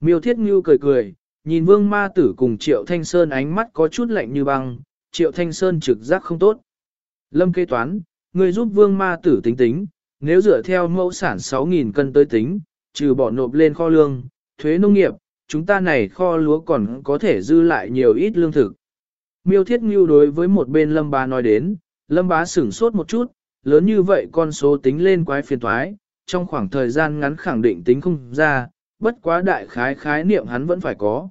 Miêu Thiết Ngưu cười cười, nhìn vương ma tử cùng Triệu Thanh Sơn ánh mắt có chút lạnh như băng, Triệu Thanh Sơn trực giác không tốt. Lâm kế toán, người giúp vương ma tử tính tính, nếu dựa theo mẫu sản 6.000 cân tới tính, trừ bỏ nộp lên kho lương, thuế nông nghiệp, chúng ta này kho lúa còn có thể dư lại nhiều ít lương thực. Miêu Thiết Ngưu đối với một bên Lâm Bá nói đến, Lâm Bá sửng sốt một chút, lớn như vậy con số tính lên quái phiền toái, trong khoảng thời gian ngắn khẳng định tính không ra, bất quá đại khái khái niệm hắn vẫn phải có.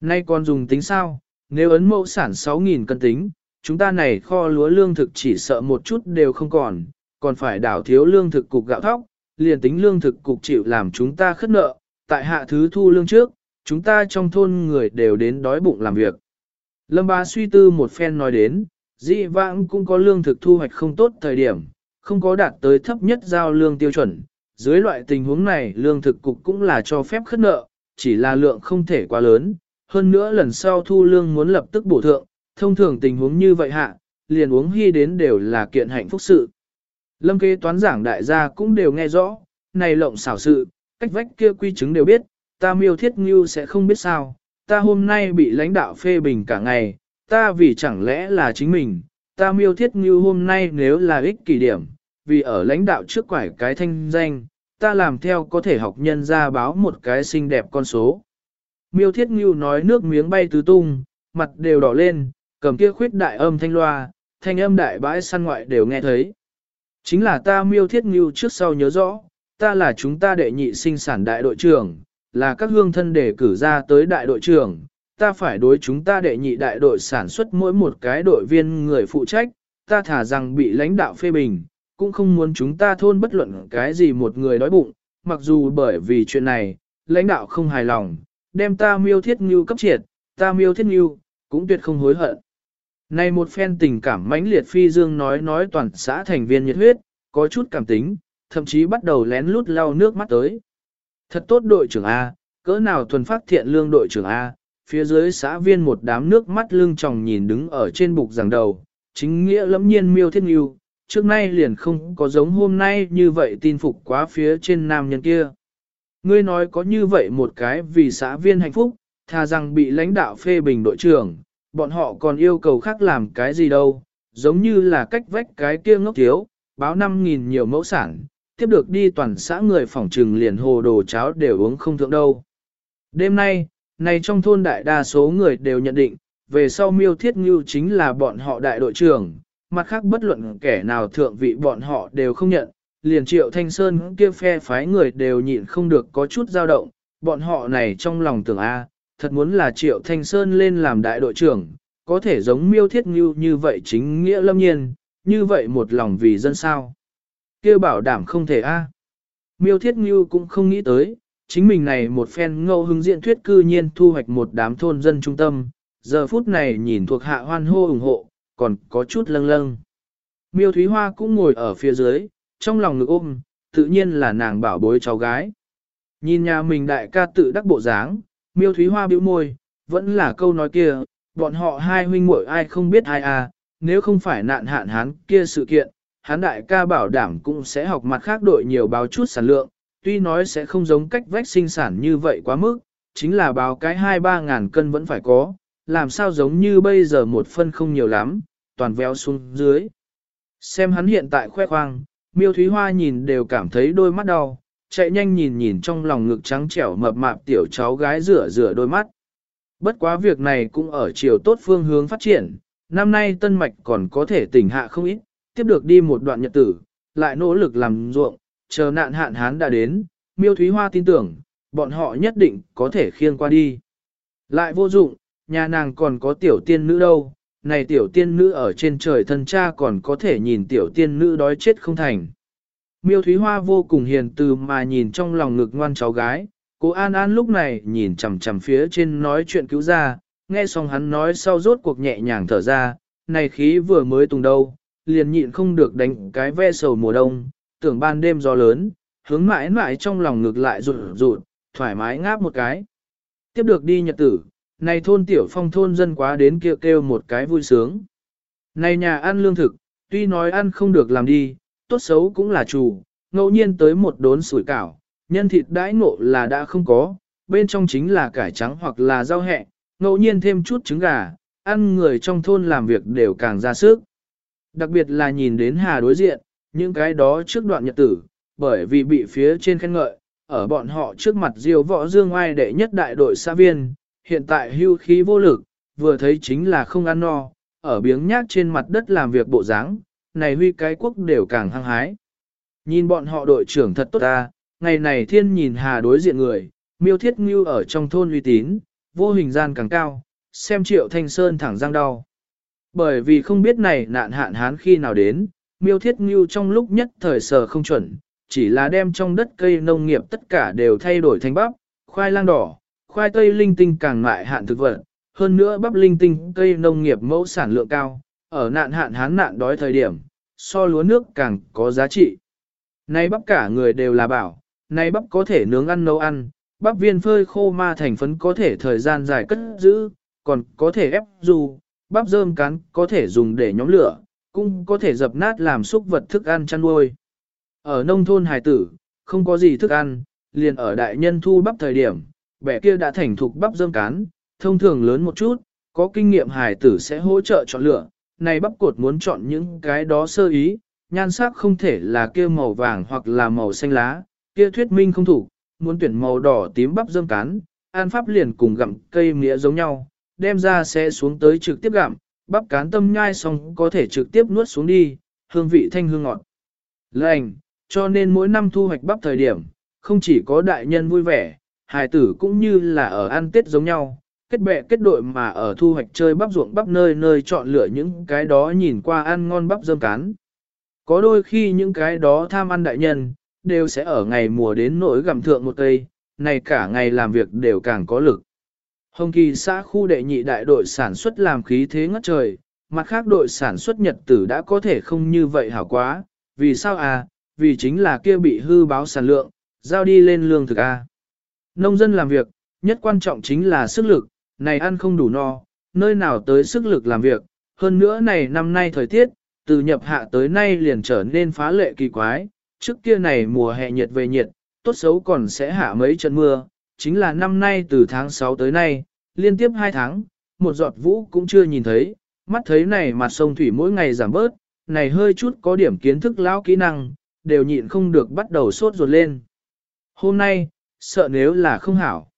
Nay còn dùng tính sao, nếu ấn mẫu sản 6.000 cân tính, chúng ta này kho lúa lương thực chỉ sợ một chút đều không còn, còn phải đảo thiếu lương thực cục gạo thóc, liền tính lương thực cục chịu làm chúng ta khất nợ, tại hạ thứ thu lương trước, chúng ta trong thôn người đều đến đói bụng làm việc. Lâm bá suy tư một phen nói đến, dị vãng cũng có lương thực thu hoạch không tốt thời điểm, không có đạt tới thấp nhất giao lương tiêu chuẩn. Dưới loại tình huống này lương thực cục cũng là cho phép khất nợ, chỉ là lượng không thể quá lớn. Hơn nữa lần sau thu lương muốn lập tức bổ thượng, thông thường tình huống như vậy hạ, liền uống hy đến đều là kiện hạnh phúc sự. Lâm kế toán giảng đại gia cũng đều nghe rõ, này lộng xảo sự, cách vách kia quy chứng đều biết, ta miêu thiết ngưu sẽ không biết sao, ta hôm nay bị lãnh đạo phê bình cả ngày, ta vì chẳng lẽ là chính mình, ta miêu thiết ngưu hôm nay nếu là ích kỷ điểm, vì ở lãnh đạo trước quải cái thanh danh, ta làm theo có thể học nhân ra báo một cái xinh đẹp con số. Miêu thiết ngưu nói nước miếng bay tứ tung, mặt đều đỏ lên, cầm kia khuyết đại âm thanh loa, thanh âm đại bãi săn ngoại đều nghe thấy. Chính là ta miêu thiết ngưu trước sau nhớ rõ, ta là chúng ta đệ nhị sinh sản đại đội trưởng, là các hương thân để cử ra tới đại đội trưởng, ta phải đối chúng ta đệ nhị đại đội sản xuất mỗi một cái đội viên người phụ trách, ta thả rằng bị lãnh đạo phê bình, cũng không muốn chúng ta thôn bất luận cái gì một người đói bụng, mặc dù bởi vì chuyện này, lãnh đạo không hài lòng, đem ta miêu thiết ngưu cấp triệt, ta miêu thiết ngưu, cũng tuyệt không hối hận. Này một phen tình cảm mãnh liệt phi dương nói nói toàn xã thành viên nhiệt huyết, có chút cảm tính, thậm chí bắt đầu lén lút lau nước mắt tới. Thật tốt đội trưởng A, cỡ nào thuần phát thiện lương đội trưởng A, phía dưới xã viên một đám nước mắt lưng tròng nhìn đứng ở trên bục giảng đầu, chính nghĩa lẫm nhiên miêu thiết nghiêu, trước nay liền không có giống hôm nay như vậy tin phục quá phía trên nam nhân kia. Ngươi nói có như vậy một cái vì xã viên hạnh phúc, thà rằng bị lãnh đạo phê bình đội trưởng, bọn họ còn yêu cầu khác làm cái gì đâu, giống như là cách vách cái kia ngốc thiếu, báo 5.000 nhiều mẫu sản, tiếp được đi toàn xã người phòng trừng liền hồ đồ cháo đều uống không thượng đâu. Đêm nay, này trong thôn đại đa số người đều nhận định, về sau miêu thiết ngưu chính là bọn họ đại đội trưởng, mặt khác bất luận kẻ nào thượng vị bọn họ đều không nhận, liền triệu thanh sơn kia phe phái người đều nhịn không được có chút dao động, bọn họ này trong lòng tưởng A, thật muốn là triệu thanh sơn lên làm đại đội trưởng, có thể giống miêu thiết như như vậy chính nghĩa lâm nhiên, như vậy một lòng vì dân sao. kia bảo đảm không thể A. Miêu thiết như cũng không nghĩ tới, chính mình này một phen ngẫu hứng diện thuyết cư nhiên thu hoạch một đám thôn dân trung tâm, giờ phút này nhìn thuộc hạ hoan hô ủng hộ, còn có chút lâng lâng. Miêu Thúy Hoa cũng ngồi ở phía dưới, trong lòng ngực ôm, tự nhiên là nàng bảo bối cháu gái. Nhìn nhà mình đại ca tự đắc bộ dáng, Miêu Thúy Hoa bĩu môi, vẫn là câu nói kia, bọn họ hai huynh muội ai không biết ai à, nếu không phải nạn hạn hán kia sự kiện, hán đại ca bảo đảm cũng sẽ học mặt khác đội nhiều báo chút sản lượng, tuy nói sẽ không giống cách vách sinh sản như vậy quá mức, chính là báo cái 2-3 ngàn cân vẫn phải có, làm sao giống như bây giờ một phân không nhiều lắm, toàn véo xuống dưới. Xem hắn hiện tại khoe khoang, miêu thúy hoa nhìn đều cảm thấy đôi mắt đau, chạy nhanh nhìn nhìn trong lòng ngực trắng trẻo mập mạp tiểu cháu gái rửa rửa đôi mắt. Bất quá việc này cũng ở chiều tốt phương hướng phát triển, năm nay tân mạch còn có thể tỉnh hạ không ít, tiếp được đi một đoạn nhật tử, lại nỗ lực làm ruộng, chờ nạn hạn hán đã đến, miêu thúy hoa tin tưởng, bọn họ nhất định có thể khiêng qua đi. Lại vô dụng, nhà nàng còn có tiểu tiên nữ đâu, này tiểu tiên nữ ở trên trời thân cha còn có thể nhìn tiểu tiên nữ đói chết không thành. Miêu Thúy Hoa vô cùng hiền từ mà nhìn trong lòng ngực ngoan cháu gái, cô An An lúc này nhìn chằm chằm phía trên nói chuyện cứu ra, nghe xong hắn nói sau rốt cuộc nhẹ nhàng thở ra, này khí vừa mới tung đâu, liền nhịn không được đánh cái ve sầu mùa đông, tưởng ban đêm gió lớn, hướng mãi mãi trong lòng ngực lại rụt rụt, thoải mái ngáp một cái. Tiếp được đi nhật tử, này thôn tiểu phong thôn dân quá đến kêu kêu một cái vui sướng. Này nhà ăn lương thực, tuy nói ăn không được làm đi, tốt xấu cũng là chủ, ngẫu nhiên tới một đốn sủi cảo, nhân thịt đãi ngộ là đã không có, bên trong chính là cải trắng hoặc là rau hẹ, ngẫu nhiên thêm chút trứng gà, ăn người trong thôn làm việc đều càng ra sức. Đặc biệt là nhìn đến hà đối diện, những cái đó trước đoạn nhật tử, bởi vì bị phía trên khen ngợi, ở bọn họ trước mặt diêu võ dương ai đệ nhất đại đội xã viên, hiện tại hưu khí vô lực, vừa thấy chính là không ăn no, ở biếng nhác trên mặt đất làm việc bộ dáng, này huy cái quốc đều càng hăng hái. Nhìn bọn họ đội trưởng thật tốt ta, ngày này thiên nhìn hà đối diện người, miêu thiết ngưu ở trong thôn uy tín, vô hình gian càng cao, xem triệu thanh sơn thẳng răng đau. Bởi vì không biết này nạn hạn hán khi nào đến, miêu thiết ngưu trong lúc nhất thời sở không chuẩn, chỉ là đem trong đất cây nông nghiệp tất cả đều thay đổi thành bắp, khoai lang đỏ, khoai tây linh tinh càng mại hạn thực vật, hơn nữa bắp linh tinh cây nông nghiệp mẫu sản lượng cao, ở nạn hạn hán nạn đói thời điểm, so lúa nước càng có giá trị. Nay bắp cả người đều là bảo, nay bắp có thể nướng ăn nấu ăn, bắp viên phơi khô ma thành phấn có thể thời gian dài cất giữ, còn có thể ép dù, bắp rơm cán có thể dùng để nhóm lửa, cũng có thể dập nát làm xúc vật thức ăn chăn nuôi. Ở nông thôn hài tử, không có gì thức ăn, liền ở đại nhân thu bắp thời điểm, bẻ kia đã thành thục bắp dơm cán, thông thường lớn một chút, có kinh nghiệm hài tử sẽ hỗ trợ chọn lựa, này bắp cột muốn chọn những cái đó sơ ý, nhan sắc không thể là kia màu vàng hoặc là màu xanh lá, kia thuyết minh không thủ, muốn tuyển màu đỏ tím bắp dơm cán, an pháp liền cùng gặm cây mía giống nhau, đem ra sẽ xuống tới trực tiếp gặm, bắp cán tâm nhai xong có thể trực tiếp nuốt xuống đi, hương vị thanh hương ngọt. lành, cho nên mỗi năm thu hoạch bắp thời điểm, không chỉ có đại nhân vui vẻ, hài tử cũng như là ở ăn tết giống nhau, kết bè kết đội mà ở thu hoạch chơi bắp ruộng bắp nơi nơi chọn lựa những cái đó nhìn qua ăn ngon bắp dơm cán. Có đôi khi những cái đó tham ăn đại nhân, đều sẽ ở ngày mùa đến nỗi gặm thượng một cây, này cả ngày làm việc đều càng có lực. Hồng kỳ xã khu đệ nhị đại đội sản xuất làm khí thế ngất trời, mặt khác đội sản xuất nhật tử đã có thể không như vậy hảo quá, vì sao à, vì chính là kia bị hư báo sản lượng, giao đi lên lương thực a. Nông dân làm việc, nhất quan trọng chính là sức lực, này ăn không đủ no, nơi nào tới sức lực làm việc, hơn nữa này năm nay thời tiết, từ nhập hạ tới nay liền trở nên phá lệ kỳ quái, trước kia này mùa hè nhiệt về nhiệt, tốt xấu còn sẽ hạ mấy trận mưa, chính là năm nay từ tháng 6 tới nay, liên tiếp 2 tháng, một giọt vũ cũng chưa nhìn thấy, mắt thấy này mặt sông thủy mỗi ngày giảm bớt, này hơi chút có điểm kiến thức lão kỹ năng, đều nhịn không được bắt đầu sốt ruột lên. Hôm nay, sợ nếu là không hảo.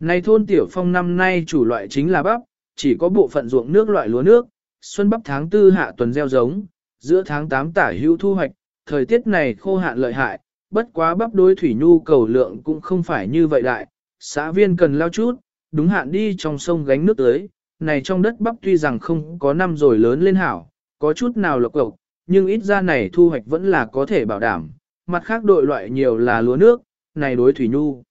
Này thôn Tiểu Phong năm nay chủ loại chính là bắp, chỉ có bộ phận ruộng nước loại lúa nước, xuân bắp tháng tư hạ tuần gieo giống, giữa tháng 8 tả hữu thu hoạch, thời tiết này khô hạn lợi hại, bất quá bắp đối thủy nhu cầu lượng cũng không phải như vậy đại, xã viên cần lao chút, đúng hạn đi trong sông gánh nước tới, này trong đất bắp tuy rằng không có năm rồi lớn lên hảo, có chút nào lộc cộc, nhưng ít ra này thu hoạch vẫn là có thể bảo đảm, mặt khác đội loại nhiều là lúa nước, này đối thủy nhu.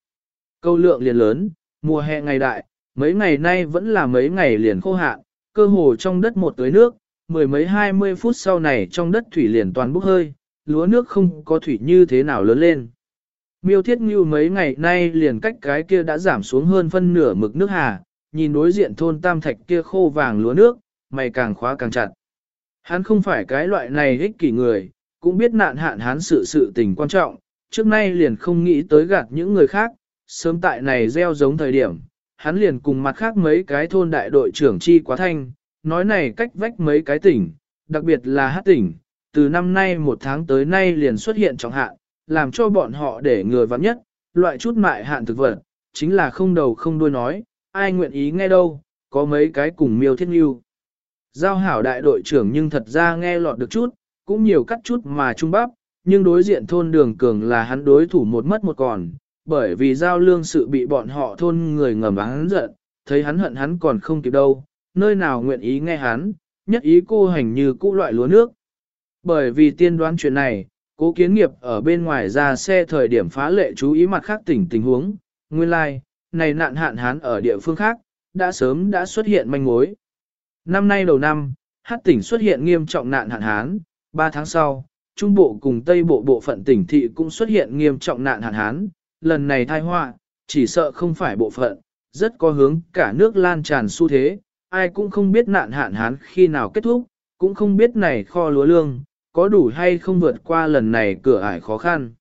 Câu lượng liền lớn, mùa hè ngày đại, mấy ngày nay vẫn là mấy ngày liền khô hạn, cơ hồ trong đất một tưới nước, mười mấy hai mươi phút sau này trong đất thủy liền toàn bốc hơi, lúa nước không có thủy như thế nào lớn lên. Miêu thiết như mấy ngày nay liền cách cái kia đã giảm xuống hơn phân nửa mực nước hà, nhìn đối diện thôn tam thạch kia khô vàng lúa nước, mày càng khóa càng chặt. Hắn không phải cái loại này ích kỷ người, cũng biết nạn hạn hắn sự sự tình quan trọng, trước nay liền không nghĩ tới gạt những người khác, sớm tại này gieo giống thời điểm, hắn liền cùng mặt khác mấy cái thôn đại đội trưởng chi quá thanh, nói này cách vách mấy cái tỉnh, đặc biệt là hát tỉnh, từ năm nay một tháng tới nay liền xuất hiện trọng hạn, làm cho bọn họ để người vắng nhất, loại chút mại hạn thực vật, chính là không đầu không đuôi nói, ai nguyện ý nghe đâu, có mấy cái cùng miêu thiết nghiêu. Giao hảo đại đội trưởng nhưng thật ra nghe lọt được chút, cũng nhiều cắt chút mà trung bắp, nhưng đối diện thôn đường cường là hắn đối thủ một mất một còn, bởi vì giao lương sự bị bọn họ thôn người ngầm hắn giận, thấy hắn hận hắn còn không kịp đâu, nơi nào nguyện ý nghe hắn, nhất ý cô hành như cũ loại lúa nước. Bởi vì tiên đoán chuyện này, cố kiến nghiệp ở bên ngoài ra xe thời điểm phá lệ chú ý mặt khác tỉnh tình huống, nguyên lai, like, này nạn hạn hán ở địa phương khác, đã sớm đã xuất hiện manh mối. Năm nay đầu năm, hát tỉnh xuất hiện nghiêm trọng nạn hạn hán, 3 tháng sau, Trung Bộ cùng Tây Bộ bộ phận tỉnh thị cũng xuất hiện nghiêm trọng nạn hạn hán, lần này thai họa, chỉ sợ không phải bộ phận, rất có hướng cả nước lan tràn xu thế, ai cũng không biết nạn hạn hán khi nào kết thúc, cũng không biết này kho lúa lương, có đủ hay không vượt qua lần này cửa ải khó khăn.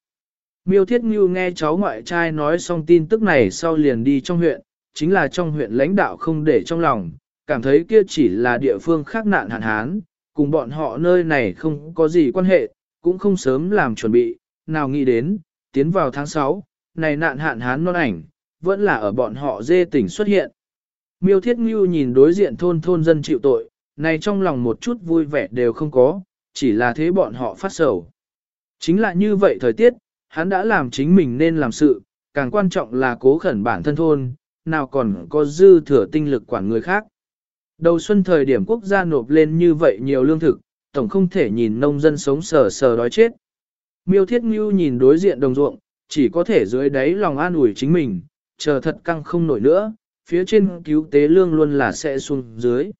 Miêu Thiết Ngưu nghe cháu ngoại trai nói xong tin tức này sau liền đi trong huyện, chính là trong huyện lãnh đạo không để trong lòng, cảm thấy kia chỉ là địa phương khác nạn hạn hán, cùng bọn họ nơi này không có gì quan hệ, cũng không sớm làm chuẩn bị, nào nghĩ đến, tiến vào tháng 6, này nạn hạn hán non ảnh, vẫn là ở bọn họ dê tỉnh xuất hiện. Miêu Thiết Ngưu nhìn đối diện thôn thôn dân chịu tội, này trong lòng một chút vui vẻ đều không có, chỉ là thế bọn họ phát sầu. Chính là như vậy thời tiết, hắn đã làm chính mình nên làm sự, càng quan trọng là cố khẩn bản thân thôn, nào còn có dư thừa tinh lực quản người khác. Đầu xuân thời điểm quốc gia nộp lên như vậy nhiều lương thực, tổng không thể nhìn nông dân sống sờ sờ đói chết. Miêu Thiết Ngưu nhìn đối diện đồng ruộng, chỉ có thể dưới đáy lòng an ủi chính mình, chờ thật căng không nổi nữa, phía trên cứu tế lương luôn là sẽ xuống dưới.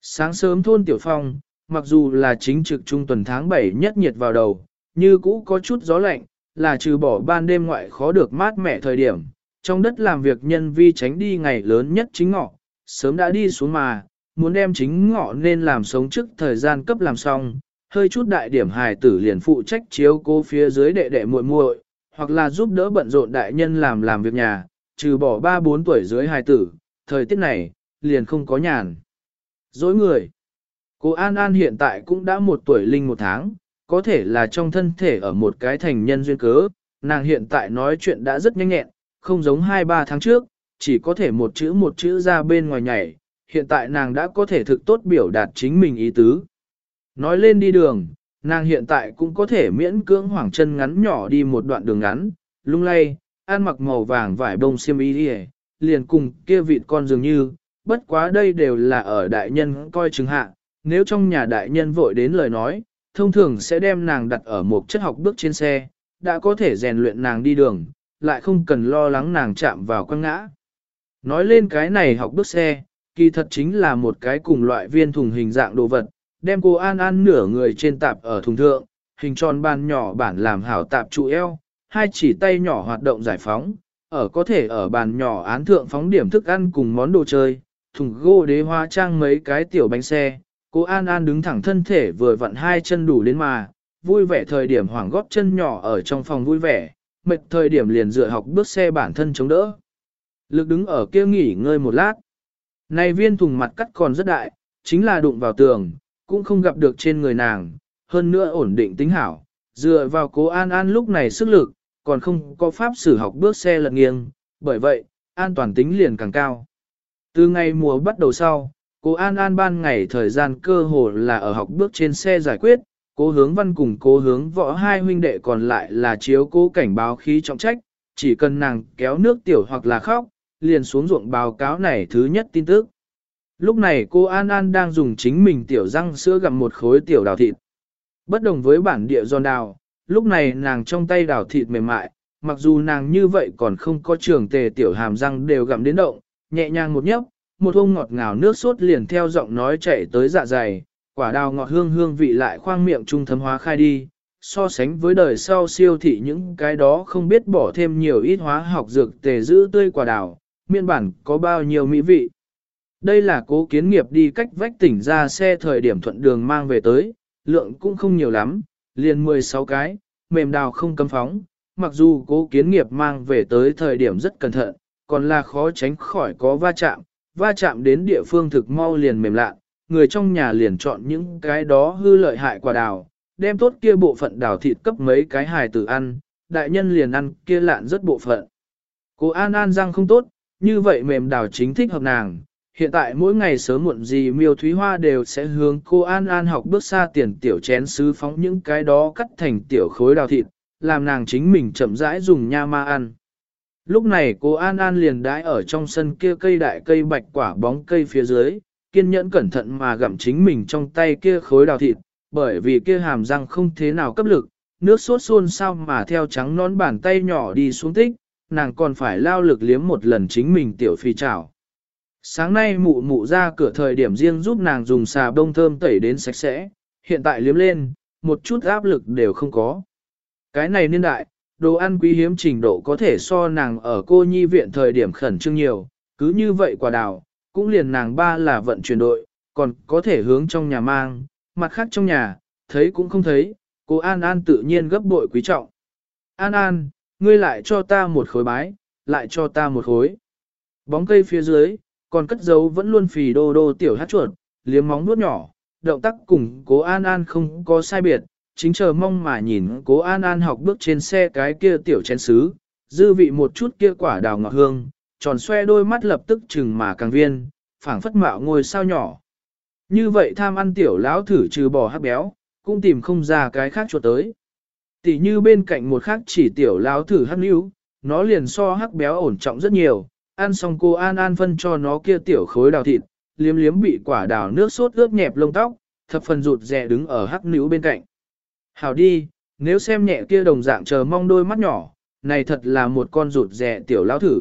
Sáng sớm thôn Tiểu Phong, mặc dù là chính trực trung tuần tháng 7 nhất nhiệt vào đầu, như cũ có chút gió lạnh, là trừ bỏ ban đêm ngoại khó được mát mẻ thời điểm, trong đất làm việc nhân vi tránh đi ngày lớn nhất chính ngọ, sớm đã đi xuống mà, muốn đem chính ngọ nên làm sống trước thời gian cấp làm xong, hơi chút đại điểm hài tử liền phụ trách chiếu cố phía dưới đệ đệ muội muội, hoặc là giúp đỡ bận rộn đại nhân làm làm việc nhà, trừ bỏ 3-4 tuổi dưới hài tử, thời tiết này, liền không có nhàn. Dối người. Cô An An hiện tại cũng đã một tuổi linh một tháng, có thể là trong thân thể ở một cái thành nhân duyên cớ, nàng hiện tại nói chuyện đã rất nhanh nhẹn, không giống 2-3 tháng trước, chỉ có thể một chữ một chữ ra bên ngoài nhảy, hiện tại nàng đã có thể thực tốt biểu đạt chính mình ý tứ. Nói lên đi đường, nàng hiện tại cũng có thể miễn cưỡng hoảng chân ngắn nhỏ đi một đoạn đường ngắn, lung lay, ăn mặc màu vàng vải bông xiêm y đi liền cùng kia vịt con dường như, bất quá đây đều là ở đại nhân coi chừng hạ, nếu trong nhà đại nhân vội đến lời nói, thông thường sẽ đem nàng đặt ở một chất học bước trên xe, đã có thể rèn luyện nàng đi đường, lại không cần lo lắng nàng chạm vào quăng ngã. Nói lên cái này học bước xe, kỳ thật chính là một cái cùng loại viên thùng hình dạng đồ vật, đem cô An An nửa người trên tạp ở thùng thượng, hình tròn bàn nhỏ bản làm hảo tạp trụ eo, hai chỉ tay nhỏ hoạt động giải phóng, ở có thể ở bàn nhỏ án thượng phóng điểm thức ăn cùng món đồ chơi, thùng gỗ đế hoa trang mấy cái tiểu bánh xe, cô An An đứng thẳng thân thể vừa vặn hai chân đủ lên mà, vui vẻ thời điểm hoảng góp chân nhỏ ở trong phòng vui vẻ, mệt thời điểm liền dựa học bước xe bản thân chống đỡ. Lực đứng ở kia nghỉ ngơi một lát. Này viên thùng mặt cắt còn rất đại, chính là đụng vào tường, cũng không gặp được trên người nàng, hơn nữa ổn định tính hảo. Dựa vào cố An An lúc này sức lực, còn không có pháp sử học bước xe lật nghiêng, bởi vậy, an toàn tính liền càng cao. Từ ngày mùa bắt đầu sau, cố An An ban ngày thời gian cơ hồ là ở học bước trên xe giải quyết, cố hướng văn cùng cố hướng võ hai huynh đệ còn lại là chiếu cố cảnh báo khí trọng trách, chỉ cần nàng kéo nước tiểu hoặc là khóc, liền xuống ruộng báo cáo này thứ nhất tin tức. Lúc này cô An An đang dùng chính mình tiểu răng sữa gặm một khối tiểu đào thịt. Bất đồng với bản địa giòn đào, lúc này nàng trong tay đào thịt mềm mại, mặc dù nàng như vậy còn không có trường tề tiểu hàm răng đều gặm đến động, nhẹ nhàng một nhấp, một ông ngọt ngào nước sốt liền theo giọng nói chạy tới dạ dày, quả đào ngọt hương hương vị lại khoang miệng trung thấm hóa khai đi, so sánh với đời sau siêu thị những cái đó không biết bỏ thêm nhiều ít hóa học dược tề giữ tươi quả đào, miên bản có bao nhiêu mỹ vị. Đây là cố kiến nghiệp đi cách vách tỉnh ra xe thời điểm thuận đường mang về tới, lượng cũng không nhiều lắm, liền 16 cái, mềm đào không cấm phóng, mặc dù cố kiến nghiệp mang về tới thời điểm rất cẩn thận, còn là khó tránh khỏi có va chạm, va chạm đến địa phương thực mau liền mềm lạ, người trong nhà liền chọn những cái đó hư lợi hại quả đào, đem tốt kia bộ phận đào thịt cấp mấy cái hài tử ăn, đại nhân liền ăn kia lạn rất bộ phận. Cô An An răng không tốt, như vậy mềm đào chính thích hợp nàng. Hiện tại mỗi ngày sớm muộn gì miêu thúy hoa đều sẽ hướng cô An An học bước xa tiền tiểu chén sứ phóng những cái đó cắt thành tiểu khối đào thịt, làm nàng chính mình chậm rãi dùng nha ma ăn. Lúc này cô An An liền đãi ở trong sân kia cây đại cây bạch quả bóng cây phía dưới, kiên nhẫn cẩn thận mà gặm chính mình trong tay kia khối đào thịt, bởi vì kia hàm răng không thế nào cấp lực, nước sốt xôn sao mà theo trắng nón bàn tay nhỏ đi xuống tích, nàng còn phải lao lực liếm một lần chính mình tiểu phi chảo. Sáng nay mụ mụ ra cửa thời điểm riêng giúp nàng dùng xà bông thơm tẩy đến sạch sẽ, hiện tại liếm lên, một chút áp lực đều không có. Cái này niên đại, đồ ăn quý hiếm trình độ có thể so nàng ở cô nhi viện thời điểm khẩn trương nhiều, cứ như vậy quả đào, cũng liền nàng ba là vận chuyển đội, còn có thể hướng trong nhà mang, mặt khác trong nhà, thấy cũng không thấy, cô An An tự nhiên gấp bội quý trọng. An An, ngươi lại cho ta một khối bái, lại cho ta một khối. Bóng cây phía dưới, còn cất dấu vẫn luôn phì đô đô tiểu hát chuột, liếm móng nuốt nhỏ, động tác cùng cố An An không có sai biệt, chính chờ mong mà nhìn cố An An học bước trên xe cái kia tiểu chén sứ, dư vị một chút kia quả đào ngọt hương, tròn xoe đôi mắt lập tức chừng mà càng viên, phảng phất mạo ngôi sao nhỏ. Như vậy tham ăn tiểu lão thử trừ bỏ hắc béo, cũng tìm không ra cái khác chuột tới. Tỷ như bên cạnh một khác chỉ tiểu láo thử hắc níu, nó liền so hắc béo ổn trọng rất nhiều, ăn xong cô An An phân cho nó kia tiểu khối đào thịt, liếm liếm bị quả đào nước sốt ướt nhẹp lông tóc, thập phần rụt rè đứng ở hắc níu bên cạnh. Hảo đi, nếu xem nhẹ kia đồng dạng chờ mong đôi mắt nhỏ, này thật là một con rụt rè tiểu lão thử.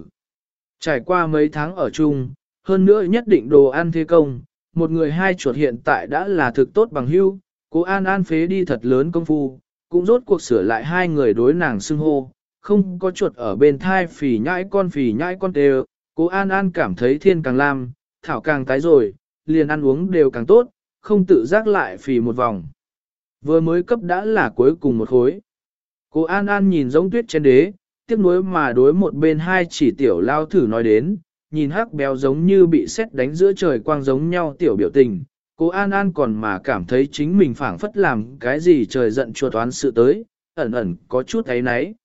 Trải qua mấy tháng ở chung, hơn nữa nhất định đồ ăn thế công, một người hai chuột hiện tại đã là thực tốt bằng hưu, cố An An phế đi thật lớn công phu, cũng rốt cuộc sửa lại hai người đối nàng xưng hô, không có chuột ở bên thai phì nhãi con phì nhãi con đều, cố An An cảm thấy thiên càng lam, thảo càng tái rồi, liền ăn uống đều càng tốt, không tự giác lại phì một vòng. Vừa mới cấp đã là cuối cùng một khối. Cố An An nhìn giống tuyết trên đế, tiếc nuối mà đối một bên hai chỉ tiểu lao thử nói đến, nhìn hắc béo giống như bị xét đánh giữa trời quang giống nhau tiểu biểu tình. Cô An An còn mà cảm thấy chính mình phảng phất làm cái gì trời giận chua toán sự tới, ẩn ẩn có chút thấy nấy.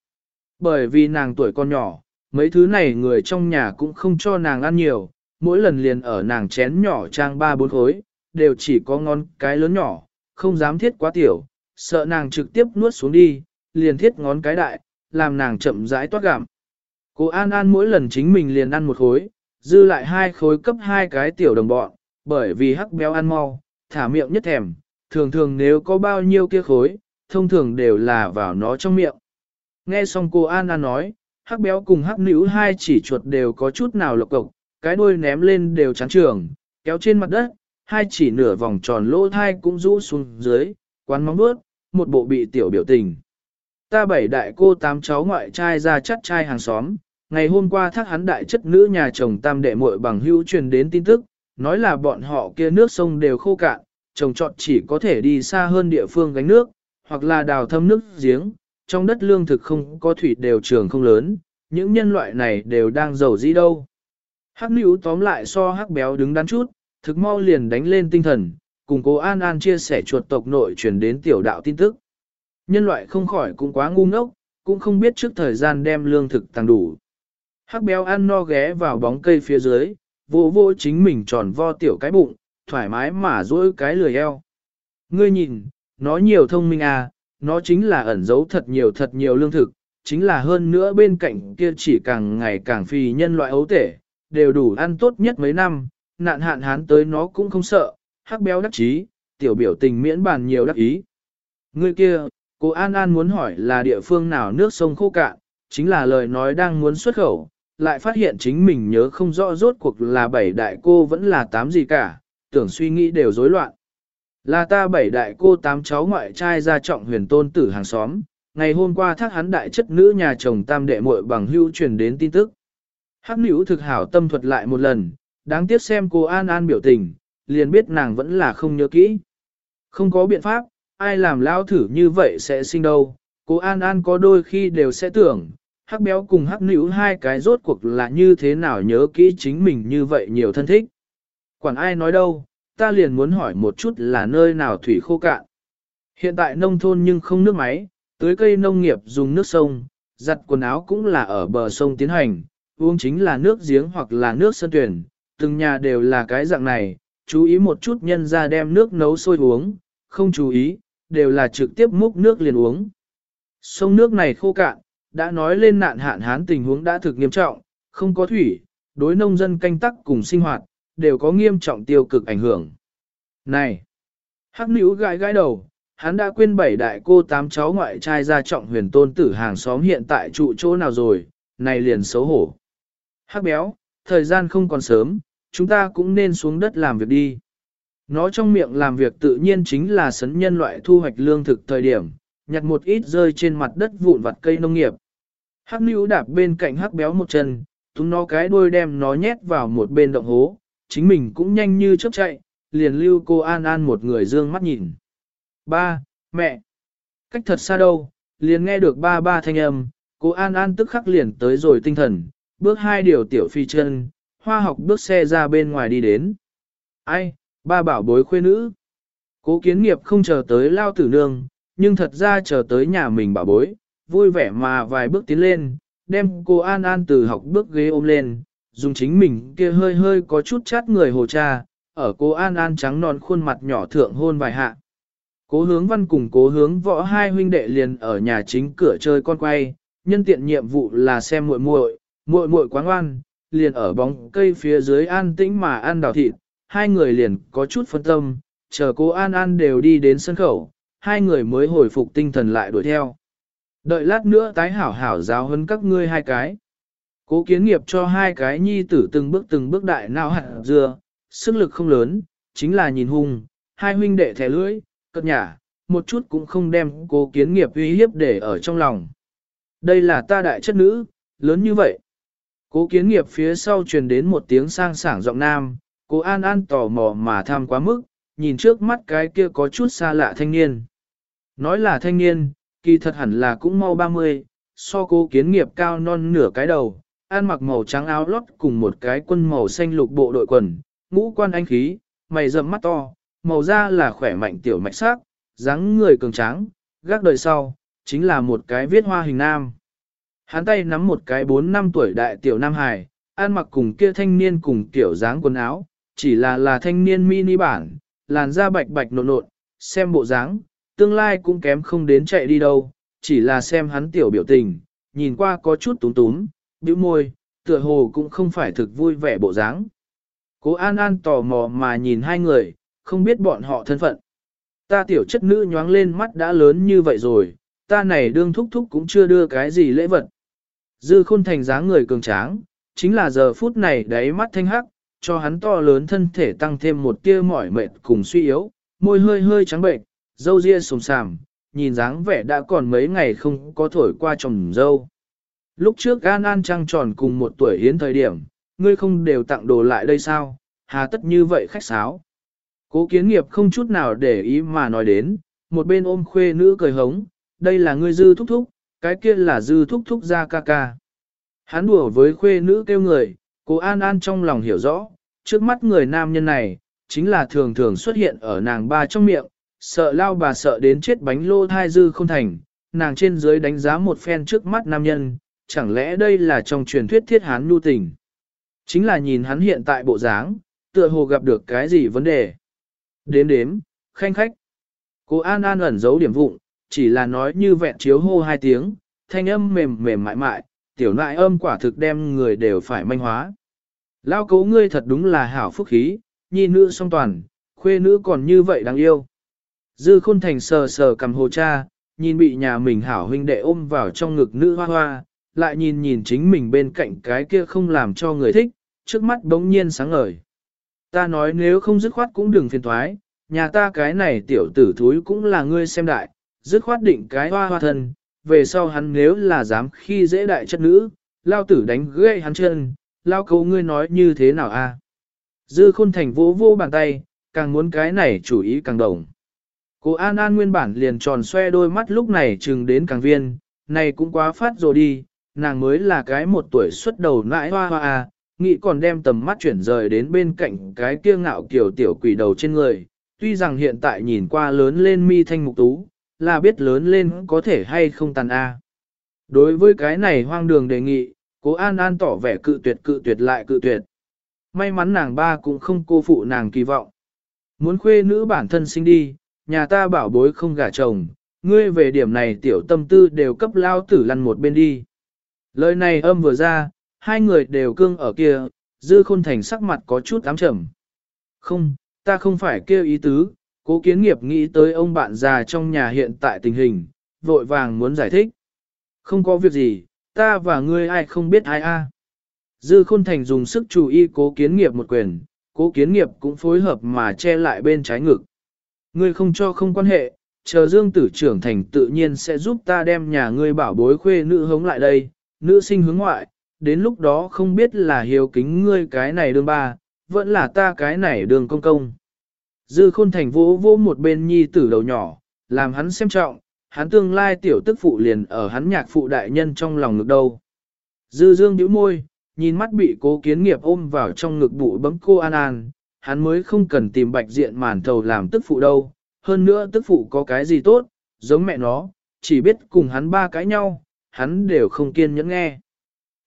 Bởi vì nàng tuổi con nhỏ, mấy thứ này người trong nhà cũng không cho nàng ăn nhiều, mỗi lần liền ở nàng chén nhỏ trang ba bốn khối, đều chỉ có ngon cái lớn nhỏ, không dám thiết quá tiểu, sợ nàng trực tiếp nuốt xuống đi, liền thiết ngón cái đại, làm nàng chậm rãi toát gặm. Cô An An mỗi lần chính mình liền ăn một khối, dư lại hai khối cấp hai cái tiểu đồng bọn, bởi vì hắc béo ăn mau, thả miệng nhất thèm, thường thường nếu có bao nhiêu kia khối, thông thường đều là vào nó trong miệng. Nghe xong cô An An nói, hắc béo cùng hắc nữ hai chỉ chuột đều có chút nào lộc cộc, cái đuôi ném lên đều chán trường, kéo trên mặt đất, hai chỉ nửa vòng tròn lỗ thai cũng rũ xuống dưới, quán móng bước, một bộ bị tiểu biểu tình. Ta bảy đại cô tám cháu ngoại trai ra chắt trai hàng xóm, ngày hôm qua thác hắn đại chất nữ nhà chồng tam đệ muội bằng hữu truyền đến tin tức, nói là bọn họ kia nước sông đều khô cạn, trồng trọt chỉ có thể đi xa hơn địa phương gánh nước, hoặc là đào thâm nước giếng, trong đất lương thực không có thủy đều trường không lớn, những nhân loại này đều đang giàu gì đâu. Hắc nữ tóm lại so hắc béo đứng đắn chút, thực mau liền đánh lên tinh thần, cùng cố An An chia sẻ chuột tộc nội truyền đến tiểu đạo tin tức. Nhân loại không khỏi cũng quá ngu ngốc, cũng không biết trước thời gian đem lương thực tăng đủ. Hắc béo ăn no ghé vào bóng cây phía dưới, vô vô chính mình tròn vo tiểu cái bụng, thoải mái mà duỗi cái lười eo. Ngươi nhìn, nó nhiều thông minh à, nó chính là ẩn giấu thật nhiều thật nhiều lương thực, chính là hơn nữa bên cạnh kia chỉ càng ngày càng phi nhân loại ấu tể, đều đủ ăn tốt nhất mấy năm, nạn hạn hán tới nó cũng không sợ, hắc béo đắc chí, tiểu biểu tình miễn bàn nhiều đắc ý. Ngươi kia, cô An An muốn hỏi là địa phương nào nước sông khô cạn, chính là lời nói đang muốn xuất khẩu, lại phát hiện chính mình nhớ không rõ rốt cuộc là bảy đại cô vẫn là tám gì cả, tưởng suy nghĩ đều rối loạn. Là ta bảy đại cô tám cháu ngoại trai ra trọng huyền tôn tử hàng xóm, ngày hôm qua thác hắn đại chất nữ nhà chồng tam đệ muội bằng hưu truyền đến tin tức. Hắc nữ thực hảo tâm thuật lại một lần, đáng tiếc xem cô An An biểu tình, liền biết nàng vẫn là không nhớ kỹ. Không có biện pháp, ai làm lao thử như vậy sẽ sinh đâu, cô An An có đôi khi đều sẽ tưởng, hắc béo cùng hắc nữ hai cái rốt cuộc là như thế nào nhớ kỹ chính mình như vậy nhiều thân thích. Quản ai nói đâu, ta liền muốn hỏi một chút là nơi nào thủy khô cạn. Hiện tại nông thôn nhưng không nước máy, tưới cây nông nghiệp dùng nước sông, giặt quần áo cũng là ở bờ sông tiến hành, uống chính là nước giếng hoặc là nước sân tuyển, từng nhà đều là cái dạng này, chú ý một chút nhân ra đem nước nấu sôi uống, không chú ý, đều là trực tiếp múc nước liền uống. Sông nước này khô cạn, đã nói lên nạn hạn hán tình huống đã thực nghiêm trọng, không có thủy, đối nông dân canh tắc cùng sinh hoạt, đều có nghiêm trọng tiêu cực ảnh hưởng. Này! Hắc nữ gãi gãi đầu, hắn đã quên bảy đại cô tám cháu ngoại trai ra trọng huyền tôn tử hàng xóm hiện tại trụ chỗ nào rồi, này liền xấu hổ. Hắc béo, thời gian không còn sớm, chúng ta cũng nên xuống đất làm việc đi. Nó trong miệng làm việc tự nhiên chính là sấn nhân loại thu hoạch lương thực thời điểm, nhặt một ít rơi trên mặt đất vụn vặt cây nông nghiệp. Hắc níu đạp bên cạnh hắc béo một chân, chúng nó cái đuôi đem nó nhét vào một bên động hố, chính mình cũng nhanh như chớp chạy, liền lưu cô An An một người dương mắt nhìn. Ba, mẹ, cách thật xa đâu, liền nghe được ba ba thanh âm, cô An An tức khắc liền tới rồi tinh thần, bước hai điều tiểu phi chân, hoa học bước xe ra bên ngoài đi đến. Ai, ba bảo bối khuê nữ. Cố kiến nghiệp không chờ tới lao tử nương, nhưng thật ra chờ tới nhà mình bảo bối, vui vẻ mà vài bước tiến lên, đem cô An An từ học bước ghế ôm lên, dùng chính mình kia hơi hơi có chút chát người hồ cha, ở cô An An trắng non khuôn mặt nhỏ thượng hôn vài hạ. Cố hướng văn cùng cố hướng võ hai huynh đệ liền ở nhà chính cửa chơi con quay, nhân tiện nhiệm vụ là xem muội muội, muội muội quá ngoan, liền ở bóng cây phía dưới an tĩnh mà ăn đào thịt, hai người liền có chút phân tâm, chờ cô An An đều đi đến sân khẩu, hai người mới hồi phục tinh thần lại đuổi theo. Đợi lát nữa tái hảo hảo giáo hơn các ngươi hai cái. Cố kiến nghiệp cho hai cái nhi tử từng bước từng bước đại nào hạt dưa, sức lực không lớn, chính là nhìn hung, hai huynh đệ thẻ lưỡi, cất nhả, một chút cũng không đem cố kiến nghiệp uy hiếp để ở trong lòng. Đây là ta đại chất nữ, lớn như vậy. Cố kiến nghiệp phía sau truyền đến một tiếng sang sảng giọng nam, cố an an tò mò mà tham quá mức, nhìn trước mắt cái kia có chút xa lạ thanh niên. Nói là thanh niên, kỳ thật hẳn là cũng mau 30, so cô kiến nghiệp cao non nửa cái đầu, ăn mặc màu trắng áo lót cùng một cái quân màu xanh lục bộ đội quần, ngũ quan anh khí, mày rậm mắt to, màu da là khỏe mạnh tiểu mạch sắc, dáng người cường tráng, gác đời sau, chính là một cái viết hoa hình nam. Hắn tay nắm một cái 4 năm tuổi đại tiểu nam hài, ăn mặc cùng kia thanh niên cùng kiểu dáng quần áo, chỉ là là thanh niên mini bản, làn da bạch bạch nộn nộn, xem bộ dáng, tương lai cũng kém không đến chạy đi đâu, chỉ là xem hắn tiểu biểu tình, nhìn qua có chút túm túm, bĩu môi, tựa hồ cũng không phải thực vui vẻ bộ dáng. Cố An An tò mò mà nhìn hai người, không biết bọn họ thân phận. Ta tiểu chất nữ nhoáng lên mắt đã lớn như vậy rồi, ta này đương thúc thúc cũng chưa đưa cái gì lễ vật. Dư khôn thành dáng người cường tráng, chính là giờ phút này đáy mắt thanh hắc, cho hắn to lớn thân thể tăng thêm một tia mỏi mệt cùng suy yếu, môi hơi hơi trắng bệnh, dâu ria sồm sàm, nhìn dáng vẻ đã còn mấy ngày không có thổi qua trồng dâu. Lúc trước An An trăng tròn cùng một tuổi hiến thời điểm, ngươi không đều tặng đồ lại đây sao, hà tất như vậy khách sáo. Cố kiến nghiệp không chút nào để ý mà nói đến, một bên ôm khuê nữ cười hống, đây là ngươi dư thúc thúc, cái kia là dư thúc thúc ra ca ca. Hắn đùa với khuê nữ kêu người, cố An An trong lòng hiểu rõ, trước mắt người nam nhân này, chính là thường thường xuất hiện ở nàng ba trong miệng, sợ lao bà sợ đến chết bánh lô thai dư không thành, nàng trên dưới đánh giá một phen trước mắt nam nhân, chẳng lẽ đây là trong truyền thuyết thiết hán nhu tình. Chính là nhìn hắn hiện tại bộ dáng, tựa hồ gặp được cái gì vấn đề. Đếm đếm, khanh khách. Cô An An ẩn giấu điểm vụng, chỉ là nói như vẹn chiếu hô hai tiếng, thanh âm mềm mềm mại mại, tiểu nại âm quả thực đem người đều phải manh hóa. Lao cấu ngươi thật đúng là hảo phúc khí, nhi nữ song toàn, khuê nữ còn như vậy đáng yêu. Dư khôn thành sờ sờ cầm hồ cha, nhìn bị nhà mình hảo huynh đệ ôm vào trong ngực nữ hoa hoa, lại nhìn nhìn chính mình bên cạnh cái kia không làm cho người thích, trước mắt đống nhiên sáng ngời. Ta nói nếu không dứt khoát cũng đừng phiền thoái, nhà ta cái này tiểu tử thúi cũng là ngươi xem đại, dứt khoát định cái hoa hoa thân, về sau hắn nếu là dám khi dễ đại chất nữ, lao tử đánh gãy hắn chân, lao cấu ngươi nói như thế nào a? Dư khôn thành vỗ vô bàn tay, càng muốn cái này chủ ý càng đồng. Cô An An nguyên bản liền tròn xoe đôi mắt lúc này chừng đến càng viên, này cũng quá phát rồi đi, nàng mới là cái một tuổi xuất đầu nãi hoa hoa à, nghĩ còn đem tầm mắt chuyển rời đến bên cạnh cái kia ngạo kiểu tiểu quỷ đầu trên người, tuy rằng hiện tại nhìn qua lớn lên mi thanh mục tú, là biết lớn lên có thể hay không tàn a. Đối với cái này hoang đường đề nghị, cố An An tỏ vẻ cự tuyệt cự tuyệt lại cự tuyệt. May mắn nàng ba cũng không cô phụ nàng kỳ vọng. Muốn khuê nữ bản thân sinh đi, nhà ta bảo bối không gả chồng, ngươi về điểm này tiểu tâm tư đều cấp lao tử lăn một bên đi. Lời này âm vừa ra, hai người đều cương ở kia, dư khôn thành sắc mặt có chút ám trầm. Không, ta không phải kêu ý tứ, cố kiến nghiệp nghĩ tới ông bạn già trong nhà hiện tại tình hình, vội vàng muốn giải thích. Không có việc gì, ta và ngươi ai không biết ai a. À. Dư khôn thành dùng sức chú ý cố kiến nghiệp một quyền, cố kiến nghiệp cũng phối hợp mà che lại bên trái ngực. Ngươi không cho không quan hệ, chờ dương tử trưởng thành tự nhiên sẽ giúp ta đem nhà ngươi bảo bối khuê nữ hống lại đây, nữ sinh hướng ngoại, đến lúc đó không biết là hiếu kính ngươi cái này đương ba, vẫn là ta cái này đường công công. Dư khôn thành vỗ vỗ một bên nhi tử đầu nhỏ, làm hắn xem trọng, hắn tương lai tiểu tức phụ liền ở hắn nhạc phụ đại nhân trong lòng ngực đâu. Dư dương nhíu môi, nhìn mắt bị cố kiến nghiệp ôm vào trong ngực bụi bấm cô An An, hắn mới không cần tìm bạch diện màn thầu làm tức phụ đâu, hơn nữa tức phụ có cái gì tốt, giống mẹ nó, chỉ biết cùng hắn ba cái nhau, hắn đều không kiên nhẫn nghe.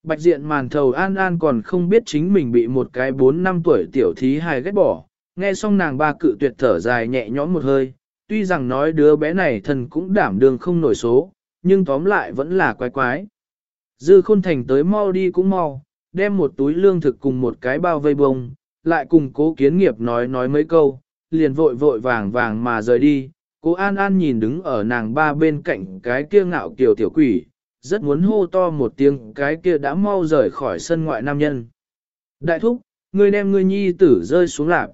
Bạch diện màn thầu An An còn không biết chính mình bị một cái 4 năm tuổi tiểu thí hài ghét bỏ, nghe xong nàng ba cự tuyệt thở dài nhẹ nhõm một hơi, tuy rằng nói đứa bé này thần cũng đảm đường không nổi số, nhưng tóm lại vẫn là quái quái. Dư khôn thành tới mau đi cũng mau, đem một túi lương thực cùng một cái bao vây bông, lại cùng cố kiến nghiệp nói nói mấy câu, liền vội vội vàng vàng mà rời đi. Cố An An nhìn đứng ở nàng ba bên cạnh cái kia ngạo kiều tiểu quỷ, rất muốn hô to một tiếng cái kia đã mau rời khỏi sân ngoại nam nhân. Đại thúc, ngươi đem ngươi nhi tử rơi xuống lạc.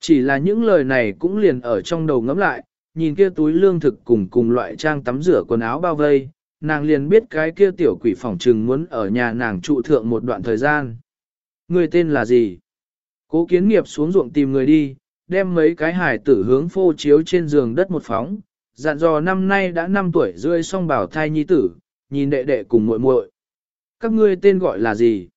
Chỉ là những lời này cũng liền ở trong đầu ngẫm lại, nhìn kia túi lương thực cùng cùng loại trang tắm rửa quần áo bao vây, nàng liền biết cái kia tiểu quỷ phỏng trừng muốn ở nhà nàng trụ thượng một đoạn thời gian. Người tên là gì? Cố kiến nghiệp xuống ruộng tìm người đi, đem mấy cái hải tử hướng phô chiếu trên giường đất một phóng, dặn dò năm nay đã 5 tuổi rưỡi xong bảo thai nhi tử, nhìn đệ đệ cùng muội muội. Các ngươi tên gọi là gì?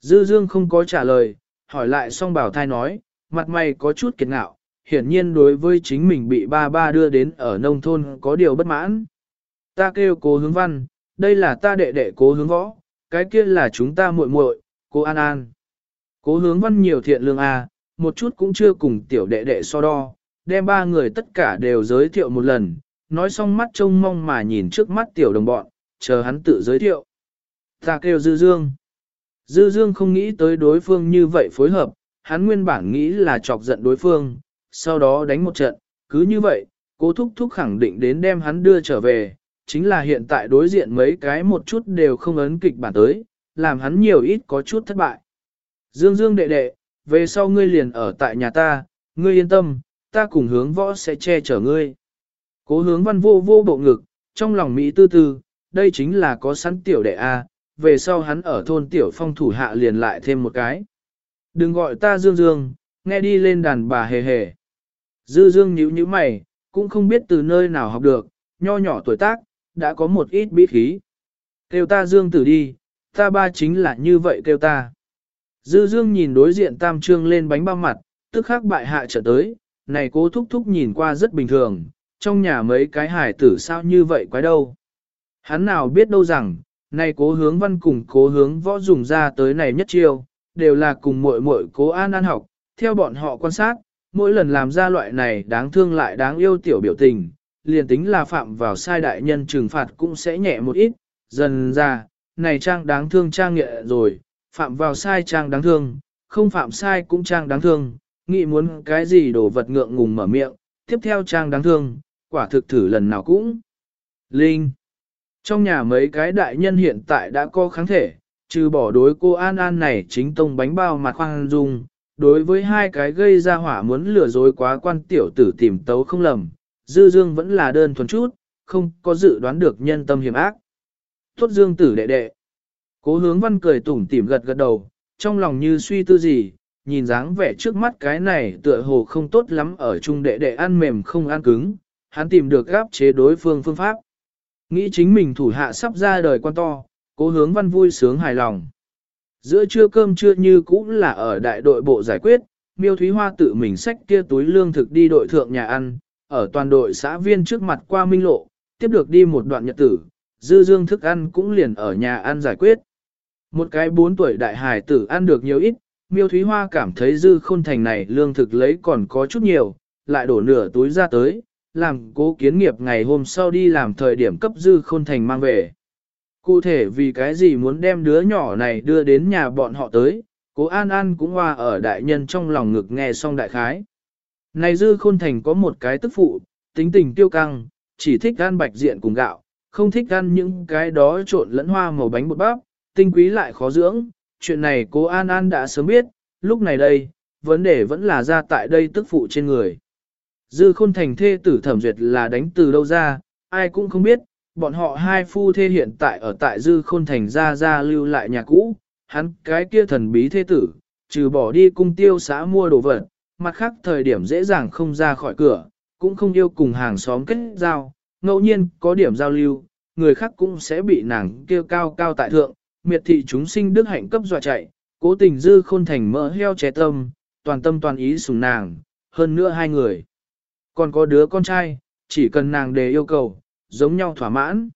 Dư Dương không có trả lời, hỏi lại xong bảo thai nói, mặt mày có chút kiệt ngạo, hiển nhiên đối với chính mình bị ba ba đưa đến ở nông thôn có điều bất mãn. Ta kêu cố hướng văn, đây là ta đệ đệ cố hướng võ, cái kia là chúng ta muội muội, cố An An. Cố hướng văn nhiều thiện lương à, một chút cũng chưa cùng tiểu đệ đệ so đo, đem ba người tất cả đều giới thiệu một lần, nói xong mắt trông mong mà nhìn trước mắt tiểu đồng bọn, chờ hắn tự giới thiệu. Ta kêu Dư Dương. Dư Dương không nghĩ tới đối phương như vậy phối hợp, hắn nguyên bản nghĩ là chọc giận đối phương, sau đó đánh một trận, cứ như vậy, cố thúc thúc khẳng định đến đem hắn đưa trở về, chính là hiện tại đối diện mấy cái một chút đều không ấn kịch bản tới, làm hắn nhiều ít có chút thất bại. Dương Dương đệ đệ, về sau ngươi liền ở tại nhà ta, ngươi yên tâm, ta cùng hướng võ sẽ che chở ngươi. Cố hướng văn vô vô bộ ngực, trong lòng Mỹ tư tư, đây chính là có sẵn tiểu đệ A, về sau hắn ở thôn tiểu phong thủ hạ liền lại thêm một cái. Đừng gọi ta Dương Dương, nghe đi lên đàn bà hề hề. Dư Dương nhíu nhíu mày, cũng không biết từ nơi nào học được, nho nhỏ tuổi tác, đã có một ít bí khí. Kêu ta Dương tử đi, ta ba chính là như vậy kêu ta. Dư Dương nhìn đối diện tam trương lên bánh bao mặt, tức khắc bại hạ trở tới, này cố thúc thúc nhìn qua rất bình thường, trong nhà mấy cái hải tử sao như vậy quái đâu. Hắn nào biết đâu rằng, này cố hướng văn cùng cố hướng võ dùng ra tới này nhất chiêu, đều là cùng muội muội cố an an học, theo bọn họ quan sát, mỗi lần làm ra loại này đáng thương lại đáng yêu tiểu biểu tình, liền tính là phạm vào sai đại nhân trừng phạt cũng sẽ nhẹ một ít, dần ra, này trang đáng thương trang nghệ rồi, phạm vào sai trang đáng thương, không phạm sai cũng trang đáng thương, nghĩ muốn cái gì đồ vật ngượng ngùng mở miệng, tiếp theo trang đáng thương, quả thực thử lần nào cũng. Linh Trong nhà mấy cái đại nhân hiện tại đã có kháng thể, trừ bỏ đối cô An An này chính tông bánh bao mặt khoan dung, đối với hai cái gây ra hỏa muốn lừa dối quá quan tiểu tử tìm tấu không lầm, dư dương vẫn là đơn thuần chút, không có dự đoán được nhân tâm hiểm ác. Tốt dương tử đệ đệ. Cố hướng văn cười tủm tỉm gật gật đầu, trong lòng như suy tư gì, nhìn dáng vẻ trước mắt cái này tựa hồ không tốt lắm ở chung đệ đệ ăn mềm không ăn cứng, hắn tìm được gáp chế đối phương phương pháp. Nghĩ chính mình thủ hạ sắp ra đời quan to, cố hướng văn vui sướng hài lòng. Giữa trưa cơm trưa như cũ là ở đại đội bộ giải quyết, miêu thúy hoa tự mình xách kia túi lương thực đi đội thượng nhà ăn, ở toàn đội xã viên trước mặt qua minh lộ, tiếp được đi một đoạn nhật tử, dư dương thức ăn cũng liền ở nhà ăn giải quyết. Một cái bốn tuổi đại hài tử ăn được nhiều ít, miêu thúy hoa cảm thấy dư khôn thành này lương thực lấy còn có chút nhiều, lại đổ nửa túi ra tới, làm cố kiến nghiệp ngày hôm sau đi làm thời điểm cấp dư khôn thành mang về. Cụ thể vì cái gì muốn đem đứa nhỏ này đưa đến nhà bọn họ tới, cố An An cũng hoa ở đại nhân trong lòng ngực nghe xong đại khái. Này dư khôn thành có một cái tức phụ, tính tình tiêu căng, chỉ thích ăn bạch diện cùng gạo, không thích ăn những cái đó trộn lẫn hoa màu bánh bột bắp, tinh quý lại khó dưỡng. Chuyện này cố An An đã sớm biết, lúc này đây, vấn đề vẫn là ra tại đây tức phụ trên người. Dư khôn thành thê tử thẩm duyệt là đánh từ đâu ra, ai cũng không biết, bọn họ hai phu thê hiện tại ở tại dư khôn thành ra ra lưu lại nhà cũ, hắn cái kia thần bí thê tử, trừ bỏ đi cung tiêu xã mua đồ vật, mặt khác thời điểm dễ dàng không ra khỏi cửa, cũng không yêu cùng hàng xóm kết giao, ngẫu nhiên có điểm giao lưu, người khác cũng sẽ bị nàng kêu cao cao tại thượng, miệt thị chúng sinh đức hạnh cấp dọa chạy, cố tình dư khôn thành mỡ heo trẻ tâm, toàn tâm toàn ý sùng nàng, hơn nữa hai người. Còn có đứa con trai, chỉ cần nàng đề yêu cầu, giống nhau thỏa mãn.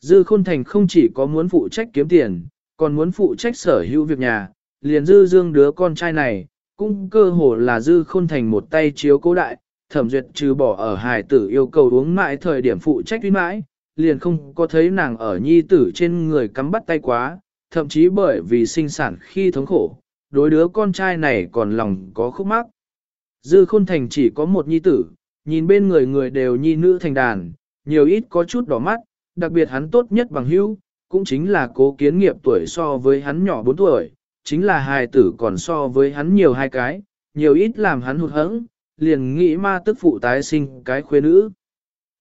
Dư khôn thành không chỉ có muốn phụ trách kiếm tiền, còn muốn phụ trách sở hữu việc nhà, liền dư dương đứa con trai này, cũng cơ hồ là dư khôn thành một tay chiếu cố đại, thẩm duyệt trừ bỏ ở hài tử yêu cầu uống mãi thời điểm phụ trách tuyên mãi, liền không có thấy nàng ở nhi tử trên người cắm bắt tay quá, thậm chí bởi vì sinh sản khi thống khổ, đối đứa con trai này còn lòng có khúc mắc. Dư khôn thành chỉ có một nhi tử, nhìn bên người người đều nhi nữ thành đàn, nhiều ít có chút đỏ mắt, đặc biệt hắn tốt nhất bằng hữu, cũng chính là cố kiến nghiệp tuổi so với hắn nhỏ 4 tuổi, chính là hài tử còn so với hắn nhiều hai cái, nhiều ít làm hắn hụt hẫng, liền nghĩ ma tức phụ tái sinh cái khuê nữ.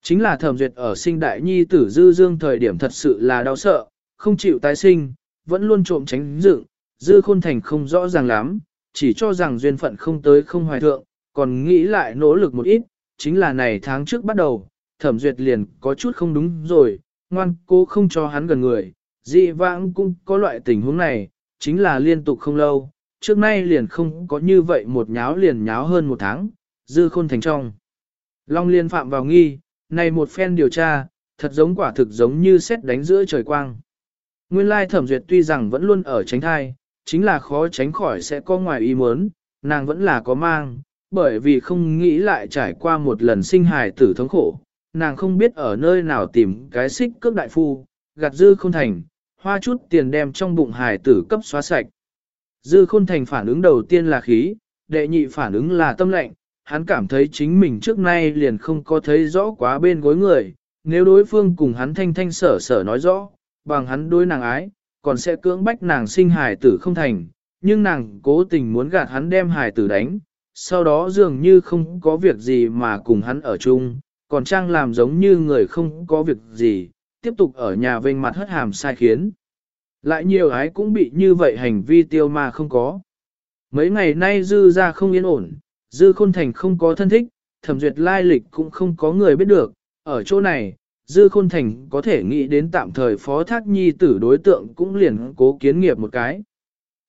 Chính là thẩm duyệt ở sinh đại nhi tử dư dương thời điểm thật sự là đau sợ, không chịu tái sinh, vẫn luôn trộm tránh dựng, dư khôn thành không rõ ràng lắm, chỉ cho rằng duyên phận không tới không hoài thượng, còn nghĩ lại nỗ lực một ít, chính là này tháng trước bắt đầu, thẩm duyệt liền có chút không đúng rồi, ngoan cố không cho hắn gần người, dị vãng cũng có loại tình huống này, chính là liên tục không lâu, trước nay liền không có như vậy một nháo liền nháo hơn một tháng, dư khôn thành trong. Long liên phạm vào nghi, này một phen điều tra, thật giống quả thực giống như xét đánh giữa trời quang. Nguyên lai thẩm duyệt tuy rằng vẫn luôn ở tránh thai, chính là khó tránh khỏi sẽ có ngoài ý muốn, nàng vẫn là có mang, bởi vì không nghĩ lại trải qua một lần sinh hài tử thống khổ, nàng không biết ở nơi nào tìm cái xích cước đại phu, gạt dư không thành, hoa chút tiền đem trong bụng hài tử cấp xóa sạch. Dư khôn thành phản ứng đầu tiên là khí, đệ nhị phản ứng là tâm lệnh, hắn cảm thấy chính mình trước nay liền không có thấy rõ quá bên gối người, nếu đối phương cùng hắn thanh thanh sở sở nói rõ, bằng hắn đối nàng ái, còn sẽ cưỡng bách nàng sinh hài tử không thành, nhưng nàng cố tình muốn gạt hắn đem hài tử đánh, sau đó dường như không có việc gì mà cùng hắn ở chung, còn trang làm giống như người không có việc gì, tiếp tục ở nhà vênh mặt hất hàm sai khiến. Lại nhiều ái cũng bị như vậy hành vi tiêu mà không có. Mấy ngày nay dư ra không yên ổn, dư khôn thành không có thân thích, thẩm duyệt lai lịch cũng không có người biết được, ở chỗ này, dư khôn thành có thể nghĩ đến tạm thời phó thác nhi tử đối tượng cũng liền cố kiến nghiệp một cái.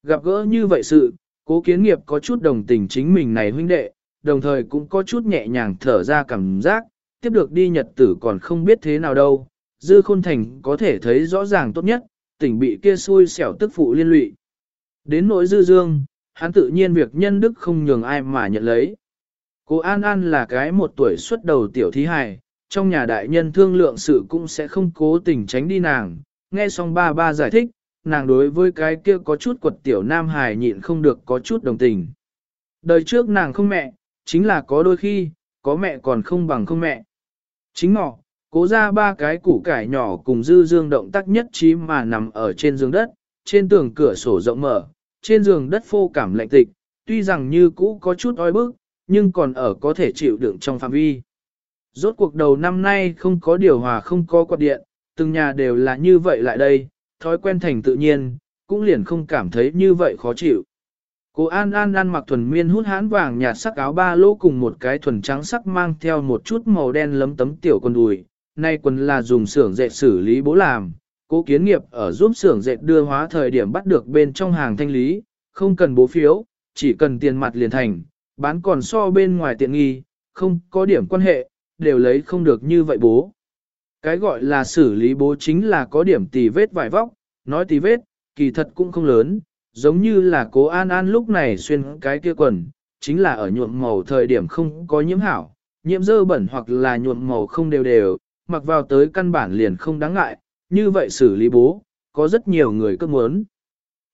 Gặp gỡ như vậy sự, cố kiến nghiệp có chút đồng tình chính mình này huynh đệ, đồng thời cũng có chút nhẹ nhàng thở ra cảm giác, tiếp được đi nhật tử còn không biết thế nào đâu, dư khôn thành có thể thấy rõ ràng tốt nhất, tỉnh bị kia xui xẻo tức phụ liên lụy. Đến nỗi dư dương, hắn tự nhiên việc nhân đức không nhường ai mà nhận lấy. Cô An An là cái một tuổi xuất đầu tiểu thí hài, trong nhà đại nhân thương lượng sự cũng sẽ không cố tình tránh đi nàng, nghe xong ba ba giải thích, nàng đối với cái kia có chút quật tiểu nam hài nhịn không được có chút đồng tình. Đời trước nàng không mẹ, chính là có đôi khi, có mẹ còn không bằng không mẹ. Chính ngọ, cố ra ba cái củ cải nhỏ cùng dư dương động tác nhất trí mà nằm ở trên giường đất, trên tường cửa sổ rộng mở, trên giường đất phô cảm lạnh tịch, tuy rằng như cũ có chút oi bức, nhưng còn ở có thể chịu đựng trong phạm vi. Rốt cuộc đầu năm nay không có điều hòa không có quạt điện, từng nhà đều là như vậy lại đây, thói quen thành tự nhiên, cũng liền không cảm thấy như vậy khó chịu. Cô An An ăn mặc thuần miên hút hán vàng nhạt sắc áo ba lỗ cùng một cái thuần trắng sắc mang theo một chút màu đen lấm tấm tiểu quần đùi. Nay quần là dùng xưởng dệt xử lý bố làm. Cố kiến nghiệp ở giúp xưởng dệt đưa hóa thời điểm bắt được bên trong hàng thanh lý, không cần bố phiếu, chỉ cần tiền mặt liền thành, bán còn so bên ngoài tiện nghi, không có điểm quan hệ, đều lấy không được như vậy bố. Cái gọi là xử lý bố chính là có điểm tì vết vải vóc, nói tì vết, kỳ thật cũng không lớn, giống như là cố an an lúc này xuyên cái kia quần, chính là ở nhuộm màu thời điểm không có nhiễm hảo, nhiễm dơ bẩn hoặc là nhuộm màu không đều đều, mặc vào tới căn bản liền không đáng ngại, như vậy xử lý bố, có rất nhiều người cơ muốn.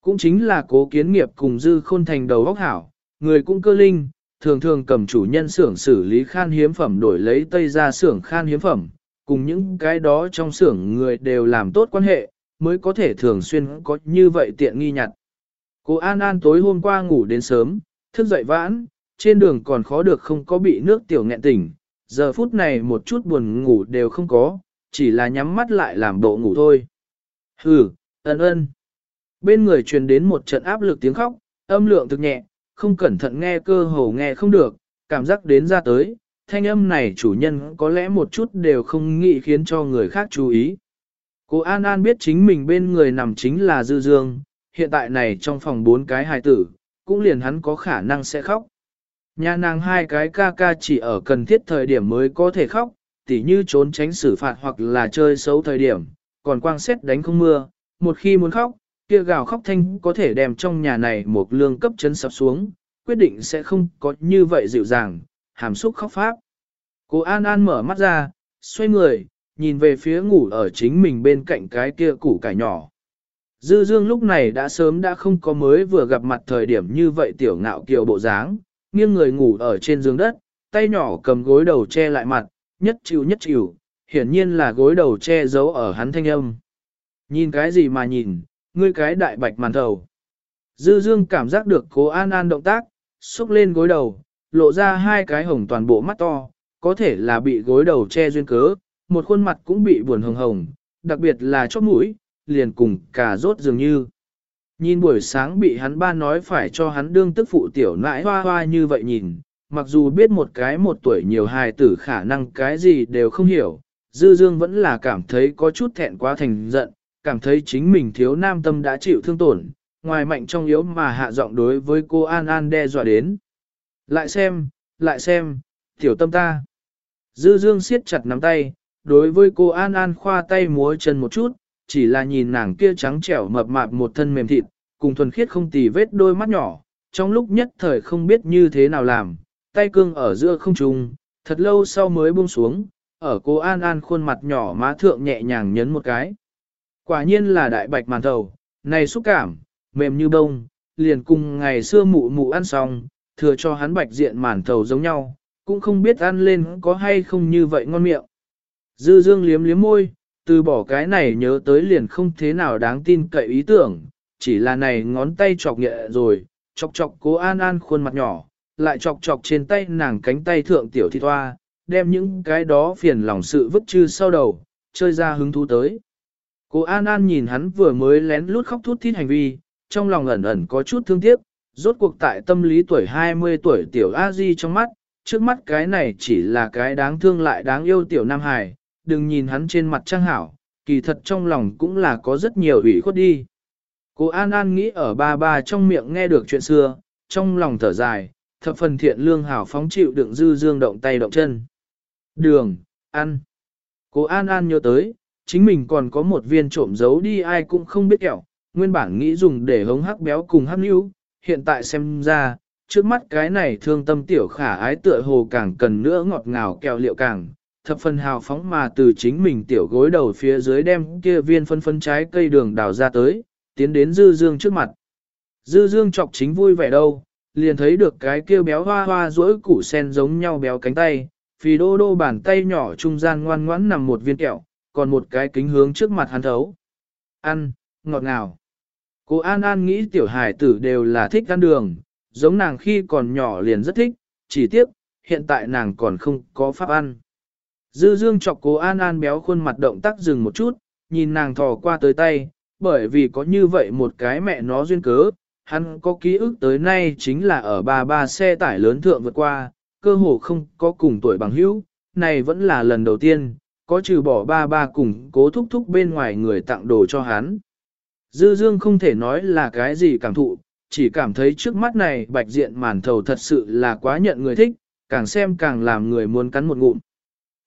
Cũng chính là cố kiến nghiệp cùng dư khôn thành đầu góc hảo, người cũng cơ linh, thường thường cầm chủ nhân xưởng xử lý khan hiếm phẩm đổi lấy tây ra xưởng khan hiếm phẩm, cùng những cái đó trong xưởng người đều làm tốt quan hệ, mới có thể thường xuyên có như vậy tiện nghi nhặt. Cô An An tối hôm qua ngủ đến sớm, thức dậy vãn, trên đường còn khó được không có bị nước tiểu nghẹn tỉnh, giờ phút này một chút buồn ngủ đều không có, chỉ là nhắm mắt lại làm bộ ngủ thôi. Hừ, ân ân. Bên người truyền đến một trận áp lực tiếng khóc, âm lượng thực nhẹ, không cẩn thận nghe cơ hồ nghe không được, cảm giác đến ra tới, thanh âm này chủ nhân có lẽ một chút đều không nghĩ khiến cho người khác chú ý. Cô An An biết chính mình bên người nằm chính là Dư Dương, hiện tại này trong phòng bốn cái hài tử, cũng liền hắn có khả năng sẽ khóc. Nhà nàng hai cái ca ca chỉ ở cần thiết thời điểm mới có thể khóc, tỉ như trốn tránh xử phạt hoặc là chơi xấu thời điểm, còn quang xét đánh không mưa, một khi muốn khóc, kia gào khóc thanh có thể đem trong nhà này một lương cấp chấn sập xuống, quyết định sẽ không có như vậy dịu dàng, hàm xúc khóc pháp. Cô An An mở mắt ra, xoay người, nhìn về phía ngủ ở chính mình bên cạnh cái kia củ cải nhỏ. Dư Dương lúc này đã sớm đã không có mới vừa gặp mặt thời điểm như vậy tiểu ngạo kiều bộ dáng, nghiêng người ngủ ở trên giường đất, tay nhỏ cầm gối đầu che lại mặt, nhất chịu nhất chịu, hiển nhiên là gối đầu che giấu ở hắn thanh âm. Nhìn cái gì mà nhìn, ngươi cái đại bạch màn thầu. Dư Dương cảm giác được cố an an động tác, xúc lên gối đầu, lộ ra hai cái hồng toàn bộ mắt to, có thể là bị gối đầu che duyên cớ, một khuôn mặt cũng bị buồn hồng hồng, đặc biệt là chóp mũi, liền cùng cả rốt dường như. Nhìn buổi sáng bị hắn ba nói phải cho hắn đương tức phụ tiểu nãi hoa hoa như vậy nhìn, mặc dù biết một cái một tuổi nhiều hài tử khả năng cái gì đều không hiểu, Dư Dương vẫn là cảm thấy có chút thẹn quá thành giận, cảm thấy chính mình thiếu nam tâm đã chịu thương tổn, ngoài mạnh trong yếu mà hạ giọng đối với cô An An đe dọa đến. Lại xem, lại xem, tiểu tâm ta. Dư Dương siết chặt nắm tay, đối với cô An An khoa tay múa chân một chút, chỉ là nhìn nàng kia trắng trẻo mập mạp một thân mềm thịt, cùng thuần khiết không tì vết đôi mắt nhỏ, trong lúc nhất thời không biết như thế nào làm, tay cương ở giữa không trung, thật lâu sau mới buông xuống, ở cô An An khuôn mặt nhỏ má thượng nhẹ nhàng nhấn một cái. Quả nhiên là đại bạch màn thầu, này xúc cảm, mềm như bông, liền cùng ngày xưa mụ mụ ăn xong, thừa cho hắn bạch diện màn thầu giống nhau, cũng không biết ăn lên có hay không như vậy ngon miệng. Dư dương liếm liếm môi, từ bỏ cái này nhớ tới liền không thế nào đáng tin cậy ý tưởng, chỉ là này ngón tay chọc nhẹ rồi, chọc chọc cố an an khuôn mặt nhỏ, lại chọc chọc trên tay nàng cánh tay thượng tiểu thi toa, đem những cái đó phiền lòng sự vứt chư sau đầu, chơi ra hứng thú tới. cô An An nhìn hắn vừa mới lén lút khóc thút thít hành vi, trong lòng ẩn ẩn có chút thương tiếc, rốt cuộc tại tâm lý tuổi 20 tuổi tiểu a di trong mắt, trước mắt cái này chỉ là cái đáng thương lại đáng yêu tiểu Nam Hải, đừng nhìn hắn trên mặt trang hảo, kỳ thật trong lòng cũng là có rất nhiều ủy khuất đi. Cô An An nghĩ ở ba ba trong miệng nghe được chuyện xưa, trong lòng thở dài, thập phần thiện lương hảo phóng chịu đựng dư dương động tay động chân. Đường, ăn. cố An An nhớ tới, chính mình còn có một viên trộm giấu đi ai cũng không biết kẹo, nguyên bản nghĩ dùng để hống hắc béo cùng hắc níu, hiện tại xem ra, trước mắt cái này thương tâm tiểu khả ái tựa hồ càng cần nữa ngọt ngào kẹo liệu càng, thập phần hào phóng mà từ chính mình tiểu gối đầu phía dưới đem kia viên phân phân trái cây đường đào ra tới, tiến đến dư dương trước mặt. Dư dương chọc chính vui vẻ đâu, liền thấy được cái kia béo hoa hoa rỗi củ sen giống nhau béo cánh tay, phì đô đô bàn tay nhỏ trung gian ngoan ngoãn nằm một viên kẹo, còn một cái kính hướng trước mặt hắn thấu. Ăn, ngọt ngào. Cô An An nghĩ tiểu hải tử đều là thích ăn đường, giống nàng khi còn nhỏ liền rất thích, chỉ tiếc, hiện tại nàng còn không có pháp ăn. Dư dương chọc cố An An béo khuôn mặt động tác dừng một chút, nhìn nàng thò qua tới tay, bởi vì có như vậy một cái mẹ nó duyên cớ, hắn có ký ức tới nay chính là ở ba ba xe tải lớn thượng vượt qua, cơ hồ không có cùng tuổi bằng hữu, này vẫn là lần đầu tiên, có trừ bỏ ba ba cùng cố thúc thúc bên ngoài người tặng đồ cho hắn. Dư dương không thể nói là cái gì cảm thụ, chỉ cảm thấy trước mắt này bạch diện màn thầu thật sự là quá nhận người thích, càng xem càng làm người muốn cắn một ngụm.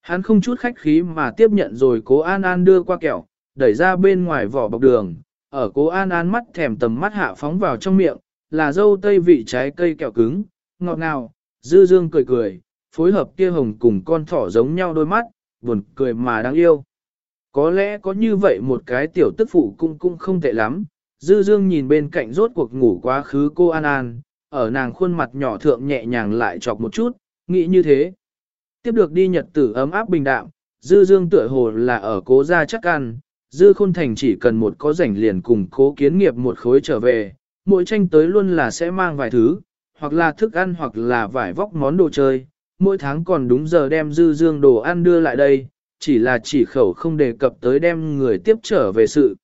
Hắn không chút khách khí mà tiếp nhận rồi cố An An đưa qua kẹo, đẩy ra bên ngoài vỏ bọc đường, ở cố An An mắt thèm tầm mắt hạ phóng vào trong miệng, là dâu tây vị trái cây kẹo cứng, ngọt ngào, dư dương cười cười, phối hợp kia hồng cùng con thỏ giống nhau đôi mắt, buồn cười mà đáng yêu. Có lẽ có như vậy một cái tiểu tức phụ cũng cũng không tệ lắm, dư dương nhìn bên cạnh rốt cuộc ngủ quá khứ cô An An, ở nàng khuôn mặt nhỏ thượng nhẹ nhàng lại chọc một chút, nghĩ như thế. Tiếp được đi nhật tử ấm áp bình đạm, dư dương tựa hồ là ở cố gia chắc ăn, dư khôn thành chỉ cần một có rảnh liền cùng cố kiến nghiệp một khối trở về, mỗi tranh tới luôn là sẽ mang vài thứ, hoặc là thức ăn hoặc là vải vóc món đồ chơi, mỗi tháng còn đúng giờ đem dư dương đồ ăn đưa lại đây, chỉ là chỉ khẩu không đề cập tới đem người tiếp trở về sự.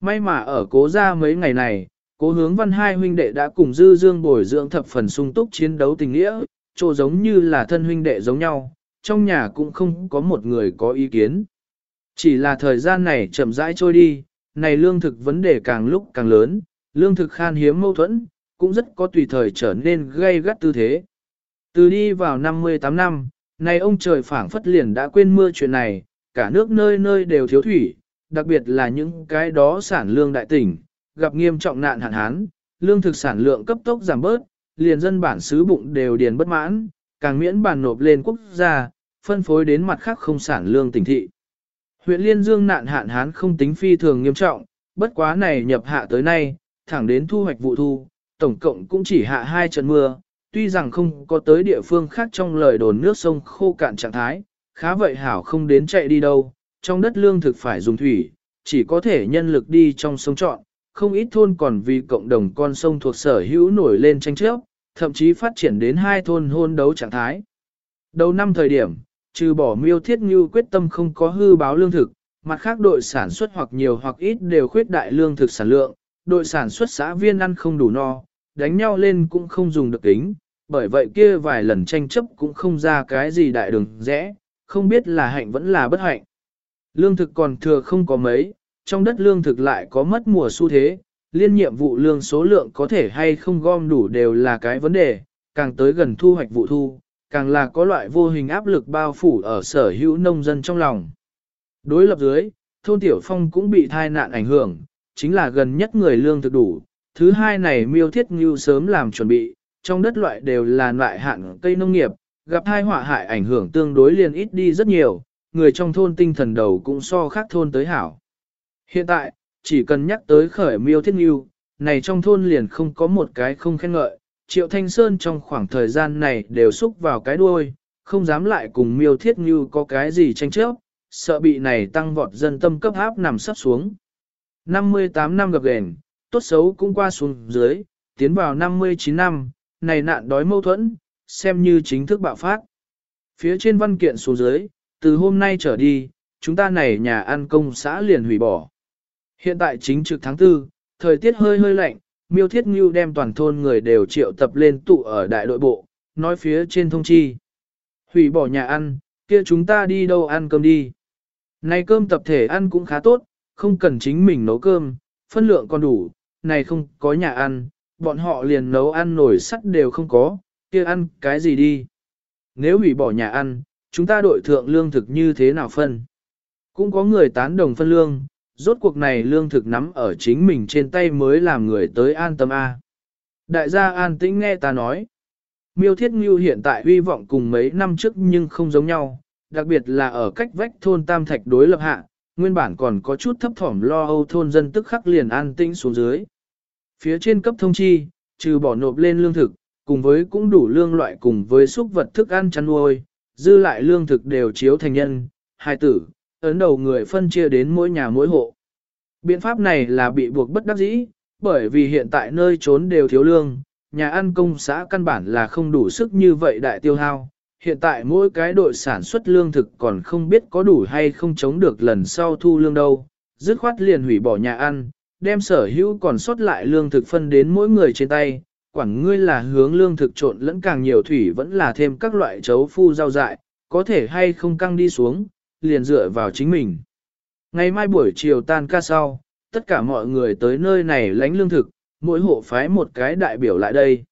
May mà ở cố gia mấy ngày này, cố hướng văn hai huynh đệ đã cùng dư dương bồi dưỡng thập phần sung túc chiến đấu tình nghĩa, chỗ giống như là thân huynh đệ giống nhau, trong nhà cũng không có một người có ý kiến. Chỉ là thời gian này chậm rãi trôi đi, này lương thực vấn đề càng lúc càng lớn, lương thực khan hiếm mâu thuẫn, cũng rất có tùy thời trở nên gây gắt tư thế. Từ đi vào 58 năm, này ông trời phảng phất liền đã quên mưa chuyện này, cả nước nơi nơi đều thiếu thủy, đặc biệt là những cái đó sản lương đại tỉnh, gặp nghiêm trọng nạn hạn hán, lương thực sản lượng cấp tốc giảm bớt, liền dân bản xứ bụng đều điền bất mãn, càng miễn bản nộp lên quốc gia, phân phối đến mặt khác không sản lương tỉnh thị. Huyện Liên Dương nạn hạn hán không tính phi thường nghiêm trọng, bất quá này nhập hạ tới nay, thẳng đến thu hoạch vụ thu, tổng cộng cũng chỉ hạ hai trận mưa, tuy rằng không có tới địa phương khác trong lời đồn nước sông khô cạn trạng thái, khá vậy hảo không đến chạy đi đâu, trong đất lương thực phải dùng thủy, chỉ có thể nhân lực đi trong sông trọn, không ít thôn còn vì cộng đồng con sông thuộc sở hữu nổi lên tranh chấp, thậm chí phát triển đến hai thôn hôn đấu trạng thái. Đầu năm thời điểm, trừ bỏ miêu thiết như quyết tâm không có hư báo lương thực, mặt khác đội sản xuất hoặc nhiều hoặc ít đều khuyết đại lương thực sản lượng, đội sản xuất xã viên ăn không đủ no, đánh nhau lên cũng không dùng được kính, bởi vậy kia vài lần tranh chấp cũng không ra cái gì đại đường rẽ, không biết là hạnh vẫn là bất hạnh. Lương thực còn thừa không có mấy, trong đất lương thực lại có mất mùa xu thế, liên nhiệm vụ lương số lượng có thể hay không gom đủ đều là cái vấn đề, càng tới gần thu hoạch vụ thu, càng là có loại vô hình áp lực bao phủ ở sở hữu nông dân trong lòng. Đối lập dưới, thôn Tiểu Phong cũng bị thai nạn ảnh hưởng, chính là gần nhất người lương thực đủ. Thứ hai này miêu thiết ngưu sớm làm chuẩn bị, trong đất loại đều là loại hạn cây nông nghiệp, gặp hai họa hại ảnh hưởng tương đối liền ít đi rất nhiều, người trong thôn tinh thần đầu cũng so khác thôn tới hảo. Hiện tại, chỉ cần nhắc tới khởi miêu thiết ngưu, này trong thôn liền không có một cái không khen ngợi, Triệu Thanh Sơn trong khoảng thời gian này đều xúc vào cái đuôi, không dám lại cùng miêu thiết như có cái gì tranh chấp, sợ bị này tăng vọt dân tâm cấp áp nằm sắp xuống. 58 năm gặp gền, tốt xấu cũng qua xuống dưới, tiến vào 59 năm, này nạn đói mâu thuẫn, xem như chính thức bạo phát. Phía trên văn kiện xuống dưới, từ hôm nay trở đi, chúng ta này nhà ăn công xã liền hủy bỏ. Hiện tại chính trực tháng 4, thời tiết hơi hơi lạnh, miêu thiết ngưu đem toàn thôn người đều triệu tập lên tụ ở đại đội bộ, nói phía trên thông chi. Hủy bỏ nhà ăn, kia chúng ta đi đâu ăn cơm đi. Này cơm tập thể ăn cũng khá tốt, không cần chính mình nấu cơm, phân lượng còn đủ, này không có nhà ăn, bọn họ liền nấu ăn nổi sắt đều không có, kia ăn cái gì đi. Nếu hủy bỏ nhà ăn, chúng ta đội thượng lương thực như thế nào phân? Cũng có người tán đồng phân lương, rốt cuộc này lương thực nắm ở chính mình trên tay mới làm người tới an tâm A. Đại gia an tĩnh nghe ta nói. Miêu Thiết Ngưu hiện tại hy vọng cùng mấy năm trước nhưng không giống nhau, đặc biệt là ở cách vách thôn Tam Thạch đối lập hạ, nguyên bản còn có chút thấp thỏm lo âu thôn dân tức khắc liền an tĩnh xuống dưới. Phía trên cấp thông chi, trừ bỏ nộp lên lương thực, cùng với cũng đủ lương loại cùng với xúc vật thức ăn chăn nuôi, dư lại lương thực đều chiếu thành nhân, hai tử, ấn đầu người phân chia đến mỗi nhà mỗi hộ. Biện pháp này là bị buộc bất đắc dĩ, bởi vì hiện tại nơi trốn đều thiếu lương, nhà ăn công xã căn bản là không đủ sức như vậy đại tiêu hao. Hiện tại mỗi cái đội sản xuất lương thực còn không biết có đủ hay không chống được lần sau thu lương đâu, dứt khoát liền hủy bỏ nhà ăn, đem sở hữu còn sót lại lương thực phân đến mỗi người trên tay, quản ngươi là hướng lương thực trộn lẫn càng nhiều thủy vẫn là thêm các loại chấu phu rau dại, có thể hay không căng đi xuống, liền dựa vào chính mình. Ngày mai buổi chiều tan ca sau, tất cả mọi người tới nơi này lánh lương thực, mỗi hộ phái một cái đại biểu lại đây.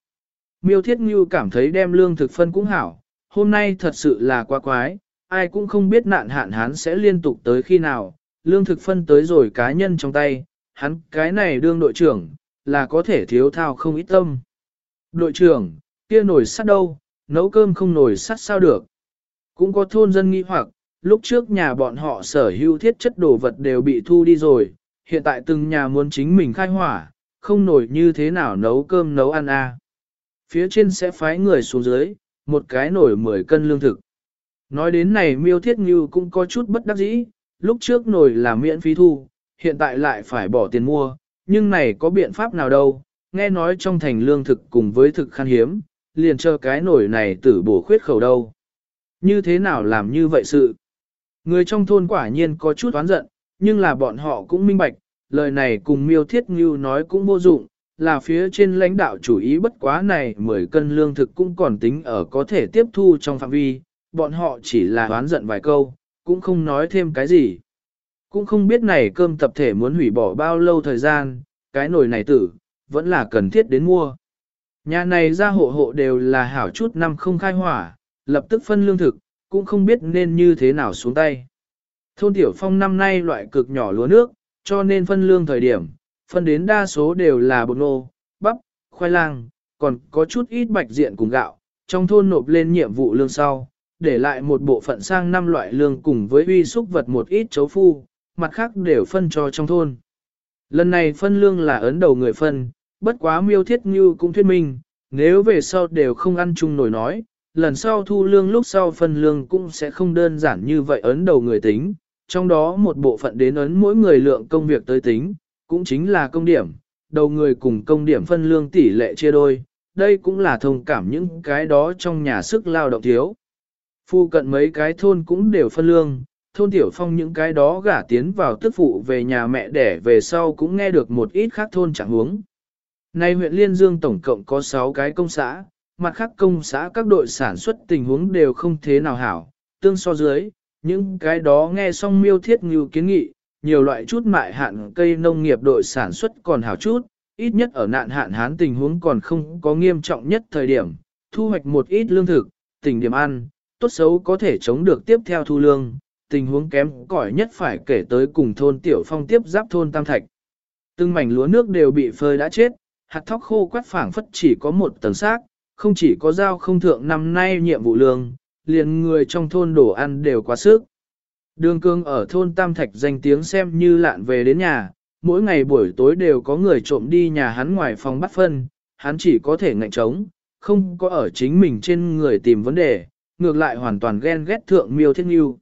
Miêu Thiết Ngưu cảm thấy đem lương thực phân cũng hảo, hôm nay thật sự là quá quái, ai cũng không biết nạn hạn hán sẽ liên tục tới khi nào, lương thực phân tới rồi cá nhân trong tay, hắn cái này đương đội trưởng, là có thể thiếu thao không ít tâm. Đội trưởng, kia nổi sắt đâu, nấu cơm không nổi sắt sao được. Cũng có thôn dân nghi hoặc, lúc trước nhà bọn họ sở hữu thiết chất đồ vật đều bị thu đi rồi, hiện tại từng nhà muốn chính mình khai hỏa, không nổi như thế nào nấu cơm nấu ăn a. Phía trên sẽ phái người xuống dưới, một cái nổi 10 cân lương thực. Nói đến này miêu thiết như cũng có chút bất đắc dĩ, lúc trước nổi là miễn phí thu, hiện tại lại phải bỏ tiền mua, nhưng này có biện pháp nào đâu, nghe nói trong thành lương thực cùng với thực khan hiếm, liền chờ cái nổi này tử bổ khuyết khẩu đâu. Như thế nào làm như vậy sự? Người trong thôn quả nhiên có chút oán giận, nhưng là bọn họ cũng minh bạch, lời này cùng miêu thiết ngưu nói cũng vô dụng, là phía trên lãnh đạo chủ ý bất quá này 10 cân lương thực cũng còn tính ở có thể tiếp thu trong phạm vi, bọn họ chỉ là oán giận vài câu, cũng không nói thêm cái gì. Cũng không biết này cơm tập thể muốn hủy bỏ bao lâu thời gian, cái nồi này tử, vẫn là cần thiết đến mua. Nhà này ra hộ hộ đều là hảo chút năm không khai hỏa, lập tức phân lương thực, cũng không biết nên như thế nào xuống tay. Thôn Tiểu Phong năm nay loại cực nhỏ lúa nước, cho nên phân lương thời điểm, phân đến đa số đều là bột nô, bắp, khoai lang, còn có chút ít bạch diện cùng gạo, trong thôn nộp lên nhiệm vụ lương sau, để lại một bộ phận sang năm loại lương cùng với uy xúc vật một ít chấu phu, mặt khác đều phân cho trong thôn. Lần này phân lương là ấn đầu người phân, bất quá miêu thiết như cũng thuyết minh, nếu về sau đều không ăn chung nổi nói, lần sau thu lương lúc sau phân lương cũng sẽ không đơn giản như vậy ấn đầu người tính, trong đó một bộ phận đến ấn mỗi người lượng công việc tới tính, cũng chính là công điểm, đầu người cùng công điểm phân lương tỷ lệ chia đôi, đây cũng là thông cảm những cái đó trong nhà sức lao động thiếu. Phu cận mấy cái thôn cũng đều phân lương, thôn tiểu phong những cái đó gả tiến vào tức phụ về nhà mẹ đẻ về sau cũng nghe được một ít khác thôn chẳng huống. Nay huyện Liên Dương tổng cộng có 6 cái công xã, mặt khác công xã các đội sản xuất tình huống đều không thế nào hảo, tương so dưới, những cái đó nghe xong miêu thiết như kiến nghị, nhiều loại chút mại hạn cây nông nghiệp đội sản xuất còn hảo chút, ít nhất ở nạn hạn hán tình huống còn không có nghiêm trọng nhất thời điểm, thu hoạch một ít lương thực, tình điểm ăn, tốt xấu có thể chống được tiếp theo thu lương, tình huống kém cỏi nhất phải kể tới cùng thôn Tiểu Phong tiếp giáp thôn Tam Thạch. Từng mảnh lúa nước đều bị phơi đã chết, hạt thóc khô quát phảng phất chỉ có một tầng xác, không chỉ có giao không thượng năm nay nhiệm vụ lương, liền người trong thôn đổ ăn đều quá sức. Đường cương ở thôn Tam Thạch danh tiếng xem như lạn về đến nhà, mỗi ngày buổi tối đều có người trộm đi nhà hắn ngoài phòng bắt phân, hắn chỉ có thể ngạnh trống, không có ở chính mình trên người tìm vấn đề, ngược lại hoàn toàn ghen ghét thượng miêu thiết nghiêu.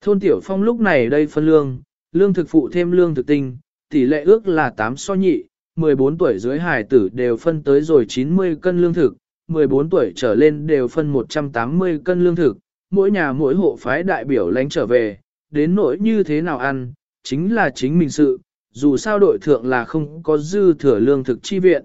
Thôn Tiểu Phong lúc này đây phân lương, lương thực phụ thêm lương thực tinh, tỷ lệ ước là 8 so nhị, 14 tuổi dưới hải tử đều phân tới rồi 90 cân lương thực, 14 tuổi trở lên đều phân 180 cân lương thực, mỗi nhà mỗi hộ phái đại biểu lánh trở về, đến nỗi như thế nào ăn, chính là chính mình sự, dù sao đội thượng là không có dư thừa lương thực chi viện.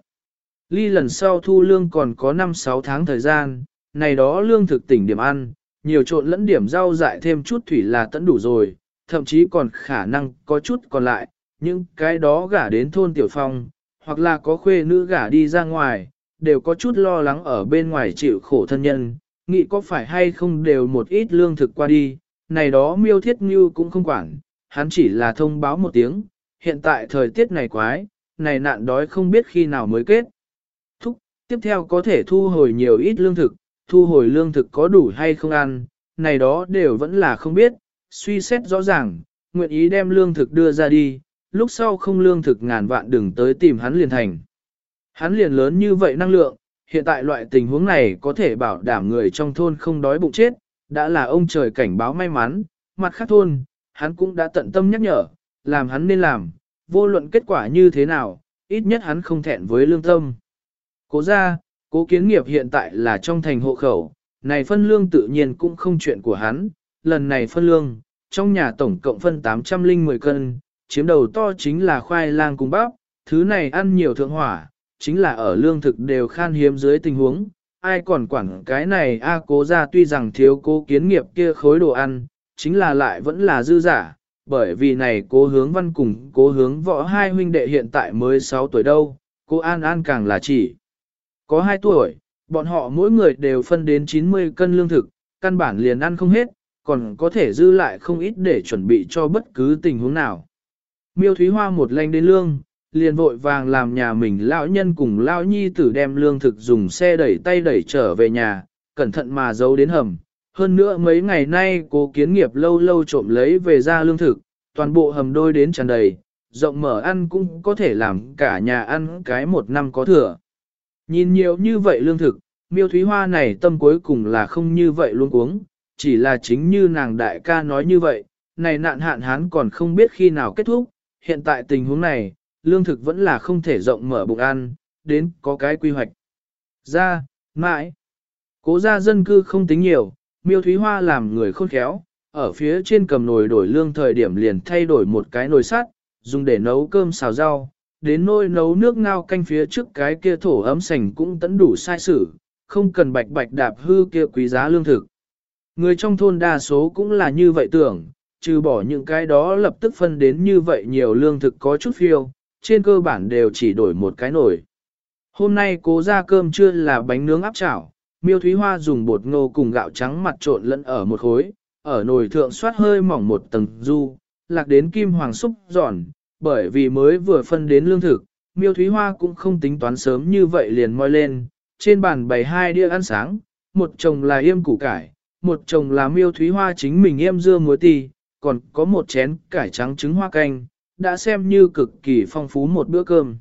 Ly lần sau thu lương còn có 5-6 tháng thời gian, này đó lương thực tỉnh điểm ăn, nhiều trộn lẫn điểm rau dại thêm chút thủy là tận đủ rồi, thậm chí còn khả năng có chút còn lại, những cái đó gả đến thôn tiểu phong, hoặc là có khuê nữ gả đi ra ngoài, đều có chút lo lắng ở bên ngoài chịu khổ thân nhân, nghĩ có phải hay không đều một ít lương thực qua đi, này đó miêu thiết như cũng không quản, hắn chỉ là thông báo một tiếng, hiện tại thời tiết này quái, này nạn đói không biết khi nào mới kết. Thúc, tiếp theo có thể thu hồi nhiều ít lương thực, thu hồi lương thực có đủ hay không ăn, này đó đều vẫn là không biết, suy xét rõ ràng, nguyện ý đem lương thực đưa ra đi, lúc sau không lương thực ngàn vạn đừng tới tìm hắn liền thành. Hắn liền lớn như vậy năng lượng, hiện tại loại tình huống này có thể bảo đảm người trong thôn không đói bụng chết, đã là ông trời cảnh báo may mắn, mặt khác thôn, hắn cũng đã tận tâm nhắc nhở, làm hắn nên làm, vô luận kết quả như thế nào, ít nhất hắn không thẹn với lương tâm. Cố ra, cố kiến nghiệp hiện tại là trong thành hộ khẩu, này phân lương tự nhiên cũng không chuyện của hắn, lần này phân lương, trong nhà tổng cộng phân 810 cân, chiếm đầu to chính là khoai lang cùng bắp, thứ này ăn nhiều thượng hỏa, chính là ở lương thực đều khan hiếm dưới tình huống, ai còn quản cái này a cố ra tuy rằng thiếu cố kiến nghiệp kia khối đồ ăn, chính là lại vẫn là dư giả, bởi vì này cố hướng văn cùng cố hướng võ hai huynh đệ hiện tại mới 6 tuổi đâu, cố An An càng là chỉ có 2 tuổi, bọn họ mỗi người đều phân đến 90 cân lương thực, căn bản liền ăn không hết, còn có thể dư lại không ít để chuẩn bị cho bất cứ tình huống nào. Miêu Thúy Hoa một lanh đến lương, liền vội vàng làm nhà mình lão nhân cùng lão nhi tử đem lương thực dùng xe đẩy tay đẩy trở về nhà, cẩn thận mà giấu đến hầm. Hơn nữa mấy ngày nay cố kiến nghiệp lâu lâu trộm lấy về ra lương thực, toàn bộ hầm đôi đến tràn đầy, rộng mở ăn cũng có thể làm cả nhà ăn cái một năm có thừa. Nhìn nhiều như vậy lương thực, miêu thúy hoa này tâm cuối cùng là không như vậy luôn uống, chỉ là chính như nàng đại ca nói như vậy, này nạn hạn hán còn không biết khi nào kết thúc, hiện tại tình huống này, lương thực vẫn là không thể rộng mở bụng ăn, đến có cái quy hoạch. Ra, mãi, cố gia dân cư không tính nhiều, miêu thúy hoa làm người khôn khéo, ở phía trên cầm nồi đổi lương thời điểm liền thay đổi một cái nồi sắt, dùng để nấu cơm xào rau, đến nôi nấu nước ngao canh phía trước cái kia thổ ấm sành cũng tẫn đủ sai sử, không cần bạch bạch đạp hư kia quý giá lương thực. Người trong thôn đa số cũng là như vậy tưởng, trừ bỏ những cái đó lập tức phân đến như vậy nhiều lương thực có chút phiêu, trên cơ bản đều chỉ đổi một cái nồi. Hôm nay cố ra cơm trưa là bánh nướng áp chảo, miêu thúy hoa dùng bột ngô cùng gạo trắng mặt trộn lẫn ở một khối, ở nồi thượng xoát hơi mỏng một tầng du, lạc đến kim hoàng xúc giòn, bởi vì mới vừa phân đến lương thực, miêu thúy hoa cũng không tính toán sớm như vậy liền moi lên, trên bàn bày hai đĩa ăn sáng, một chồng là yêm củ cải, một chồng là miêu thúy hoa chính mình yêm dưa muối tì, còn có một chén cải trắng trứng hoa canh, đã xem như cực kỳ phong phú một bữa cơm.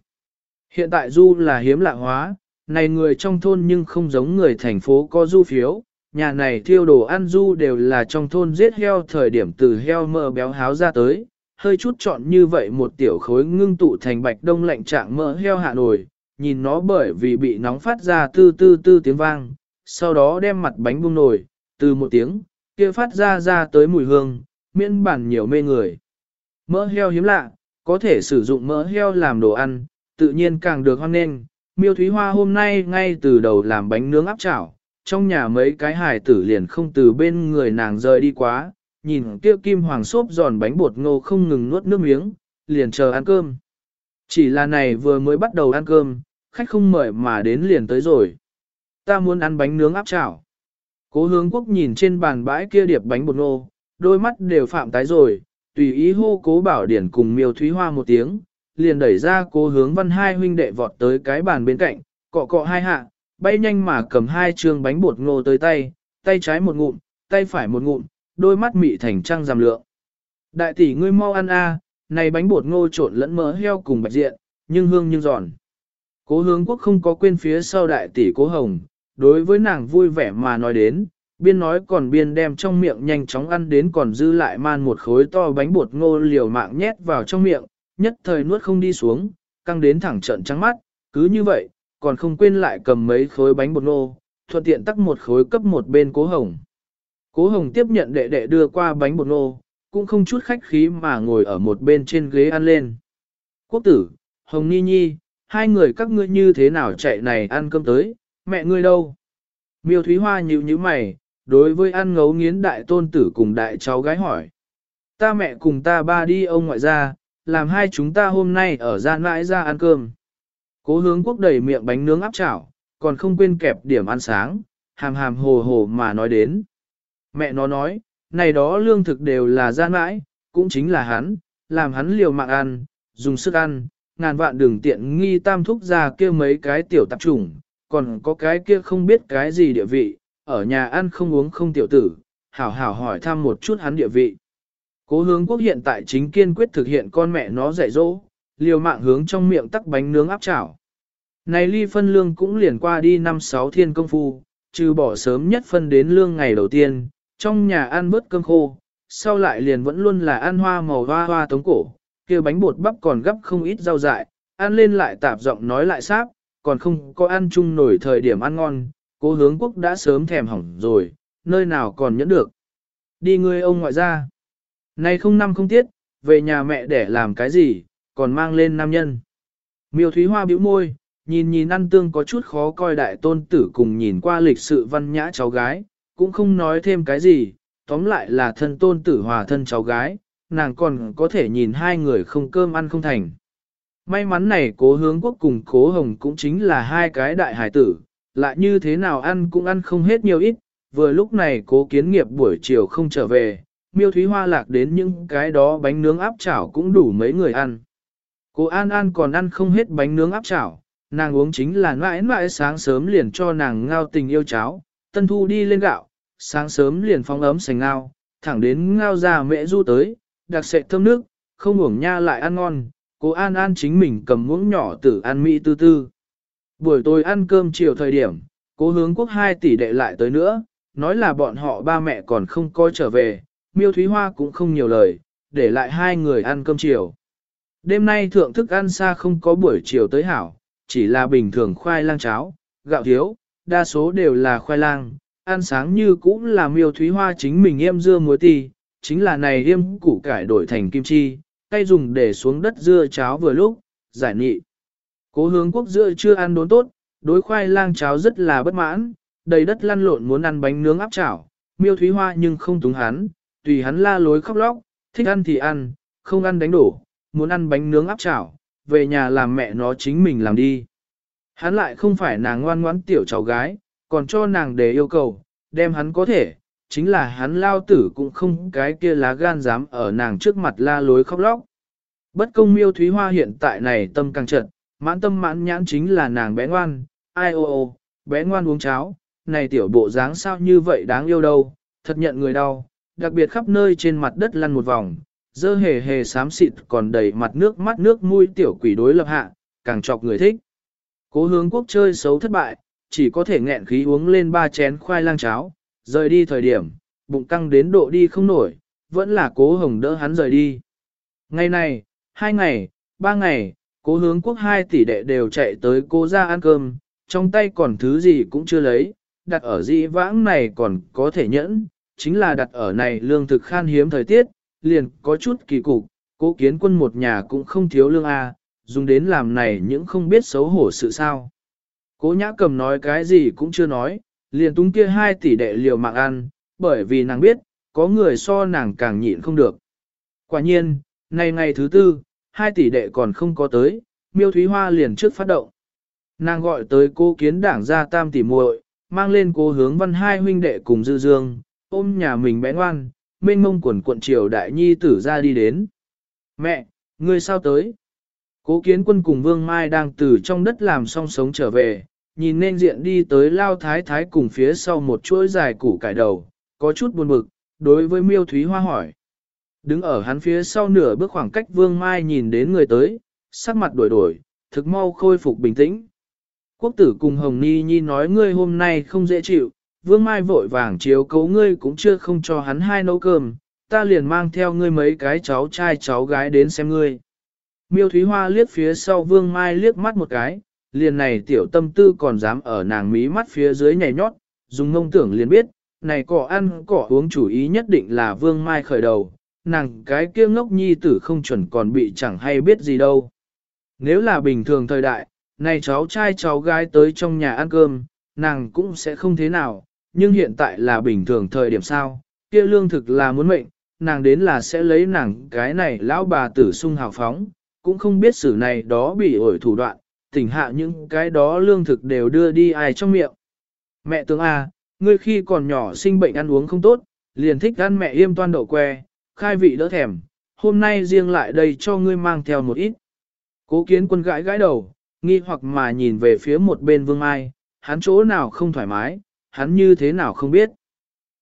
Hiện tại du là hiếm lạ hóa, này người trong thôn nhưng không giống người thành phố có du phiếu, nhà này thiêu đồ ăn du đều là trong thôn giết heo thời điểm từ heo mỡ béo háo ra tới, hơi chút chọn như vậy một tiểu khối ngưng tụ thành bạch đông lạnh trạng mỡ heo hạ nổi, nhìn nó bởi vì bị nóng phát ra tư tư tư tiếng vang, sau đó đem mặt bánh bung nổi, từ một tiếng, kia phát ra ra tới mùi hương, miễn bản nhiều mê người. Mỡ heo hiếm lạ, có thể sử dụng mỡ heo làm đồ ăn, tự nhiên càng được hoan nghênh. Miêu Thúy Hoa hôm nay ngay từ đầu làm bánh nướng áp chảo, trong nhà mấy cái hài tử liền không từ bên người nàng rời đi quá, nhìn kia kim hoàng xốp giòn bánh bột ngô không ngừng nuốt nước miếng, liền chờ ăn cơm. Chỉ là này vừa mới bắt đầu ăn cơm, khách không mời mà đến liền tới rồi. Ta muốn ăn bánh nướng áp chảo. Cố hướng quốc nhìn trên bàn bãi kia điệp bánh bột ngô, đôi mắt đều phạm tái rồi, tùy ý hô cố bảo điển cùng miêu thúy hoa một tiếng, liền đẩy ra cố hướng văn hai huynh đệ vọt tới cái bàn bên cạnh, cọ cọ hai hạ, bay nhanh mà cầm hai trường bánh bột ngô tới tay, tay trái một ngụm, tay phải một ngụm, đôi mắt mị thành trăng giảm lượng. Đại tỷ ngươi mau ăn a, này bánh bột ngô trộn lẫn mỡ heo cùng bạch diện, nhưng hương nhưng giòn. Cố hướng quốc không có quên phía sau đại tỷ cố hồng, đối với nàng vui vẻ mà nói đến, biên nói còn biên đem trong miệng nhanh chóng ăn đến còn dư lại man một khối to bánh bột ngô liều mạng nhét vào trong miệng, nhất thời nuốt không đi xuống, căng đến thẳng trận trắng mắt, cứ như vậy, còn không quên lại cầm mấy khối bánh bột ngô, thuận tiện tắc một khối cấp một bên cố hồng. Cố hồng tiếp nhận đệ đệ đưa qua bánh bột ngô, cũng không chút khách khí mà ngồi ở một bên trên ghế ăn lên. Quốc tử, Hồng Ni Nhi, hai người các ngươi như thế nào chạy này ăn cơm tới, mẹ ngươi đâu? Miêu Thúy Hoa nhíu nhíu mày, đối với ăn ngấu nghiến đại tôn tử cùng đại cháu gái hỏi. Ta mẹ cùng ta ba đi ông ngoại ra, làm hai chúng ta hôm nay ở gian mãi ra ăn cơm. Cố hướng quốc đầy miệng bánh nướng áp chảo, còn không quên kẹp điểm ăn sáng, hàm hàm hồ hồ mà nói đến. Mẹ nó nói, này đó lương thực đều là gian mãi, cũng chính là hắn, làm hắn liều mạng ăn, dùng sức ăn, ngàn vạn đường tiện nghi tam thúc ra kia mấy cái tiểu tạp chủng, còn có cái kia không biết cái gì địa vị, ở nhà ăn không uống không tiểu tử, hảo hảo hỏi thăm một chút hắn địa vị. Cố hướng quốc hiện tại chính kiên quyết thực hiện con mẹ nó dạy dỗ, liều mạng hướng trong miệng tắc bánh nướng áp chảo. Này ly phân lương cũng liền qua đi năm sáu thiên công phu, trừ bỏ sớm nhất phân đến lương ngày đầu tiên, trong nhà ăn bớt cơm khô, sau lại liền vẫn luôn là ăn hoa màu hoa hoa tống cổ, kia bánh bột bắp còn gấp không ít rau dại, ăn lên lại tạp giọng nói lại sáp, còn không có ăn chung nổi thời điểm ăn ngon, cố hướng quốc đã sớm thèm hỏng rồi, nơi nào còn nhẫn được. Đi ngươi ông ngoại ra. Nay không năm không tiết, về nhà mẹ để làm cái gì, còn mang lên nam nhân. Miêu Thúy Hoa bĩu môi, nhìn nhìn ăn tương có chút khó coi đại tôn tử cùng nhìn qua lịch sự văn nhã cháu gái, cũng không nói thêm cái gì, tóm lại là thân tôn tử hòa thân cháu gái, nàng còn có thể nhìn hai người không cơm ăn không thành. May mắn này cố hướng quốc cùng cố hồng cũng chính là hai cái đại hải tử, lại như thế nào ăn cũng ăn không hết nhiều ít, vừa lúc này cố kiến nghiệp buổi chiều không trở về, miêu thúy hoa lạc đến những cái đó bánh nướng áp chảo cũng đủ mấy người ăn. Cố An An còn ăn không hết bánh nướng áp chảo, nàng uống chính là mãi mãi sáng sớm liền cho nàng ngao tình yêu cháo, tân thu đi lên gạo, sáng sớm liền phong ấm sành ngao, thẳng đến ngao ra mẹ du tới, đặc sệ thơm nước, không uổng nha lại ăn ngon, cố An An chính mình cầm muỗng nhỏ tử ăn mỹ tư tư. Buổi tối ăn cơm chiều thời điểm, cố hướng quốc hai tỷ đệ lại tới nữa, nói là bọn họ ba mẹ còn không coi trở về, miêu thúy hoa cũng không nhiều lời, để lại hai người ăn cơm chiều. Đêm nay thượng thức ăn xa không có buổi chiều tới hảo, chỉ là bình thường khoai lang cháo, gạo thiếu, đa số đều là khoai lang, ăn sáng như cũng là miêu thúy hoa chính mình em dưa muối tì, chính là này em củ cải đổi thành kim chi, tay dùng để xuống đất dưa cháo vừa lúc, giải nghị Cố hướng quốc giữa chưa ăn đốn tốt, đối khoai lang cháo rất là bất mãn, đầy đất lăn lộn muốn ăn bánh nướng áp chảo, miêu thúy hoa nhưng không túng hắn, tùy hắn la lối khóc lóc, thích ăn thì ăn, không ăn đánh đổ, muốn ăn bánh nướng áp chảo, về nhà làm mẹ nó chính mình làm đi. Hắn lại không phải nàng ngoan ngoãn tiểu cháu gái, còn cho nàng để yêu cầu, đem hắn có thể, chính là hắn lao tử cũng không cái kia lá gan dám ở nàng trước mặt la lối khóc lóc. Bất công miêu thúy hoa hiện tại này tâm càng trận, mãn tâm mãn nhãn chính là nàng bé ngoan, ai ô ô, bé ngoan uống cháo, này tiểu bộ dáng sao như vậy đáng yêu đâu, thật nhận người đau, đặc biệt khắp nơi trên mặt đất lăn một vòng, dơ hề hề xám xịt còn đầy mặt nước mắt nước mũi tiểu quỷ đối lập hạ, càng chọc người thích. Cố hướng quốc chơi xấu thất bại, chỉ có thể nghẹn khí uống lên ba chén khoai lang cháo, rời đi thời điểm, bụng căng đến độ đi không nổi, vẫn là cố hồng đỡ hắn rời đi. Ngày này, hai ngày, ba ngày, cố hướng quốc hai tỷ đệ đều chạy tới cố ra ăn cơm, trong tay còn thứ gì cũng chưa lấy, đặt ở dĩ vãng này còn có thể nhẫn, chính là đặt ở này lương thực khan hiếm thời tiết, liền có chút kỳ cục, cố kiến quân một nhà cũng không thiếu lương A, dùng đến làm này những không biết xấu hổ sự sao. Cố nhã cầm nói cái gì cũng chưa nói, liền túng kia hai tỷ đệ liều mạng ăn, bởi vì nàng biết, có người so nàng càng nhịn không được. Quả nhiên, nay ngày thứ tư, hai tỷ đệ còn không có tới, miêu thúy hoa liền trước phát động. Nàng gọi tới cô kiến đảng gia tam tỷ muội, mang lên cô hướng văn hai huynh đệ cùng dư dương, ôm nhà mình bé ngoan, mênh mông quần cuộn triều đại nhi tử ra đi đến. Mẹ, ngươi sao tới? Cố kiến quân cùng Vương Mai đang từ trong đất làm xong sống trở về, nhìn nên diện đi tới lao thái thái cùng phía sau một chuỗi dài củ cải đầu, có chút buồn bực, đối với miêu thúy hoa hỏi. Đứng ở hắn phía sau nửa bước khoảng cách Vương Mai nhìn đến người tới, sắc mặt đổi đổi, thực mau khôi phục bình tĩnh. Quốc tử cùng Hồng Ni Nhi nói ngươi hôm nay không dễ chịu, Vương Mai vội vàng chiếu cấu ngươi cũng chưa không cho hắn hai nấu cơm, ta liền mang theo ngươi mấy cái cháu trai cháu gái đến xem ngươi. Miêu Thúy Hoa liếc phía sau Vương Mai liếc mắt một cái, liền này tiểu tâm tư còn dám ở nàng mí mắt phía dưới nhảy nhót, dùng ngông tưởng liền biết, này cỏ ăn cỏ uống chủ ý nhất định là Vương Mai khởi đầu, nàng cái kia ngốc nhi tử không chuẩn còn bị chẳng hay biết gì đâu. Nếu là bình thường thời đại, này cháu trai cháu gái tới trong nhà ăn cơm, nàng cũng sẽ không thế nào, nhưng hiện tại là bình thường thời điểm sao, kia lương thực là muốn mệnh, nàng đến là sẽ lấy nàng cái này lão bà tử sung hào phóng, cũng không biết xử này đó bị ổi thủ đoạn, tỉnh hạ những cái đó lương thực đều đưa đi ai trong miệng. Mẹ tướng A, ngươi khi còn nhỏ sinh bệnh ăn uống không tốt, liền thích ăn mẹ yêm toan đậu que, khai vị đỡ thèm, hôm nay riêng lại đây cho ngươi mang theo một ít. Cố kiến quân gãi gãi đầu, nghi hoặc mà nhìn về phía một bên vương ai hắn chỗ nào không thoải mái, hắn như thế nào không biết.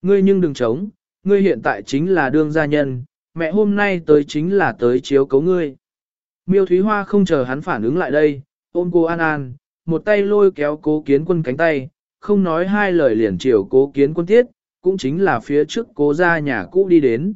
Ngươi nhưng đừng chống, ngươi hiện tại chính là đương gia nhân, mẹ hôm nay tới chính là tới chiếu cấu ngươi. Miêu Thúy Hoa không chờ hắn phản ứng lại đây, ôm cô An An, một tay lôi kéo cố kiến quân cánh tay, không nói hai lời liền chiều cố kiến quân tiết, cũng chính là phía trước cố ra nhà cũ đi đến.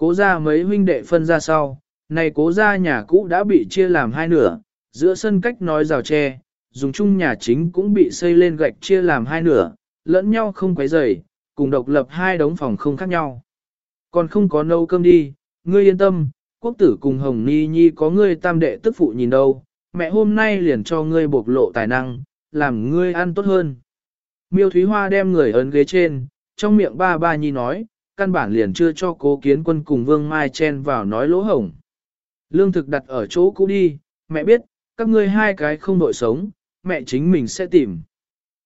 Cố ra mấy huynh đệ phân ra sau, này cố ra nhà cũ đã bị chia làm hai nửa, giữa sân cách nói rào tre, dùng chung nhà chính cũng bị xây lên gạch chia làm hai nửa, lẫn nhau không quấy rầy, cùng độc lập hai đống phòng không khác nhau. Còn không có nâu cơm đi, ngươi yên tâm, quốc tử cùng Hồng Ni Nhi có ngươi tam đệ tức phụ nhìn đâu, mẹ hôm nay liền cho ngươi bộc lộ tài năng, làm ngươi ăn tốt hơn. Miêu Thúy Hoa đem người ấn ghế trên, trong miệng ba ba nhi nói, căn bản liền chưa cho cố kiến quân cùng Vương Mai chen vào nói lỗ hổng. Lương thực đặt ở chỗ cũ đi, mẹ biết, các ngươi hai cái không đội sống, mẹ chính mình sẽ tìm.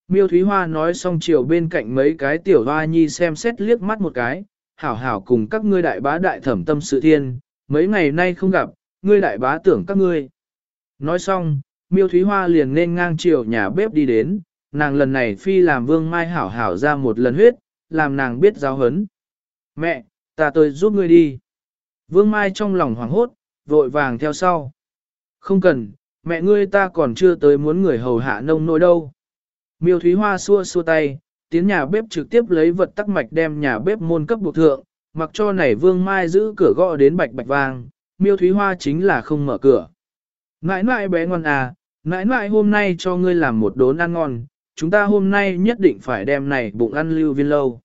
Miêu Thúy Hoa nói xong chiều bên cạnh mấy cái tiểu hoa nhi xem xét liếc mắt một cái, hảo hảo cùng các ngươi đại bá đại thẩm tâm sự thiên, mấy ngày nay không gặp, ngươi đại bá tưởng các ngươi. Nói xong, Miêu Thúy Hoa liền nên ngang chiều nhà bếp đi đến, nàng lần này phi làm vương mai hảo hảo ra một lần huyết, làm nàng biết giáo hấn. Mẹ, ta tới giúp ngươi đi. Vương mai trong lòng hoảng hốt, vội vàng theo sau. Không cần, mẹ ngươi ta còn chưa tới muốn người hầu hạ nông nỗi đâu. Miêu Thúy Hoa xua xua tay, tiến nhà bếp trực tiếp lấy vật tắc mạch đem nhà bếp môn cấp buộc thượng, mặc cho nảy vương mai giữ cửa gõ đến bạch bạch vàng. miêu Thúy Hoa chính là không mở cửa. Nãi nãi bé ngon à, nãi nãi hôm nay cho ngươi làm một đốn ăn ngon, chúng ta hôm nay nhất định phải đem này bụng ăn lưu viên lâu.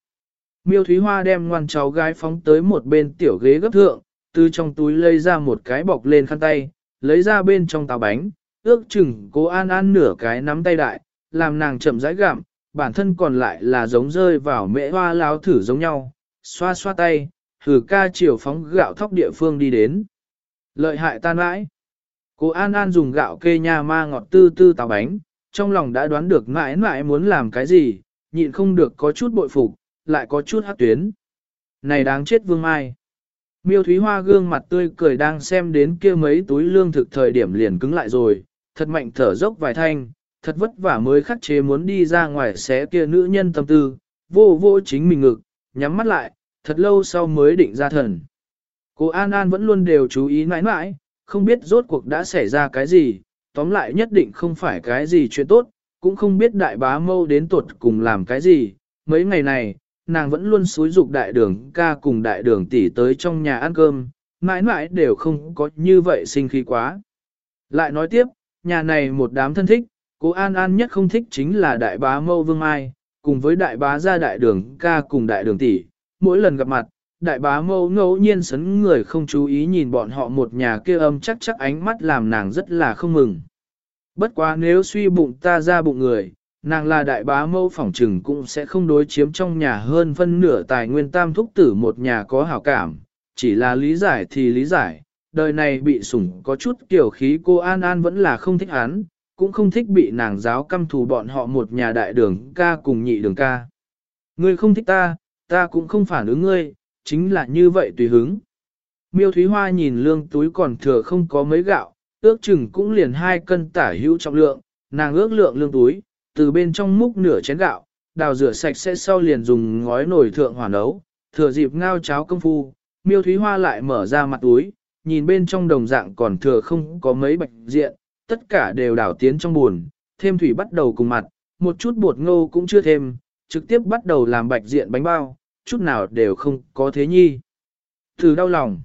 Miêu Thúy Hoa đem ngoan cháu gái phóng tới một bên tiểu ghế gấp thượng, từ trong túi lấy ra một cái bọc lên khăn tay, lấy ra bên trong táo bánh, ước chừng cố an an nửa cái nắm tay đại, làm nàng chậm rãi gặm, bản thân còn lại là giống rơi vào mễ hoa láo thử giống nhau, xoa xoa tay, thử ca chiều phóng gạo thóc địa phương đi đến. Lợi hại tan mãi. Cô An An dùng gạo kê nha ma ngọt tư tư táo bánh, trong lòng đã đoán được mãi mãi muốn làm cái gì, nhịn không được có chút bội phục, lại có chút hát tuyến. Này đáng chết vương mai. Miêu Thúy Hoa gương mặt tươi cười đang xem đến kia mấy túi lương thực thời điểm liền cứng lại rồi, thật mạnh thở dốc vài thanh, thật vất vả mới khắc chế muốn đi ra ngoài xé kia nữ nhân tâm tư, vô vô chính mình ngực, nhắm mắt lại, thật lâu sau mới định ra thần. Cô An An vẫn luôn đều chú ý mãi mãi, không biết rốt cuộc đã xảy ra cái gì, tóm lại nhất định không phải cái gì chuyện tốt, cũng không biết đại bá mâu đến tuột cùng làm cái gì. Mấy ngày này, nàng vẫn luôn xúi dục đại đường ca cùng đại đường tỷ tới trong nhà ăn cơm, mãi mãi đều không có như vậy sinh khí quá. Lại nói tiếp, nhà này một đám thân thích, cô An An nhất không thích chính là đại bá mâu vương mai, cùng với đại bá gia đại đường ca cùng đại đường tỷ, mỗi lần gặp mặt, đại bá mâu ngẫu nhiên sấn người không chú ý nhìn bọn họ một nhà kia âm chắc chắc ánh mắt làm nàng rất là không mừng. Bất quá nếu suy bụng ta ra bụng người, nàng là đại bá mâu phỏng trừng cũng sẽ không đối chiếm trong nhà hơn phân nửa tài nguyên tam thúc tử một nhà có hảo cảm, chỉ là lý giải thì lý giải, đời này bị sủng có chút kiểu khí cô An An vẫn là không thích hắn, cũng không thích bị nàng giáo căm thù bọn họ một nhà đại đường ca cùng nhị đường ca. Ngươi không thích ta, ta cũng không phản ứng ngươi, chính là như vậy tùy hứng. Miêu Thúy Hoa nhìn lương túi còn thừa không có mấy gạo, ước chừng cũng liền hai cân tả hữu trọng lượng, nàng ước lượng lương túi, từ bên trong múc nửa chén gạo, đào rửa sạch sẽ sau liền dùng ngói nồi thượng hỏa nấu, thừa dịp ngao cháo công phu, Miêu Thúy Hoa lại mở ra mặt túi, nhìn bên trong đồng dạng còn thừa không có mấy bạch diện, tất cả đều đảo tiến trong buồn, thêm thủy bắt đầu cùng mặt, một chút bột ngô cũng chưa thêm, trực tiếp bắt đầu làm bạch diện bánh bao, chút nào đều không có thế nhi. Từ đau lòng,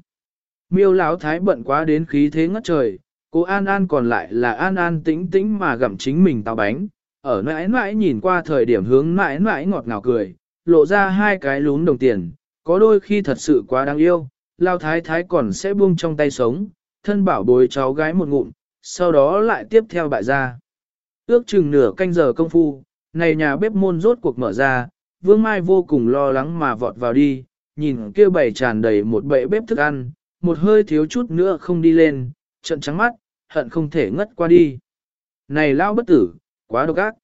miêu lão thái bận quá đến khí thế ngất trời, cô An An còn lại là An An tĩnh tĩnh mà gặm chính mình tao bánh, ở mãi mãi nhìn qua thời điểm hướng mãi mãi ngọt ngào cười, lộ ra hai cái lún đồng tiền, có đôi khi thật sự quá đáng yêu, lao thái thái còn sẽ buông trong tay sống, thân bảo bối cháu gái một ngụm, sau đó lại tiếp theo bại ra. Ước chừng nửa canh giờ công phu, này nhà bếp môn rốt cuộc mở ra, Vương Mai vô cùng lo lắng mà vọt vào đi, nhìn kia bầy tràn đầy một bệ bếp thức ăn, một hơi thiếu chút nữa không đi lên, trận trắng mắt, hận không thể ngất qua đi. Này lao bất tử, quá độc ác.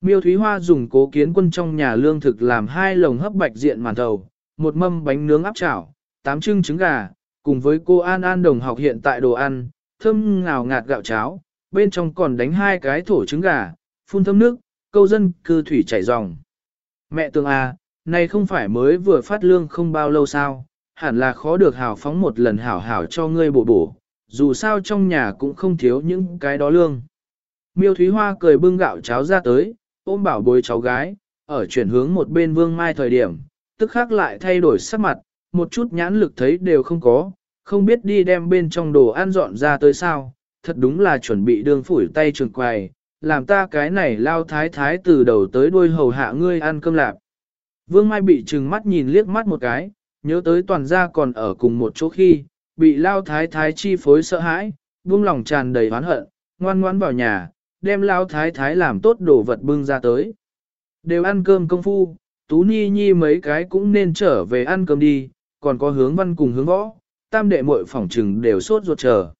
Miêu Thúy Hoa dùng cố kiến quân trong nhà lương thực làm hai lồng hấp bạch diện màn thầu, một mâm bánh nướng áp chảo, tám trưng trứng gà, cùng với cô An An đồng học hiện tại đồ ăn, thơm ngào ngạt gạo cháo, bên trong còn đánh hai cái thổ trứng gà, phun thơm nước, câu dân cư thủy chảy ròng. Mẹ tương à, này không phải mới vừa phát lương không bao lâu sao, hẳn là khó được hào phóng một lần hảo hảo cho ngươi bổ bổ, dù sao trong nhà cũng không thiếu những cái đó lương. Miêu Thúy Hoa cười bưng gạo cháo ra tới, ôm bảo bối cháu gái, ở chuyển hướng một bên vương mai thời điểm, tức khác lại thay đổi sắc mặt, một chút nhãn lực thấy đều không có, không biết đi đem bên trong đồ ăn dọn ra tới sao, thật đúng là chuẩn bị đường phủi tay trường quài, làm ta cái này lao thái thái từ đầu tới đuôi hầu hạ ngươi ăn cơm lạp. Vương Mai bị trừng mắt nhìn liếc mắt một cái, nhớ tới toàn gia còn ở cùng một chỗ khi, bị lao thái thái chi phối sợ hãi, buông lòng tràn đầy oán hận, ngoan ngoãn vào nhà, đem lao thái thái làm tốt đồ vật bưng ra tới. Đều ăn cơm công phu, Tú nhi Nhi mấy cái cũng nên trở về ăn cơm đi, còn có hướng văn cùng hướng võ, tam đệ muội phỏng trừng đều sốt ruột chờ.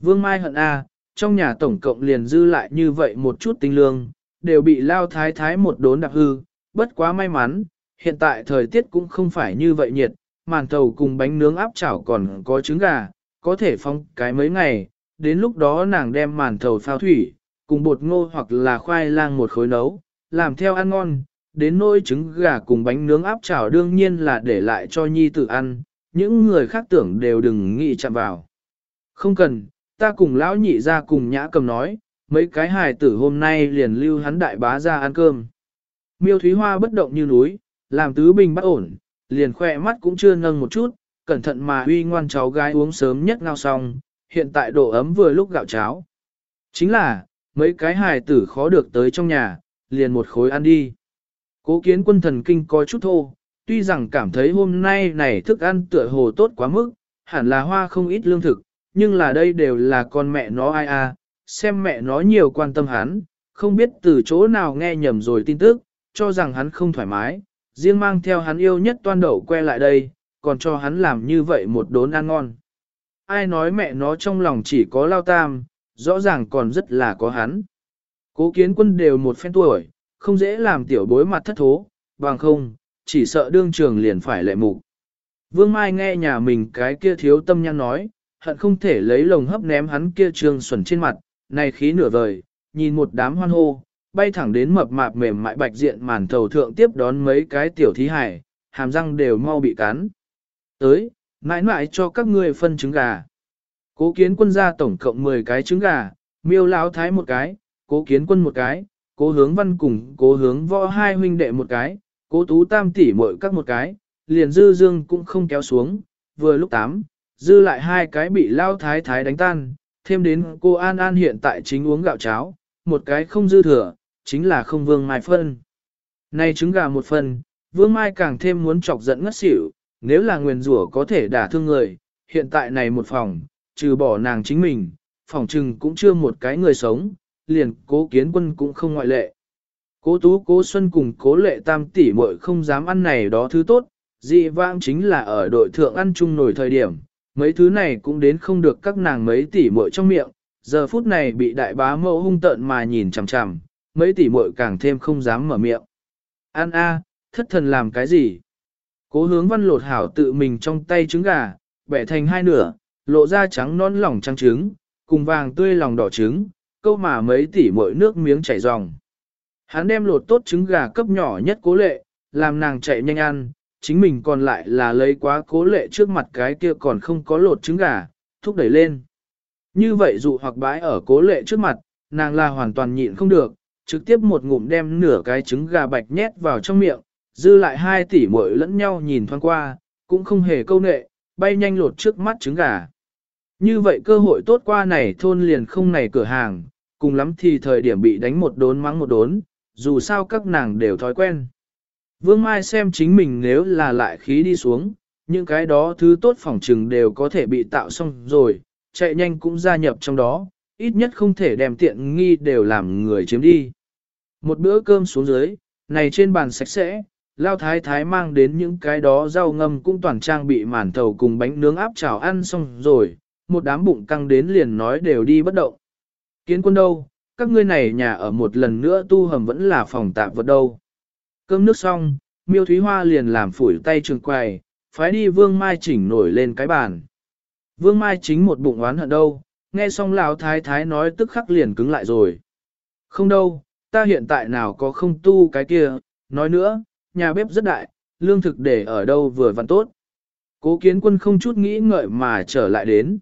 Vương Mai hận a, trong nhà tổng cộng liền dư lại như vậy một chút tinh lương, đều bị lao thái thái một đốn đặc hư, bất quá may mắn, hiện tại thời tiết cũng không phải như vậy nhiệt, màn thầu cùng bánh nướng áp chảo còn có trứng gà, có thể phong cái mấy ngày, đến lúc đó nàng đem màn thầu phao thủy, cùng bột ngô hoặc là khoai lang một khối nấu, làm theo ăn ngon, đến nôi trứng gà cùng bánh nướng áp chảo đương nhiên là để lại cho nhi tử ăn, những người khác tưởng đều đừng nghĩ chạm vào. Không cần, ta cùng lão nhị ra cùng nhã cầm nói, mấy cái hài tử hôm nay liền lưu hắn đại bá ra ăn cơm. Miêu Thúy Hoa bất động như núi, làm tứ bình bắt ổn, liền khoe mắt cũng chưa nâng một chút, cẩn thận mà uy ngoan cháu gái uống sớm nhất ngao xong, hiện tại độ ấm vừa lúc gạo cháo. Chính là, mấy cái hài tử khó được tới trong nhà, liền một khối ăn đi. Cố kiến quân thần kinh có chút thô, tuy rằng cảm thấy hôm nay này thức ăn tựa hồ tốt quá mức, hẳn là hoa không ít lương thực, nhưng là đây đều là con mẹ nó ai à, xem mẹ nó nhiều quan tâm hắn, không biết từ chỗ nào nghe nhầm rồi tin tức, cho rằng hắn không thoải mái, riêng mang theo hắn yêu nhất toan đậu que lại đây, còn cho hắn làm như vậy một đốn ăn ngon. Ai nói mẹ nó trong lòng chỉ có lao tam, rõ ràng còn rất là có hắn. Cố kiến quân đều một phen tuổi, không dễ làm tiểu bối mặt thất thố, bằng không, chỉ sợ đương trường liền phải lệ mục. Vương Mai nghe nhà mình cái kia thiếu tâm nhăn nói, hận không thể lấy lồng hấp ném hắn kia trương xuẩn trên mặt, này khí nửa vời, nhìn một đám hoan hô, bay thẳng đến mập mạp mềm mại bạch diện màn thầu thượng tiếp đón mấy cái tiểu thí hải, hàm răng đều mau bị cắn. Tới, mãi mãi cho các ngươi phân trứng gà. Cố kiến quân ra tổng cộng 10 cái trứng gà, miêu lão thái một cái, cố kiến quân một cái, cố hướng văn cùng cố hướng võ hai huynh đệ một cái, cố tú tam tỷ mỗi các một cái, liền dư dương cũng không kéo xuống, vừa lúc tám, dư lại hai cái bị lao thái thái đánh tan, thêm đến cô An An hiện tại chính uống gạo cháo, một cái không dư thừa, chính là không vương mai phân. Nay trứng gà một phần, vương mai càng thêm muốn chọc giận ngất xỉu, nếu là nguyền rủa có thể đả thương người, hiện tại này một phòng, trừ bỏ nàng chính mình, phỏng trừng cũng chưa một cái người sống, liền cố kiến quân cũng không ngoại lệ. Cố tú cố xuân cùng cố lệ tam tỷ muội không dám ăn này đó thứ tốt, dị vãng chính là ở đội thượng ăn chung nổi thời điểm, mấy thứ này cũng đến không được các nàng mấy tỷ muội trong miệng, giờ phút này bị đại bá mẫu hung tợn mà nhìn chằm chằm, mấy tỷ muội càng thêm không dám mở miệng. An a, thất thần làm cái gì? Cố hướng văn lột hảo tự mình trong tay trứng gà, bẻ thành hai nửa, lộ ra trắng non lỏng trắng trứng, cùng vàng tươi lòng đỏ trứng, câu mà mấy tỷ muội nước miếng chảy ròng. Hắn đem lột tốt trứng gà cấp nhỏ nhất cố lệ, làm nàng chạy nhanh ăn, chính mình còn lại là lấy quá cố lệ trước mặt cái kia còn không có lột trứng gà, thúc đẩy lên. Như vậy dụ hoặc bãi ở cố lệ trước mặt, nàng là hoàn toàn nhịn không được, trực tiếp một ngụm đem nửa cái trứng gà bạch nhét vào trong miệng, dư lại hai tỷ muội lẫn nhau nhìn thoáng qua, cũng không hề câu nệ, bay nhanh lột trước mắt trứng gà. Như vậy cơ hội tốt qua này thôn liền không này cửa hàng, cùng lắm thì thời điểm bị đánh một đốn mắng một đốn, dù sao các nàng đều thói quen. Vương Mai xem chính mình nếu là lại khí đi xuống, những cái đó thứ tốt phỏng trừng đều có thể bị tạo xong rồi, chạy nhanh cũng gia nhập trong đó, ít nhất không thể đem tiện nghi đều làm người chiếm đi. Một bữa cơm xuống dưới, này trên bàn sạch sẽ, lao thái thái mang đến những cái đó rau ngâm cũng toàn trang bị màn thầu cùng bánh nướng áp chảo ăn xong rồi, một đám bụng căng đến liền nói đều đi bất động. Kiến quân đâu, các ngươi này nhà ở một lần nữa tu hầm vẫn là phòng tạm vật đâu. Cơm nước xong, miêu thúy hoa liền làm phủi tay trường quầy, phái đi vương mai chỉnh nổi lên cái bàn. Vương mai chính một bụng oán hận đâu, nghe xong lão thái thái nói tức khắc liền cứng lại rồi. Không đâu, ta hiện tại nào có không tu cái kia, nói nữa, nhà bếp rất đại, lương thực để ở đâu vừa vặn tốt. Cố kiến quân không chút nghĩ ngợi mà trở lại đến.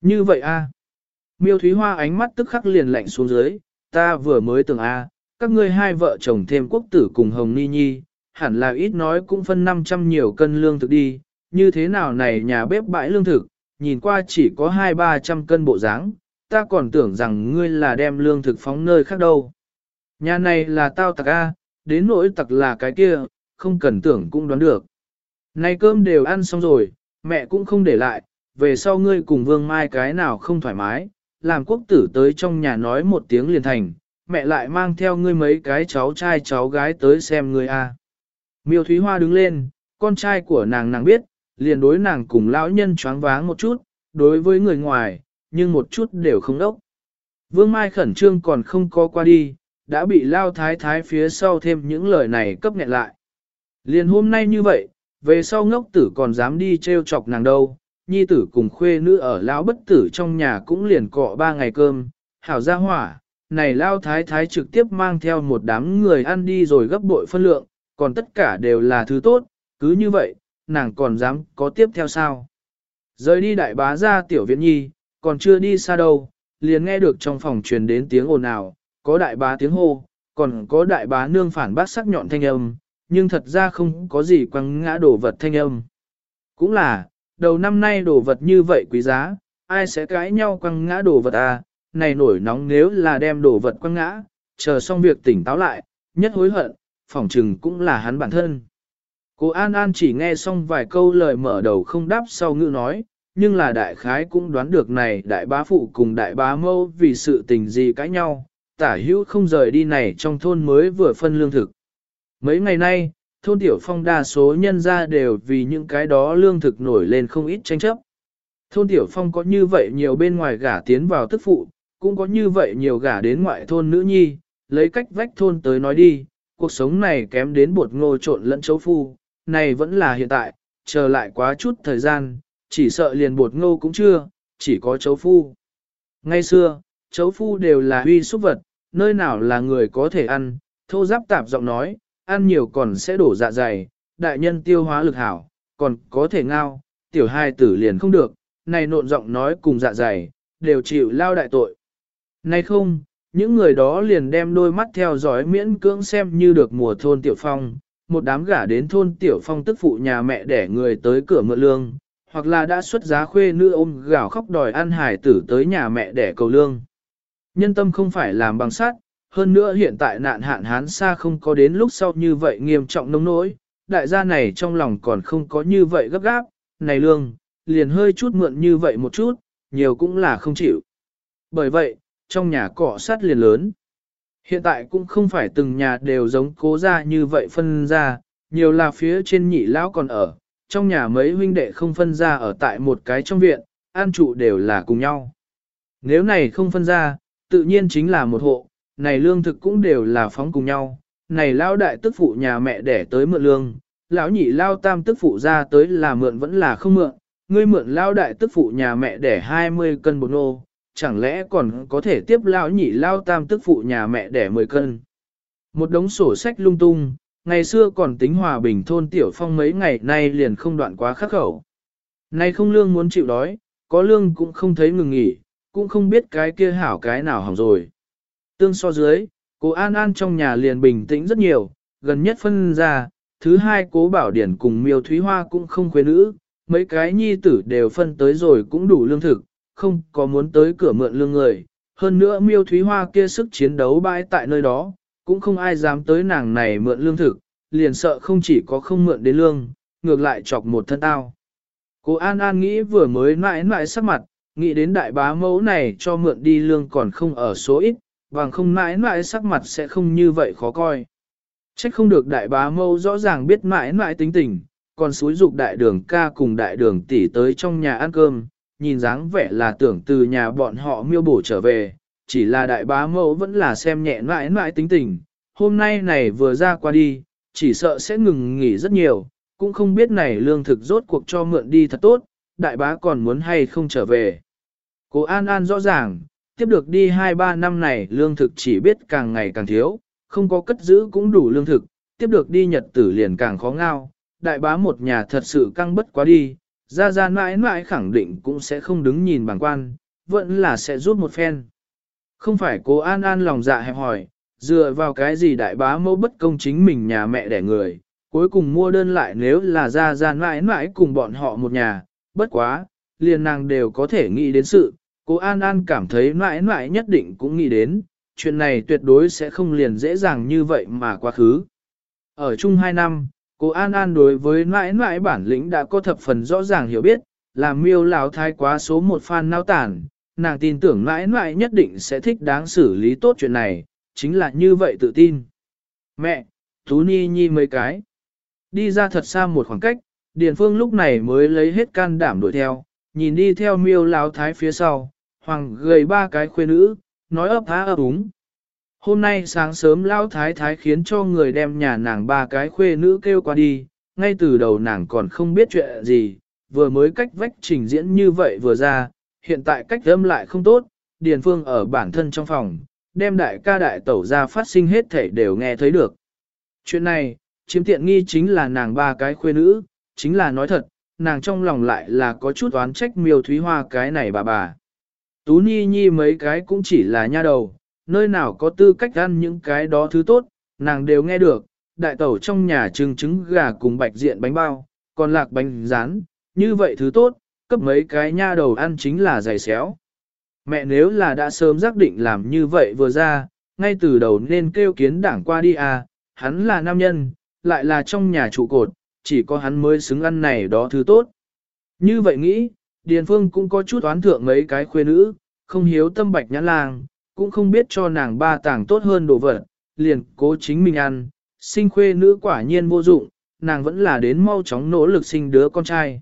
Như vậy a Miêu Thúy Hoa ánh mắt tức khắc liền lạnh xuống dưới, ta vừa mới tưởng a các ngươi hai vợ chồng thêm quốc tử cùng Hồng Ni Nhi, hẳn là ít nói cũng phân 500 nhiều cân lương thực đi, như thế nào này nhà bếp bãi lương thực, nhìn qua chỉ có 2-300 cân bộ dáng, ta còn tưởng rằng ngươi là đem lương thực phóng nơi khác đâu. Nhà này là tao tặc A, đến nỗi tặc là cái kia, không cần tưởng cũng đoán được. Này cơm đều ăn xong rồi, mẹ cũng không để lại, về sau ngươi cùng vương mai cái nào không thoải mái, làm quốc tử tới trong nhà nói một tiếng liền thành, mẹ lại mang theo ngươi mấy cái cháu trai cháu gái tới xem ngươi a. Miêu Thúy Hoa đứng lên, con trai của nàng nàng biết, liền đối nàng cùng lão nhân choáng váng một chút, đối với người ngoài, nhưng một chút đều không đốc. Vương Mai khẩn trương còn không có qua đi, đã bị lao thái thái phía sau thêm những lời này cấp nghẹn lại. Liền hôm nay như vậy, về sau ngốc tử còn dám đi treo chọc nàng đâu, nhi tử cùng khuê nữ ở lão bất tử trong nhà cũng liền cọ ba ngày cơm, hảo ra hỏa, này lao thái thái trực tiếp mang theo một đám người ăn đi rồi gấp bội phân lượng, còn tất cả đều là thứ tốt, cứ như vậy, nàng còn dám có tiếp theo sao. Rời đi đại bá ra tiểu viện nhi, còn chưa đi xa đâu, liền nghe được trong phòng truyền đến tiếng ồn ào, có đại bá tiếng hô, còn có đại bá nương phản bác sắc nhọn thanh âm, nhưng thật ra không có gì quăng ngã đổ vật thanh âm. Cũng là, đầu năm nay đồ vật như vậy quý giá, ai sẽ cãi nhau quăng ngã đồ vật à, này nổi nóng nếu là đem đồ vật quăng ngã, chờ xong việc tỉnh táo lại, nhất hối hận, phỏng trừng cũng là hắn bản thân. Cô An An chỉ nghe xong vài câu lời mở đầu không đáp sau ngữ nói, nhưng là đại khái cũng đoán được này đại bá phụ cùng đại bá mâu vì sự tình gì cãi nhau, tả hữu không rời đi này trong thôn mới vừa phân lương thực. Mấy ngày nay, thôn tiểu phong đa số nhân ra đều vì những cái đó lương thực nổi lên không ít tranh chấp. Thôn tiểu phong có như vậy nhiều bên ngoài gả tiến vào tức phụ, cũng có như vậy nhiều gả đến ngoại thôn nữ nhi, lấy cách vách thôn tới nói đi, cuộc sống này kém đến bột ngô trộn lẫn chấu phu, này vẫn là hiện tại, chờ lại quá chút thời gian, chỉ sợ liền bột ngô cũng chưa, chỉ có chấu phu. Ngay xưa, chấu phu đều là huy súc vật, nơi nào là người có thể ăn, thô giáp tạp giọng nói, ăn nhiều còn sẽ đổ dạ dày, đại nhân tiêu hóa lực hảo, còn có thể ngao, tiểu hai tử liền không được, này nộn giọng nói cùng dạ dày, đều chịu lao đại tội. Này không, những người đó liền đem đôi mắt theo dõi miễn cưỡng xem như được mùa thôn tiểu phong, một đám gả đến thôn tiểu phong tức phụ nhà mẹ để người tới cửa mượn lương, hoặc là đã xuất giá khuê nữ ôm gào khóc đòi ăn hải tử tới nhà mẹ để cầu lương. Nhân tâm không phải làm bằng sắt hơn nữa hiện tại nạn hạn hán xa không có đến lúc sau như vậy nghiêm trọng nông nỗi, đại gia này trong lòng còn không có như vậy gấp gáp, này lương, liền hơi chút mượn như vậy một chút, nhiều cũng là không chịu. Bởi vậy, trong nhà cọ sát liền lớn. Hiện tại cũng không phải từng nhà đều giống cố ra như vậy phân ra, nhiều là phía trên nhị lão còn ở, trong nhà mấy huynh đệ không phân ra ở tại một cái trong viện, an trụ đều là cùng nhau. Nếu này không phân ra, tự nhiên chính là một hộ, này lương thực cũng đều là phóng cùng nhau, này lao đại tức phụ nhà mẹ đẻ tới mượn lương, lão nhị lao tam tức phụ ra tới là mượn vẫn là không mượn, ngươi mượn lao đại tức phụ nhà mẹ đẻ 20 cân bột nô, chẳng lẽ còn có thể tiếp lão nhị lao tam tức phụ nhà mẹ đẻ 10 cân. Một đống sổ sách lung tung, ngày xưa còn tính hòa bình thôn tiểu phong mấy ngày nay liền không đoạn quá khắc khẩu. Nay không lương muốn chịu đói, có lương cũng không thấy ngừng nghỉ, cũng không biết cái kia hảo cái nào hỏng rồi. Tương so dưới, cô An An trong nhà liền bình tĩnh rất nhiều, gần nhất phân ra, thứ hai cố Bảo Điển cùng miêu Thúy Hoa cũng không quê nữ, mấy cái nhi tử đều phân tới rồi cũng đủ lương thực, không có muốn tới cửa mượn lương người. Hơn nữa miêu Thúy Hoa kia sức chiến đấu bãi tại nơi đó, cũng không ai dám tới nàng này mượn lương thực, liền sợ không chỉ có không mượn đến lương, ngược lại chọc một thân tao. Cô An An nghĩ vừa mới mãi mãi sắc mặt, nghĩ đến đại bá mẫu này cho mượn đi lương còn không ở số ít, bằng không mãi mãi sắc mặt sẽ không như vậy khó coi. Trách không được đại bá mâu rõ ràng biết mãi mãi tính tình, còn xúi dục đại đường ca cùng đại đường tỷ tới trong nhà ăn cơm, nhìn dáng vẻ là tưởng từ nhà bọn họ miêu bổ trở về, chỉ là đại bá mẫu vẫn là xem nhẹ mãi mãi tính tình, hôm nay này vừa ra qua đi, chỉ sợ sẽ ngừng nghỉ rất nhiều, cũng không biết này lương thực rốt cuộc cho mượn đi thật tốt, đại bá còn muốn hay không trở về. Cô An An rõ ràng, tiếp được đi 2-3 năm này lương thực chỉ biết càng ngày càng thiếu, không có cất giữ cũng đủ lương thực, tiếp được đi nhật tử liền càng khó ngao, đại bá một nhà thật sự căng bất quá đi, ra ra mãi mãi khẳng định cũng sẽ không đứng nhìn bằng quan, vẫn là sẽ rút một phen. Không phải cố an an lòng dạ hẹp hỏi, dựa vào cái gì đại bá mẫu bất công chính mình nhà mẹ đẻ người, cuối cùng mua đơn lại nếu là ra ra mãi mãi cùng bọn họ một nhà, bất quá, liền nàng đều có thể nghĩ đến sự, cô An An cảm thấy mãi mãi nhất định cũng nghĩ đến, chuyện này tuyệt đối sẽ không liền dễ dàng như vậy mà quá khứ. Ở chung hai năm, cô An An đối với mãi mãi bản lĩnh đã có thập phần rõ ràng hiểu biết, làm miêu lão thái quá số một fan nao tản, nàng tin tưởng mãi mãi nhất định sẽ thích đáng xử lý tốt chuyện này, chính là như vậy tự tin. Mẹ, Tú Ni Nhi mấy cái. Đi ra thật xa một khoảng cách, Điền Phương lúc này mới lấy hết can đảm đuổi theo, nhìn đi theo miêu lão thái phía sau, hoàng gầy ba cái khuê nữ, nói ấp há ấp úng. Hôm nay sáng sớm lão thái thái khiến cho người đem nhà nàng ba cái khuê nữ kêu qua đi, ngay từ đầu nàng còn không biết chuyện gì, vừa mới cách vách trình diễn như vậy vừa ra, hiện tại cách âm lại không tốt, Điền Phương ở bản thân trong phòng, đem đại ca đại tẩu ra phát sinh hết thể đều nghe thấy được. Chuyện này, chiếm tiện nghi chính là nàng ba cái khuê nữ, chính là nói thật, nàng trong lòng lại là có chút oán trách miêu thúy hoa cái này bà bà. Tú Nhi Nhi mấy cái cũng chỉ là nha đầu, nơi nào có tư cách ăn những cái đó thứ tốt, nàng đều nghe được, đại tẩu trong nhà trưng trứng gà cùng bạch diện bánh bao, còn lạc bánh rán, như vậy thứ tốt, cấp mấy cái nha đầu ăn chính là giày xéo. Mẹ nếu là đã sớm xác định làm như vậy vừa ra, ngay từ đầu nên kêu kiến đảng qua đi à, hắn là nam nhân, lại là trong nhà trụ cột, chỉ có hắn mới xứng ăn này đó thứ tốt. Như vậy nghĩ, Điền Phương cũng có chút oán thượng mấy cái khuê nữ, không hiếu tâm bạch nhãn lang, cũng không biết cho nàng ba tàng tốt hơn đồ vật, liền cố chính mình ăn, sinh khuê nữ quả nhiên vô dụng, nàng vẫn là đến mau chóng nỗ lực sinh đứa con trai.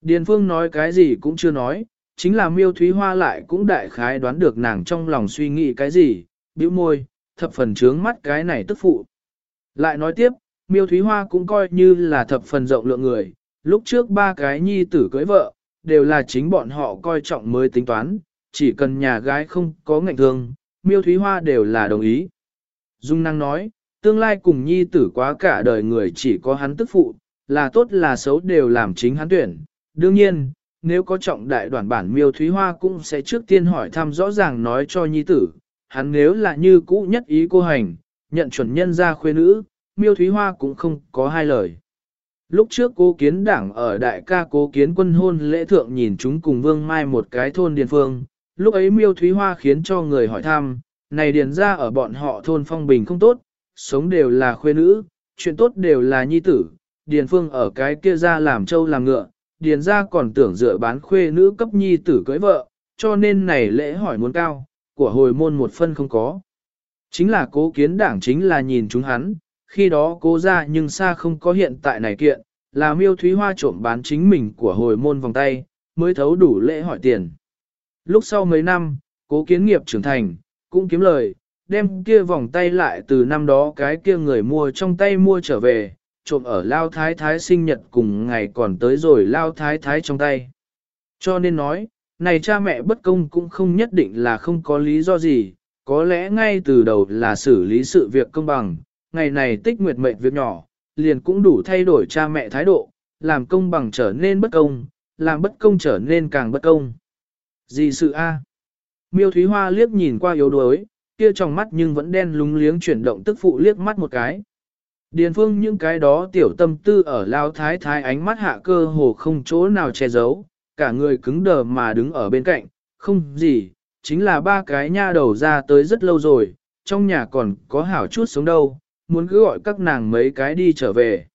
Điền Phương nói cái gì cũng chưa nói, chính là miêu thúy hoa lại cũng đại khái đoán được nàng trong lòng suy nghĩ cái gì, bĩu môi, thập phần trướng mắt cái này tức phụ. Lại nói tiếp, miêu thúy hoa cũng coi như là thập phần rộng lượng người, lúc trước ba cái nhi tử cưới vợ, đều là chính bọn họ coi trọng mới tính toán, chỉ cần nhà gái không có ngạnh thương, miêu thúy hoa đều là đồng ý. Dung năng nói, tương lai cùng nhi tử quá cả đời người chỉ có hắn tức phụ, là tốt là xấu đều làm chính hắn tuyển. Đương nhiên, nếu có trọng đại đoàn bản miêu thúy hoa cũng sẽ trước tiên hỏi thăm rõ ràng nói cho nhi tử, hắn nếu là như cũ nhất ý cô hành, nhận chuẩn nhân ra khuê nữ, miêu thúy hoa cũng không có hai lời. Lúc trước cố kiến đảng ở đại ca cố kiến quân hôn lễ thượng nhìn chúng cùng vương mai một cái thôn điền phương, lúc ấy miêu thúy hoa khiến cho người hỏi thăm, này điền ra ở bọn họ thôn phong bình không tốt, sống đều là khuê nữ, chuyện tốt đều là nhi tử, điền phương ở cái kia ra làm trâu làm ngựa, điền ra còn tưởng dựa bán khuê nữ cấp nhi tử cưới vợ, cho nên này lễ hỏi muốn cao, của hồi môn một phân không có. Chính là cố kiến đảng chính là nhìn chúng hắn, khi đó cố ra nhưng xa không có hiện tại này kiện, là miêu thúy hoa trộm bán chính mình của hồi môn vòng tay, mới thấu đủ lễ hỏi tiền. Lúc sau mấy năm, cố kiến nghiệp trưởng thành, cũng kiếm lời, đem kia vòng tay lại từ năm đó cái kia người mua trong tay mua trở về, trộm ở lao thái thái sinh nhật cùng ngày còn tới rồi lao thái thái trong tay. Cho nên nói, này cha mẹ bất công cũng không nhất định là không có lý do gì, có lẽ ngay từ đầu là xử lý sự việc công bằng, ngày này tích nguyệt mệnh việc nhỏ, liền cũng đủ thay đổi cha mẹ thái độ, làm công bằng trở nên bất công, làm bất công trở nên càng bất công. Gì sự a? Miêu Thúy Hoa liếc nhìn qua yếu đuối, kia trong mắt nhưng vẫn đen lúng liếng chuyển động tức phụ liếc mắt một cái. Điền phương những cái đó tiểu tâm tư ở lao thái thái ánh mắt hạ cơ hồ không chỗ nào che giấu, cả người cứng đờ mà đứng ở bên cạnh, không gì, chính là ba cái nha đầu ra tới rất lâu rồi, trong nhà còn có hảo chút sống đâu, muốn cứ gọi các nàng mấy cái đi trở về.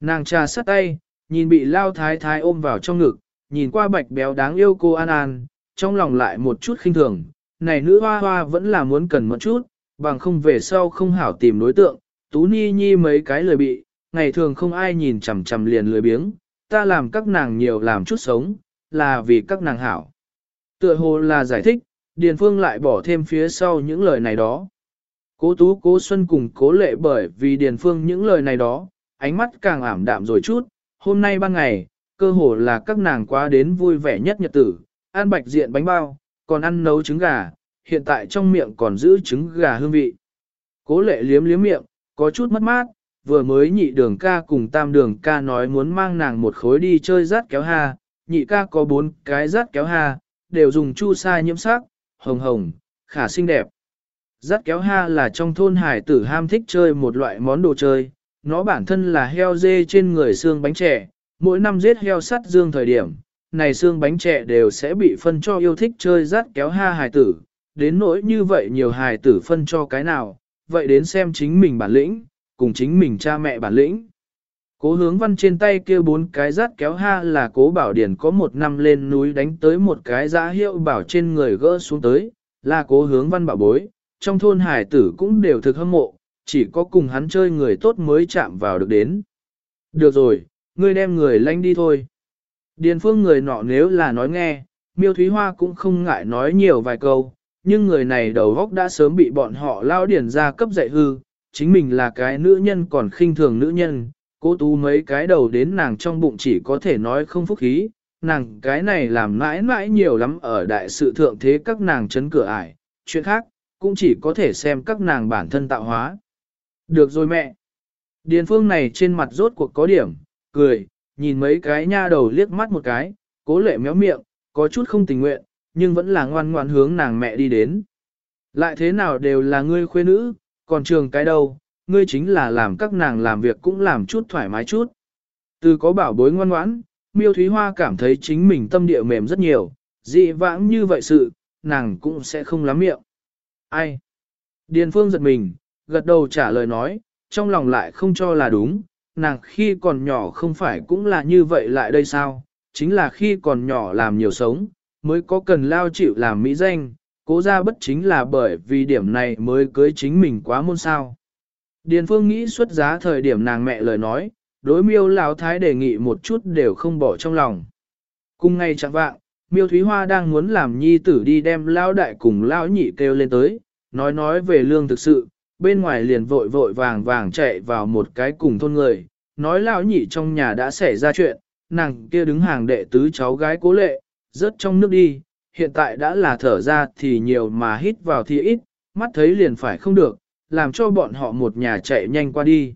Nàng trà sắt tay, nhìn bị lao thái thái ôm vào trong ngực, nhìn qua bạch béo đáng yêu cô An An, trong lòng lại một chút khinh thường, này nữ hoa hoa vẫn là muốn cần một chút, bằng không về sau không hảo tìm đối tượng, tú ni nhi mấy cái lời bị, ngày thường không ai nhìn chằm chằm liền lười biếng, ta làm các nàng nhiều làm chút sống, là vì các nàng hảo. Tựa hồ là giải thích, Điền Phương lại bỏ thêm phía sau những lời này đó. Cố Tú Cố Xuân cùng Cố Lệ bởi vì Điền Phương những lời này đó, ánh mắt càng ảm đạm rồi chút, hôm nay ban ngày, cơ hồ là các nàng quá đến vui vẻ nhất nhật tử, ăn bạch diện bánh bao, còn ăn nấu trứng gà, hiện tại trong miệng còn giữ trứng gà hương vị. Cố lệ liếm liếm miệng, có chút mất mát, vừa mới nhị đường ca cùng tam đường ca nói muốn mang nàng một khối đi chơi rát kéo ha, nhị ca có bốn cái rát kéo ha, đều dùng chu sa nhiễm sắc, hồng hồng, khả xinh đẹp dắt kéo ha là trong thôn hải tử ham thích chơi một loại món đồ chơi, nó bản thân là heo dê trên người xương bánh trẻ, mỗi năm giết heo sắt dương thời điểm, này xương bánh trẻ đều sẽ bị phân cho yêu thích chơi rát kéo ha hài tử, đến nỗi như vậy nhiều hài tử phân cho cái nào, vậy đến xem chính mình bản lĩnh, cùng chính mình cha mẹ bản lĩnh. Cố hướng văn trên tay kia bốn cái rát kéo ha là cố bảo điển có một năm lên núi đánh tới một cái giã hiệu bảo trên người gỡ xuống tới, là cố hướng văn bảo bối, trong thôn hải tử cũng đều thực hâm mộ, chỉ có cùng hắn chơi người tốt mới chạm vào được đến. Được rồi, ngươi đem người lanh đi thôi. Điền phương người nọ nếu là nói nghe, miêu thúy hoa cũng không ngại nói nhiều vài câu, nhưng người này đầu góc đã sớm bị bọn họ lao điển ra cấp dạy hư, chính mình là cái nữ nhân còn khinh thường nữ nhân, cố tú mấy cái đầu đến nàng trong bụng chỉ có thể nói không phúc khí, nàng cái này làm mãi mãi nhiều lắm ở đại sự thượng thế các nàng chấn cửa ải, chuyện khác, cũng chỉ có thể xem các nàng bản thân tạo hóa. Được rồi mẹ. Điền phương này trên mặt rốt cuộc có điểm, cười, nhìn mấy cái nha đầu liếc mắt một cái, cố lệ méo miệng, có chút không tình nguyện, nhưng vẫn là ngoan ngoan hướng nàng mẹ đi đến. Lại thế nào đều là ngươi khuê nữ, còn trường cái đâu, ngươi chính là làm các nàng làm việc cũng làm chút thoải mái chút. Từ có bảo bối ngoan ngoãn, miêu thúy hoa cảm thấy chính mình tâm địa mềm rất nhiều, dị vãng như vậy sự, nàng cũng sẽ không lắm miệng. Ai? Điền phương giật mình, gật đầu trả lời nói, trong lòng lại không cho là đúng, nàng khi còn nhỏ không phải cũng là như vậy lại đây sao, chính là khi còn nhỏ làm nhiều sống, mới có cần lao chịu làm mỹ danh, cố ra bất chính là bởi vì điểm này mới cưới chính mình quá môn sao. Điền Phương nghĩ xuất giá thời điểm nàng mẹ lời nói, đối miêu lão thái đề nghị một chút đều không bỏ trong lòng. Cùng ngay chẳng vạng, miêu Thúy Hoa đang muốn làm nhi tử đi đem Lão đại cùng Lão nhị kêu lên tới, nói nói về lương thực sự, bên ngoài liền vội vội vàng vàng chạy vào một cái cùng thôn người, nói Lão nhị trong nhà đã xảy ra chuyện, nàng kia đứng hàng đệ tứ cháu gái cố lệ, rớt trong nước đi, hiện tại đã là thở ra thì nhiều mà hít vào thì ít, mắt thấy liền phải không được, làm cho bọn họ một nhà chạy nhanh qua đi.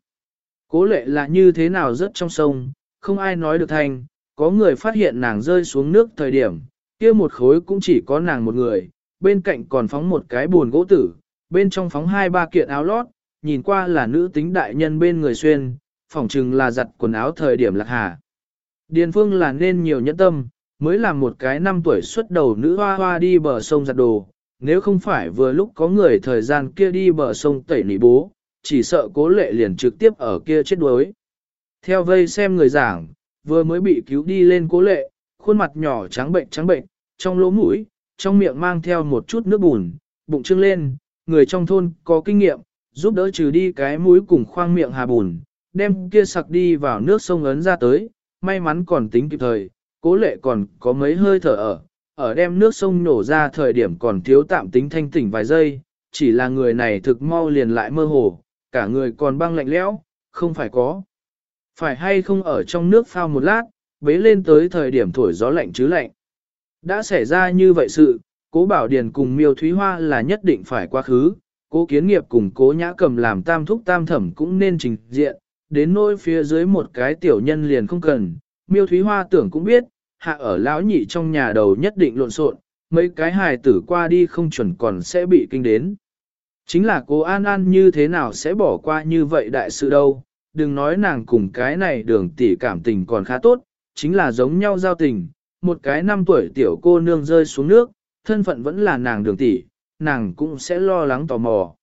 Cố lệ là như thế nào rớt trong sông, không ai nói được thành, có người phát hiện nàng rơi xuống nước thời điểm, kia một khối cũng chỉ có nàng một người, bên cạnh còn phóng một cái buồn gỗ tử, bên trong phóng hai ba kiện áo lót, nhìn qua là nữ tính đại nhân bên người xuyên, phỏng chừng là giặt quần áo thời điểm lạc hà. Điền phương là nên nhiều nhẫn tâm, mới làm một cái năm tuổi xuất đầu nữ hoa hoa đi bờ sông giặt đồ, nếu không phải vừa lúc có người thời gian kia đi bờ sông tẩy nỉ bố, chỉ sợ cố lệ liền trực tiếp ở kia chết đuối. Theo vây xem người giảng, vừa mới bị cứu đi lên cố lệ, khuôn mặt nhỏ trắng bệnh trắng bệnh, trong lỗ mũi, trong miệng mang theo một chút nước bùn, bụng trưng lên, người trong thôn có kinh nghiệm, giúp đỡ trừ đi cái mũi cùng khoang miệng hà bùn, đem kia sặc đi vào nước sông ấn ra tới, may mắn còn tính kịp thời, cố lệ còn có mấy hơi thở ở, ở đem nước sông nổ ra thời điểm còn thiếu tạm tính thanh tỉnh vài giây, chỉ là người này thực mau liền lại mơ hồ, cả người còn băng lạnh lẽo, không phải có. Phải hay không ở trong nước phao một lát, bế lên tới thời điểm thổi gió lạnh chứ lạnh. Đã xảy ra như vậy sự, cố bảo điền cùng miêu thúy hoa là nhất định phải quá khứ, cố kiến nghiệp cùng cố nhã cầm làm tam thúc tam thẩm cũng nên trình diện, đến nỗi phía dưới một cái tiểu nhân liền không cần, miêu thúy hoa tưởng cũng biết, hạ ở lão nhị trong nhà đầu nhất định lộn xộn, mấy cái hài tử qua đi không chuẩn còn sẽ bị kinh đến. Chính là cô An An như thế nào sẽ bỏ qua như vậy đại sự đâu, đừng nói nàng cùng cái này đường tỷ cảm tình còn khá tốt, chính là giống nhau giao tình, một cái năm tuổi tiểu cô nương rơi xuống nước, thân phận vẫn là nàng đường tỷ, nàng cũng sẽ lo lắng tò mò.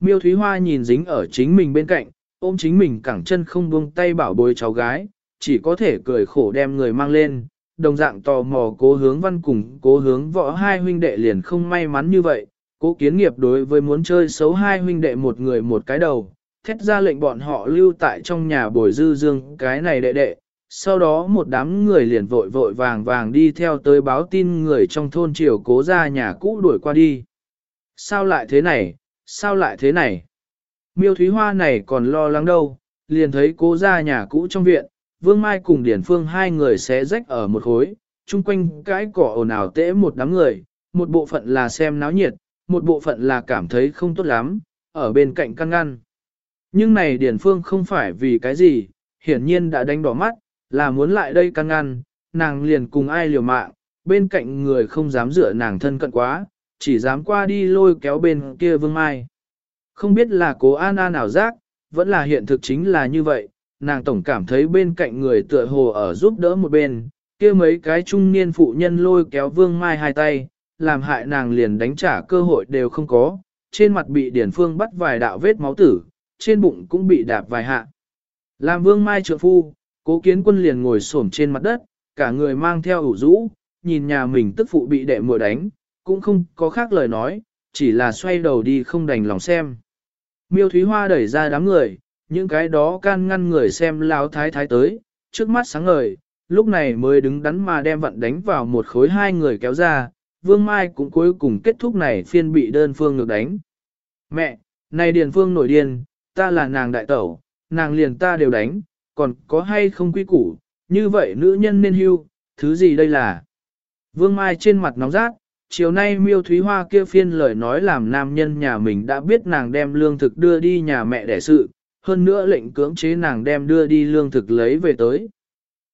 Miêu Thúy Hoa nhìn dính ở chính mình bên cạnh, ôm chính mình cẳng chân không buông tay bảo bối cháu gái, chỉ có thể cười khổ đem người mang lên, đồng dạng tò mò cố hướng văn cùng cố hướng võ hai huynh đệ liền không may mắn như vậy, cố kiến nghiệp đối với muốn chơi xấu hai huynh đệ một người một cái đầu, thét ra lệnh bọn họ lưu tại trong nhà bồi dư dương cái này đệ đệ, sau đó một đám người liền vội vội vàng vàng đi theo tới báo tin người trong thôn triều cố ra nhà cũ đuổi qua đi. Sao lại thế này, sao lại thế này? Miêu Thúy Hoa này còn lo lắng đâu, liền thấy cố ra nhà cũ trong viện, Vương Mai cùng Điển Phương hai người xé rách ở một khối, chung quanh cái cỏ ồn ào tễ một đám người, một bộ phận là xem náo nhiệt, một bộ phận là cảm thấy không tốt lắm, ở bên cạnh căn ngăn. Nhưng này Điển Phương không phải vì cái gì, hiển nhiên đã đánh đỏ mắt, là muốn lại đây căn ngăn, nàng liền cùng ai liều mạng, bên cạnh người không dám dựa nàng thân cận quá, chỉ dám qua đi lôi kéo bên kia Vương Mai. Không biết là cố an an ảo giác, vẫn là hiện thực chính là như vậy, nàng tổng cảm thấy bên cạnh người tựa hồ ở giúp đỡ một bên, kia mấy cái trung niên phụ nhân lôi kéo vương mai hai tay, làm hại nàng liền đánh trả cơ hội đều không có, trên mặt bị điển phương bắt vài đạo vết máu tử, trên bụng cũng bị đạp vài hạ. Làm vương mai trượng phu, cố kiến quân liền ngồi xổm trên mặt đất, cả người mang theo ủ rũ, nhìn nhà mình tức phụ bị đệ muội đánh, cũng không có khác lời nói, chỉ là xoay đầu đi không đành lòng xem. Miêu Thúy Hoa đẩy ra đám người, những cái đó can ngăn người xem lão thái thái tới, trước mắt sáng ngời, lúc này mới đứng đắn mà đem vận đánh vào một khối hai người kéo ra, Vương Mai cũng cuối cùng kết thúc này phiên bị đơn phương ngược đánh. Mẹ, này Điền Phương nổi điên, ta là nàng đại tẩu, nàng liền ta đều đánh, còn có hay không quy củ, như vậy nữ nhân nên hưu, thứ gì đây là? Vương Mai trên mặt nóng rát, chiều nay miêu thúy hoa kia phiên lời nói làm nam nhân nhà mình đã biết nàng đem lương thực đưa đi nhà mẹ đẻ sự, hơn nữa lệnh cưỡng chế nàng đem đưa đi lương thực lấy về tới.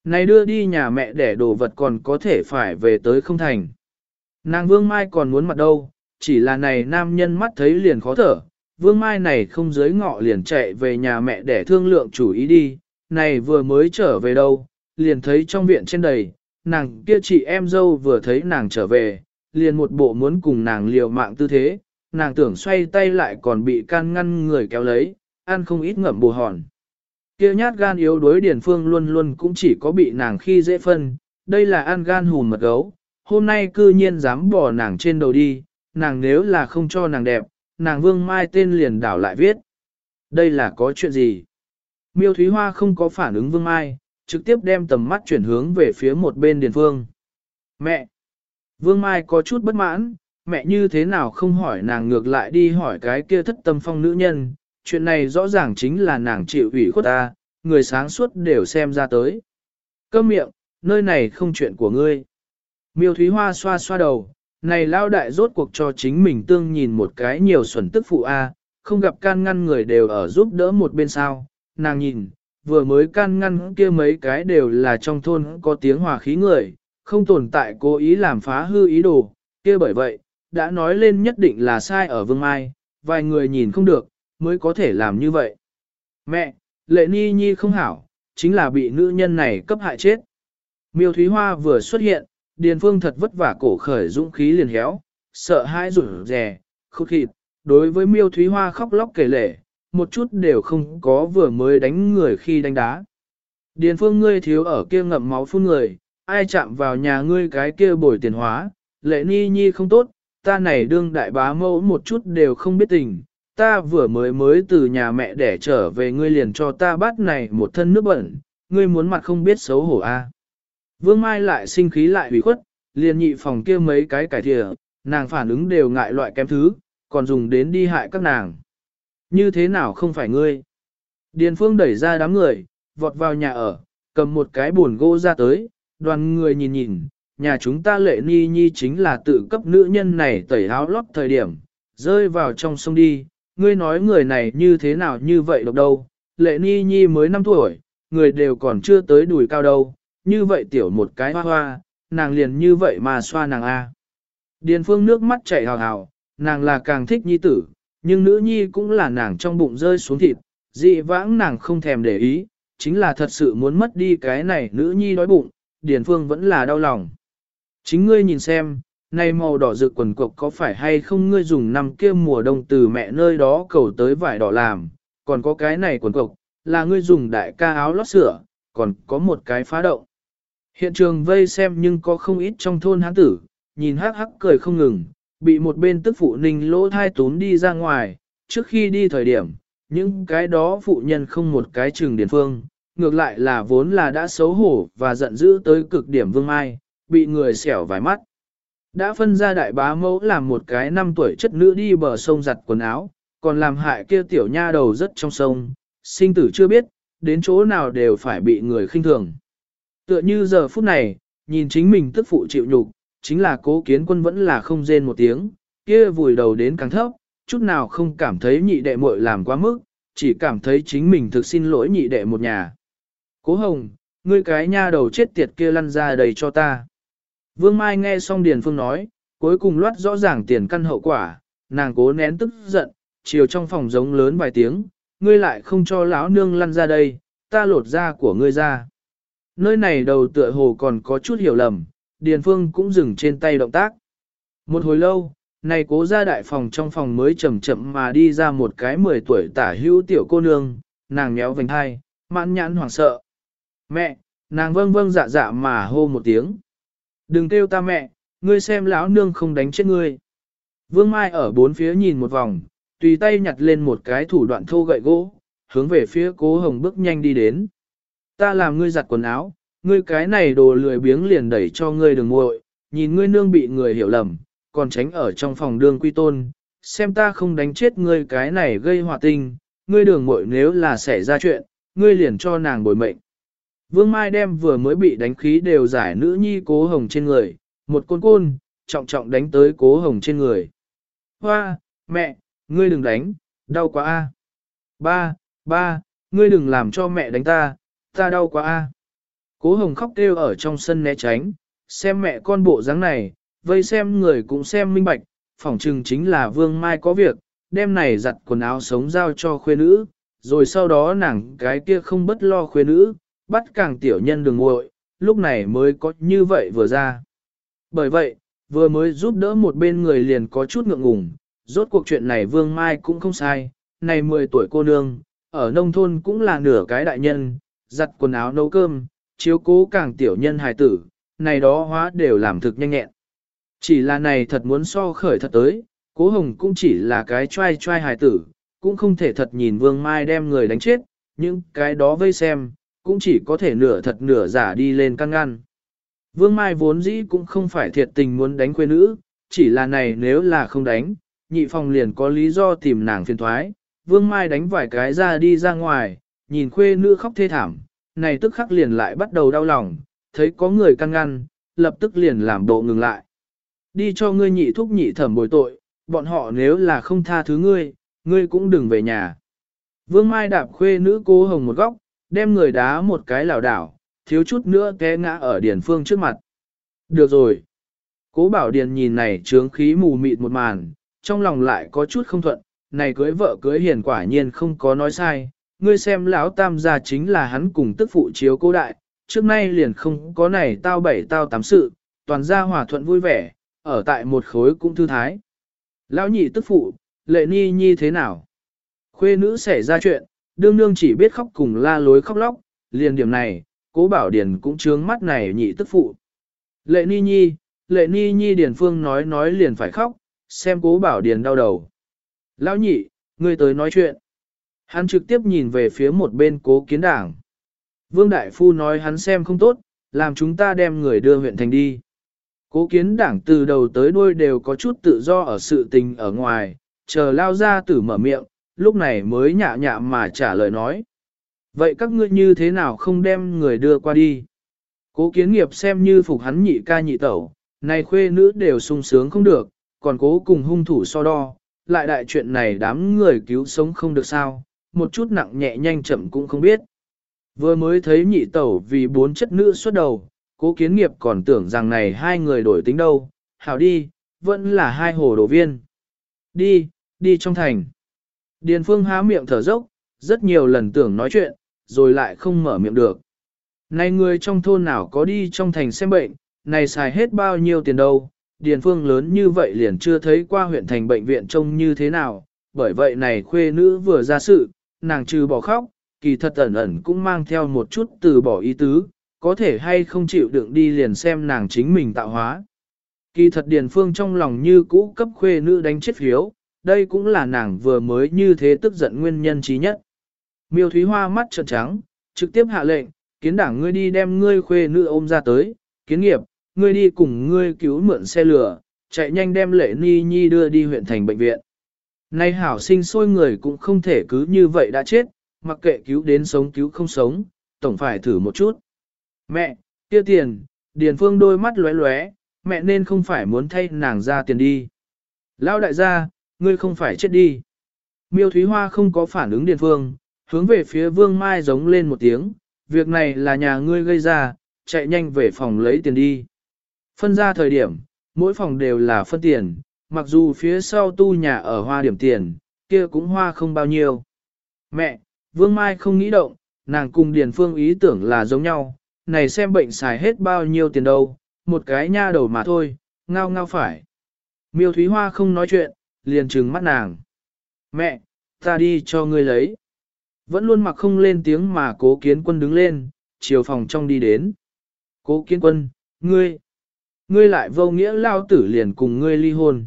Này đưa đi nhà mẹ đẻ đồ vật còn có thể phải về tới không thành. Nàng Vương Mai còn muốn mặt đâu, chỉ là này nam nhân mắt thấy liền khó thở, Vương Mai này không dưới ngọ liền chạy về nhà mẹ để thương lượng chủ ý đi, này vừa mới trở về đâu, liền thấy trong viện trên đầy, nàng kia chị em dâu vừa thấy nàng trở về, liền một bộ muốn cùng nàng liều mạng tư thế, nàng tưởng xoay tay lại còn bị can ngăn người kéo lấy, ăn không ít ngậm bù hòn. Kia nhát gan yếu đối điển Phương luôn luôn cũng chỉ có bị nàng khi dễ phân, đây là ăn gan hùn mật gấu, hôm nay cư nhiên dám bỏ nàng trên đầu đi, nàng nếu là không cho nàng đẹp, nàng vương mai tên liền đảo lại viết. Đây là có chuyện gì? Miêu Thúy Hoa không có phản ứng vương mai, trực tiếp đem tầm mắt chuyển hướng về phía một bên điền phương. Mẹ! Vương Mai có chút bất mãn, mẹ như thế nào không hỏi nàng ngược lại đi hỏi cái kia thất tâm phong nữ nhân, chuyện này rõ ràng chính là nàng chịu ủy khuất ta, người sáng suốt đều xem ra tới. Câm miệng, nơi này không chuyện của ngươi. Miêu Thúy Hoa xoa xoa đầu, này lao đại rốt cuộc cho chính mình tương nhìn một cái nhiều xuẩn tức phụ A, không gặp can ngăn người đều ở giúp đỡ một bên sao, nàng nhìn, vừa mới can ngăn kia mấy cái đều là trong thôn có tiếng hòa khí người, không tồn tại cố ý làm phá hư ý đồ, kia bởi vậy, đã nói lên nhất định là sai ở Vương Mai, vài người nhìn không được, mới có thể làm như vậy. Mẹ, lệ ni nhi không hảo, chính là bị nữ nhân này cấp hại chết. Miêu Thúy Hoa vừa xuất hiện, Điền Phương thật vất vả cổ khởi dũng khí liền héo, sợ hãi rủi rè, khúc khịt, đối với Miêu Thúy Hoa khóc lóc kể lể, một chút đều không có vừa mới đánh người khi đánh đá. Điền Phương ngươi thiếu ở kia ngậm máu phun người, ai chạm vào nhà ngươi cái kia bồi tiền hóa, lệ ni nhi không tốt, ta này đương đại bá mẫu một chút đều không biết tình, ta vừa mới mới từ nhà mẹ để trở về ngươi liền cho ta bắt này một thân nước bẩn, ngươi muốn mặt không biết xấu hổ a. À. Vương Mai lại sinh khí lại hủy khuất, liền nhị phòng kia mấy cái cải thìa, nàng phản ứng đều ngại loại kém thứ, còn dùng đến đi hại các nàng. Như thế nào không phải ngươi? Điền Phương đẩy ra đám người, vọt vào nhà ở, cầm một cái buồn gỗ ra tới, đoàn người nhìn nhìn, nhà chúng ta lệ ni nhi chính là tự cấp nữ nhân này tẩy áo lót thời điểm, rơi vào trong sông đi, ngươi nói người này như thế nào như vậy độc đâu, lệ ni nhi mới 5 tuổi, người đều còn chưa tới đùi cao đâu, như vậy tiểu một cái hoa hoa, nàng liền như vậy mà xoa nàng A. Điền phương nước mắt chảy hào hào, nàng là càng thích nhi tử, nhưng nữ nhi cũng là nàng trong bụng rơi xuống thịt, dị vãng nàng không thèm để ý, chính là thật sự muốn mất đi cái này nữ nhi đói bụng, Điền Phương vẫn là đau lòng. Chính ngươi nhìn xem, này màu đỏ rực quần cộc có phải hay không ngươi dùng năm kia mùa đông từ mẹ nơi đó cầu tới vải đỏ làm, còn có cái này quần cộc, là ngươi dùng đại ca áo lót sửa, còn có một cái phá động. Hiện trường vây xem nhưng có không ít trong thôn hán tử, nhìn hắc hắc cười không ngừng, bị một bên tức phụ ninh lỗ thai tún đi ra ngoài, trước khi đi thời điểm, những cái đó phụ nhân không một cái trường điển phương, ngược lại là vốn là đã xấu hổ và giận dữ tới cực điểm vương mai, bị người xẻo vài mắt. Đã phân ra đại bá mẫu làm một cái năm tuổi chất nữ đi bờ sông giặt quần áo, còn làm hại kia tiểu nha đầu rất trong sông, sinh tử chưa biết, đến chỗ nào đều phải bị người khinh thường. Tựa như giờ phút này, nhìn chính mình tức phụ chịu nhục, chính là cố kiến quân vẫn là không rên một tiếng, kia vùi đầu đến càng thấp, chút nào không cảm thấy nhị đệ muội làm quá mức, chỉ cảm thấy chính mình thực xin lỗi nhị đệ một nhà. Cố hồng, ngươi cái nha đầu chết tiệt kia lăn ra đầy cho ta. Vương Mai nghe xong Điền Phương nói, cuối cùng loát rõ ràng tiền căn hậu quả, nàng cố nén tức giận, chiều trong phòng giống lớn vài tiếng, ngươi lại không cho lão nương lăn ra đây, ta lột da của ngươi ra. Nơi này đầu tựa hồ còn có chút hiểu lầm, Điền Phương cũng dừng trên tay động tác. Một hồi lâu, này cố ra đại phòng trong phòng mới chậm chậm mà đi ra một cái 10 tuổi tả hữu tiểu cô nương, nàng méo vành hai, mãn nhãn hoảng sợ. Mẹ, nàng vâng vâng dạ dạ mà hô một tiếng. Đừng kêu ta mẹ, ngươi xem lão nương không đánh chết ngươi. Vương Mai ở bốn phía nhìn một vòng, tùy tay nhặt lên một cái thủ đoạn thô gậy gỗ, hướng về phía cố hồng bước nhanh đi đến. Ta làm ngươi giặt quần áo, ngươi cái này đồ lười biếng liền đẩy cho ngươi đừng muội, nhìn ngươi nương bị người hiểu lầm, còn tránh ở trong phòng đương quy tôn, xem ta không đánh chết ngươi cái này gây hòa tinh, ngươi đường muội nếu là xảy ra chuyện, ngươi liền cho nàng bồi mệnh. Vương Mai đem vừa mới bị đánh khí đều giải nữ nhi cố hồng trên người, một côn côn, trọng trọng đánh tới cố hồng trên người. Hoa, mẹ, ngươi đừng đánh, đau quá a. Ba, ba, ngươi đừng làm cho mẹ đánh ta, ta đau quá a. Cố hồng khóc kêu ở trong sân né tránh, xem mẹ con bộ dáng này, vây xem người cũng xem minh bạch, phỏng chừng chính là vương mai có việc, đêm này giặt quần áo sống giao cho khuê nữ, rồi sau đó nàng cái kia không bất lo khuê nữ, bắt càng tiểu nhân đường ngội, lúc này mới có như vậy vừa ra. Bởi vậy, vừa mới giúp đỡ một bên người liền có chút ngượng ngùng, rốt cuộc chuyện này Vương Mai cũng không sai, này 10 tuổi cô nương, ở nông thôn cũng là nửa cái đại nhân, giặt quần áo nấu cơm, chiếu cố càng tiểu nhân hài tử, này đó hóa đều làm thực nhanh nhẹn. Chỉ là này thật muốn so khởi thật tới, cố hồng cũng chỉ là cái trai trai hài tử, cũng không thể thật nhìn vương mai đem người đánh chết, nhưng cái đó vây xem, cũng chỉ có thể nửa thật nửa giả đi lên căn ngăn. Vương Mai vốn dĩ cũng không phải thiệt tình muốn đánh quê nữ, chỉ là này nếu là không đánh, nhị phòng liền có lý do tìm nàng phiền thoái. Vương Mai đánh vài cái ra đi ra ngoài, nhìn khuê nữ khóc thê thảm, này tức khắc liền lại bắt đầu đau lòng, thấy có người căn ngăn, lập tức liền làm bộ ngừng lại. Đi cho ngươi nhị thúc nhị thẩm bồi tội, bọn họ nếu là không tha thứ ngươi, ngươi cũng đừng về nhà. Vương Mai đạp khuê nữ cô hồng một góc, đem người đá một cái lảo đảo, thiếu chút nữa té ngã ở Điền Phương trước mặt. Được rồi. Cố bảo Điền nhìn này trướng khí mù mịt một màn, trong lòng lại có chút không thuận, này cưới vợ cưới hiền quả nhiên không có nói sai, ngươi xem lão tam gia chính là hắn cùng tức phụ chiếu cố đại, trước nay liền không có này tao bảy tao tám sự, toàn gia hòa thuận vui vẻ, ở tại một khối cũng thư thái. Lão nhị tức phụ, lệ ni nhi thế nào? Khuê nữ xảy ra chuyện, đương nương chỉ biết khóc cùng la lối khóc lóc, liền điểm này, cố bảo điền cũng trướng mắt này nhị tức phụ. Lệ ni nhi, lệ ni nhi điền phương nói nói liền phải khóc, xem cố bảo điền đau đầu. Lão nhị, ngươi tới nói chuyện. Hắn trực tiếp nhìn về phía một bên cố kiến đảng. Vương Đại Phu nói hắn xem không tốt, làm chúng ta đem người đưa huyện thành đi. Cố kiến đảng từ đầu tới đuôi đều có chút tự do ở sự tình ở ngoài, chờ lao ra tử mở miệng, lúc này mới nhạ nhạ mà trả lời nói. Vậy các ngươi như thế nào không đem người đưa qua đi? Cố kiến nghiệp xem như phục hắn nhị ca nhị tẩu, này khuê nữ đều sung sướng không được, còn cố cùng hung thủ so đo, lại đại chuyện này đám người cứu sống không được sao, một chút nặng nhẹ nhanh chậm cũng không biết. Vừa mới thấy nhị tẩu vì bốn chất nữ xuất đầu, cố kiến nghiệp còn tưởng rằng này hai người đổi tính đâu, hảo đi, vẫn là hai hồ đồ viên. Đi, đi trong thành. Điền phương há miệng thở dốc, rất nhiều lần tưởng nói chuyện, rồi lại không mở miệng được. Này người trong thôn nào có đi trong thành xem bệnh, này xài hết bao nhiêu tiền đâu, điền phương lớn như vậy liền chưa thấy qua huyện thành bệnh viện trông như thế nào, bởi vậy này khuê nữ vừa ra sự, nàng trừ bỏ khóc, kỳ thật ẩn ẩn cũng mang theo một chút từ bỏ ý tứ, có thể hay không chịu đựng đi liền xem nàng chính mình tạo hóa. Kỳ thật Điền Phương trong lòng như cũ cấp khuê nữ đánh chết phiếu, đây cũng là nàng vừa mới như thế tức giận nguyên nhân trí nhất. Miêu Thúy Hoa mắt trợn trắng, trực tiếp hạ lệnh, kiến đảng ngươi đi đem ngươi khuê nữ ôm ra tới, kiến nghiệp, ngươi đi cùng ngươi cứu mượn xe lửa, chạy nhanh đem lệ ni nhi đưa đi huyện thành bệnh viện. Nay hảo sinh sôi người cũng không thể cứ như vậy đã chết, mặc kệ cứu đến sống cứu không sống, tổng phải thử một chút. Mẹ, kia tiền, Điền Phương đôi mắt lóe lóe, mẹ nên không phải muốn thay nàng ra tiền đi. Lão đại gia, ngươi không phải chết đi. Miêu Thúy Hoa không có phản ứng Điền Phương, hướng về phía Vương Mai giống lên một tiếng, việc này là nhà ngươi gây ra, chạy nhanh về phòng lấy tiền đi. Phân ra thời điểm, mỗi phòng đều là phân tiền, mặc dù phía sau tu nhà ở hoa điểm tiền, kia cũng hoa không bao nhiêu. Mẹ, Vương Mai không nghĩ động, nàng cùng Điền Phương ý tưởng là giống nhau, này xem bệnh xài hết bao nhiêu tiền đâu, một cái nha đầu mà thôi, ngao ngao phải. Miêu Thúy Hoa không nói chuyện, liền trừng mắt nàng. Mẹ, ta đi cho ngươi lấy. Vẫn luôn mặc không lên tiếng mà cố kiến quân đứng lên, chiều phòng trong đi đến. Cố kiến quân, ngươi, ngươi lại vô nghĩa lao tử liền cùng ngươi ly hôn.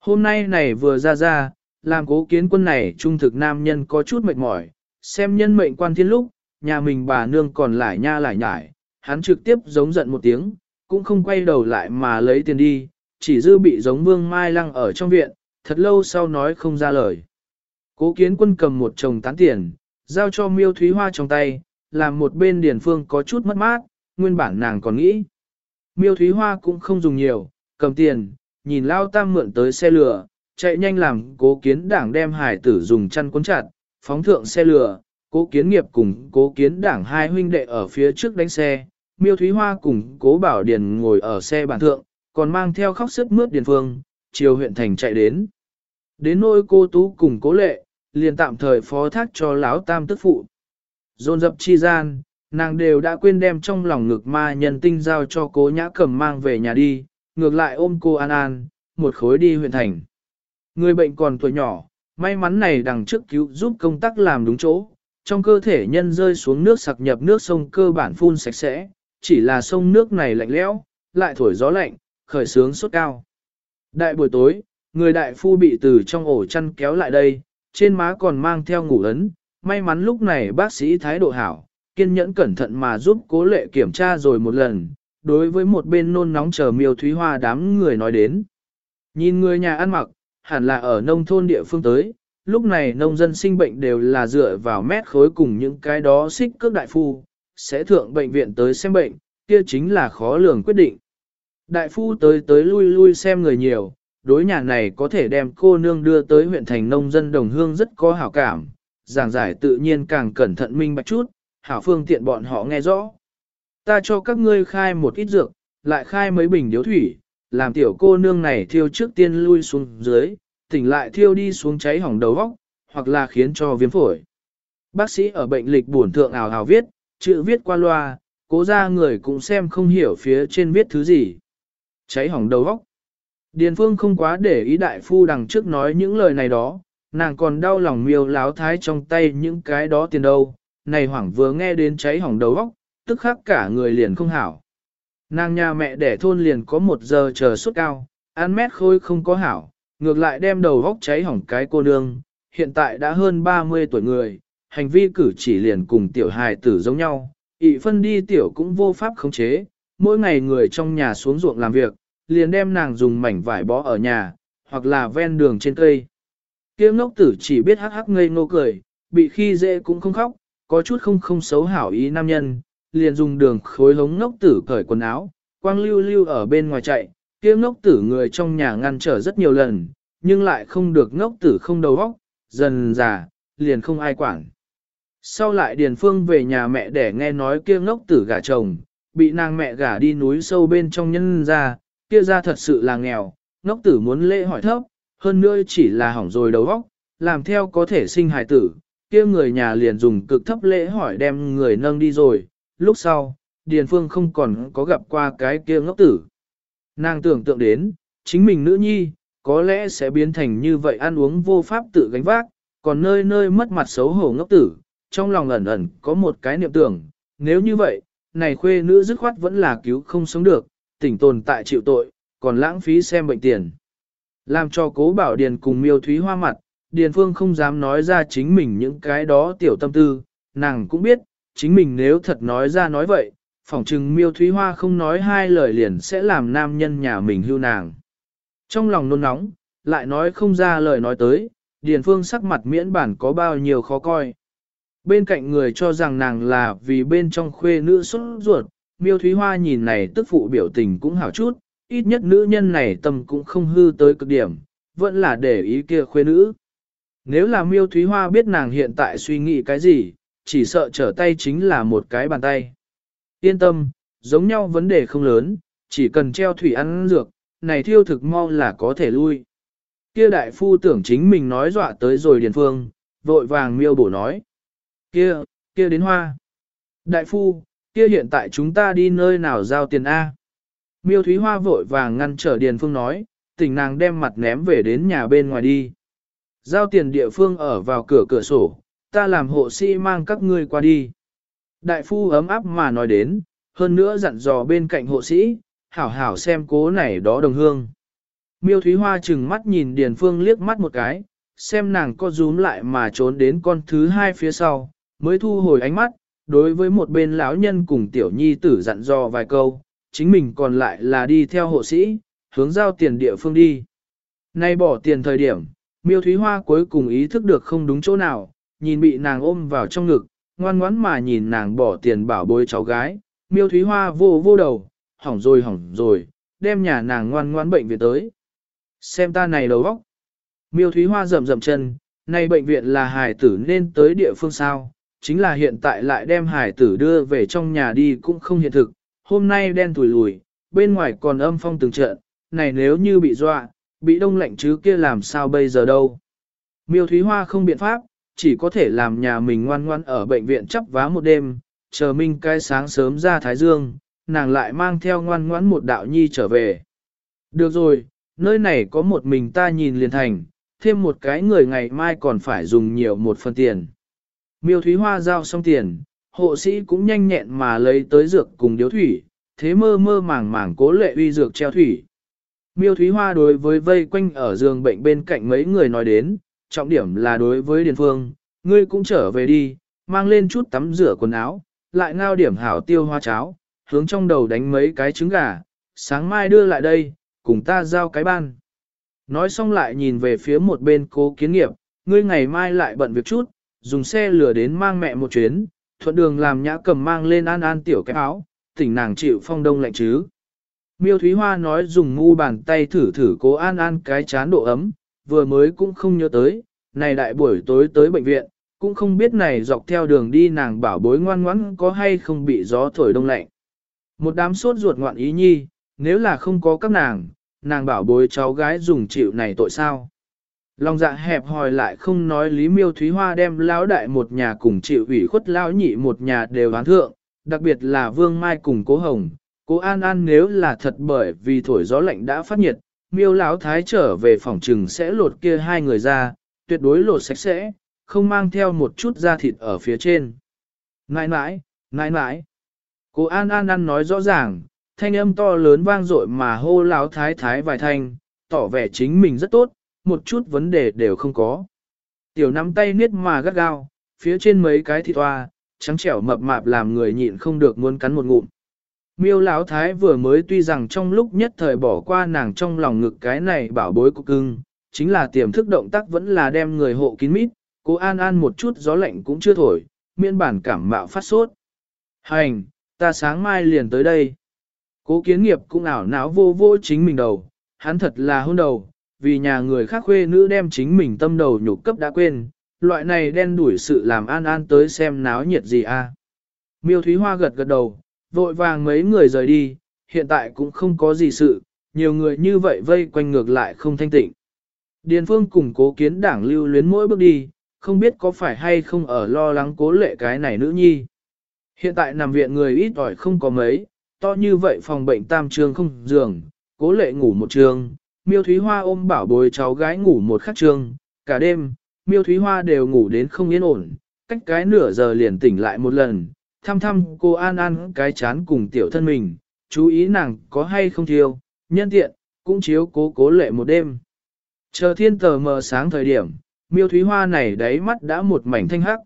Hôm nay này vừa ra ra, làm cố kiến quân này trung thực nam nhân có chút mệt mỏi, xem nhân mệnh quan thiên lúc, nhà mình bà nương còn lại nha lại nhải, hắn trực tiếp giống giận một tiếng, cũng không quay đầu lại mà lấy tiền đi, chỉ dư bị giống vương mai lăng ở trong viện, thật lâu sau nói không ra lời. Cố kiến quân cầm một chồng tán tiền, giao cho miêu thúy hoa trong tay, làm một bên điển phương có chút mất mát, nguyên bản nàng còn nghĩ. Miêu thúy hoa cũng không dùng nhiều, cầm tiền, nhìn lao tam mượn tới xe lửa, chạy nhanh làm cố kiến đảng đem hải tử dùng chăn cuốn chặt, phóng thượng xe lửa, cố kiến nghiệp cùng cố kiến đảng hai huynh đệ ở phía trước đánh xe, miêu thúy hoa cùng cố bảo điền ngồi ở xe bản thượng, còn mang theo khóc sức mướt điền phương, chiều huyện thành chạy đến. Đến nôi cô tú cùng cố lệ, liền tạm thời phó thác cho lão tam tức phụ. Dồn dập chi gian, nàng đều đã quên đem trong lòng ngực ma nhân tinh giao cho cố nhã cầm mang về nhà đi, ngược lại ôm cô An An, một khối đi huyện thành. Người bệnh còn tuổi nhỏ, may mắn này đằng trước cứu giúp công tác làm đúng chỗ, trong cơ thể nhân rơi xuống nước sặc nhập nước sông cơ bản phun sạch sẽ, chỉ là sông nước này lạnh lẽo, lại thổi gió lạnh, khởi sướng sốt cao. Đại buổi tối, người đại phu bị từ trong ổ chăn kéo lại đây, trên má còn mang theo ngủ ấn, may mắn lúc này bác sĩ thái độ hảo, kiên nhẫn cẩn thận mà giúp cố lệ kiểm tra rồi một lần, đối với một bên nôn nóng chờ miêu thúy hoa đám người nói đến. Nhìn người nhà ăn mặc, hẳn là ở nông thôn địa phương tới, lúc này nông dân sinh bệnh đều là dựa vào mét khối cùng những cái đó xích cước đại phu, sẽ thượng bệnh viện tới xem bệnh, kia chính là khó lường quyết định. Đại phu tới tới lui lui xem người nhiều, đối nhà này có thể đem cô nương đưa tới huyện thành nông dân đồng hương rất có hảo cảm, giảng giải tự nhiên càng cẩn thận minh bạch chút, hảo phương tiện bọn họ nghe rõ. Ta cho các ngươi khai một ít dược, lại khai mấy bình điếu thủy, làm tiểu cô nương này thiêu trước tiên lui xuống dưới, tỉnh lại thiêu đi xuống cháy hỏng đầu óc, hoặc là khiến cho viêm phổi. Bác sĩ ở bệnh lịch bổn thượng ảo hào viết, chữ viết qua loa, cố ra người cũng xem không hiểu phía trên viết thứ gì. Cháy hỏng đầu óc. Điền phương không quá để ý đại phu đằng trước nói những lời này đó, nàng còn đau lòng miêu láo thái trong tay những cái đó tiền đâu, này hoảng vừa nghe đến cháy hỏng đầu óc, tức khắc cả người liền không hảo. Nàng nhà mẹ đẻ thôn liền có một giờ chờ suốt cao, ăn mét khôi không có hảo, ngược lại đem đầu góc cháy hỏng cái cô nương, hiện tại đã hơn 30 tuổi người, hành vi cử chỉ liền cùng tiểu hài tử giống nhau, ị phân đi tiểu cũng vô pháp khống chế, mỗi ngày người trong nhà xuống ruộng làm việc, liền đem nàng dùng mảnh vải bó ở nhà, hoặc là ven đường trên cây. Kiếm ngốc tử chỉ biết hắc hắc ngây ngô cười, bị khi dễ cũng không khóc, có chút không không xấu hảo ý nam nhân, liền dùng đường khối hống ngốc tử cởi quần áo, quang lưu lưu ở bên ngoài chạy, kia ngốc tử người trong nhà ngăn trở rất nhiều lần, nhưng lại không được ngốc tử không đầu óc, dần già, liền không ai quản. Sau lại Điền Phương về nhà mẹ để nghe nói kia ngốc tử gả chồng, bị nàng mẹ gả đi núi sâu bên trong nhân ra, kia ra thật sự là nghèo, ngốc tử muốn lễ hỏi thấp, hơn nữa chỉ là hỏng rồi đầu óc, làm theo có thể sinh hài tử, kia người nhà liền dùng cực thấp lễ hỏi đem người nâng đi rồi, lúc sau, Điền Phương không còn có gặp qua cái kia ngốc tử. Nàng tưởng tượng đến, chính mình nữ nhi, có lẽ sẽ biến thành như vậy ăn uống vô pháp tự gánh vác, còn nơi nơi mất mặt xấu hổ ngốc tử, trong lòng ẩn ẩn có một cái niệm tưởng, nếu như vậy, này khuê nữ dứt khoát vẫn là cứu không sống được, tỉnh tồn tại chịu tội, còn lãng phí xem bệnh tiền. Làm cho cố bảo Điền cùng miêu thúy hoa mặt, Điền Phương không dám nói ra chính mình những cái đó tiểu tâm tư, nàng cũng biết, chính mình nếu thật nói ra nói vậy, phỏng chừng miêu thúy hoa không nói hai lời liền sẽ làm nam nhân nhà mình hưu nàng. Trong lòng nôn nóng, lại nói không ra lời nói tới, Điền Phương sắc mặt miễn bản có bao nhiêu khó coi. Bên cạnh người cho rằng nàng là vì bên trong khuê nữ xuất ruột, miêu thúy hoa nhìn này tức phụ biểu tình cũng hảo chút, ít nhất nữ nhân này tâm cũng không hư tới cực điểm, vẫn là để ý kia khuê nữ. Nếu là miêu thúy hoa biết nàng hiện tại suy nghĩ cái gì, chỉ sợ trở tay chính là một cái bàn tay. Yên tâm, giống nhau vấn đề không lớn, chỉ cần treo thủy ăn dược, này thiêu thực mau là có thể lui. Kia đại phu tưởng chính mình nói dọa tới rồi điền phương, vội vàng miêu bổ nói. Kia, kia đến hoa. Đại phu, kia hiện tại chúng ta đi nơi nào giao tiền A. Miêu Thúy Hoa vội vàng ngăn trở Điền Phương nói, tỉnh nàng đem mặt ném về đến nhà bên ngoài đi. Giao tiền địa phương ở vào cửa cửa sổ, ta làm hộ sĩ mang các ngươi qua đi. Đại phu ấm áp mà nói đến, hơn nữa dặn dò bên cạnh hộ sĩ, hảo hảo xem cố này đó đồng hương. Miêu Thúy Hoa chừng mắt nhìn Điền Phương liếc mắt một cái, xem nàng có rúm lại mà trốn đến con thứ hai phía sau, mới thu hồi ánh mắt, đối với một bên lão nhân cùng tiểu nhi tử dặn dò vài câu, chính mình còn lại là đi theo hộ sĩ, hướng giao tiền địa phương đi. Nay bỏ tiền thời điểm, miêu thúy hoa cuối cùng ý thức được không đúng chỗ nào, nhìn bị nàng ôm vào trong ngực, ngoan ngoãn mà nhìn nàng bỏ tiền bảo bối cháu gái, miêu thúy hoa vô vô đầu, hỏng rồi hỏng rồi, đem nhà nàng ngoan ngoãn bệnh viện tới. Xem ta này đầu vóc. Miêu thúy hoa rầm rầm chân, nay bệnh viện là hài tử nên tới địa phương sao, chính là hiện tại lại đem hài tử đưa về trong nhà đi cũng không hiện thực, hôm nay đen tủi lùi, bên ngoài còn âm phong từng trận, này nếu như bị dọa, bị đông lạnh chứ kia làm sao bây giờ đâu. Miêu Thúy Hoa không biện pháp, chỉ có thể làm nhà mình ngoan ngoan ở bệnh viện chấp vá một đêm, chờ minh cái sáng sớm ra Thái Dương, nàng lại mang theo ngoan ngoãn một đạo nhi trở về. Được rồi, nơi này có một mình ta nhìn liền thành, thêm một cái người ngày mai còn phải dùng nhiều một phần tiền. Miêu Thúy Hoa giao xong tiền, hộ sĩ cũng nhanh nhẹn mà lấy tới dược cùng điếu thủy, thế mơ mơ màng màng cố lệ uy dược treo thủy. Miêu Thúy Hoa đối với vây quanh ở giường bệnh bên cạnh mấy người nói đến, trọng điểm là đối với Điền Phương, ngươi cũng trở về đi, mang lên chút tắm rửa quần áo, lại ngao điểm hảo tiêu hoa cháo, hướng trong đầu đánh mấy cái trứng gà, sáng mai đưa lại đây, cùng ta giao cái ban. Nói xong lại nhìn về phía một bên cố kiến nghiệp, ngươi ngày mai lại bận việc chút, dùng xe lửa đến mang mẹ một chuyến, thuận đường làm nhã cầm mang lên an an tiểu cái áo, tỉnh nàng chịu phong đông lạnh chứ. Miêu Thúy Hoa nói dùng ngu bàn tay thử thử cố an an cái chán độ ấm, vừa mới cũng không nhớ tới, này đại buổi tối tới bệnh viện, cũng không biết này dọc theo đường đi nàng bảo bối ngoan ngoãn có hay không bị gió thổi đông lạnh. Một đám sốt ruột ngoạn ý nhi, nếu là không có các nàng, nàng bảo bối cháu gái dùng chịu này tội sao. Lòng dạ hẹp hòi lại không nói Lý Miêu Thúy Hoa đem lão đại một nhà cùng chịu ủy khuất lão nhị một nhà đều hán thượng, đặc biệt là Vương Mai cùng Cố Hồng. Cố An An nếu là thật bởi vì thổi gió lạnh đã phát nhiệt, Miêu lão thái trở về phòng trừng sẽ lột kia hai người ra, tuyệt đối lột sạch sẽ, không mang theo một chút da thịt ở phía trên. Nãi nãi, nãi nãi. Cố An An An nói rõ ràng, thanh âm to lớn vang dội mà hô lão thái thái vài thanh, tỏ vẻ chính mình rất tốt, một chút vấn đề đều không có. Tiểu nắm tay niết mà gắt gao, phía trên mấy cái thịt toa, trắng trẻo mập mạp làm người nhịn không được muốn cắn một ngụm. Miêu Lão Thái vừa mới tuy rằng trong lúc nhất thời bỏ qua nàng trong lòng ngực cái này bảo bối của cưng, chính là tiềm thức động tác vẫn là đem người hộ kín mít, cố an an một chút gió lạnh cũng chưa thổi, miên bản cảm mạo phát sốt. Hành, ta sáng mai liền tới đây. Cố kiến nghiệp cũng ảo não vô vô chính mình đầu, hắn thật là hôn đầu, vì nhà người khác khuê nữ đem chính mình tâm đầu nhục cấp đã quên, loại này đen đuổi sự làm an an tới xem náo nhiệt gì a. Miêu Thúy Hoa gật gật đầu, vội vàng mấy người rời đi, hiện tại cũng không có gì sự, nhiều người như vậy vây quanh ngược lại không thanh tịnh. Điền Phương cùng cố kiến đảng lưu luyến mỗi bước đi, không biết có phải hay không ở lo lắng cố lệ cái này nữ nhi. Hiện tại nằm viện người ít ỏi không có mấy, to như vậy phòng bệnh tam trường không giường, cố lệ ngủ một trường, miêu thúy hoa ôm bảo bồi cháu gái ngủ một khắc trường, cả đêm, miêu thúy hoa đều ngủ đến không yên ổn, cách cái nửa giờ liền tỉnh lại một lần, thăm thăm cô An An cái chán cùng tiểu thân mình, chú ý nàng có hay không thiêu, nhân tiện, cũng chiếu cố cố lệ một đêm. Chờ thiên tờ mờ sáng thời điểm, miêu thúy hoa này đáy mắt đã một mảnh thanh hắc.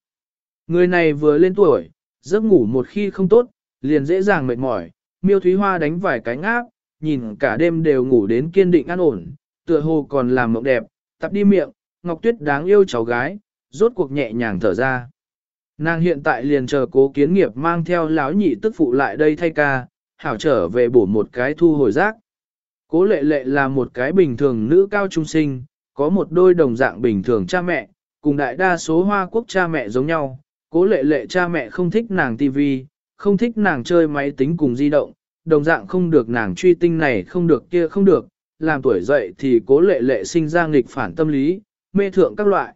Người này vừa lên tuổi, giấc ngủ một khi không tốt, liền dễ dàng mệt mỏi, miêu thúy hoa đánh vài cái ngáp, nhìn cả đêm đều ngủ đến kiên định an ổn, tựa hồ còn làm mộng đẹp, tập đi miệng, Ngọc Tuyết đáng yêu cháu gái, rốt cuộc nhẹ nhàng thở ra. Nàng hiện tại liền chờ cố kiến nghiệp mang theo lão nhị tức phụ lại đây thay ca, hảo trở về bổ một cái thu hồi rác. Cố lệ lệ là một cái bình thường nữ cao trung sinh, có một đôi đồng dạng bình thường cha mẹ, cùng đại đa số hoa quốc cha mẹ giống nhau. Cố lệ lệ cha mẹ không thích nàng tivi, không thích nàng chơi máy tính cùng di động, đồng dạng không được nàng truy tinh này không được kia không được, làm tuổi dậy thì cố lệ lệ sinh ra nghịch phản tâm lý, mê thượng các loại.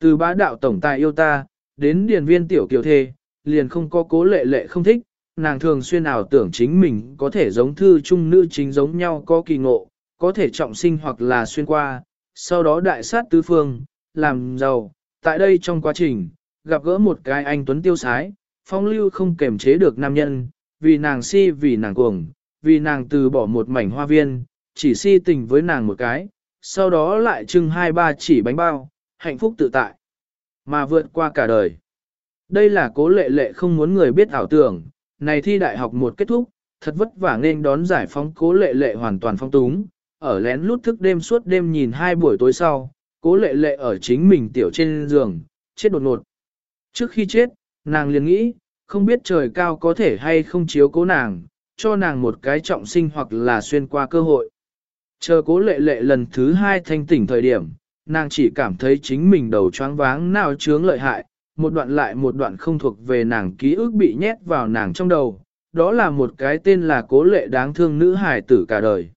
Từ bá đạo tổng tài yêu ta, đến điền viên tiểu kiều thê, liền không có cố lệ lệ không thích, nàng thường xuyên ảo tưởng chính mình có thể giống thư trung nữ chính giống nhau có kỳ ngộ, có thể trọng sinh hoặc là xuyên qua, sau đó đại sát tứ phương, làm giàu. Tại đây trong quá trình, gặp gỡ một cái anh tuấn tiêu sái, phong lưu không kềm chế được nam nhân, vì nàng si vì nàng cuồng, vì nàng từ bỏ một mảnh hoa viên, chỉ si tình với nàng một cái, sau đó lại trưng hai ba chỉ bánh bao, hạnh phúc tự tại, mà vượt qua cả đời. Đây là cố lệ lệ không muốn người biết ảo tưởng, này thi đại học một kết thúc, thật vất vả nên đón giải phóng cố lệ lệ hoàn toàn phong túng, ở lén lút thức đêm suốt đêm nhìn hai buổi tối sau, cố lệ lệ ở chính mình tiểu trên giường, chết đột ngột. Trước khi chết, nàng liền nghĩ, không biết trời cao có thể hay không chiếu cố nàng, cho nàng một cái trọng sinh hoặc là xuyên qua cơ hội. Chờ cố lệ lệ lần thứ hai thanh tỉnh thời điểm, nàng chỉ cảm thấy chính mình đầu choáng váng nào chướng lợi hại, một đoạn lại một đoạn không thuộc về nàng ký ức bị nhét vào nàng trong đầu, đó là một cái tên là cố lệ đáng thương nữ hài tử cả đời.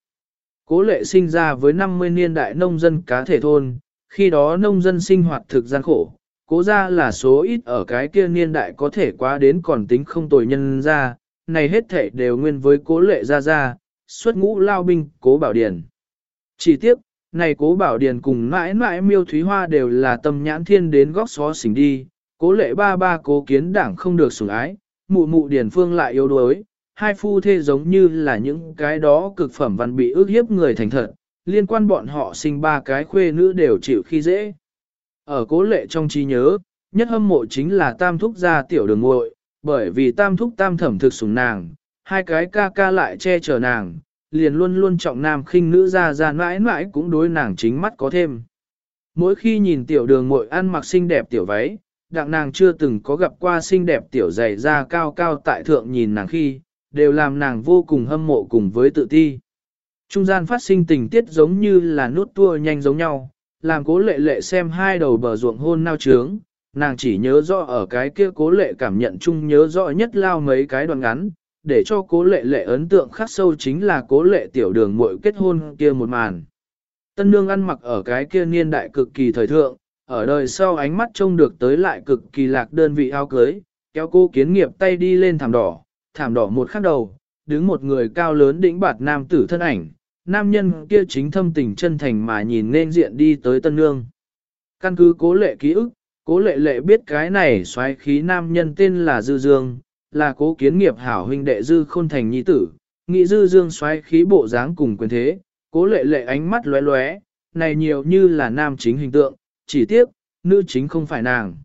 Cố lệ sinh ra với 50 niên đại nông dân cá thể thôn, khi đó nông dân sinh hoạt thực gian khổ, cố ra là số ít ở cái kia niên đại có thể quá đến còn tính không tồi nhân ra, này hết thể đều nguyên với cố lệ ra ra, xuất ngũ lao binh, cố bảo điển. Chỉ tiếc, này cố bảo điền cùng mãi mãi miêu thúy hoa đều là tâm nhãn thiên đến góc xó xỉnh đi, cố lệ ba ba cố kiến đảng không được sủng ái, mụ mụ điền phương lại yếu đuối, hai phu thê giống như là những cái đó cực phẩm văn bị ước hiếp người thành thật, liên quan bọn họ sinh ba cái khuê nữ đều chịu khi dễ. Ở cố lệ trong trí nhớ, nhất hâm mộ chính là tam thúc gia tiểu đường muội bởi vì tam thúc tam thẩm thực sủng nàng, hai cái ca ca lại che chở nàng, liền luôn luôn trọng nam khinh nữ ra ra mãi mãi cũng đối nàng chính mắt có thêm. Mỗi khi nhìn tiểu đường muội ăn mặc xinh đẹp tiểu váy, đặng nàng chưa từng có gặp qua xinh đẹp tiểu dày da cao cao tại thượng nhìn nàng khi, đều làm nàng vô cùng hâm mộ cùng với tự ti. Trung gian phát sinh tình tiết giống như là nút tua nhanh giống nhau, làm cố lệ lệ xem hai đầu bờ ruộng hôn nao trướng, nàng chỉ nhớ rõ ở cái kia cố lệ cảm nhận chung nhớ rõ nhất lao mấy cái đoạn ngắn, để cho cố lệ lệ ấn tượng khắc sâu chính là cố lệ tiểu đường muội kết hôn kia một màn. Tân nương ăn mặc ở cái kia niên đại cực kỳ thời thượng, ở đời sau ánh mắt trông được tới lại cực kỳ lạc đơn vị áo cưới, kéo cô kiến nghiệp tay đi lên thảm đỏ, thảm đỏ một khắc đầu, đứng một người cao lớn đỉnh bạt nam tử thân ảnh, nam nhân kia chính thâm tình chân thành mà nhìn nên diện đi tới tân nương. Căn cứ cố lệ ký ức, cố lệ lệ biết cái này xoáy khí nam nhân tên là Dư Dương, là cố kiến nghiệp hảo huynh đệ Dư Khôn Thành nhi tử, nghĩ Dư Dương xoáy khí bộ dáng cùng quyền thế, cố lệ lệ ánh mắt lóe lóe, này nhiều như là nam chính hình tượng, chỉ tiếc, nữ chính không phải nàng.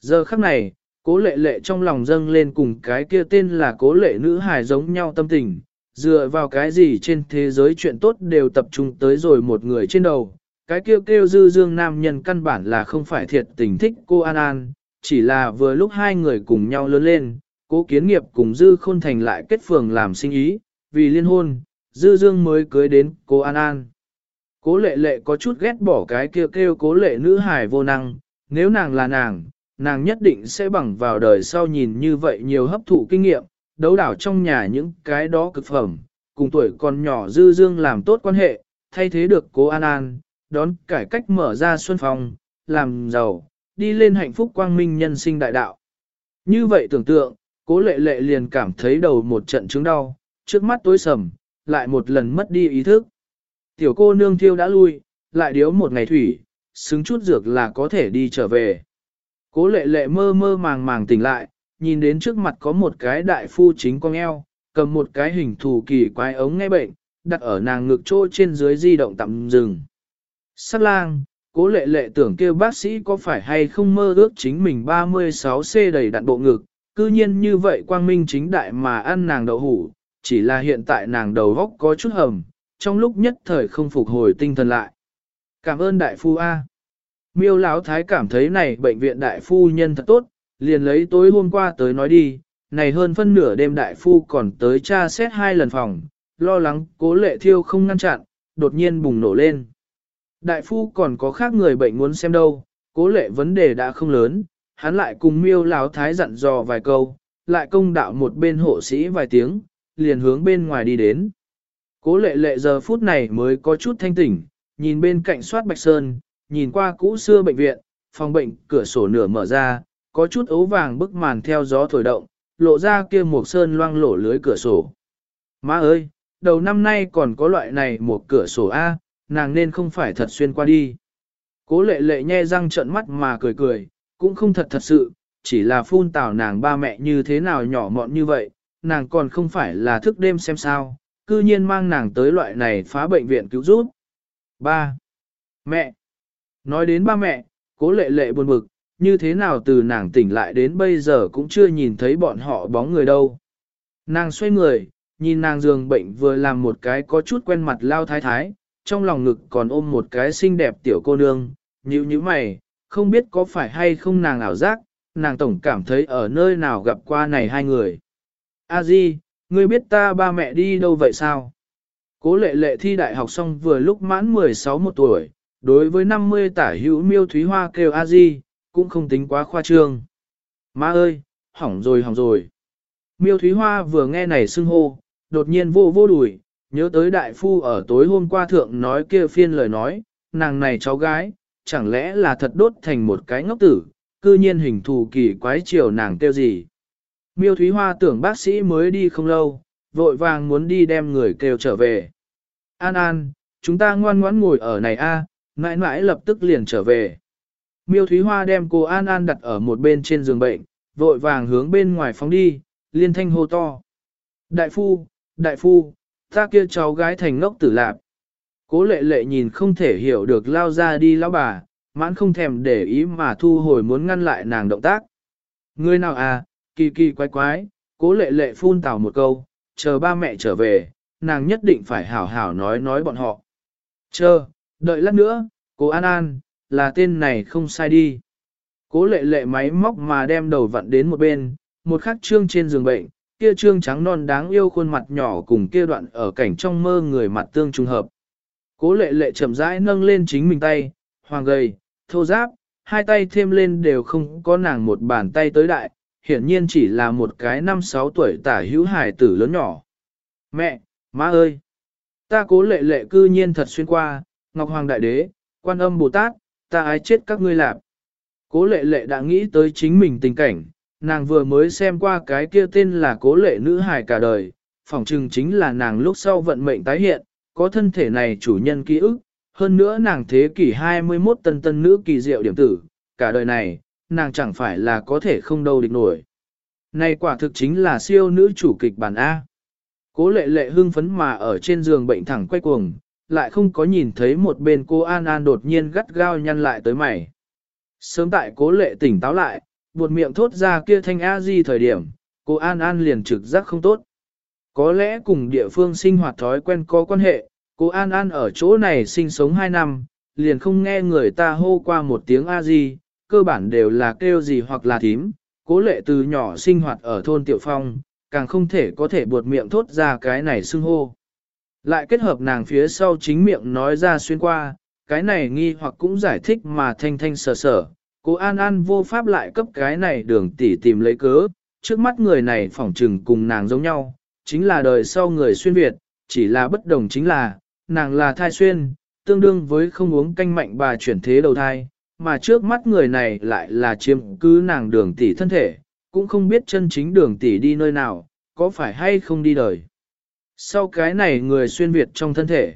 Giờ khắc này, cố lệ lệ trong lòng dâng lên cùng cái kia tên là cố lệ nữ hài giống nhau tâm tình, dựa vào cái gì trên thế giới chuyện tốt đều tập trung tới rồi một người trên đầu. Cái kêu kêu dư dương nam nhân căn bản là không phải thiệt tình thích cô An An, chỉ là vừa lúc hai người cùng nhau lớn lên, cố kiến nghiệp cùng dư khôn thành lại kết phường làm sinh ý, vì liên hôn, dư dương mới cưới đến cô An An. Cố lệ lệ có chút ghét bỏ cái kêu kêu cố lệ nữ hài vô năng, nếu nàng là nàng, nàng nhất định sẽ bằng vào đời sau nhìn như vậy nhiều hấp thụ kinh nghiệm, đấu đảo trong nhà những cái đó cực phẩm, cùng tuổi còn nhỏ dư dương làm tốt quan hệ, thay thế được cố An An, đón cải cách mở ra xuân phong, làm giàu, đi lên hạnh phúc quang minh nhân sinh đại đạo. Như vậy tưởng tượng, cố lệ lệ liền cảm thấy đầu một trận chứng đau, trước mắt tối sầm, lại một lần mất đi ý thức. Tiểu cô nương thiêu đã lui, lại điếu một ngày thủy, xứng chút dược là có thể đi trở về. Cố lệ lệ mơ mơ màng màng tỉnh lại, nhìn đến trước mặt có một cái đại phu chính con eo, cầm một cái hình thù kỳ quái ống nghe bệnh, đặt ở nàng ngực trô trên dưới di động tạm dừng. Sắc lang, cố lệ lệ tưởng kêu bác sĩ có phải hay không mơ ước chính mình 36C đầy đặn bộ ngực, cư nhiên như vậy quang minh chính đại mà ăn nàng đậu hủ, chỉ là hiện tại nàng đầu góc có chút hầm, trong lúc nhất thời không phục hồi tinh thần lại. Cảm ơn đại phu A. Miêu Lão Thái cảm thấy này bệnh viện đại phu nhân thật tốt, liền lấy tối hôm qua tới nói đi, này hơn phân nửa đêm đại phu còn tới tra xét hai lần phòng, lo lắng cố lệ thiêu không ngăn chặn, đột nhiên bùng nổ lên. Đại phu còn có khác người bệnh muốn xem đâu, cố lệ vấn đề đã không lớn, hắn lại cùng miêu Láo thái dặn dò vài câu, lại công đạo một bên hộ sĩ vài tiếng, liền hướng bên ngoài đi đến. Cố lệ lệ giờ phút này mới có chút thanh tỉnh, nhìn bên cạnh soát bạch sơn, nhìn qua cũ xưa bệnh viện, phòng bệnh cửa sổ nửa mở ra, có chút ấu vàng bức màn theo gió thổi động, lộ ra kia một sơn loang lổ lưới cửa sổ. Má ơi, đầu năm nay còn có loại này một cửa sổ A, nàng nên không phải thật xuyên qua đi. Cố lệ lệ nhe răng trợn mắt mà cười cười, cũng không thật thật sự, chỉ là phun tào nàng ba mẹ như thế nào nhỏ mọn như vậy, nàng còn không phải là thức đêm xem sao, cư nhiên mang nàng tới loại này phá bệnh viện cứu giúp. Ba. Mẹ. Nói đến ba mẹ, cố lệ lệ buồn bực, như thế nào từ nàng tỉnh lại đến bây giờ cũng chưa nhìn thấy bọn họ bóng người đâu. Nàng xoay người, nhìn nàng giường bệnh vừa làm một cái có chút quen mặt lao thái thái, trong lòng ngực còn ôm một cái xinh đẹp tiểu cô nương, như như mày, không biết có phải hay không nàng ảo giác, nàng tổng cảm thấy ở nơi nào gặp qua này hai người. A Di, ngươi biết ta ba mẹ đi đâu vậy sao? Cố lệ lệ thi đại học xong vừa lúc mãn 16 một tuổi, đối với 50 tả hữu miêu thúy hoa kêu A Di, cũng không tính quá khoa trương. Má ơi, hỏng rồi hỏng rồi. Miêu Thúy Hoa vừa nghe này xưng hô, đột nhiên vô vô đùi, nhớ tới đại phu ở tối hôm qua thượng nói kia phiên lời nói, nàng này cháu gái, chẳng lẽ là thật đốt thành một cái ngốc tử, cư nhiên hình thù kỳ quái chiều nàng kêu gì. Miêu Thúy Hoa tưởng bác sĩ mới đi không lâu, vội vàng muốn đi đem người kêu trở về. An An, chúng ta ngoan ngoãn ngồi ở này a, mãi mãi lập tức liền trở về. Miêu Thúy Hoa đem cô An An đặt ở một bên trên giường bệnh, vội vàng hướng bên ngoài phóng đi, liên thanh hô to. Đại phu, đại phu, ta kia cháu gái thành ngốc tử lạp. Cố lệ lệ nhìn không thể hiểu được lao ra đi lão bà, mãn không thèm để ý mà thu hồi muốn ngăn lại nàng động tác. Ngươi nào à, kỳ kỳ quái quái, cố lệ lệ phun tào một câu, chờ ba mẹ trở về, nàng nhất định phải hảo hảo nói nói bọn họ. Chờ, đợi lát nữa, cố An An, là tên này không sai đi. Cố lệ lệ máy móc mà đem đầu vặn đến một bên, một khắc trương trên giường bệnh, kia trương trắng non đáng yêu khuôn mặt nhỏ cùng kia đoạn ở cảnh trong mơ người mặt tương trùng hợp. Cố lệ lệ chậm rãi nâng lên chính mình tay, hoàng gầy, thô giáp, hai tay thêm lên đều không có nàng một bàn tay tới đại, hiển nhiên chỉ là một cái năm sáu tuổi tả hữu hải tử lớn nhỏ. Mẹ, má ơi! Ta cố lệ lệ cư nhiên thật xuyên qua, Ngọc Hoàng Đại Đế, Quan âm Bồ Tát, ta ái chết các ngươi lạp. Cố lệ lệ đã nghĩ tới chính mình tình cảnh, nàng vừa mới xem qua cái kia tên là cố lệ nữ hài cả đời, phỏng chừng chính là nàng lúc sau vận mệnh tái hiện, có thân thể này chủ nhân ký ức, hơn nữa nàng thế kỷ 21 tân tân nữ kỳ diệu điểm tử, cả đời này, nàng chẳng phải là có thể không đâu địch nổi. Này quả thực chính là siêu nữ chủ kịch bản A. Cố lệ lệ hưng phấn mà ở trên giường bệnh thẳng quay cuồng, lại không có nhìn thấy một bên cô An An đột nhiên gắt gao nhăn lại tới mày. Sớm tại cố lệ tỉnh táo lại, buột miệng thốt ra kia thanh a di thời điểm, cô An An liền trực giác không tốt. Có lẽ cùng địa phương sinh hoạt thói quen có quan hệ, cô An An ở chỗ này sinh sống 2 năm, liền không nghe người ta hô qua một tiếng a di, cơ bản đều là kêu gì hoặc là thím. Cố lệ từ nhỏ sinh hoạt ở thôn Tiểu Phong, càng không thể có thể buột miệng thốt ra cái này xưng hô. Lại kết hợp nàng phía sau chính miệng nói ra xuyên qua, cái này nghi hoặc cũng giải thích mà thanh thanh sở sở. Cô An An vô pháp lại cấp cái này đường tỉ tìm lấy cớ, trước mắt người này phỏng trừng cùng nàng giống nhau, chính là đời sau người xuyên Việt, chỉ là bất đồng chính là, nàng là thai xuyên, tương đương với không uống canh mạnh bà chuyển thế đầu thai, mà trước mắt người này lại là chiếm cứ nàng đường tỷ thân thể, cũng không biết chân chính đường tỷ đi nơi nào, có phải hay không đi đời. Sau cái này người xuyên Việt trong thân thể.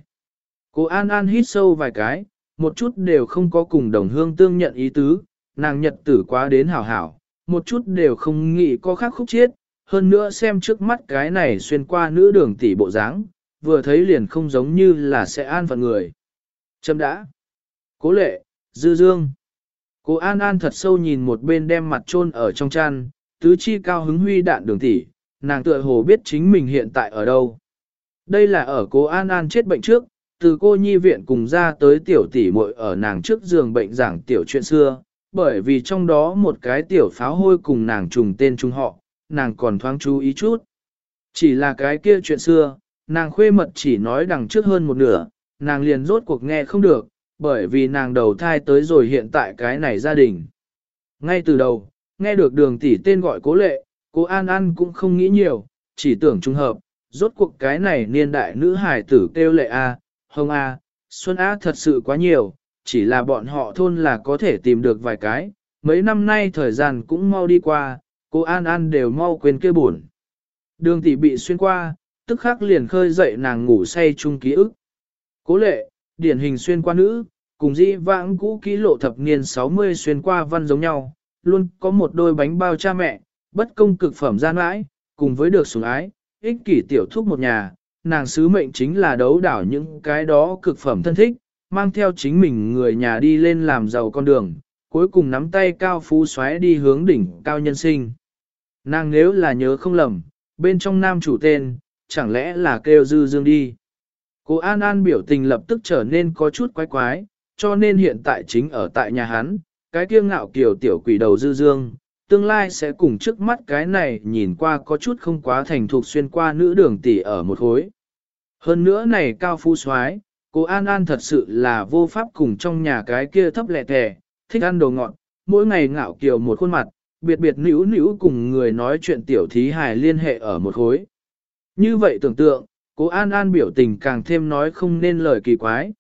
Cô An An hít sâu vài cái, một chút đều không có cùng đồng hương tương nhận ý tứ, nàng nhật tử quá đến hảo hảo, một chút đều không nghĩ có khác khúc chiết, hơn nữa xem trước mắt cái này xuyên qua nữ đường tỷ bộ dáng, vừa thấy liền không giống như là sẽ an phận người. Châm đã. Cố lệ, dư dương. cố An An thật sâu nhìn một bên đem mặt chôn ở trong chăn, tứ chi cao hứng huy đạn đường tỷ, nàng tựa hồ biết chính mình hiện tại ở đâu. Đây là ở cố An An chết bệnh trước, từ cô nhi viện cùng ra tới tiểu tỷ muội ở nàng trước giường bệnh giảng tiểu chuyện xưa, bởi vì trong đó một cái tiểu pháo hôi cùng nàng trùng tên trùng họ, nàng còn thoáng chú ý chút. Chỉ là cái kia chuyện xưa, nàng khuê mật chỉ nói đằng trước hơn một nửa, nàng liền rốt cuộc nghe không được, bởi vì nàng đầu thai tới rồi hiện tại cái này gia đình. Ngay từ đầu, nghe được đường tỷ tên gọi cố lệ, cô An An cũng không nghĩ nhiều, chỉ tưởng trùng hợp, rốt cuộc cái này niên đại nữ hải tử kêu lệ A, hồng A, xuân A thật sự quá nhiều, chỉ là bọn họ thôn là có thể tìm được vài cái, mấy năm nay thời gian cũng mau đi qua, cô An An đều mau quên kia buồn. Đường tỷ bị xuyên qua, tức khắc liền khơi dậy nàng ngủ say chung ký ức. Cố lệ, điển hình xuyên qua nữ, cùng di vãng cũ ký lộ thập niên 60 xuyên qua văn giống nhau, luôn có một đôi bánh bao cha mẹ, bất công cực phẩm gian mãi, cùng với được sủng ái, ích kỷ tiểu thúc một nhà, nàng sứ mệnh chính là đấu đảo những cái đó cực phẩm thân thích, mang theo chính mình người nhà đi lên làm giàu con đường, cuối cùng nắm tay cao phú xoáy đi hướng đỉnh cao nhân sinh. Nàng nếu là nhớ không lầm, bên trong nam chủ tên, chẳng lẽ là kêu dư dương đi. Cô An An biểu tình lập tức trở nên có chút quái quái, cho nên hiện tại chính ở tại nhà hắn, cái kiêng ngạo kiểu tiểu quỷ đầu dư dương, tương lai sẽ cùng trước mắt cái này nhìn qua có chút không quá thành thục xuyên qua nữ đường tỷ ở một hối. Hơn nữa này cao phu soái cô An An thật sự là vô pháp cùng trong nhà cái kia thấp lẹ thẻ, thích ăn đồ ngọt, mỗi ngày ngạo kiều một khuôn mặt, biệt biệt nữ nữ cùng người nói chuyện tiểu thí hài liên hệ ở một hối. Như vậy tưởng tượng, cố An An biểu tình càng thêm nói không nên lời kỳ quái.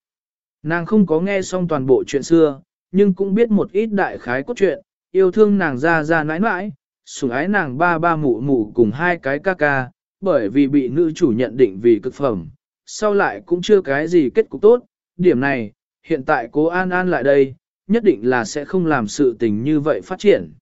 Nàng không có nghe xong toàn bộ chuyện xưa, nhưng cũng biết một ít đại khái cốt truyện, yêu thương nàng ra ra nãi nãi, sủng ái nàng ba ba mụ mụ cùng hai cái ca ca, bởi vì bị nữ chủ nhận định vì cực phẩm, sau lại cũng chưa cái gì kết cục tốt, điểm này, hiện tại cố An An lại đây, nhất định là sẽ không làm sự tình như vậy phát triển.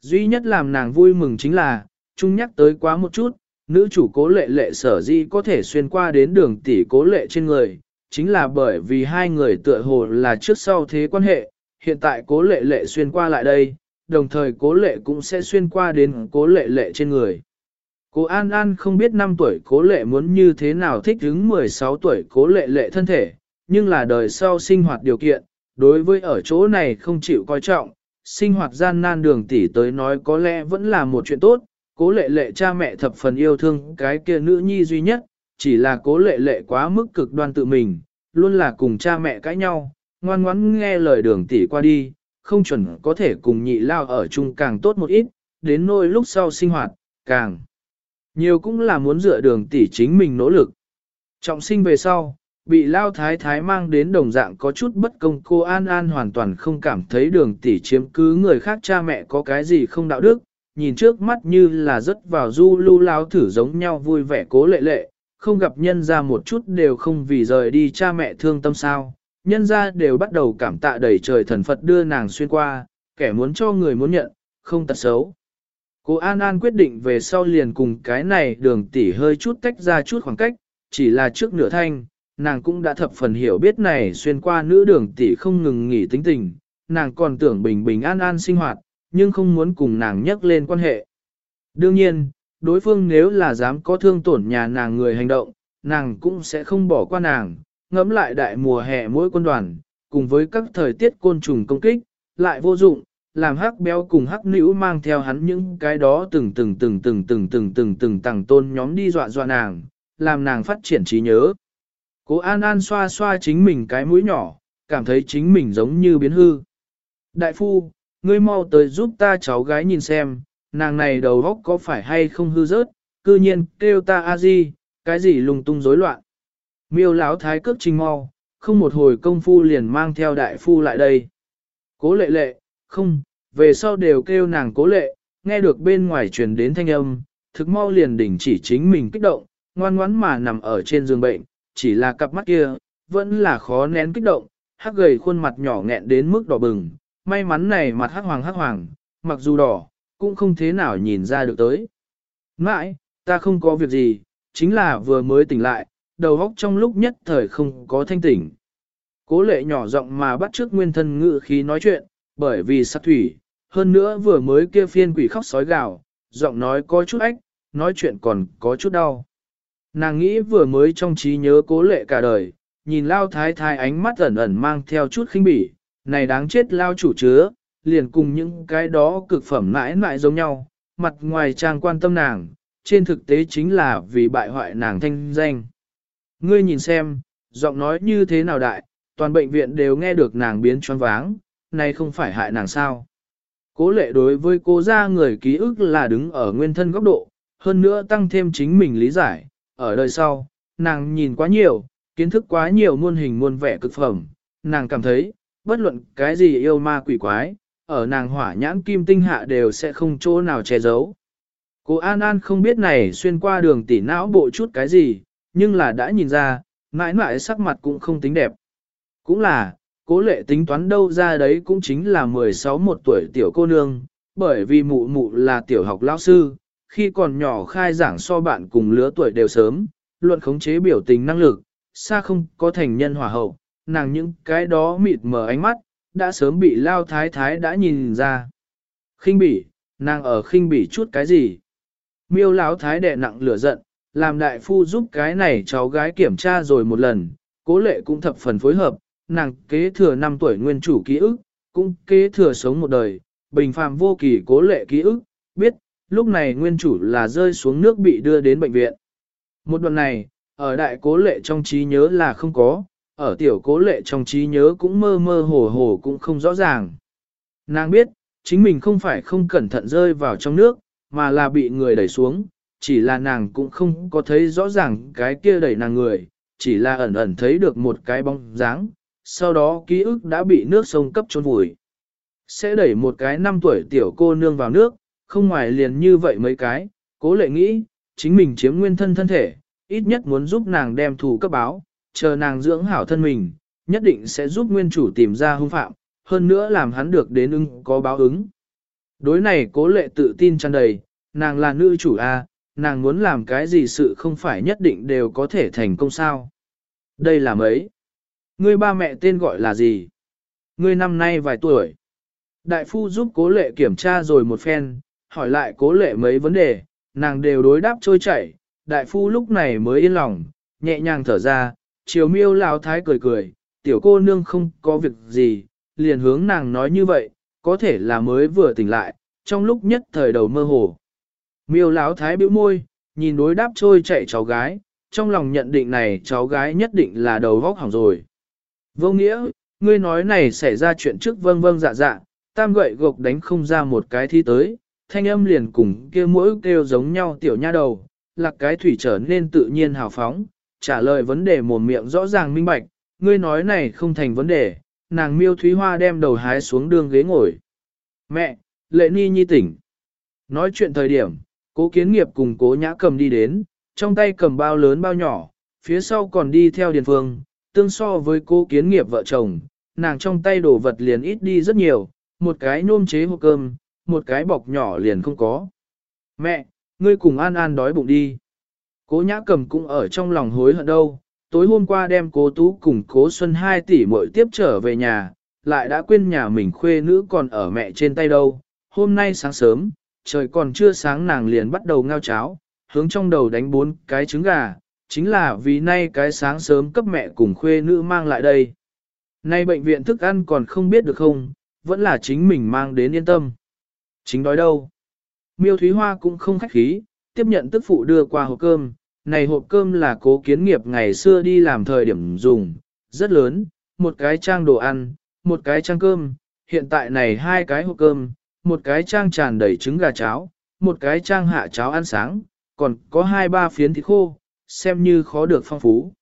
Duy nhất làm nàng vui mừng chính là, chung nhắc tới quá một chút, nữ chủ cố lệ lệ sở di có thể xuyên qua đến đường tỷ cố lệ trên người, chính là bởi vì hai người tựa hồ là trước sau thế quan hệ, hiện tại cố lệ lệ xuyên qua lại đây, đồng thời cố lệ cũng sẽ xuyên qua đến cố lệ lệ trên người. Cố An An không biết năm tuổi cố lệ muốn như thế nào thích ứng 16 tuổi cố lệ lệ thân thể, nhưng là đời sau sinh hoạt điều kiện, đối với ở chỗ này không chịu coi trọng, sinh hoạt gian nan đường tỷ tới nói có lẽ vẫn là một chuyện tốt, cố lệ lệ cha mẹ thập phần yêu thương cái kia nữ nhi duy nhất, chỉ là cố lệ lệ quá mức cực đoan tự mình, luôn là cùng cha mẹ cãi nhau, ngoan ngoãn nghe lời đường tỷ qua đi, không chuẩn có thể cùng nhị lao ở chung càng tốt một ít, đến nỗi lúc sau sinh hoạt, càng nhiều cũng là muốn dựa đường tỷ chính mình nỗ lực. Trọng sinh về sau, bị lao thái thái mang đến đồng dạng có chút bất công cô An An hoàn toàn không cảm thấy đường tỷ chiếm cứ người khác cha mẹ có cái gì không đạo đức, nhìn trước mắt như là rất vào du lưu lao thử giống nhau vui vẻ cố lệ lệ, không gặp nhân ra một chút đều không vì rời đi cha mẹ thương tâm sao, nhân ra đều bắt đầu cảm tạ đầy trời thần Phật đưa nàng xuyên qua, kẻ muốn cho người muốn nhận, không tật xấu. Cô An An quyết định về sau liền cùng cái này đường tỷ hơi chút tách ra chút khoảng cách, chỉ là trước nửa thanh, nàng cũng đã thập phần hiểu biết này xuyên qua nữ đường tỷ không ngừng nghỉ tính tình, nàng còn tưởng bình bình an an sinh hoạt, nhưng không muốn cùng nàng nhắc lên quan hệ. Đương nhiên, đối phương nếu là dám có thương tổn nhà nàng người hành động, nàng cũng sẽ không bỏ qua nàng, ngẫm lại đại mùa hè mỗi quân đoàn, cùng với các thời tiết côn trùng công kích, lại vô dụng, làm hắc béo cùng hắc nữ mang theo hắn những cái đó từng từng từng từng từng từng từng từng tầng tôn nhóm đi dọa dọa nàng, làm nàng phát triển trí nhớ. Cố An An xoa xoa chính mình cái mũi nhỏ, cảm thấy chính mình giống như biến hư. Đại phu, ngươi mau tới giúp ta cháu gái nhìn xem, nàng này đầu góc có phải hay không hư rớt, cư nhiên kêu ta a di, cái gì lung tung rối loạn. Miêu lão thái cước trình mau, không một hồi công phu liền mang theo đại phu lại đây. Cố lệ lệ, không, về sau đều kêu nàng cố lệ, nghe được bên ngoài truyền đến thanh âm, thực mau liền đỉnh chỉ chính mình kích động, ngoan ngoãn mà nằm ở trên giường bệnh, chỉ là cặp mắt kia, vẫn là khó nén kích động, hắc gầy khuôn mặt nhỏ nghẹn đến mức đỏ bừng, may mắn này mặt hắc hoàng hắc hoàng, mặc dù đỏ, cũng không thế nào nhìn ra được tới. Mãi, ta không có việc gì, chính là vừa mới tỉnh lại, đầu óc trong lúc nhất thời không có thanh tỉnh. Cố lệ nhỏ giọng mà bắt trước nguyên thân ngự khí nói chuyện, bởi vì sát thủy, hơn nữa vừa mới kia phiên quỷ khóc sói gào, giọng nói có chút ách, nói chuyện còn có chút đau. Nàng nghĩ vừa mới trong trí nhớ cố lệ cả đời, nhìn lao thái thái ánh mắt ẩn ẩn mang theo chút khinh bỉ, này đáng chết lao chủ chứa, liền cùng những cái đó cực phẩm mãi mãi giống nhau, mặt ngoài trang quan tâm nàng, trên thực tế chính là vì bại hoại nàng thanh danh. Ngươi nhìn xem, giọng nói như thế nào đại, toàn bệnh viện đều nghe được nàng biến choáng váng, này không phải hại nàng sao. Cố lệ đối với cô ra người ký ức là đứng ở nguyên thân góc độ, hơn nữa tăng thêm chính mình lý giải, ở đời sau, nàng nhìn quá nhiều, kiến thức quá nhiều muôn hình muôn vẻ cực phẩm, nàng cảm thấy, bất luận cái gì yêu ma quỷ quái, ở nàng hỏa nhãn kim tinh hạ đều sẽ không chỗ nào che giấu. Cô An An không biết này xuyên qua đường tỉ não bộ chút cái gì, nhưng là đã nhìn ra, mãi mãi sắc mặt cũng không tính đẹp. Cũng là, cố lệ tính toán đâu ra đấy cũng chính là 16 một tuổi tiểu cô nương, bởi vì mụ mụ là tiểu học lão sư, khi còn nhỏ khai giảng so bạn cùng lứa tuổi đều sớm, luận khống chế biểu tình năng lực, xa không có thành nhân hòa hậu, nàng những cái đó mịt mờ ánh mắt, đã sớm bị lao thái thái đã nhìn ra. khinh bỉ, nàng ở khinh bỉ chút cái gì? Miêu lão thái đè nặng lửa giận, làm đại phu giúp cái này cháu gái kiểm tra rồi một lần, cố lệ cũng thập phần phối hợp, nàng kế thừa 5 tuổi nguyên chủ ký ức, cũng kế thừa sống một đời, bình phàm vô kỳ cố lệ ký ức, biết, lúc này nguyên chủ là rơi xuống nước bị đưa đến bệnh viện. Một đoạn này, ở đại cố lệ trong trí nhớ là không có, ở tiểu cố lệ trong trí nhớ cũng mơ mơ hồ hồ cũng không rõ ràng. Nàng biết, chính mình không phải không cẩn thận rơi vào trong nước, mà là bị người đẩy xuống, chỉ là nàng cũng không có thấy rõ ràng cái kia đẩy nàng người, chỉ là ẩn ẩn thấy được một cái bóng dáng, sau đó ký ức đã bị nước sông cấp trôn vùi. Sẽ đẩy một cái năm tuổi tiểu cô nương vào nước, không ngoài liền như vậy mấy cái, cố lệ nghĩ, chính mình chiếm nguyên thân thân thể, ít nhất muốn giúp nàng đem thù cấp báo, chờ nàng dưỡng hảo thân mình, nhất định sẽ giúp nguyên chủ tìm ra hung phạm, hơn nữa làm hắn được đến ưng có báo ứng. Đối này cố lệ tự tin tràn đầy, nàng là nữ chủ A, nàng muốn làm cái gì sự không phải nhất định đều có thể thành công sao. Đây là mấy. Ngươi ba mẹ tên gọi là gì? Ngươi năm nay vài tuổi? Đại phu giúp cố lệ kiểm tra rồi một phen, hỏi lại cố lệ mấy vấn đề, nàng đều đối đáp trôi chảy. Đại phu lúc này mới yên lòng, nhẹ nhàng thở ra, chiều miêu lão thái cười cười, tiểu cô nương không có việc gì, liền hướng nàng nói như vậy, có thể là mới vừa tỉnh lại, trong lúc nhất thời đầu mơ hồ. Miêu lão thái bĩu môi, nhìn đối đáp trôi chạy cháu gái, trong lòng nhận định này cháu gái nhất định là đầu vóc hỏng rồi. Vô nghĩa, ngươi nói này xảy ra chuyện trước vâng vâng dạ dạ, tam gậy gộc đánh không ra một cái thi tới, thanh âm liền cùng kia mỗi kêu giống nhau tiểu nha đầu, lạc cái thủy trở nên tự nhiên hào phóng, trả lời vấn đề mồm miệng rõ ràng minh bạch, ngươi nói này không thành vấn đề, nàng miêu thúy hoa đem đầu hái xuống đường ghế ngồi. Mẹ, lệ ni nhi tỉnh. Nói chuyện thời điểm, cố kiến nghiệp cùng cố nhã cầm đi đến, trong tay cầm bao lớn bao nhỏ, phía sau còn đi theo điền phương, tương so với cố kiến nghiệp vợ chồng, nàng trong tay đổ vật liền ít đi rất nhiều, một cái nôm chế hộp cơm, một cái bọc nhỏ liền không có. Mẹ, ngươi cùng An An đói bụng đi. Cố nhã cầm cũng ở trong lòng hối hận đâu, tối hôm qua đem cố tú cùng cố xuân 2 tỷ muội tiếp trở về nhà, lại đã quên nhà mình khuê nữ còn ở mẹ trên tay đâu. Hôm nay sáng sớm, trời còn chưa sáng nàng liền bắt đầu ngao cháo, hướng trong đầu đánh bốn cái trứng gà, chính là vì nay cái sáng sớm cấp mẹ cùng khuê nữ mang lại đây. Nay bệnh viện thức ăn còn không biết được không, vẫn là chính mình mang đến yên tâm. Chính đói đâu. Miêu Thúy Hoa cũng không khách khí, tiếp nhận tức phụ đưa qua hộp cơm. Này hộp cơm là cố kiến nghiệp ngày xưa đi làm thời điểm dùng, rất lớn, một cái trang đồ ăn, một cái trang cơm, hiện tại này hai cái hộp cơm, một cái trang tràn đầy trứng gà cháo, một cái trang hạ cháo ăn sáng, còn có hai ba phiến thịt khô, xem như khó được phong phú.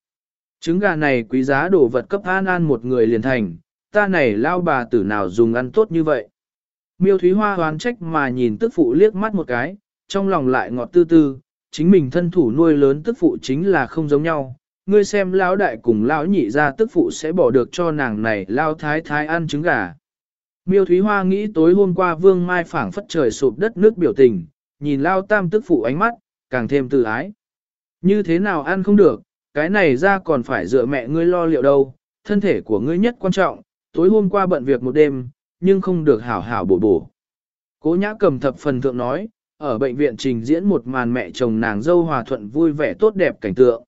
Trứng gà này quý giá đồ vật cấp an an một người liền thành, ta này lao bà tử nào dùng ăn tốt như vậy. Miêu Thúy Hoa hoán trách mà nhìn tức phụ liếc mắt một cái, trong lòng lại ngọt tư tư, chính mình thân thủ nuôi lớn tức phụ chính là không giống nhau. Ngươi xem lão đại cùng lão nhị ra tức phụ sẽ bỏ được cho nàng này lao thái thái ăn trứng gà. Miêu Thúy Hoa nghĩ tối hôm qua Vương Mai phảng phất trời sụp đất nước biểu tình, nhìn lao tam tức phụ ánh mắt, càng thêm tự ái. Như thế nào ăn không được, cái này ra còn phải dựa mẹ ngươi lo liệu đâu, thân thể của ngươi nhất quan trọng, tối hôm qua bận việc một đêm, nhưng không được hảo hảo bổ bổ. Cố nhã cầm thập phần thượng nói, ở bệnh viện trình diễn một màn mẹ chồng nàng dâu hòa thuận vui vẻ tốt đẹp cảnh tượng.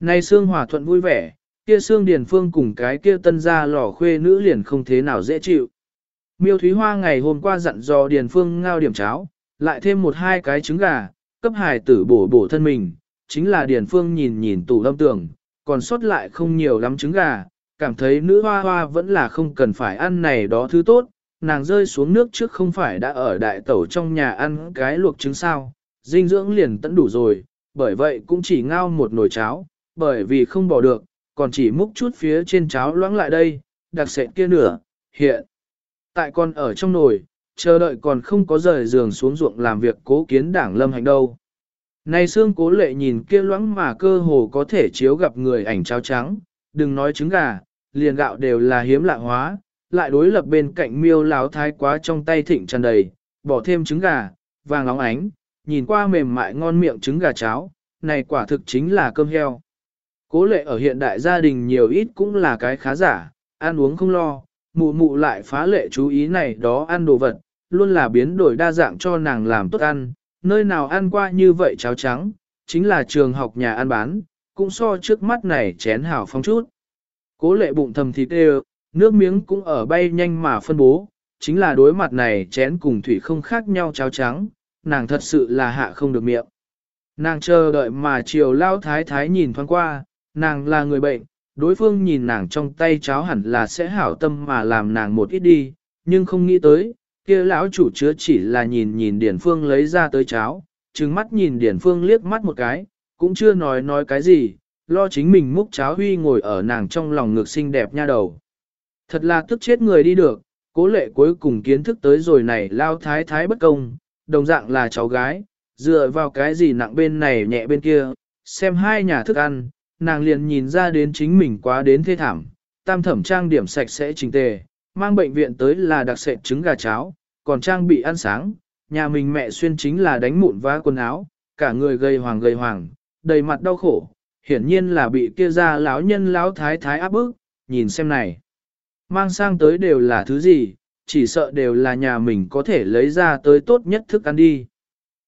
Nay xương hòa thuận vui vẻ, kia xương điền phương cùng cái kia tân gia lò khuê nữ liền không thế nào dễ chịu. Miêu Thúy Hoa ngày hôm qua dặn dò điền phương ngao điểm cháo, lại thêm một hai cái trứng gà, cấp hài tử bổ bổ thân mình, chính là điền phương nhìn nhìn tủ lâm tường, còn sót lại không nhiều lắm trứng gà, cảm thấy nữ hoa hoa vẫn là không cần phải ăn này đó thứ tốt, nàng rơi xuống nước trước không phải đã ở đại tẩu trong nhà ăn cái luộc trứng sao, dinh dưỡng liền tận đủ rồi, bởi vậy cũng chỉ ngao một nồi cháo, bởi vì không bỏ được, còn chỉ múc chút phía trên cháo loãng lại đây, đặc sệt kia nửa, hiện. Tại con ở trong nồi, chờ đợi còn không có rời giường xuống ruộng làm việc cố kiến đảng lâm hành đâu. Này xương cố lệ nhìn kia loãng mà cơ hồ có thể chiếu gặp người ảnh cháo trắng, đừng nói trứng gà, liền gạo đều là hiếm lạ hóa, lại đối lập bên cạnh miêu láo thái quá trong tay thịnh tràn đầy, bỏ thêm trứng gà, vàng óng ánh, nhìn qua mềm mại ngon miệng trứng gà cháo, này quả thực chính là cơm heo. Cố lệ ở hiện đại gia đình nhiều ít cũng là cái khá giả, ăn uống không lo, mụ mụ lại phá lệ chú ý này đó ăn đồ vật, luôn là biến đổi đa dạng cho nàng làm tốt ăn, nơi nào ăn qua như vậy cháo trắng, chính là trường học nhà ăn bán, cũng so trước mắt này chén hảo phong chút. Cố lệ bụng thầm thịt đều, nước miếng cũng ở bay nhanh mà phân bố, chính là đối mặt này chén cùng thủy không khác nhau cháo trắng, nàng thật sự là hạ không được miệng. Nàng chờ đợi mà chiều lao thái thái nhìn thoáng qua, nàng là người bệnh, đối phương nhìn nàng trong tay cháo hẳn là sẽ hảo tâm mà làm nàng một ít đi, nhưng không nghĩ tới, kia lão chủ chứa chỉ là nhìn nhìn Điển Phương lấy ra tới cháo, trừng mắt nhìn Điển Phương liếc mắt một cái, cũng chưa nói nói cái gì, lo chính mình múc cháo huy ngồi ở nàng trong lòng ngực xinh đẹp nha đầu. Thật là tức chết người đi được, cố lệ cuối cùng kiến thức tới rồi này lao thái thái bất công, đồng dạng là cháu gái, dựa vào cái gì nặng bên này nhẹ bên kia, xem hai nhà thức ăn, nàng liền nhìn ra đến chính mình quá đến thê thảm, tam thẩm trang điểm sạch sẽ trình tề, mang bệnh viện tới là đặc sệt trứng gà cháo, còn trang bị ăn sáng, nhà mình mẹ xuyên chính là đánh mụn vá quần áo, cả người gầy hoàng gầy hoàng, đầy mặt đau khổ, hiển nhiên là bị kia ra lão nhân lão thái thái áp bức, nhìn xem này. Mang sang tới đều là thứ gì, chỉ sợ đều là nhà mình có thể lấy ra tới tốt nhất thức ăn đi.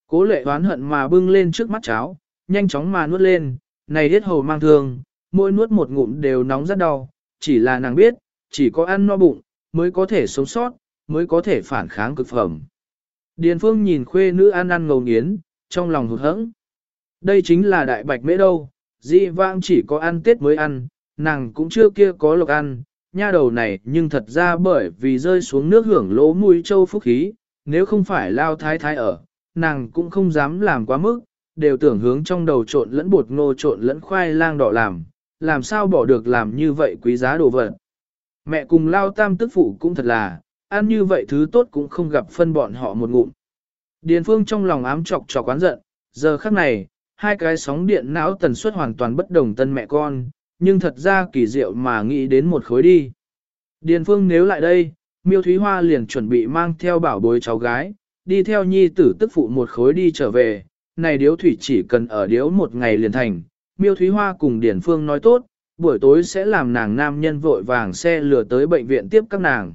Cố lệ oán hận mà bưng lên trước mắt cháo, nhanh chóng mà nuốt lên, này hết hầu mang thương, mỗi nuốt một ngụm đều nóng rất đau, chỉ là nàng biết, chỉ có ăn no bụng, mới có thể sống sót, mới có thể phản kháng cực phẩm. Điền phương nhìn khuê nữ ăn ăn ngầu nghiến, trong lòng hụt hẫng. Đây chính là đại bạch mễ đâu, dị vãng chỉ có ăn tết mới ăn, nàng cũng chưa kia có lộc ăn, nha đầu này nhưng thật ra bởi vì rơi xuống nước hưởng lỗ mũi châu phúc khí, nếu không phải lao thái thái ở, nàng cũng không dám làm quá mức, đều tưởng hướng trong đầu trộn lẫn bột ngô trộn lẫn khoai lang đỏ làm, làm sao bỏ được làm như vậy quý giá đồ vật. Mẹ cùng lao tam tức phụ cũng thật là, ăn như vậy thứ tốt cũng không gặp phân bọn họ một ngụm. Điền phương trong lòng ám chọc chọc quán giận, giờ khắc này, hai cái sóng điện não tần suất hoàn toàn bất đồng tân mẹ con, nhưng thật ra kỳ diệu mà nghĩ đến một khối đi. Điền phương nếu lại đây, miêu thúy hoa liền chuẩn bị mang theo bảo bối cháu gái, đi theo nhi tử tức phụ một khối đi trở về, này điếu thủy chỉ cần ở điếu một ngày liền thành, miêu thúy hoa cùng Điền phương nói tốt, buổi tối sẽ làm nàng nam nhân vội vàng xe lừa tới bệnh viện tiếp các nàng.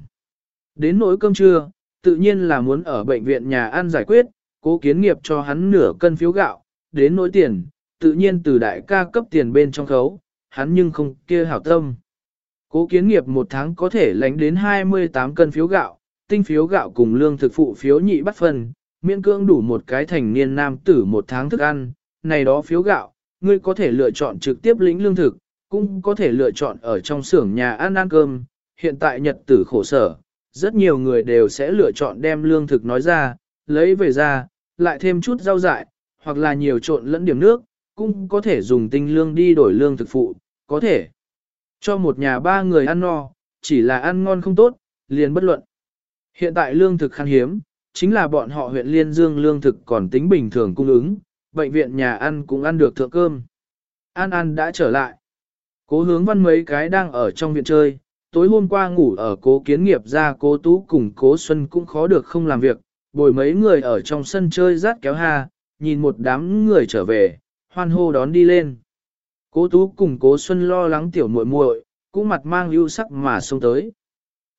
Đến nỗi cơm trưa, tự nhiên là muốn ở bệnh viện nhà ăn giải quyết, cố kiến nghiệp cho hắn nửa cân phiếu gạo, đến nỗi tiền, tự nhiên từ đại ca cấp tiền bên trong khấu, hắn nhưng không kia hảo tâm. Cố kiến nghiệp một tháng có thể lánh đến 28 cân phiếu gạo, tinh phiếu gạo cùng lương thực phụ phiếu nhị bắt phần, miễn cưỡng đủ một cái thành niên nam tử một tháng thức ăn, này đó phiếu gạo, ngươi có thể lựa chọn trực tiếp lĩnh lương thực, cũng có thể lựa chọn ở trong xưởng nhà ăn ăn cơm, hiện tại nhật tử khổ sở, rất nhiều người đều sẽ lựa chọn đem lương thực nói ra, lấy về ra, lại thêm chút rau dại, hoặc là nhiều trộn lẫn điểm nước, cũng có thể dùng tinh lương đi đổi lương thực phụ, có thể cho một nhà ba người ăn no, chỉ là ăn ngon không tốt, liền bất luận. Hiện tại lương thực khan hiếm, chính là bọn họ huyện Liên Dương lương thực còn tính bình thường cung ứng, bệnh viện nhà ăn cũng ăn được thượng cơm. An An đã trở lại. Cố hướng văn mấy cái đang ở trong viện chơi, tối hôm qua ngủ ở cố kiến nghiệp ra cố tú cùng cố xuân cũng khó được không làm việc, bồi mấy người ở trong sân chơi rát kéo ha, nhìn một đám người trở về, hoan hô đón đi lên. Cố tú cùng cố xuân lo lắng tiểu muội muội, cũng mặt mang ưu sắc mà xông tới.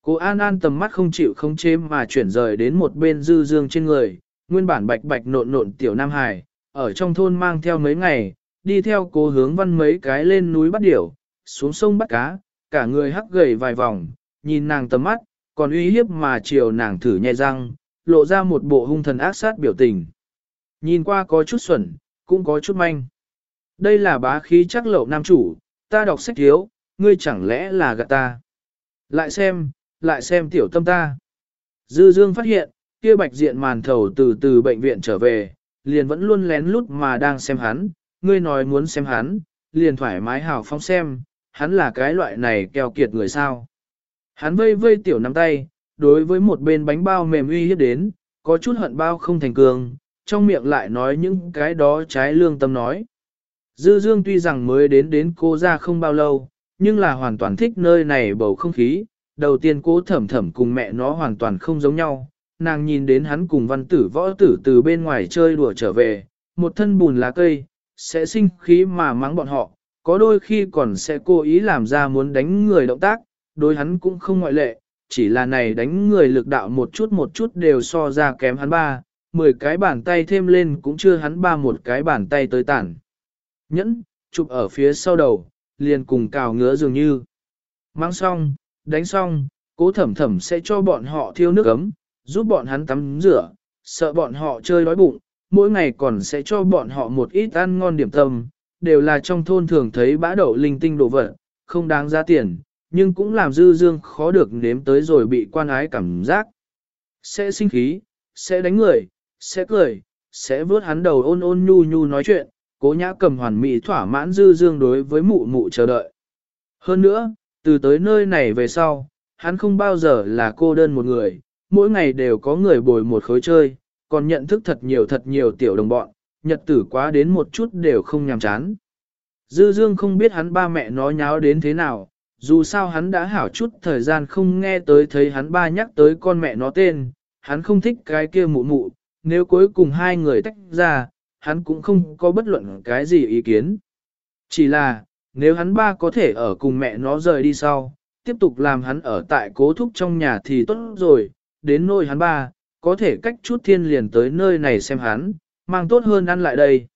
Cố An An tầm mắt không chịu không chế mà chuyển rời đến một bên dư dương trên người, nguyên bản bạch bạch nộn nộn tiểu Nam Hải, ở trong thôn mang theo mấy ngày, đi theo cố hướng văn mấy cái lên núi bắt điểu, xuống sông bắt cá, cả người hắc gầy vài vòng, nhìn nàng tầm mắt, còn uy hiếp mà chiều nàng thử nhai răng, lộ ra một bộ hung thần ác sát biểu tình. Nhìn qua có chút xuẩn, cũng có chút manh. Đây là bá khí chắc lậu nam chủ, ta đọc sách thiếu, ngươi chẳng lẽ là gạt ta. Lại xem, lại xem tiểu tâm ta. Dư Dương phát hiện, kia bạch diện màn thầu từ từ bệnh viện trở về, liền vẫn luôn lén lút mà đang xem hắn, ngươi nói muốn xem hắn, liền thoải mái hào phóng xem, hắn là cái loại này keo kiệt người sao. Hắn vây vây tiểu nắm tay, đối với một bên bánh bao mềm uy hiếp đến, có chút hận bao không thành cường, trong miệng lại nói những cái đó trái lương tâm nói. Dư Dương tuy rằng mới đến đến cô ra không bao lâu, nhưng là hoàn toàn thích nơi này bầu không khí. Đầu tiên cố thẩm thẩm cùng mẹ nó hoàn toàn không giống nhau. Nàng nhìn đến hắn cùng văn tử võ tử từ bên ngoài chơi đùa trở về, một thân bùn lá cây, sẽ sinh khí mà mắng bọn họ, có đôi khi còn sẽ cố ý làm ra muốn đánh người động tác, đối hắn cũng không ngoại lệ, chỉ là này đánh người lực đạo một chút một chút đều so ra kém hắn ba, mười cái bàn tay thêm lên cũng chưa hắn ba một cái bàn tay tới tản. Nhẫn, chụp ở phía sau đầu, liền cùng cào ngứa dường như. Mang xong, đánh xong, cố thẩm thẩm sẽ cho bọn họ thiêu nước ấm, giúp bọn hắn tắm rửa, sợ bọn họ chơi đói bụng, mỗi ngày còn sẽ cho bọn họ một ít ăn ngon điểm tâm, đều là trong thôn thường thấy bã đậu linh tinh đồ vật, không đáng giá tiền, nhưng cũng làm dư dương khó được nếm tới rồi bị quan ái cảm giác. Sẽ sinh khí, sẽ đánh người, sẽ cười, sẽ vớt hắn đầu ôn ôn nhu nhu nói chuyện, cố nhã cầm hoàn mỹ thỏa mãn dư dương đối với mụ mụ chờ đợi. Hơn nữa, từ tới nơi này về sau, hắn không bao giờ là cô đơn một người, mỗi ngày đều có người bồi một khối chơi, còn nhận thức thật nhiều thật nhiều tiểu đồng bọn, nhật tử quá đến một chút đều không nhàm chán. Dư dương không biết hắn ba mẹ nó nháo đến thế nào, dù sao hắn đã hảo chút thời gian không nghe tới thấy hắn ba nhắc tới con mẹ nó tên, hắn không thích cái kia mụ mụ, nếu cuối cùng hai người tách ra, hắn cũng không có bất luận cái gì ý kiến. Chỉ là, nếu hắn ba có thể ở cùng mẹ nó rời đi sau, tiếp tục làm hắn ở tại cố thúc trong nhà thì tốt rồi, đến nơi hắn ba, có thể cách chút thiên liền tới nơi này xem hắn, mang tốt hơn ăn lại đây.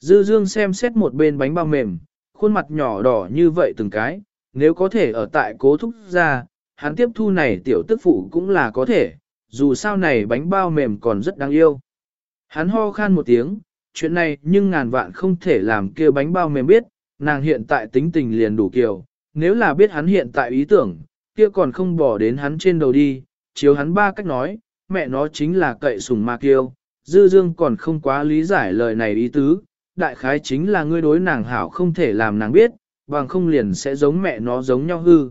Dư dương xem xét một bên bánh bao mềm, khuôn mặt nhỏ đỏ như vậy từng cái, nếu có thể ở tại cố thúc ra, hắn tiếp thu này tiểu tức phụ cũng là có thể, dù sao này bánh bao mềm còn rất đáng yêu. Hắn ho khan một tiếng, chuyện này nhưng ngàn vạn không thể làm kia bánh bao mềm biết, nàng hiện tại tính tình liền đủ kiều, nếu là biết hắn hiện tại ý tưởng, kia còn không bỏ đến hắn trên đầu đi, chiếu hắn ba cách nói, mẹ nó chính là cậy sùng ma kiêu, dư dương còn không quá lý giải lời này ý tứ, đại khái chính là ngươi đối nàng hảo không thể làm nàng biết, bằng không liền sẽ giống mẹ nó giống nhau hư.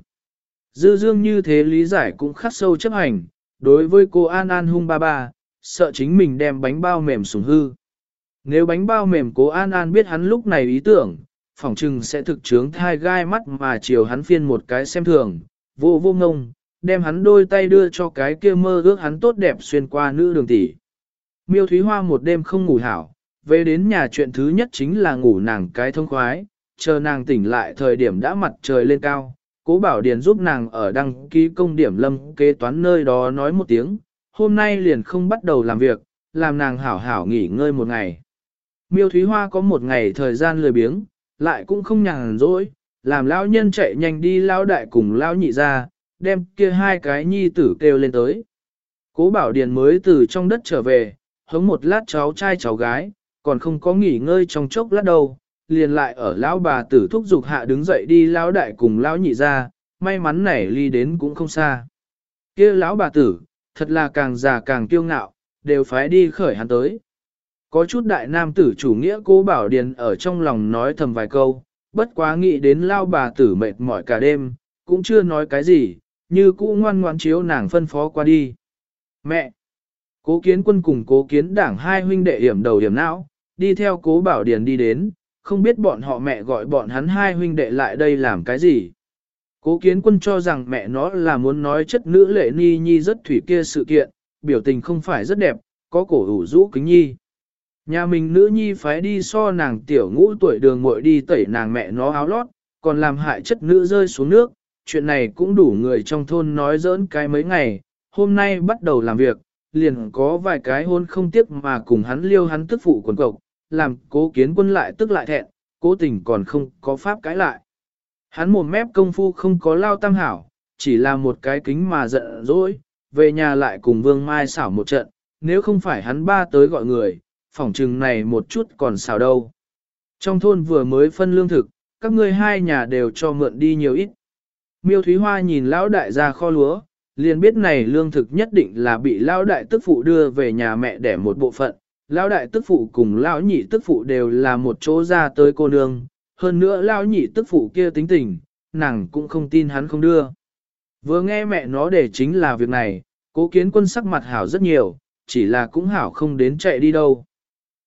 Dư dương như thế lý giải cũng khắc sâu chấp hành, đối với cô An An hung ba ba, sợ chính mình đem bánh bao mềm sùng hư. Nếu bánh bao mềm cố An An biết hắn lúc này ý tưởng, phỏng chừng sẽ thực trướng thai gai mắt mà chiều hắn phiên một cái xem thường, vô vô ngông, đem hắn đôi tay đưa cho cái kia mơ ước hắn tốt đẹp xuyên qua nữ đường tỷ. Miêu Thúy Hoa một đêm không ngủ hảo, về đến nhà chuyện thứ nhất chính là ngủ nàng cái thông khoái, chờ nàng tỉnh lại thời điểm đã mặt trời lên cao, cố bảo điền giúp nàng ở đăng ký công điểm lâm kế toán nơi đó nói một tiếng, hôm nay liền không bắt đầu làm việc, làm nàng hảo hảo nghỉ ngơi một ngày. Miêu Thúy Hoa có một ngày thời gian lười biếng, lại cũng không nhàn rỗi, làm lão nhân chạy nhanh đi lão đại cùng lão nhị ra, đem kia hai cái nhi tử kêu lên tới. Cố Bảo Điền mới từ trong đất trở về, hống một lát cháu trai cháu gái, còn không có nghỉ ngơi trong chốc lát đâu, liền lại ở lão bà tử thúc dục hạ đứng dậy đi lão đại cùng lão nhị ra, may mắn này ly đến cũng không xa. Kia lão bà tử, thật là càng già càng kiêu ngạo, đều phải đi khởi hắn tới. Có chút đại nam tử chủ nghĩa cố bảo điền ở trong lòng nói thầm vài câu, bất quá nghĩ đến lao bà tử mệt mỏi cả đêm, cũng chưa nói cái gì, như cũ ngoan ngoan chiếu nàng phân phó qua đi. Mẹ! Cố kiến quân cùng cố kiến đảng hai huynh đệ hiểm đầu hiểm não, đi theo cố bảo điền đi đến, không biết bọn họ mẹ gọi bọn hắn hai huynh đệ lại đây làm cái gì. Cố kiến quân cho rằng mẹ nó là muốn nói chất nữ lệ ni nhi rất thủy kia sự kiện, biểu tình không phải rất đẹp, có cổ ủ rũ kính nhi. Nhà mình nữ nhi phái đi so nàng tiểu ngũ tuổi đường muội đi tẩy nàng mẹ nó áo lót, còn làm hại chất nữ rơi xuống nước, chuyện này cũng đủ người trong thôn nói giỡn cái mấy ngày, hôm nay bắt đầu làm việc, liền có vài cái hôn không tiếc mà cùng hắn liêu hắn tức phụ quần cộc, làm cố kiến quân lại tức lại thẹn, cố tình còn không có pháp cãi lại. Hắn một mép công phu không có lao tam hảo, chỉ là một cái kính mà giận dỗi, về nhà lại cùng Vương Mai xảo một trận, nếu không phải hắn ba tới gọi người, phỏng chừng này một chút còn xào đâu. Trong thôn vừa mới phân lương thực, các ngươi hai nhà đều cho mượn đi nhiều ít. Miêu Thúy Hoa nhìn lão đại ra kho lúa, liền biết này lương thực nhất định là bị lão đại tức phụ đưa về nhà mẹ để một bộ phận. Lão đại tức phụ cùng lão nhị tức phụ đều là một chỗ ra tới cô nương, hơn nữa lão nhị tức phụ kia tính tình, nàng cũng không tin hắn không đưa. Vừa nghe mẹ nó để chính là việc này, cố kiến quân sắc mặt hảo rất nhiều, chỉ là cũng hảo không đến chạy đi đâu.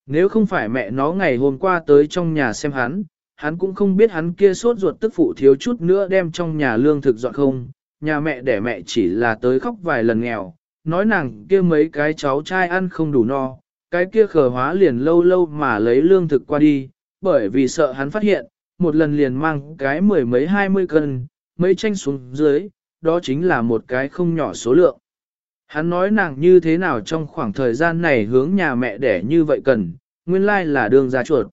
Nếu không phải mẹ nó ngày hôm qua tới trong nhà xem hắn, hắn cũng không biết hắn kia sốt ruột tức phụ thiếu chút nữa đem trong nhà lương thực dọn không, nhà mẹ đẻ mẹ chỉ là tới khóc vài lần nghèo, nói nàng kia mấy cái cháu trai ăn không đủ no, cái kia khờ hóa liền lâu lâu mà lấy lương thực qua đi, bởi vì sợ hắn phát hiện, một lần liền mang cái mười mấy hai mươi cân, mấy tranh xuống dưới, đó chính là một cái không nhỏ số lượng. Hắn nói nàng như thế nào trong khoảng thời gian này hướng nhà mẹ đẻ như vậy cần, nguyên lai là đường ra chuột.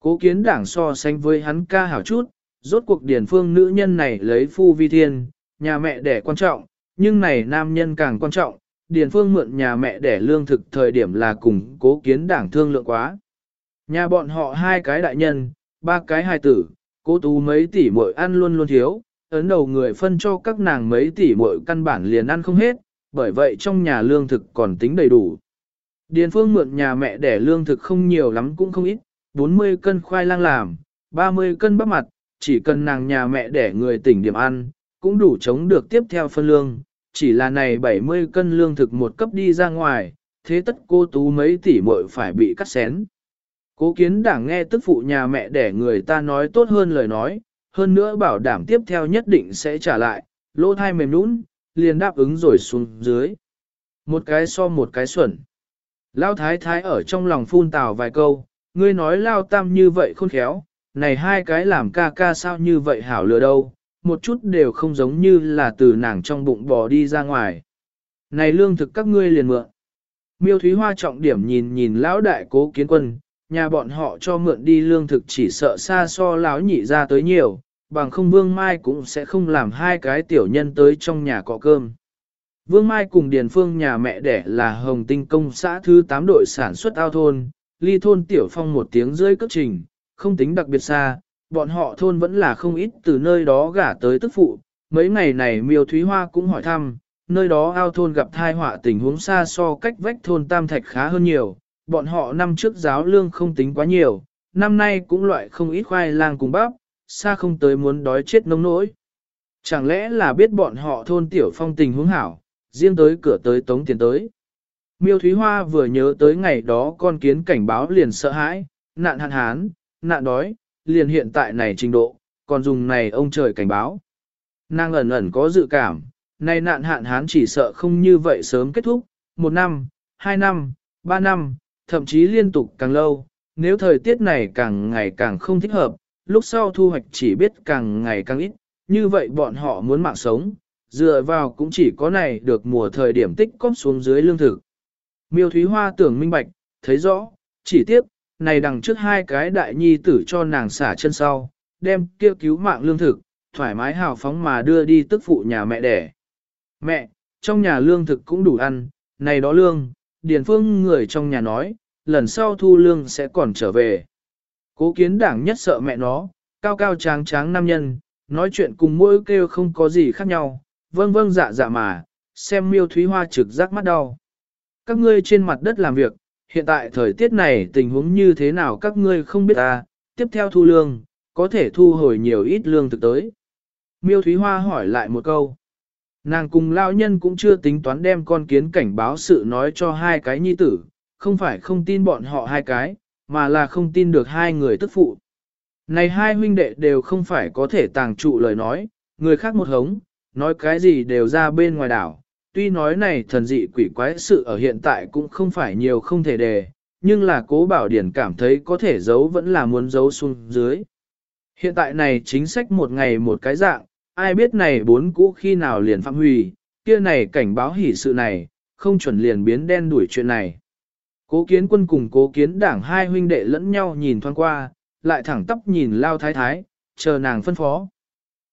Cố kiến đảng so sánh với hắn ca hảo chút, rốt cuộc điển phương nữ nhân này lấy phu vi thiên, nhà mẹ đẻ quan trọng, nhưng này nam nhân càng quan trọng, điển phương mượn nhà mẹ đẻ lương thực thời điểm là cùng cố kiến đảng thương lượng quá. Nhà bọn họ hai cái đại nhân, ba cái hài tử, cố tú mấy tỷ muội ăn luôn luôn thiếu, ấn đầu người phân cho các nàng mấy tỷ muội căn bản liền ăn không hết, bởi vậy trong nhà lương thực còn tính đầy đủ. Điền phương mượn nhà mẹ đẻ lương thực không nhiều lắm cũng không ít, 40 cân khoai lang làm, 30 cân bắp mặt, chỉ cần nàng nhà mẹ đẻ người tỉnh điểm ăn, cũng đủ chống được tiếp theo phân lương, chỉ là này 70 cân lương thực một cấp đi ra ngoài, thế tất cô tú mấy tỷ muội phải bị cắt xén. Cố kiến đảng nghe tức phụ nhà mẹ đẻ người ta nói tốt hơn lời nói, hơn nữa bảo đảm tiếp theo nhất định sẽ trả lại, lỗ thai mềm nũng, liền đáp ứng rồi xuống dưới. Một cái so một cái xuẩn. Lao thái thái ở trong lòng phun tào vài câu, ngươi nói lao tam như vậy khôn khéo, này hai cái làm ca ca sao như vậy hảo lừa đâu, một chút đều không giống như là từ nàng trong bụng bò đi ra ngoài. Này lương thực các ngươi liền mượn. Miêu Thúy Hoa trọng điểm nhìn nhìn lão đại cố kiến quân, nhà bọn họ cho mượn đi lương thực chỉ sợ xa so lão nhị ra tới nhiều, bằng không Vương Mai cũng sẽ không làm hai cái tiểu nhân tới trong nhà cọ cơm. Vương Mai cùng Điền Phương nhà mẹ đẻ là Hồng Tinh Công xã thứ 8 đội sản xuất ao thôn, ly thôn tiểu phong một tiếng rơi cất trình, không tính đặc biệt xa, bọn họ thôn vẫn là không ít từ nơi đó gả tới tức phụ. Mấy ngày này Miêu Thúy Hoa cũng hỏi thăm, nơi đó ao thôn gặp thai họa tình huống xa so cách vách thôn Tam Thạch khá hơn nhiều, bọn họ năm trước giáo lương không tính quá nhiều, năm nay cũng loại không ít khoai lang cùng bắp, xa không tới muốn đói chết nông nỗi. Chẳng lẽ là biết bọn họ thôn tiểu phong tình huống hảo, riêng tới cửa tới tống tiền tới. Miêu Thúy Hoa vừa nhớ tới ngày đó con kiến cảnh báo liền sợ hãi, nạn hạn hán, nạn đói, liền hiện tại này trình độ, còn dùng này ông trời cảnh báo. Nàng ẩn ẩn có dự cảm, nay nạn hạn hán chỉ sợ không như vậy sớm kết thúc, một năm, hai năm, ba năm, thậm chí liên tục càng lâu, nếu thời tiết này càng ngày càng không thích hợp, lúc sau thu hoạch chỉ biết càng ngày càng ít, như vậy bọn họ muốn mạng sống, dựa vào cũng chỉ có này được mùa thời điểm tích cóp xuống dưới lương thực. Miêu Thúy Hoa tưởng minh bạch, thấy rõ, chỉ tiếc, này đằng trước hai cái đại nhi tử cho nàng xả chân sau, đem kia cứu mạng lương thực, thoải mái hào phóng mà đưa đi tức phụ nhà mẹ đẻ. Mẹ, trong nhà lương thực cũng đủ ăn, này đó lương, Điền Phương người trong nhà nói, lần sau thu lương sẽ còn trở về. Cố kiến đảng nhất sợ mẹ nó, cao cao tráng tráng nam nhân, nói chuyện cùng mỗi kêu không có gì khác nhau, vâng vâng dạ dạ mà, xem miêu thúy hoa trực giác mắt đau. Các ngươi trên mặt đất làm việc, hiện tại thời tiết này tình huống như thế nào các ngươi không biết à, tiếp theo thu lương, có thể thu hồi nhiều ít lương thực tới. Miêu Thúy Hoa hỏi lại một câu. Nàng cùng lao nhân cũng chưa tính toán đem con kiến cảnh báo sự nói cho hai cái nhi tử, không phải không tin bọn họ hai cái, mà là không tin được hai người tức phụ. Này hai huynh đệ đều không phải có thể tàng trụ lời nói, người khác một hống, nói cái gì đều ra bên ngoài đảo. Tuy nói này thần dị quỷ quái sự ở hiện tại cũng không phải nhiều không thể đề, nhưng là cố bảo điển cảm thấy có thể giấu vẫn là muốn giấu xuống dưới. Hiện tại này chính sách một ngày một cái dạng, ai biết này bốn cũ khi nào liền phạm hủy, kia này cảnh báo hỉ sự này, không chuẩn liền biến đen đuổi chuyện này. Cố kiến quân cùng cố kiến đảng hai huynh đệ lẫn nhau nhìn thoáng qua, lại thẳng tóc nhìn lao thái thái, chờ nàng phân phó.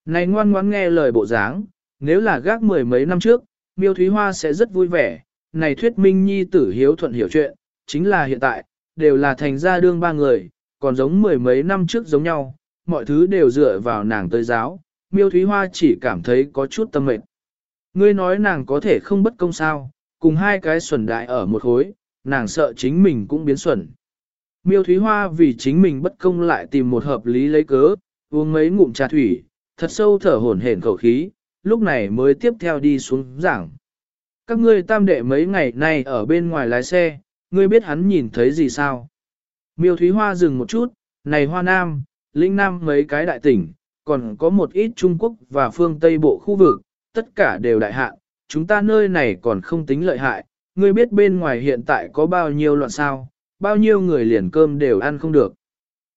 Này ngoan ngoãn nghe lời bộ dáng, nếu là gác mười mấy năm trước, miêu thúy hoa sẽ rất vui vẻ, này thuyết minh nhi tử hiếu thuận hiểu chuyện, chính là hiện tại, đều là thành gia đương ba người, còn giống mười mấy năm trước giống nhau, mọi thứ đều dựa vào nàng tới giáo, miêu thúy hoa chỉ cảm thấy có chút tâm mệt. Ngươi nói nàng có thể không bất công sao, cùng hai cái xuẩn đại ở một hối, nàng sợ chính mình cũng biến xuẩn. Miêu Thúy Hoa vì chính mình bất công lại tìm một hợp lý lấy cớ, uống mấy ngụm trà thủy, thật sâu thở hổn hển khẩu khí, lúc này mới tiếp theo đi xuống giảng. Các ngươi tam đệ mấy ngày nay ở bên ngoài lái xe, ngươi biết hắn nhìn thấy gì sao? Miêu Thúy Hoa dừng một chút, này Hoa Nam, Linh Nam mấy cái đại tỉnh, còn có một ít Trung Quốc và phương Tây bộ khu vực, tất cả đều đại hạn, chúng ta nơi này còn không tính lợi hại, ngươi biết bên ngoài hiện tại có bao nhiêu loạn sao, bao nhiêu người liền cơm đều ăn không được.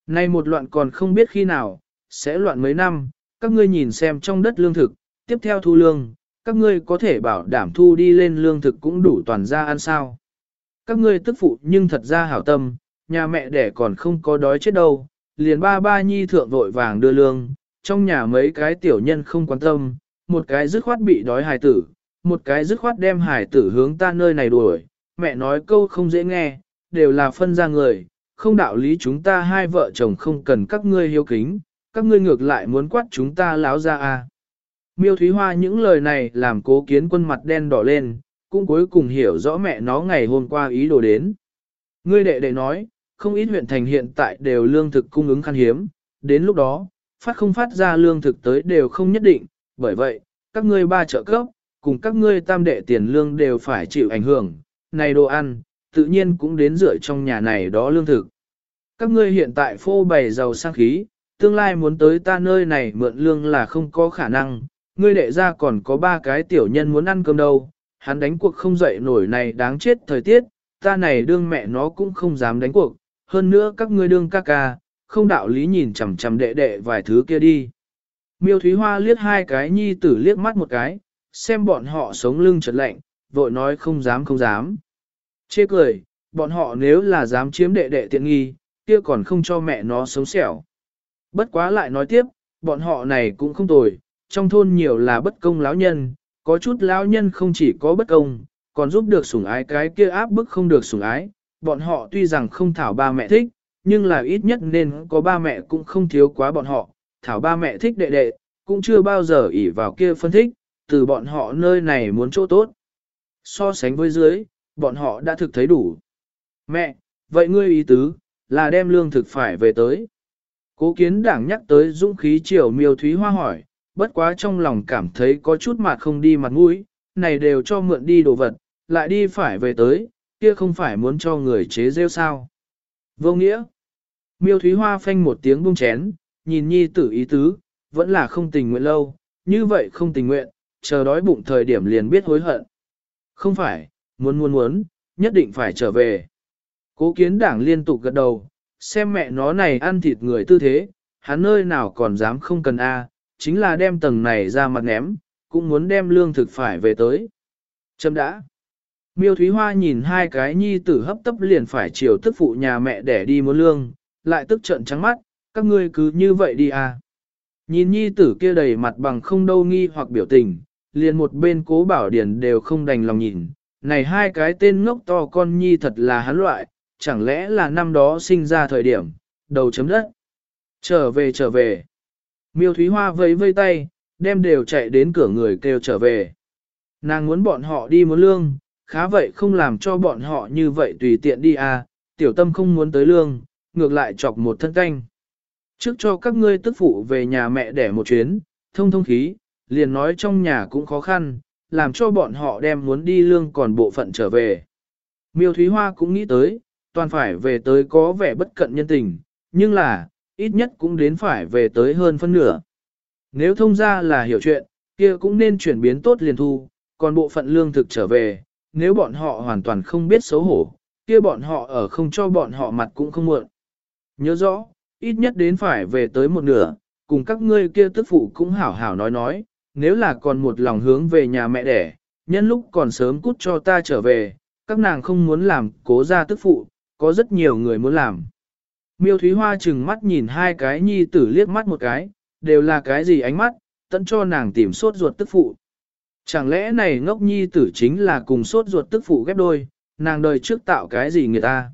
Nay một loạn còn không biết khi nào, sẽ loạn mấy năm, các ngươi nhìn xem trong đất lương thực, tiếp theo thu lương, các ngươi có thể bảo đảm thu đi lên lương thực cũng đủ toàn ra ăn sao. Các ngươi tức phụ nhưng thật ra hảo tâm, nhà mẹ đẻ còn không có đói chết đâu, liền ba ba nhi thượng vội vàng đưa lương, trong nhà mấy cái tiểu nhân không quan tâm, một cái dứt khoát bị đói hài tử, một cái dứt khoát đem hải tử hướng ta nơi này đuổi, mẹ nói câu không dễ nghe, đều là phân ra người, không đạo lý chúng ta hai vợ chồng không cần các ngươi hiếu kính, các ngươi ngược lại muốn quát chúng ta láo ra à. Miêu Thúy Hoa những lời này làm cố kiến quân mặt đen đỏ lên, cũng cuối cùng hiểu rõ mẹ nó ngày hôm qua ý đồ đến. Ngươi đệ đệ nói, không ít huyện thành hiện tại đều lương thực cung ứng khan hiếm, đến lúc đó, phát không phát ra lương thực tới đều không nhất định, bởi vậy, các ngươi ba trợ cấp, cùng các ngươi tam đệ tiền lương đều phải chịu ảnh hưởng, này đồ ăn, tự nhiên cũng đến rửa trong nhà này đó lương thực. Các ngươi hiện tại phô bày giàu sang khí, tương lai muốn tới ta nơi này mượn lương là không có khả năng, ngươi đệ ra còn có ba cái tiểu nhân muốn ăn cơm đâu, hắn đánh cuộc không dậy nổi này đáng chết thời tiết, ta này đương mẹ nó cũng không dám đánh cuộc, hơn nữa các ngươi đương ca ca, không đạo lý nhìn chằm chằm đệ đệ vài thứ kia đi. Miêu Thúy Hoa liếc hai cái nhi tử liếc mắt một cái, xem bọn họ sống lưng trật lạnh, vội nói không dám không dám. Chê cười, bọn họ nếu là dám chiếm đệ đệ tiện nghi, kia còn không cho mẹ nó sống xẻo. Bất quá lại nói tiếp, bọn họ này cũng không tồi, trong thôn nhiều là bất công lão nhân, có chút lão nhân không chỉ có bất công, còn giúp được sủng ái cái kia áp bức không được sủng ái, bọn họ tuy rằng không thảo ba mẹ thích, nhưng là ít nhất nên có ba mẹ cũng không thiếu quá bọn họ, thảo ba mẹ thích đệ đệ, cũng chưa bao giờ ỷ vào kia phân thích, từ bọn họ nơi này muốn chỗ tốt. So sánh với dưới, bọn họ đã thực thấy đủ. Mẹ, vậy ngươi ý tứ, là đem lương thực phải về tới. Cố kiến đảng nhắc tới dũng khí triều miêu thúy hoa hỏi, bất quá trong lòng cảm thấy có chút mặt không đi mặt mũi, này đều cho mượn đi đồ vật, lại đi phải về tới, kia không phải muốn cho người chế rêu sao. Vô nghĩa, miêu thúy hoa phanh một tiếng buông chén, nhìn nhi tử ý tứ, vẫn là không tình nguyện lâu, như vậy không tình nguyện, chờ đói bụng thời điểm liền biết hối hận. Không phải, muốn muốn muốn, nhất định phải trở về. Cố kiến đảng liên tục gật đầu, xem mẹ nó này ăn thịt người tư thế, hắn nơi nào còn dám không cần A, chính là đem tầng này ra mặt ném, cũng muốn đem lương thực phải về tới. Châm đã. Miêu Thúy Hoa nhìn hai cái nhi tử hấp tấp liền phải chiều tức phụ nhà mẹ để đi muốn lương, lại tức trận trắng mắt, các ngươi cứ như vậy đi à. Nhìn nhi tử kia đầy mặt bằng không đâu nghi hoặc biểu tình, liền một bên cố bảo điển đều không đành lòng nhìn, này hai cái tên ngốc to con nhi thật là hắn loại, chẳng lẽ là năm đó sinh ra thời điểm, đầu chấm đất. Trở về trở về. Miêu Thúy Hoa vẫy vây tay, đem đều chạy đến cửa người kêu trở về. Nàng muốn bọn họ đi muốn lương, khá vậy không làm cho bọn họ như vậy tùy tiện đi à, tiểu tâm không muốn tới lương, ngược lại chọc một thân canh. Trước cho các ngươi tức phụ về nhà mẹ để một chuyến, thông thông khí, liền nói trong nhà cũng khó khăn, làm cho bọn họ đem muốn đi lương còn bộ phận trở về. Miêu Thúy Hoa cũng nghĩ tới, toàn phải về tới có vẻ bất cận nhân tình, nhưng là, ít nhất cũng đến phải về tới hơn phân nửa. Nếu thông ra là hiểu chuyện, kia cũng nên chuyển biến tốt liền thu, còn bộ phận lương thực trở về, nếu bọn họ hoàn toàn không biết xấu hổ, kia bọn họ ở không cho bọn họ mặt cũng không muộn. Nhớ rõ, ít nhất đến phải về tới một nửa, cùng các ngươi kia tức phụ cũng hảo hảo nói nói, nếu là còn một lòng hướng về nhà mẹ đẻ, nhân lúc còn sớm cút cho ta trở về, các nàng không muốn làm cố ra tức phụ, có rất nhiều người muốn làm. Miêu Thúy Hoa chừng mắt nhìn hai cái nhi tử liếc mắt một cái, đều là cái gì ánh mắt, tận cho nàng tìm sốt ruột tức phụ. Chẳng lẽ này ngốc nhi tử chính là cùng sốt ruột tức phụ ghép đôi, nàng đời trước tạo cái gì người ta.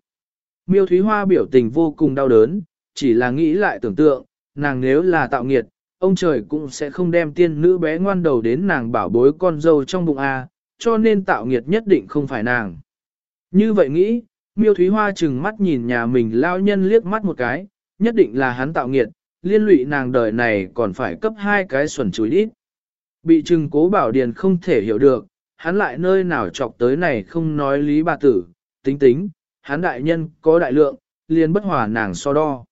Miêu Thúy Hoa biểu tình vô cùng đau đớn, chỉ là nghĩ lại tưởng tượng, nàng nếu là tạo nghiệt, ông trời cũng sẽ không đem tiên nữ bé ngoan đầu đến nàng bảo bối con dâu trong bụng A, cho nên tạo nghiệt nhất định không phải nàng. Như vậy nghĩ, Miêu Thúy Hoa chừng mắt nhìn nhà mình lao nhân liếc mắt một cái, nhất định là hắn tạo nghiệt, liên lụy nàng đời này còn phải cấp hai cái xuẩn chuối ít. Bị trừng cố bảo điền không thể hiểu được, hắn lại nơi nào chọc tới này không nói lý bà tử, tính tính, hắn đại nhân có đại lượng, liền bất hòa nàng so đo.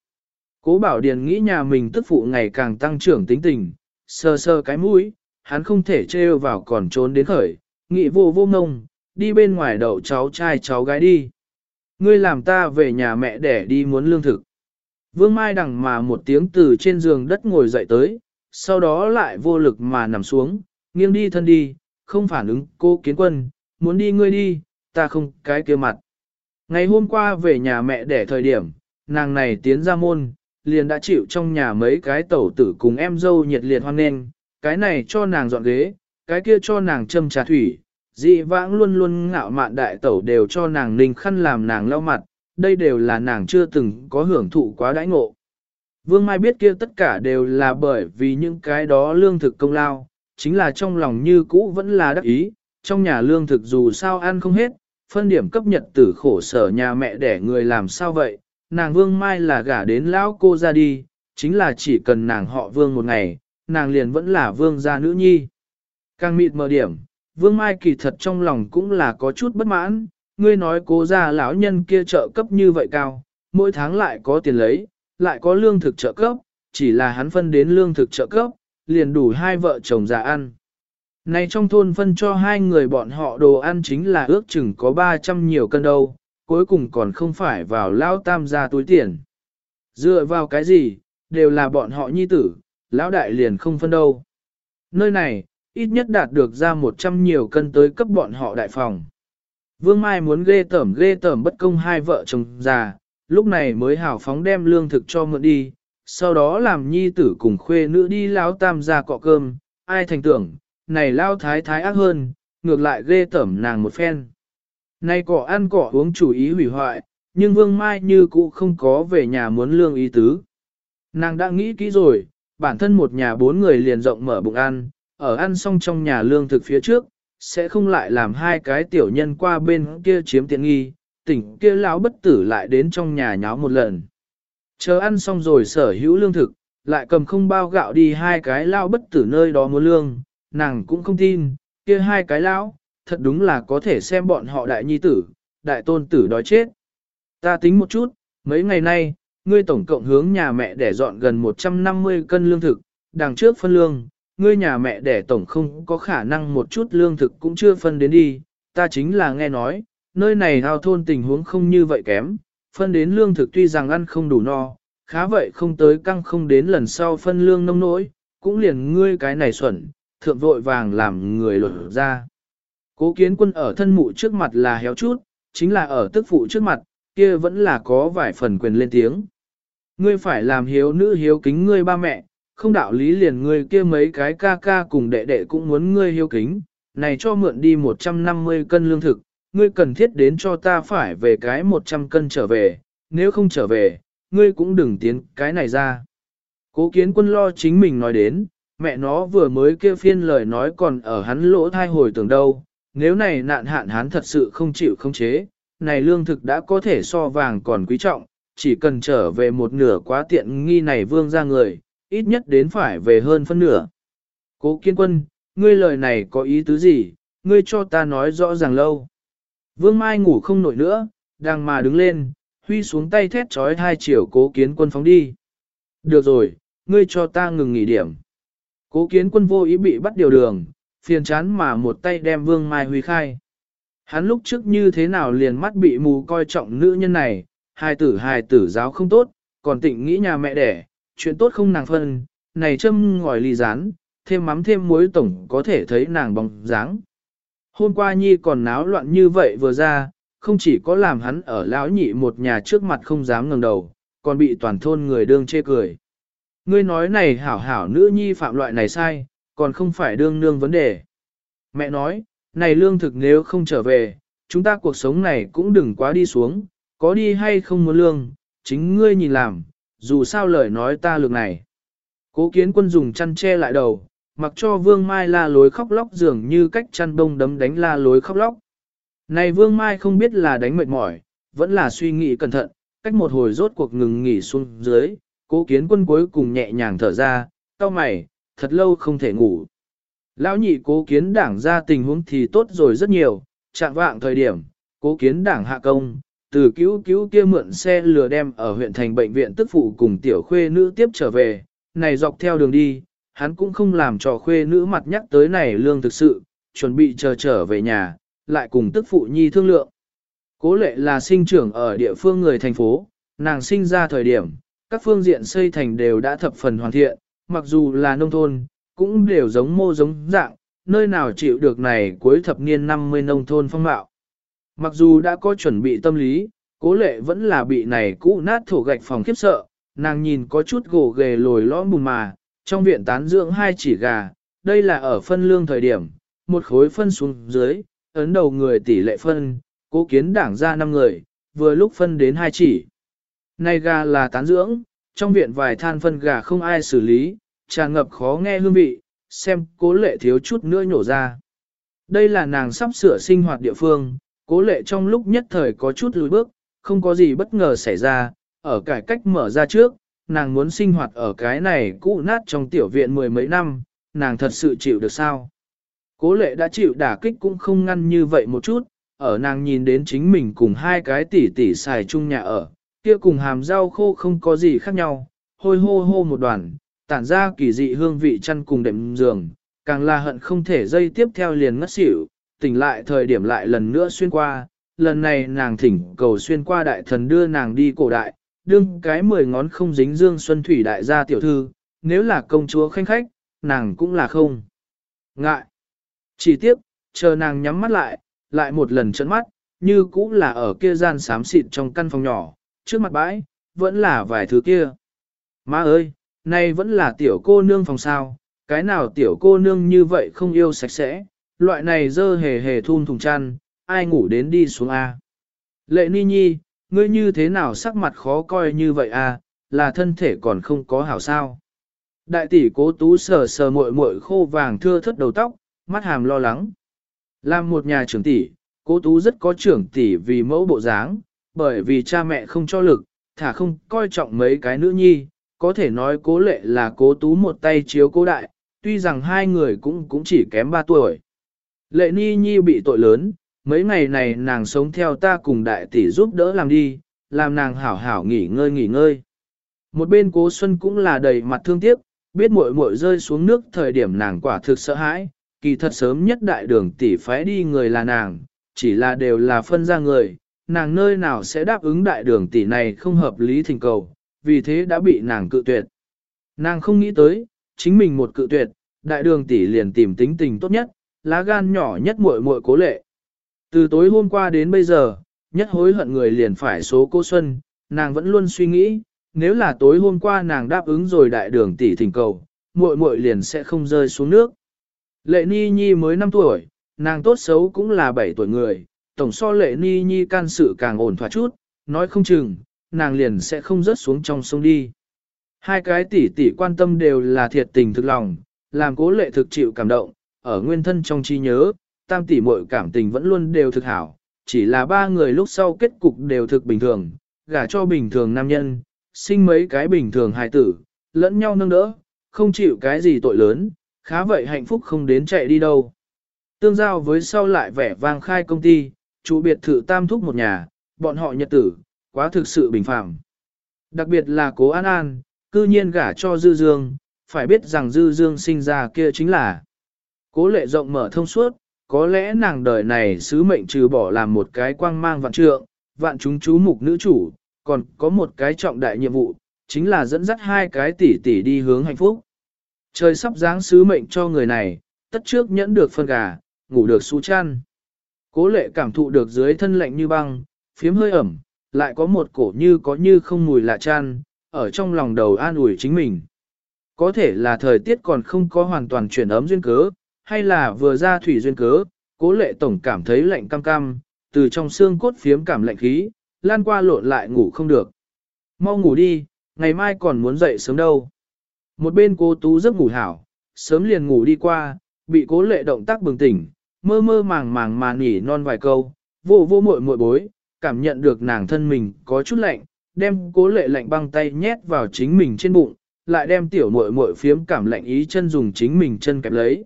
Cố bảo điền nghĩ nhà mình tức phụ ngày càng tăng trưởng tính tình, sơ sơ cái mũi, hắn không thể trêu vào còn trốn đến khởi, nghị vô vô ngông, đi bên ngoài đậu cháu trai cháu gái đi. Ngươi làm ta về nhà mẹ để đi muốn lương thực. Vương Mai đằng mà một tiếng từ trên giường đất ngồi dậy tới, sau đó lại vô lực mà nằm xuống, nghiêng đi thân đi, không phản ứng cô kiến quân, muốn đi ngươi đi, ta không cái kia mặt. Ngày hôm qua về nhà mẹ để thời điểm, nàng này tiến ra môn, liền đã chịu trong nhà mấy cái tẩu tử cùng em dâu nhiệt liệt hoan nghênh, cái này cho nàng dọn ghế, cái kia cho nàng châm trà thủy, dị vãng luôn luôn ngạo mạn đại tẩu đều cho nàng ninh khăn làm nàng lau mặt, đây đều là nàng chưa từng có hưởng thụ quá đãi ngộ. Vương Mai biết kia tất cả đều là bởi vì những cái đó lương thực công lao, chính là trong lòng như cũ vẫn là đắc ý, trong nhà lương thực dù sao ăn không hết, phân điểm cấp nhật tử khổ sở nhà mẹ để người làm sao vậy, nàng Vương Mai là gả đến lão cô ra đi, chính là chỉ cần nàng họ Vương một ngày, nàng liền vẫn là Vương gia nữ nhi. Càng mịt mờ điểm, Vương Mai kỳ thật trong lòng cũng là có chút bất mãn, ngươi nói cố gia lão nhân kia trợ cấp như vậy cao, mỗi tháng lại có tiền lấy, lại có lương thực trợ cấp, chỉ là hắn phân đến lương thực trợ cấp, liền đủ hai vợ chồng già ăn. Này trong thôn phân cho hai người bọn họ đồ ăn chính là ước chừng có 300 nhiều cân đâu, cuối cùng còn không phải vào lão tam gia túi tiền. Dựa vào cái gì, đều là bọn họ nhi tử, lão đại liền không phân đâu. Nơi này, ít nhất đạt được ra 100 nhiều cân tới cấp bọn họ đại phòng. Vương Mai muốn ghê tởm ghê tởm bất công hai vợ chồng già, lúc này mới hào phóng đem lương thực cho mượn đi, sau đó làm nhi tử cùng khuê nữ đi lão tam ra cọ cơm, ai thành tưởng, này lao thái thái ác hơn, ngược lại ghê tởm nàng một phen. Nay cỏ ăn cỏ uống chủ ý hủy hoại, nhưng Vương Mai như cũ không có về nhà muốn lương ý tứ. Nàng đã nghĩ kỹ rồi, bản thân một nhà bốn người liền rộng mở bụng ăn, ở ăn xong trong nhà lương thực phía trước, sẽ không lại làm hai cái tiểu nhân qua bên kia chiếm tiện nghi, tỉnh kia lão bất tử lại đến trong nhà nháo một lần. Chờ ăn xong rồi sở hữu lương thực, lại cầm không bao gạo đi hai cái lao bất tử nơi đó mua lương, nàng cũng không tin, kia hai cái lão, thật đúng là có thể xem bọn họ đại nhi tử, đại tôn tử đói chết. Ta tính một chút, mấy ngày nay, ngươi tổng cộng hướng nhà mẹ để dọn gần 150 cân lương thực, đằng trước phân lương, ngươi nhà mẹ đẻ tổng không có khả năng một chút lương thực cũng chưa phân đến đi, ta chính là nghe nói, nơi này hao thôn tình huống không như vậy kém, phân đến lương thực tuy rằng ăn không đủ no, khá vậy không tới căng không đến lần sau phân lương nông nỗi, cũng liền ngươi cái này xuẩn, thượng vội vàng làm người lột ra. Cố kiến quân ở thân mụ trước mặt là héo chút, chính là ở tức phụ trước mặt, kia vẫn là có vài phần quyền lên tiếng. Ngươi phải làm hiếu nữ hiếu kính ngươi ba mẹ, không đạo lý liền ngươi kia mấy cái ca ca cùng đệ đệ cũng muốn ngươi hiếu kính, này cho mượn đi 150 cân lương thực, ngươi cần thiết đến cho ta phải về cái 100 cân trở về, nếu không trở về, ngươi cũng đừng tiến cái này ra. Cố kiến quân lo chính mình nói đến, mẹ nó vừa mới kia phiên lời nói còn ở hắn lỗ thai hồi tưởng đâu, nếu này nạn hạn hắn thật sự không chịu không chế, này lương thực đã có thể so vàng còn quý trọng, chỉ cần trở về một nửa quá tiện nghi này vương ra người, ít nhất đến phải về hơn phân nửa. Cố kiên quân, ngươi lời này có ý tứ gì, ngươi cho ta nói rõ ràng lâu. Vương Mai ngủ không nổi nữa, đang mà đứng lên, huy xuống tay thét trói hai chiều cố kiến quân phóng đi. Được rồi, ngươi cho ta ngừng nghỉ điểm. Cố kiến quân vô ý bị bắt điều đường, phiền chán mà một tay đem Vương Mai huy khai. Hắn lúc trước như thế nào liền mắt bị mù coi trọng nữ nhân này, hai tử hài tử giáo không tốt, còn tịnh nghĩ nhà mẹ đẻ, chuyện tốt không nàng phân, này châm ngòi ly rán, thêm mắm thêm muối tổng có thể thấy nàng bóng dáng. Hôm qua Nhi còn náo loạn như vậy vừa ra, không chỉ có làm hắn ở lão nhị một nhà trước mặt không dám ngẩng đầu, còn bị toàn thôn người đương chê cười. Ngươi nói này hảo hảo nữ nhi phạm loại này sai, còn không phải đương nương vấn đề. Mẹ nói, này lương thực nếu không trở về, chúng ta cuộc sống này cũng đừng quá đi xuống, có đi hay không muốn lương, chính ngươi nhìn làm, dù sao lời nói ta lược này. Cố kiến quân dùng chăn che lại đầu, mặc cho vương mai la lối khóc lóc dường như cách chăn đông đấm đánh la lối khóc lóc. Này vương mai không biết là đánh mệt mỏi, vẫn là suy nghĩ cẩn thận, cách một hồi rốt cuộc ngừng nghỉ xuống dưới, cố kiến quân cuối cùng nhẹ nhàng thở ra, cao mày, thật lâu không thể ngủ. Lão nhị cố kiến đảng ra tình huống thì tốt rồi rất nhiều, chạm vạng thời điểm, cố kiến đảng hạ công, từ cứu cứu kia mượn xe lừa đem ở huyện thành bệnh viện tức phụ cùng tiểu khuê nữ tiếp trở về, này dọc theo đường đi, hắn cũng không làm cho khuê nữ mặt nhắc tới này lương thực sự, chuẩn bị chờ trở về nhà, lại cùng tức phụ nhi thương lượng. Cố lệ là sinh trưởng ở địa phương người thành phố, nàng sinh ra thời điểm, các phương diện xây thành đều đã thập phần hoàn thiện, mặc dù là nông thôn, cũng đều giống mô giống dạng, nơi nào chịu được này cuối thập niên 50 nông thôn phong mạo. Mặc dù đã có chuẩn bị tâm lý, cố lệ vẫn là bị này cũ nát thổ gạch phòng khiếp sợ, nàng nhìn có chút gồ ghề lồi lõm bùn mà, trong viện tán dưỡng hai chỉ gà, đây là ở phân lương thời điểm, một khối phân xuống dưới, ấn đầu người tỷ lệ phân, cố kiến đảng ra 5 người, vừa lúc phân đến hai chỉ. Này gà là tán dưỡng, trong viện vài than phân gà không ai xử lý, tràn ngập khó nghe hương vị, xem cố lệ thiếu chút nữa nhổ ra. Đây là nàng sắp sửa sinh hoạt địa phương, cố lệ trong lúc nhất thời có chút lùi bước, không có gì bất ngờ xảy ra, ở cải cách mở ra trước, nàng muốn sinh hoạt ở cái này cũ nát trong tiểu viện mười mấy năm, nàng thật sự chịu được sao. Cố lệ đã chịu đả kích cũng không ngăn như vậy một chút, ở nàng nhìn đến chính mình cùng hai cái tỷ tỷ xài chung nhà ở, kia cùng hàm rau khô không có gì khác nhau, hôi hô hô một đoàn, tản ra kỳ dị hương vị chăn cùng đệm giường, càng là hận không thể dây tiếp theo liền ngất xỉu, tỉnh lại thời điểm lại lần nữa xuyên qua, lần này nàng thỉnh cầu xuyên qua đại thần đưa nàng đi cổ đại, đương cái mười ngón không dính dương xuân thủy đại gia tiểu thư, nếu là công chúa khanh khách, nàng cũng là không. Ngại. Chỉ tiếc, chờ nàng nhắm mắt lại, lại một lần trấn mắt, như cũng là ở kia gian xám xịt trong căn phòng nhỏ, trước mặt bãi, vẫn là vài thứ kia. Má ơi, nay vẫn là tiểu cô nương phòng sao, cái nào tiểu cô nương như vậy không yêu sạch sẽ, loại này dơ hề hề thun thùng chăn, ai ngủ đến đi xuống A. Lệ ni nhi, ngươi như thế nào sắc mặt khó coi như vậy a? là thân thể còn không có hảo sao. Đại tỷ cố tú sờ sờ muội muội khô vàng thưa thất đầu tóc, mắt hàm lo lắng. Làm một nhà trưởng tỷ, cố tú rất có trưởng tỷ vì mẫu bộ dáng, bởi vì cha mẹ không cho lực, thả không coi trọng mấy cái nữ nhi, có thể nói cố lệ là cố tú một tay chiếu cố đại, tuy rằng hai người cũng cũng chỉ kém ba tuổi. Lệ ni nhi bị tội lớn, mấy ngày này nàng sống theo ta cùng đại tỷ giúp đỡ làm đi, làm nàng hảo hảo nghỉ ngơi nghỉ ngơi. Một bên cố xuân cũng là đầy mặt thương tiếc, biết muội muội rơi xuống nước thời điểm nàng quả thực sợ hãi, kỳ thật sớm nhất đại đường tỷ phái đi người là nàng, chỉ là đều là phân ra người, nàng nơi nào sẽ đáp ứng đại đường tỷ này không hợp lý thỉnh cầu, vì thế đã bị nàng cự tuyệt. Nàng không nghĩ tới, chính mình một cự tuyệt, đại đường tỷ liền tìm tính tình tốt nhất, lá gan nhỏ nhất muội muội cố lệ. Từ tối hôm qua đến bây giờ, nhất hối hận người liền phải số cô Xuân, nàng vẫn luôn suy nghĩ, nếu là tối hôm qua nàng đáp ứng rồi đại đường tỷ thỉnh cầu, muội muội liền sẽ không rơi xuống nước. Lệ Ni Nhi mới 5 tuổi, nàng tốt xấu cũng là 7 tuổi người, tổng so Lệ Ni Nhi can sự càng ổn thỏa chút, nói không chừng, nàng liền sẽ không rớt xuống trong sông đi. Hai cái tỷ tỷ quan tâm đều là thiệt tình thực lòng, làm cố lệ thực chịu cảm động, ở nguyên thân trong trí nhớ, tam tỷ muội cảm tình vẫn luôn đều thực hảo, chỉ là ba người lúc sau kết cục đều thực bình thường, gả cho bình thường nam nhân, sinh mấy cái bình thường hài tử, lẫn nhau nâng đỡ, không chịu cái gì tội lớn, khá vậy hạnh phúc không đến chạy đi đâu. Tương giao với sau lại vẻ vang khai công ty, chủ biệt thự tam thúc một nhà, bọn họ nhật tử, quá thực sự bình phạm. Đặc biệt là cố An An, cư nhiên gả cho Dư Dương, phải biết rằng Dư Dương sinh ra kia chính là cố lệ rộng mở thông suốt, có lẽ nàng đời này sứ mệnh trừ bỏ làm một cái quang mang vạn trượng, vạn chúng chú mục nữ chủ, còn có một cái trọng đại nhiệm vụ, chính là dẫn dắt hai cái tỷ tỷ đi hướng hạnh phúc. Trời sắp giáng sứ mệnh cho người này, tất trước nhẫn được phân gà, ngủ được su chăn. Cố lệ cảm thụ được dưới thân lạnh như băng, phiếm hơi ẩm, lại có một cổ như có như không mùi lạ chan, ở trong lòng đầu an ủi chính mình. Có thể là thời tiết còn không có hoàn toàn chuyển ấm duyên cớ, hay là vừa ra thủy duyên cớ, cố lệ tổng cảm thấy lạnh cam cam, từ trong xương cốt phiếm cảm lạnh khí, lan qua lộn lại ngủ không được. Mau ngủ đi, ngày mai còn muốn dậy sớm đâu. Một bên cô tú giấc ngủ hảo, sớm liền ngủ đi qua, bị cố lệ động tác bừng tỉnh, mơ mơ màng màng mà nỉ non vài câu, vô vô muội muội bối, cảm nhận được nàng thân mình có chút lạnh, đem cố lệ lạnh băng tay nhét vào chính mình trên bụng, lại đem tiểu muội muội phiếm cảm lạnh ý chân dùng chính mình chân kẹp lấy.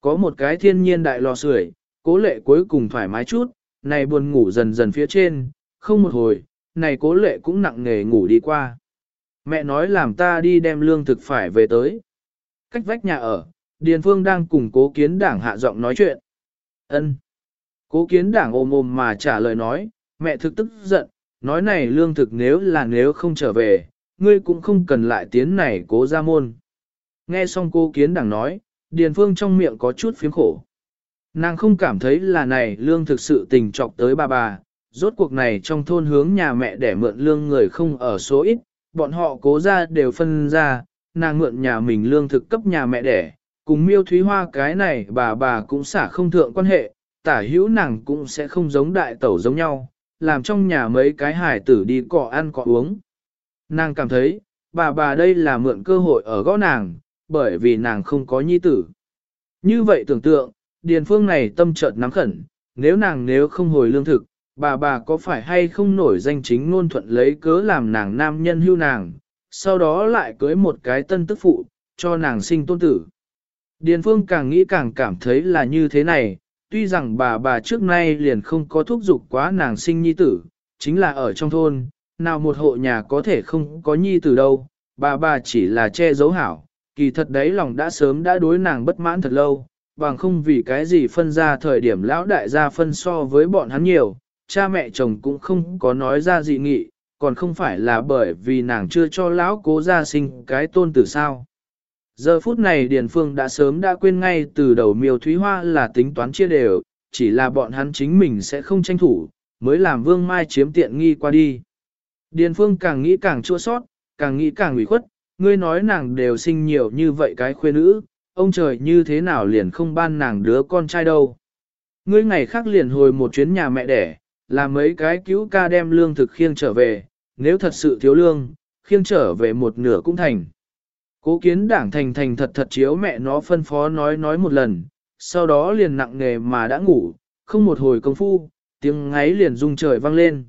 Có một cái thiên nhiên đại lò sưởi, cố lệ cuối cùng thoải mái chút, này buồn ngủ dần dần phía trên, không một hồi, này cố lệ cũng nặng nề ngủ đi qua. Mẹ nói làm ta đi đem lương thực phải về tới. Cách vách nhà ở, Điền Phương đang cùng cố kiến đảng hạ giọng nói chuyện ân Cố kiến đảng ôm ôm mà trả lời nói, mẹ thực tức giận, nói này lương thực nếu là nếu không trở về, ngươi cũng không cần lại tiến này cố ra môn. Nghe xong cô kiến đảng nói, Điền Phương trong miệng có chút phiếm khổ. Nàng không cảm thấy là này lương thực sự tình trọc tới bà bà, rốt cuộc này trong thôn hướng nhà mẹ để mượn lương người không ở số ít, bọn họ cố ra đều phân ra, nàng mượn nhà mình lương thực cấp nhà mẹ đẻ, cùng miêu thúy hoa cái này bà bà cũng xả không thượng quan hệ, tả hữu nàng cũng sẽ không giống đại tẩu giống nhau, làm trong nhà mấy cái hải tử đi cọ ăn cọ uống. Nàng cảm thấy, bà bà đây là mượn cơ hội ở gõ nàng, bởi vì nàng không có nhi tử. Như vậy tưởng tượng, điền phương này tâm chợt nắm khẩn, nếu nàng nếu không hồi lương thực, bà bà có phải hay không nổi danh chính ngôn thuận lấy cớ làm nàng nam nhân hưu nàng, sau đó lại cưới một cái tân tức phụ, cho nàng sinh tôn tử. Điền phương càng nghĩ càng cảm thấy là như thế này, tuy rằng bà bà trước nay liền không có thúc giục quá nàng sinh nhi tử, chính là ở trong thôn, nào một hộ nhà có thể không có nhi tử đâu, bà bà chỉ là che giấu hảo, kỳ thật đấy lòng đã sớm đã đối nàng bất mãn thật lâu, bằng không vì cái gì phân ra thời điểm lão đại gia phân so với bọn hắn nhiều, cha mẹ chồng cũng không có nói ra dị nghị, còn không phải là bởi vì nàng chưa cho lão cố gia sinh cái tôn tử sao. Giờ phút này Điền Phương đã sớm đã quên ngay từ đầu miêu thúy hoa là tính toán chia đều, chỉ là bọn hắn chính mình sẽ không tranh thủ, mới làm Vương Mai chiếm tiện nghi qua đi. Điền Phương càng nghĩ càng chua sót, càng nghĩ càng ủy khuất, ngươi nói nàng đều sinh nhiều như vậy cái khuê nữ, ông trời như thế nào liền không ban nàng đứa con trai đâu. Ngươi ngày khác liền hồi một chuyến nhà mẹ đẻ, làm mấy cái cứu ca đem lương thực khiêng trở về, nếu thật sự thiếu lương, khiêng trở về một nửa cũng thành. Cố kiến đảng thành thành thật thật chiếu mẹ nó phân phó nói nói một lần, sau đó liền nặng nghề mà đã ngủ, không một hồi công phu, tiếng ngáy liền rung trời vang lên.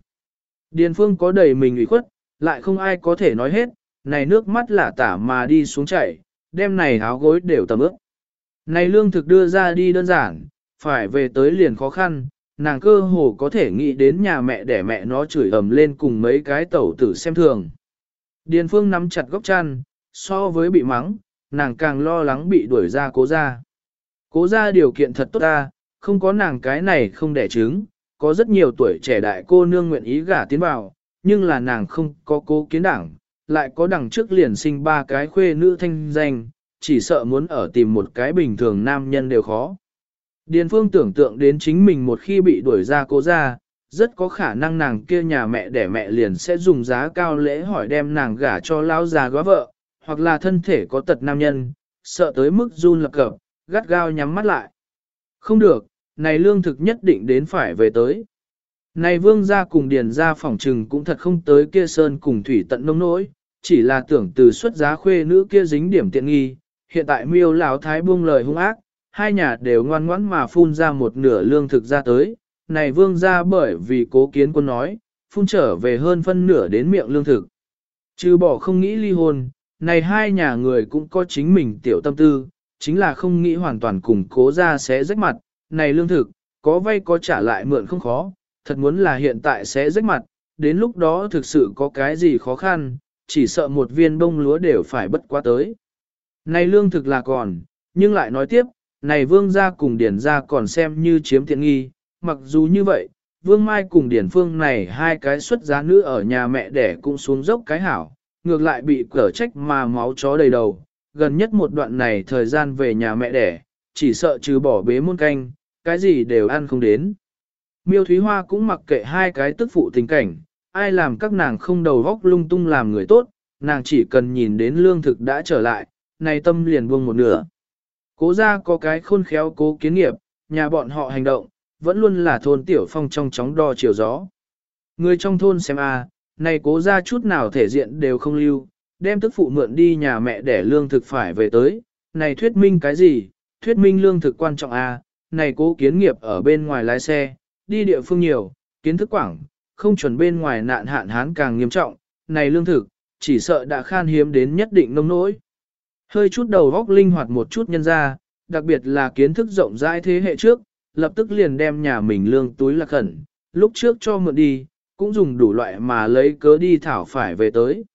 Điền phương có đầy mình ủy khuất, lại không ai có thể nói hết, này nước mắt lả tả mà đi xuống chảy, đem này áo gối đều tầm ướp. Này lương thực đưa ra đi đơn giản, phải về tới liền khó khăn, nàng cơ hồ có thể nghĩ đến nhà mẹ để mẹ nó chửi ầm lên cùng mấy cái tẩu tử xem thường. Điền phương nắm chặt góc chăn, so với bị mắng, nàng càng lo lắng bị đuổi ra cố ra. Cố ra điều kiện thật tốt ta, không có nàng cái này không đẻ trứng, có rất nhiều tuổi trẻ đại cô nương nguyện ý gả tiến vào, nhưng là nàng không có cố kiến đảng, lại có đằng trước liền sinh ba cái khuê nữ thanh danh, chỉ sợ muốn ở tìm một cái bình thường nam nhân đều khó. Điền phương tưởng tượng đến chính mình một khi bị đuổi ra cố ra, rất có khả năng nàng kia nhà mẹ đẻ mẹ liền sẽ dùng giá cao lễ hỏi đem nàng gả cho lão già góa vợ, hoặc là thân thể có tật nam nhân, sợ tới mức run lập cập, gắt gao nhắm mắt lại. Không được, này lương thực nhất định đến phải về tới. Này vương gia cùng điền gia phỏng trừng cũng thật không tới kia sơn cùng thủy tận nông nỗi, chỉ là tưởng từ xuất giá khuê nữ kia dính điểm tiện nghi, hiện tại miêu lão thái buông lời hung ác, hai nhà đều ngoan ngoãn mà phun ra một nửa lương thực ra tới, này vương gia bởi vì cố kiến quân nói, phun trở về hơn phân nửa đến miệng lương thực. Trừ bỏ không nghĩ ly hôn, này hai nhà người cũng có chính mình tiểu tâm tư, chính là không nghĩ hoàn toàn cùng cố ra sẽ rách mặt, này lương thực, có vay có trả lại mượn không khó, thật muốn là hiện tại sẽ rách mặt, đến lúc đó thực sự có cái gì khó khăn, chỉ sợ một viên bông lúa đều phải bất quá tới. Này lương thực là còn, nhưng lại nói tiếp, này vương gia cùng điển gia còn xem như chiếm tiện nghi, mặc dù như vậy, vương mai cùng điển phương này hai cái xuất giá nữ ở nhà mẹ đẻ cũng xuống dốc cái hảo, ngược lại bị cở trách mà máu chó đầy đầu, gần nhất một đoạn này thời gian về nhà mẹ đẻ, chỉ sợ trừ bỏ bế muôn canh, cái gì đều ăn không đến. Miêu Thúy Hoa cũng mặc kệ hai cái tức phụ tình cảnh, ai làm các nàng không đầu góc lung tung làm người tốt, nàng chỉ cần nhìn đến lương thực đã trở lại, này tâm liền buông một nửa. Cố ra có cái khôn khéo cố kiến nghiệp, nhà bọn họ hành động, vẫn luôn là thôn tiểu phong trong chóng đo chiều gió. Người trong thôn xem a, này cố ra chút nào thể diện đều không lưu, đem tức phụ mượn đi nhà mẹ để lương thực phải về tới, này thuyết minh cái gì, thuyết minh lương thực quan trọng à? này cố kiến nghiệp ở bên ngoài lái xe, đi địa phương nhiều, kiến thức quảng, không chuẩn bên ngoài nạn hạn hán càng nghiêm trọng, này lương thực, chỉ sợ đã khan hiếm đến nhất định nông nỗi. Hơi chút đầu góc linh hoạt một chút nhân ra, đặc biệt là kiến thức rộng rãi thế hệ trước, lập tức liền đem nhà mình lương túi lạc khẩn, lúc trước cho mượn đi, cũng dùng đủ loại mà lấy cớ đi thảo phải về tới.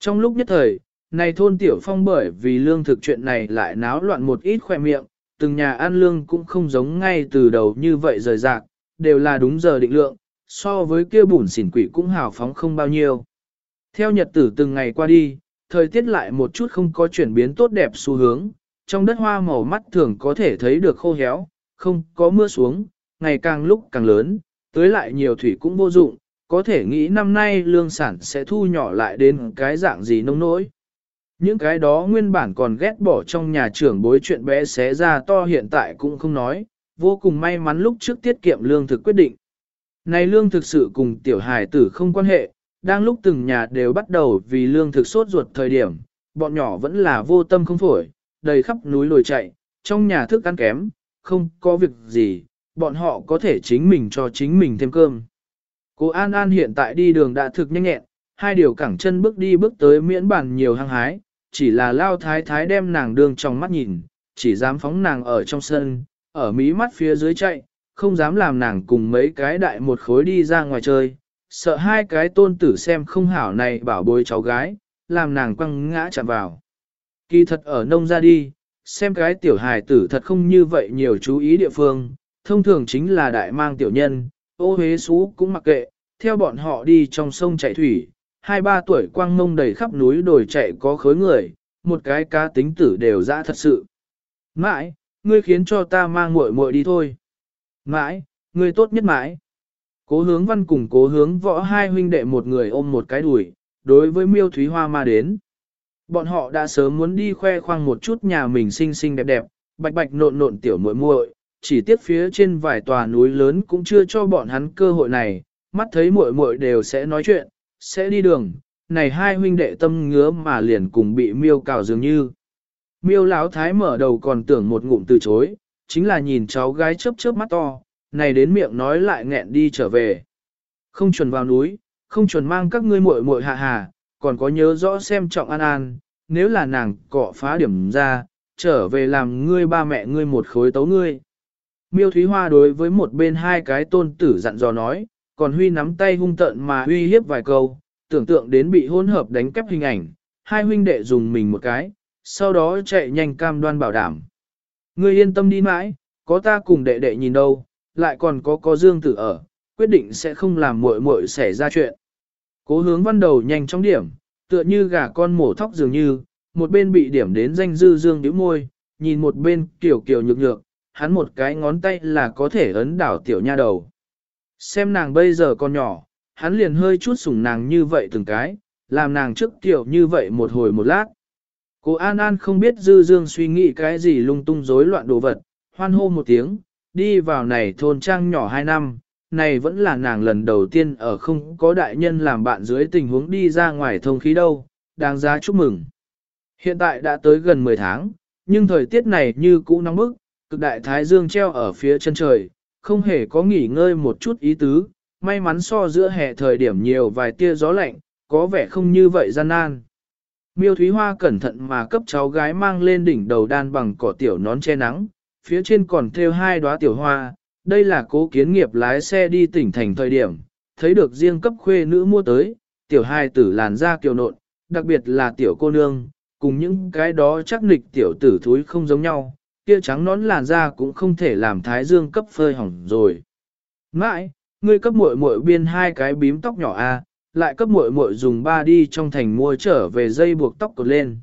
Trong lúc nhất thời, này thôn tiểu phong bởi vì lương thực chuyện này lại náo loạn một ít khoe miệng, từng nhà ăn lương cũng không giống ngay từ đầu như vậy rời rạc, đều là đúng giờ định lượng, so với kia bùn xỉn quỷ cũng hào phóng không bao nhiêu. Theo nhật tử từng ngày qua đi, thời tiết lại một chút không có chuyển biến tốt đẹp xu hướng, trong đất hoa màu mắt thường có thể thấy được khô héo, không có mưa xuống, ngày càng lúc càng lớn, tới lại nhiều thủy cũng vô dụng, có thể nghĩ năm nay lương sản sẽ thu nhỏ lại đến cái dạng gì nông nỗi. Những cái đó nguyên bản còn ghét bỏ trong nhà trưởng bối chuyện bé xé ra to hiện tại cũng không nói, vô cùng may mắn lúc trước tiết kiệm lương thực quyết định. Này lương thực sự cùng tiểu hài tử không quan hệ, đang lúc từng nhà đều bắt đầu vì lương thực sốt ruột thời điểm, bọn nhỏ vẫn là vô tâm không phổi, đầy khắp núi lồi chạy, trong nhà thức ăn kém, không có việc gì, bọn họ có thể chính mình cho chính mình thêm cơm. Cô An An hiện tại đi đường đã thực nhanh nhẹn, hai điều cẳng chân bước đi bước tới miễn bản nhiều hăng hái, chỉ là lao thái thái đem nàng đường trong mắt nhìn, chỉ dám phóng nàng ở trong sân, ở mí mắt phía dưới chạy, không dám làm nàng cùng mấy cái đại một khối đi ra ngoài chơi, sợ hai cái tôn tử xem không hảo này bảo bối cháu gái, làm nàng quăng ngã chạm vào. Kỳ thật ở nông ra đi, xem cái tiểu hài tử thật không như vậy nhiều chú ý địa phương, thông thường chính là đại mang tiểu nhân, ô hế xú cũng mặc kệ, theo bọn họ đi trong sông chạy thủy, hai ba tuổi quang mông đầy khắp núi đồi chạy có khối người, một cái cá tính tử đều dã thật sự. Mãi, ngươi khiến cho ta mang muội muội đi thôi. Mãi, ngươi tốt nhất mãi. Cố hướng văn cùng cố hướng võ hai huynh đệ một người ôm một cái đùi, đối với miêu thúy hoa ma đến. Bọn họ đã sớm muốn đi khoe khoang một chút nhà mình xinh xinh đẹp đẹp, bạch bạch nộn nộn tiểu muội muội, chỉ tiếc phía trên vài tòa núi lớn cũng chưa cho bọn hắn cơ hội này, mắt thấy muội muội đều sẽ nói chuyện, sẽ đi đường, này hai huynh đệ tâm ngứa mà liền cùng bị miêu cào dường như. Miêu lão thái mở đầu còn tưởng một ngụm từ chối, chính là nhìn cháu gái chớp chớp mắt to, này đến miệng nói lại nghẹn đi trở về. Không chuẩn vào núi, không chuẩn mang các ngươi muội muội hạ hà, còn có nhớ rõ xem trọng an an, nếu là nàng cọ phá điểm ra, trở về làm ngươi ba mẹ ngươi một khối tấu ngươi. Miêu Thúy Hoa đối với một bên hai cái tôn tử dặn dò nói, còn Huy nắm tay hung tợn mà Huy hiếp vài câu, tưởng tượng đến bị hôn hợp đánh kép hình ảnh, hai huynh đệ dùng mình một cái, sau đó chạy nhanh cam đoan bảo đảm. Ngươi yên tâm đi mãi, có ta cùng đệ đệ nhìn đâu, lại còn có có dương tử ở, quyết định sẽ không làm muội muội xảy ra chuyện. Cố hướng văn đầu nhanh trong điểm, tựa như gà con mổ thóc dường như, một bên bị điểm đến danh dư dương điếu môi, nhìn một bên kiểu kiểu nhược nhược, hắn một cái ngón tay là có thể ấn đảo tiểu nha đầu. Xem nàng bây giờ còn nhỏ, hắn liền hơi chút sủng nàng như vậy từng cái, làm nàng trước tiểu như vậy một hồi một lát. Cô An An không biết dư dương suy nghĩ cái gì lung tung rối loạn đồ vật, hoan hô một tiếng, đi vào này thôn trang nhỏ hai năm, này vẫn là nàng lần đầu tiên ở không có đại nhân làm bạn dưới tình huống đi ra ngoài thông khí đâu, đáng giá chúc mừng. Hiện tại đã tới gần 10 tháng, nhưng thời tiết này như cũ nóng bức, cực đại thái dương treo ở phía chân trời, không hề có nghỉ ngơi một chút ý tứ, may mắn so giữa hè thời điểm nhiều vài tia gió lạnh, có vẻ không như vậy gian nan. Miêu Thúy Hoa cẩn thận mà cấp cháu gái mang lên đỉnh đầu đan bằng cỏ tiểu nón che nắng, phía trên còn thêu hai đóa tiểu hoa, đây là cố kiến nghiệp lái xe đi tỉnh thành thời điểm, thấy được riêng cấp khuê nữ mua tới, tiểu hai tử làn da kiều nộn, đặc biệt là tiểu cô nương, cùng những cái đó chắc nịch tiểu tử thúi không giống nhau, kia trắng nón làn da cũng không thể làm thái dương cấp phơi hỏng rồi. Mãi, ngươi cấp muội muội biên hai cái bím tóc nhỏ a, lại cấp muội muội dùng ba đi trong thành mua trở về dây buộc tóc cột lên.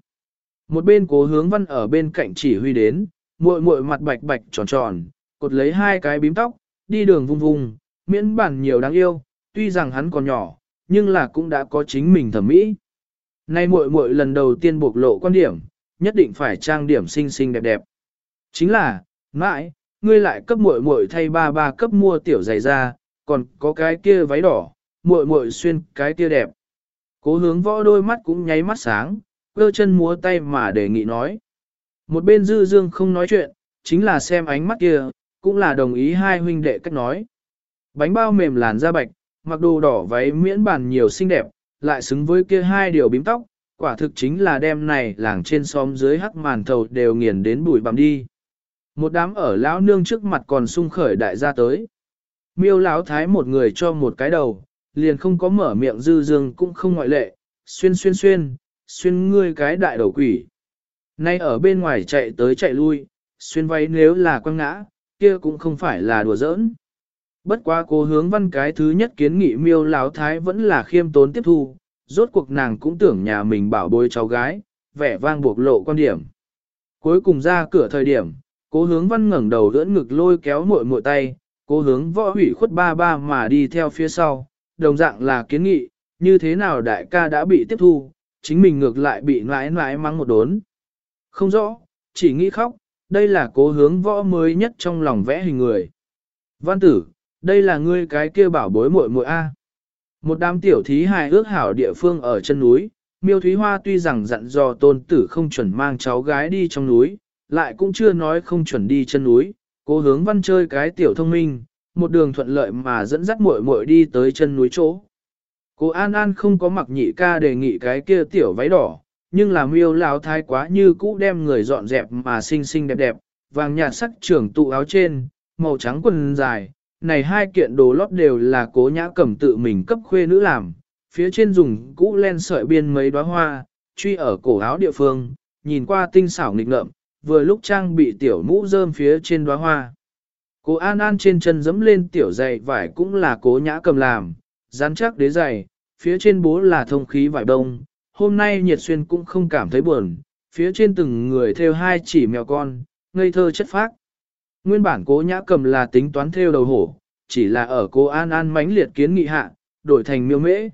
Một bên cố hướng văn ở bên cạnh chỉ huy đến, muội muội mặt bạch bạch tròn tròn, cột lấy hai cái bím tóc, đi đường vung vung, miễn bản nhiều đáng yêu, tuy rằng hắn còn nhỏ, nhưng là cũng đã có chính mình thẩm mỹ. Nay muội muội lần đầu tiên bộc lộ quan điểm, nhất định phải trang điểm xinh xinh đẹp đẹp. Chính là, mãi, ngươi lại cấp muội muội thay ba ba cấp mua tiểu giày ra, còn có cái kia váy đỏ, muội muội xuyên cái kia đẹp. Cố hướng võ đôi mắt cũng nháy mắt sáng, cơ chân múa tay mà đề nghị nói. Một bên dư dương không nói chuyện, chính là xem ánh mắt kia, cũng là đồng ý hai huynh đệ cách nói. Bánh bao mềm làn da bạch, mặc đồ đỏ váy miễn bàn nhiều xinh đẹp, lại xứng với kia hai điều bím tóc, quả thực chính là đêm này làng trên xóm dưới hắc màn thầu đều nghiền đến bụi bằm đi. Một đám ở lão nương trước mặt còn sung khởi đại gia tới. Miêu lão thái một người cho một cái đầu, liền không có mở miệng dư dương cũng không ngoại lệ, xuyên xuyên xuyên, xuyên ngươi cái đại đầu quỷ. Nay ở bên ngoài chạy tới chạy lui, xuyên váy nếu là quăng ngã, kia cũng không phải là đùa giỡn. Bất quá cố hướng văn cái thứ nhất kiến nghị miêu lão thái vẫn là khiêm tốn tiếp thu, rốt cuộc nàng cũng tưởng nhà mình bảo bối cháu gái, vẻ vang buộc lộ quan điểm. Cuối cùng ra cửa thời điểm, cố hướng văn ngẩng đầu đỡ ngực lôi kéo muội muội tay, cố hướng võ hủy khuất ba ba mà đi theo phía sau, đồng dạng là kiến nghị, như thế nào đại ca đã bị tiếp thu, chính mình ngược lại bị mãi mãi mắng một đốn. Không rõ, chỉ nghĩ khóc, đây là cố hướng võ mới nhất trong lòng vẽ hình người. Văn tử, đây là ngươi cái kia bảo bối muội muội A. Một đám tiểu thí hài ước hảo địa phương ở chân núi, miêu thúy hoa tuy rằng dặn dò tôn tử không chuẩn mang cháu gái đi trong núi, lại cũng chưa nói không chuẩn đi chân núi, cố hướng văn chơi cái tiểu thông minh, một đường thuận lợi mà dẫn dắt muội muội đi tới chân núi chỗ. Cô An An không có mặc nhị ca đề nghị cái kia tiểu váy đỏ, nhưng là miêu lão thái quá như cũ đem người dọn dẹp mà xinh xinh đẹp đẹp, vàng nhạt sắc trưởng tụ áo trên, màu trắng quần dài, này hai kiện đồ lót đều là cố nhã cẩm tự mình cấp khuê nữ làm, phía trên dùng cũ len sợi biên mấy đóa hoa, truy ở cổ áo địa phương, nhìn qua tinh xảo nghịch ngợm, vừa lúc trang bị tiểu mũ rơm phía trên đóa hoa. Cố An An trên chân dẫm lên tiểu giày vải cũng là cố nhã cầm làm, rắn chắc đế giày, phía trên bố là thông khí vải đông. Hôm nay nhiệt xuyên cũng không cảm thấy buồn, phía trên từng người theo hai chỉ mèo con, ngây thơ chất phác. Nguyên bản cố nhã cầm là tính toán theo đầu hổ, chỉ là ở cố An An mãnh liệt kiến nghị hạ, đổi thành miêu mễ.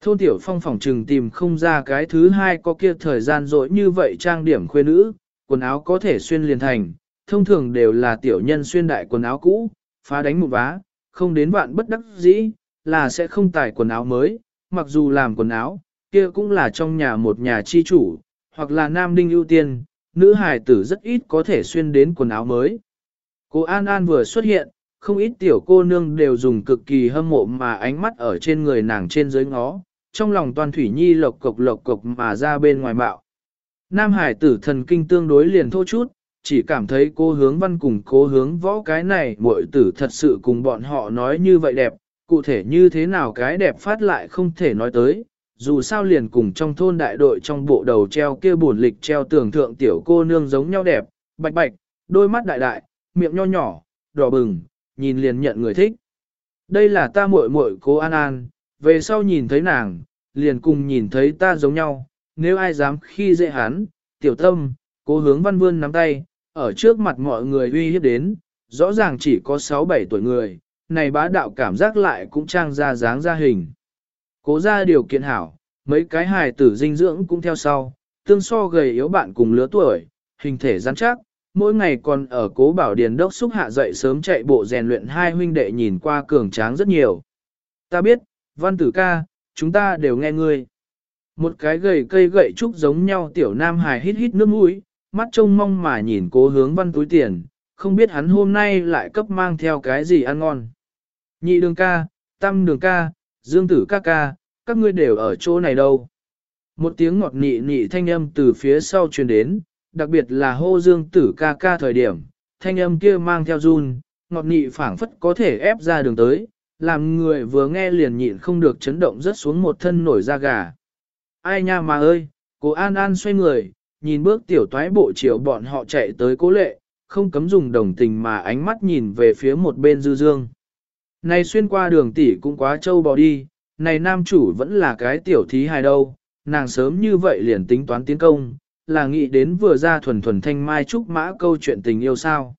Thôn tiểu phong phòng trừng tìm không ra cái thứ hai có kia thời gian rỗi như vậy trang điểm khuê nữ, quần áo có thể xuyên liền thành, thông thường đều là tiểu nhân xuyên đại quần áo cũ, phá đánh một vá, không đến vạn bất đắc dĩ, là sẽ không tải quần áo mới, mặc dù làm quần áo, kia cũng là trong nhà một nhà chi chủ, hoặc là nam đinh ưu tiên, nữ hài tử rất ít có thể xuyên đến quần áo mới. Cô An An vừa xuất hiện, không ít tiểu cô nương đều dùng cực kỳ hâm mộ mà ánh mắt ở trên người nàng trên dưới ngó, trong lòng toàn thủy nhi lộc cộc lộc cộc mà ra bên ngoài bạo. Nam hải tử thần kinh tương đối liền thô chút, chỉ cảm thấy cô hướng văn cùng cố hướng võ cái này muội tử thật sự cùng bọn họ nói như vậy đẹp, cụ thể như thế nào cái đẹp phát lại không thể nói tới, dù sao liền cùng trong thôn đại đội trong bộ đầu treo kia buồn lịch treo tưởng thượng tiểu cô nương giống nhau đẹp, bạch bạch, đôi mắt đại đại, miệng nho nhỏ, đỏ bừng, nhìn liền nhận người thích. Đây là ta muội muội cô An An, về sau nhìn thấy nàng, liền cùng nhìn thấy ta giống nhau, nếu ai dám khi dễ hắn, tiểu tâm, cố hướng văn vươn nắm tay, ở trước mặt mọi người uy hiếp đến, rõ ràng chỉ có 6-7 tuổi người, này bá đạo cảm giác lại cũng trang ra dáng ra hình. Cố ra điều kiện hảo, mấy cái hài tử dinh dưỡng cũng theo sau, tương so gầy yếu bạn cùng lứa tuổi, hình thể rắn chắc, mỗi ngày còn ở cố bảo điền đốc xúc hạ dậy sớm chạy bộ rèn luyện hai huynh đệ nhìn qua cường tráng rất nhiều. Ta biết, văn tử ca, chúng ta đều nghe ngươi. Một cái gầy cây gậy trúc giống nhau tiểu nam hài hít hít nước mũi, mắt trông mong mà nhìn cố hướng văn túi tiền, không biết hắn hôm nay lại cấp mang theo cái gì ăn ngon. Nhị đường ca, tam đường ca, dương tử ca ca, các ngươi đều ở chỗ này đâu. Một tiếng ngọt nị nị thanh âm từ phía sau truyền đến, đặc biệt là hô dương tử ca ca thời điểm, thanh âm kia mang theo run, ngọt nị phảng phất có thể ép ra đường tới, làm người vừa nghe liền nhịn không được chấn động rất xuống một thân nổi da gà. Ai nha mà ơi, cô An An xoay người, nhìn bước tiểu toái bộ chiều bọn họ chạy tới cố lệ, không cấm dùng đồng tình mà ánh mắt nhìn về phía một bên dư dương. Này xuyên qua đường tỷ cũng quá trâu bò đi, này nam chủ vẫn là cái tiểu thí hài đâu, nàng sớm như vậy liền tính toán tiến công, là nghĩ đến vừa ra thuần thuần thanh mai trúc mã câu chuyện tình yêu sao.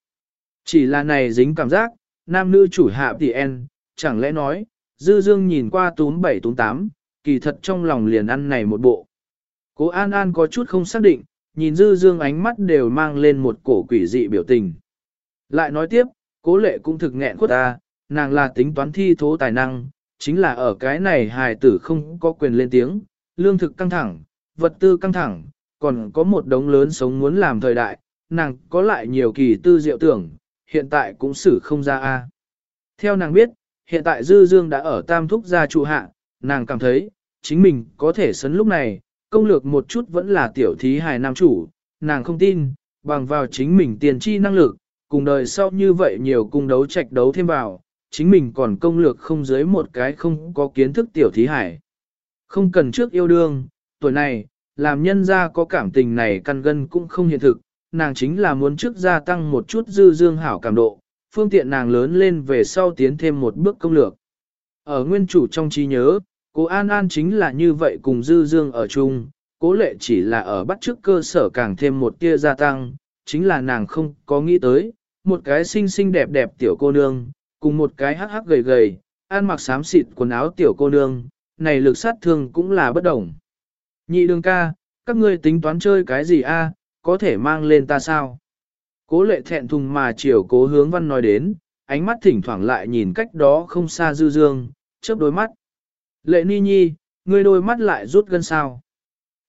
Chỉ là này dính cảm giác, nam nữ chủ hạ tỷ en, chẳng lẽ nói, dư dương nhìn qua túm bảy túm tám, kỳ thật trong lòng liền ăn này một bộ. Cố An An có chút không xác định, nhìn dư dương ánh mắt đều mang lên một cổ quỷ dị biểu tình. Lại nói tiếp, cố lệ cũng thực nghẹn khuất ta, nàng là tính toán thi thố tài năng, chính là ở cái này hài tử không có quyền lên tiếng, lương thực căng thẳng, vật tư căng thẳng, còn có một đống lớn sống muốn làm thời đại, nàng có lại nhiều kỳ tư diệu tưởng, hiện tại cũng xử không ra a. Theo nàng biết, hiện tại Dư Dương đã ở tam thúc gia trụ hạ, nàng cảm thấy, chính mình có thể sấn lúc này, công lược một chút vẫn là tiểu thí hài nam chủ, nàng không tin, bằng vào chính mình tiền chi năng lực, cùng đời sau như vậy nhiều cung đấu trạch đấu thêm vào, chính mình còn công lược không dưới một cái không có kiến thức tiểu thí hải. Không cần trước yêu đương, tuổi này, làm nhân ra có cảm tình này căn gân cũng không hiện thực, nàng chính là muốn trước gia tăng một chút dư dương hảo cảm độ, phương tiện nàng lớn lên về sau tiến thêm một bước công lược. Ở nguyên chủ trong trí nhớ, cô An An chính là như vậy cùng dư dương ở chung, cố lệ chỉ là ở bắt trước cơ sở càng thêm một tia gia tăng, chính là nàng không có nghĩ tới, một cái xinh xinh đẹp đẹp tiểu cô nương, cùng một cái hắc hắc gầy gầy, ăn mặc xám xịt quần áo tiểu cô nương, này lực sát thương cũng là bất đồng. Nhị đường ca, các ngươi tính toán chơi cái gì a? có thể mang lên ta sao? Cố lệ thẹn thùng mà chiều cố hướng văn nói đến, ánh mắt thỉnh thoảng lại nhìn cách đó không xa dư dương, chớp đôi mắt. Lệ ni nhi, ngươi đôi mắt lại rút gân sao?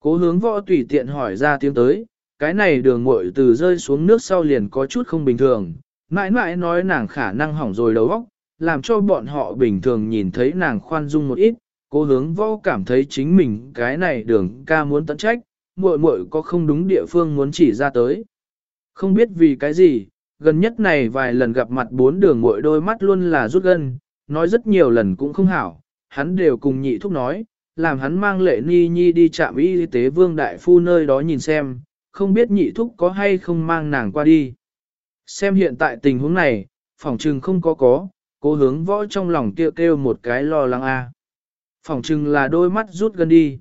Cố hướng võ tùy tiện hỏi ra tiếng tới, cái này đường muội từ rơi xuống nước sau liền có chút không bình thường, mãi mãi nói nàng khả năng hỏng rồi đầu óc, làm cho bọn họ bình thường nhìn thấy nàng khoan dung một ít, cố hướng võ cảm thấy chính mình cái này đường ca muốn tận trách, muội muội có không đúng địa phương muốn chỉ ra tới. Không biết vì cái gì, gần nhất này vài lần gặp mặt bốn đường muội đôi mắt luôn là rút gân, nói rất nhiều lần cũng không hảo, hắn đều cùng nhị thúc nói, làm hắn mang lệ ni nhi đi trạm y tế vương đại phu nơi đó nhìn xem, không biết nhị thúc có hay không mang nàng qua đi. Xem hiện tại tình huống này, phòng trừng không có có, cố hướng võ trong lòng kêu kêu một cái lo lắng a. Phòng trừng là đôi mắt rút gần đi.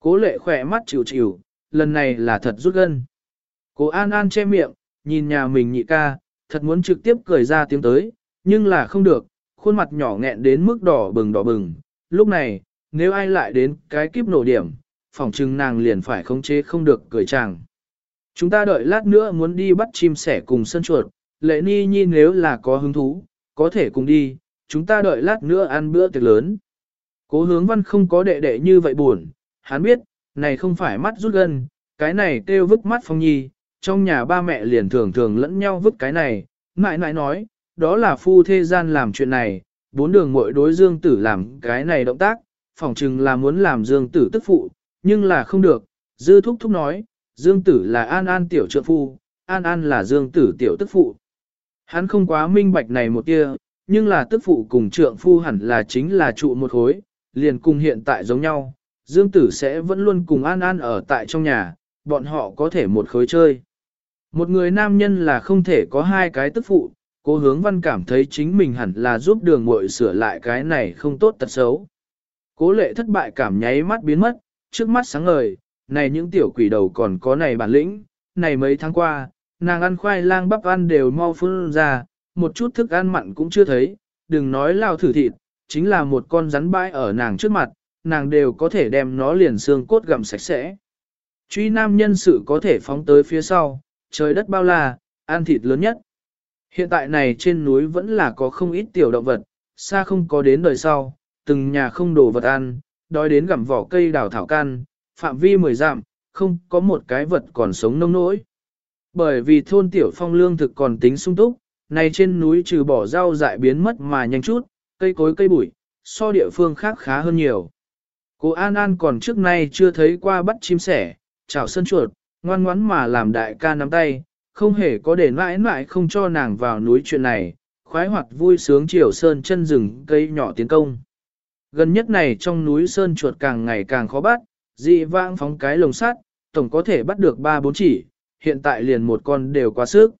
Cố lệ khỏe mắt chịu chịu, lần này là thật rút gân. Cố an an che miệng, nhìn nhà mình nhị ca, thật muốn trực tiếp cười ra tiếng tới, nhưng là không được, khuôn mặt nhỏ nghẹn đến mức đỏ bừng đỏ bừng. Lúc này, nếu ai lại đến cái kiếp nổ điểm, phỏng chừng nàng liền phải khống chế không được cười chàng. Chúng ta đợi lát nữa muốn đi bắt chim sẻ cùng sân chuột, lệ ni nhi nếu là có hứng thú, có thể cùng đi, chúng ta đợi lát nữa ăn bữa tiệc lớn. Cố hướng văn không có đệ đệ như vậy buồn, hắn biết, này không phải mắt rút gân, cái này kêu vứt mắt phong nhi, trong nhà ba mẹ liền thường thường lẫn nhau vứt cái này, mãi mãi nói, đó là phu thế gian làm chuyện này, bốn đường muội đối dương tử làm cái này động tác, phỏng chừng là muốn làm dương tử tức phụ, nhưng là không được, dư thúc thúc nói, dương tử là an an tiểu trợ phu, an an là dương tử tiểu tức phụ. Hắn không quá minh bạch này một tia, nhưng là tức phụ cùng trượng phu hẳn là chính là trụ một khối, liền cùng hiện tại giống nhau, Dương Tử sẽ vẫn luôn cùng An An ở tại trong nhà, bọn họ có thể một khối chơi. Một người nam nhân là không thể có hai cái tức phụ, cố hướng văn cảm thấy chính mình hẳn là giúp đường muội sửa lại cái này không tốt tật xấu. Cố lệ thất bại cảm nháy mắt biến mất, trước mắt sáng ngời, này những tiểu quỷ đầu còn có này bản lĩnh, này mấy tháng qua, nàng ăn khoai lang bắp ăn đều mau phun ra, một chút thức ăn mặn cũng chưa thấy, đừng nói lao thử thịt, chính là một con rắn bãi ở nàng trước mặt, nàng đều có thể đem nó liền xương cốt gặm sạch sẽ. Truy nam nhân sự có thể phóng tới phía sau, trời đất bao la, ăn thịt lớn nhất. Hiện tại này trên núi vẫn là có không ít tiểu động vật, xa không có đến đời sau, từng nhà không đồ vật ăn, đói đến gặm vỏ cây đào thảo can, phạm vi mười dặm, không có một cái vật còn sống nông nỗi. Bởi vì thôn tiểu phong lương thực còn tính sung túc, này trên núi trừ bỏ rau dại biến mất mà nhanh chút, cây cối cây bụi, so địa phương khác khá hơn nhiều. Cô An An còn trước nay chưa thấy qua bắt chim sẻ, chảo sân chuột, ngoan ngoắn mà làm đại ca nắm tay, không hề có để mãi mãi không cho nàng vào núi chuyện này, khoái hoạt vui sướng chiều sơn chân rừng cây nhỏ tiến công. Gần nhất này trong núi sơn chuột càng ngày càng khó bắt, dị vãng phóng cái lồng sắt, tổng có thể bắt được 3-4 chỉ, hiện tại liền một con đều quá sức.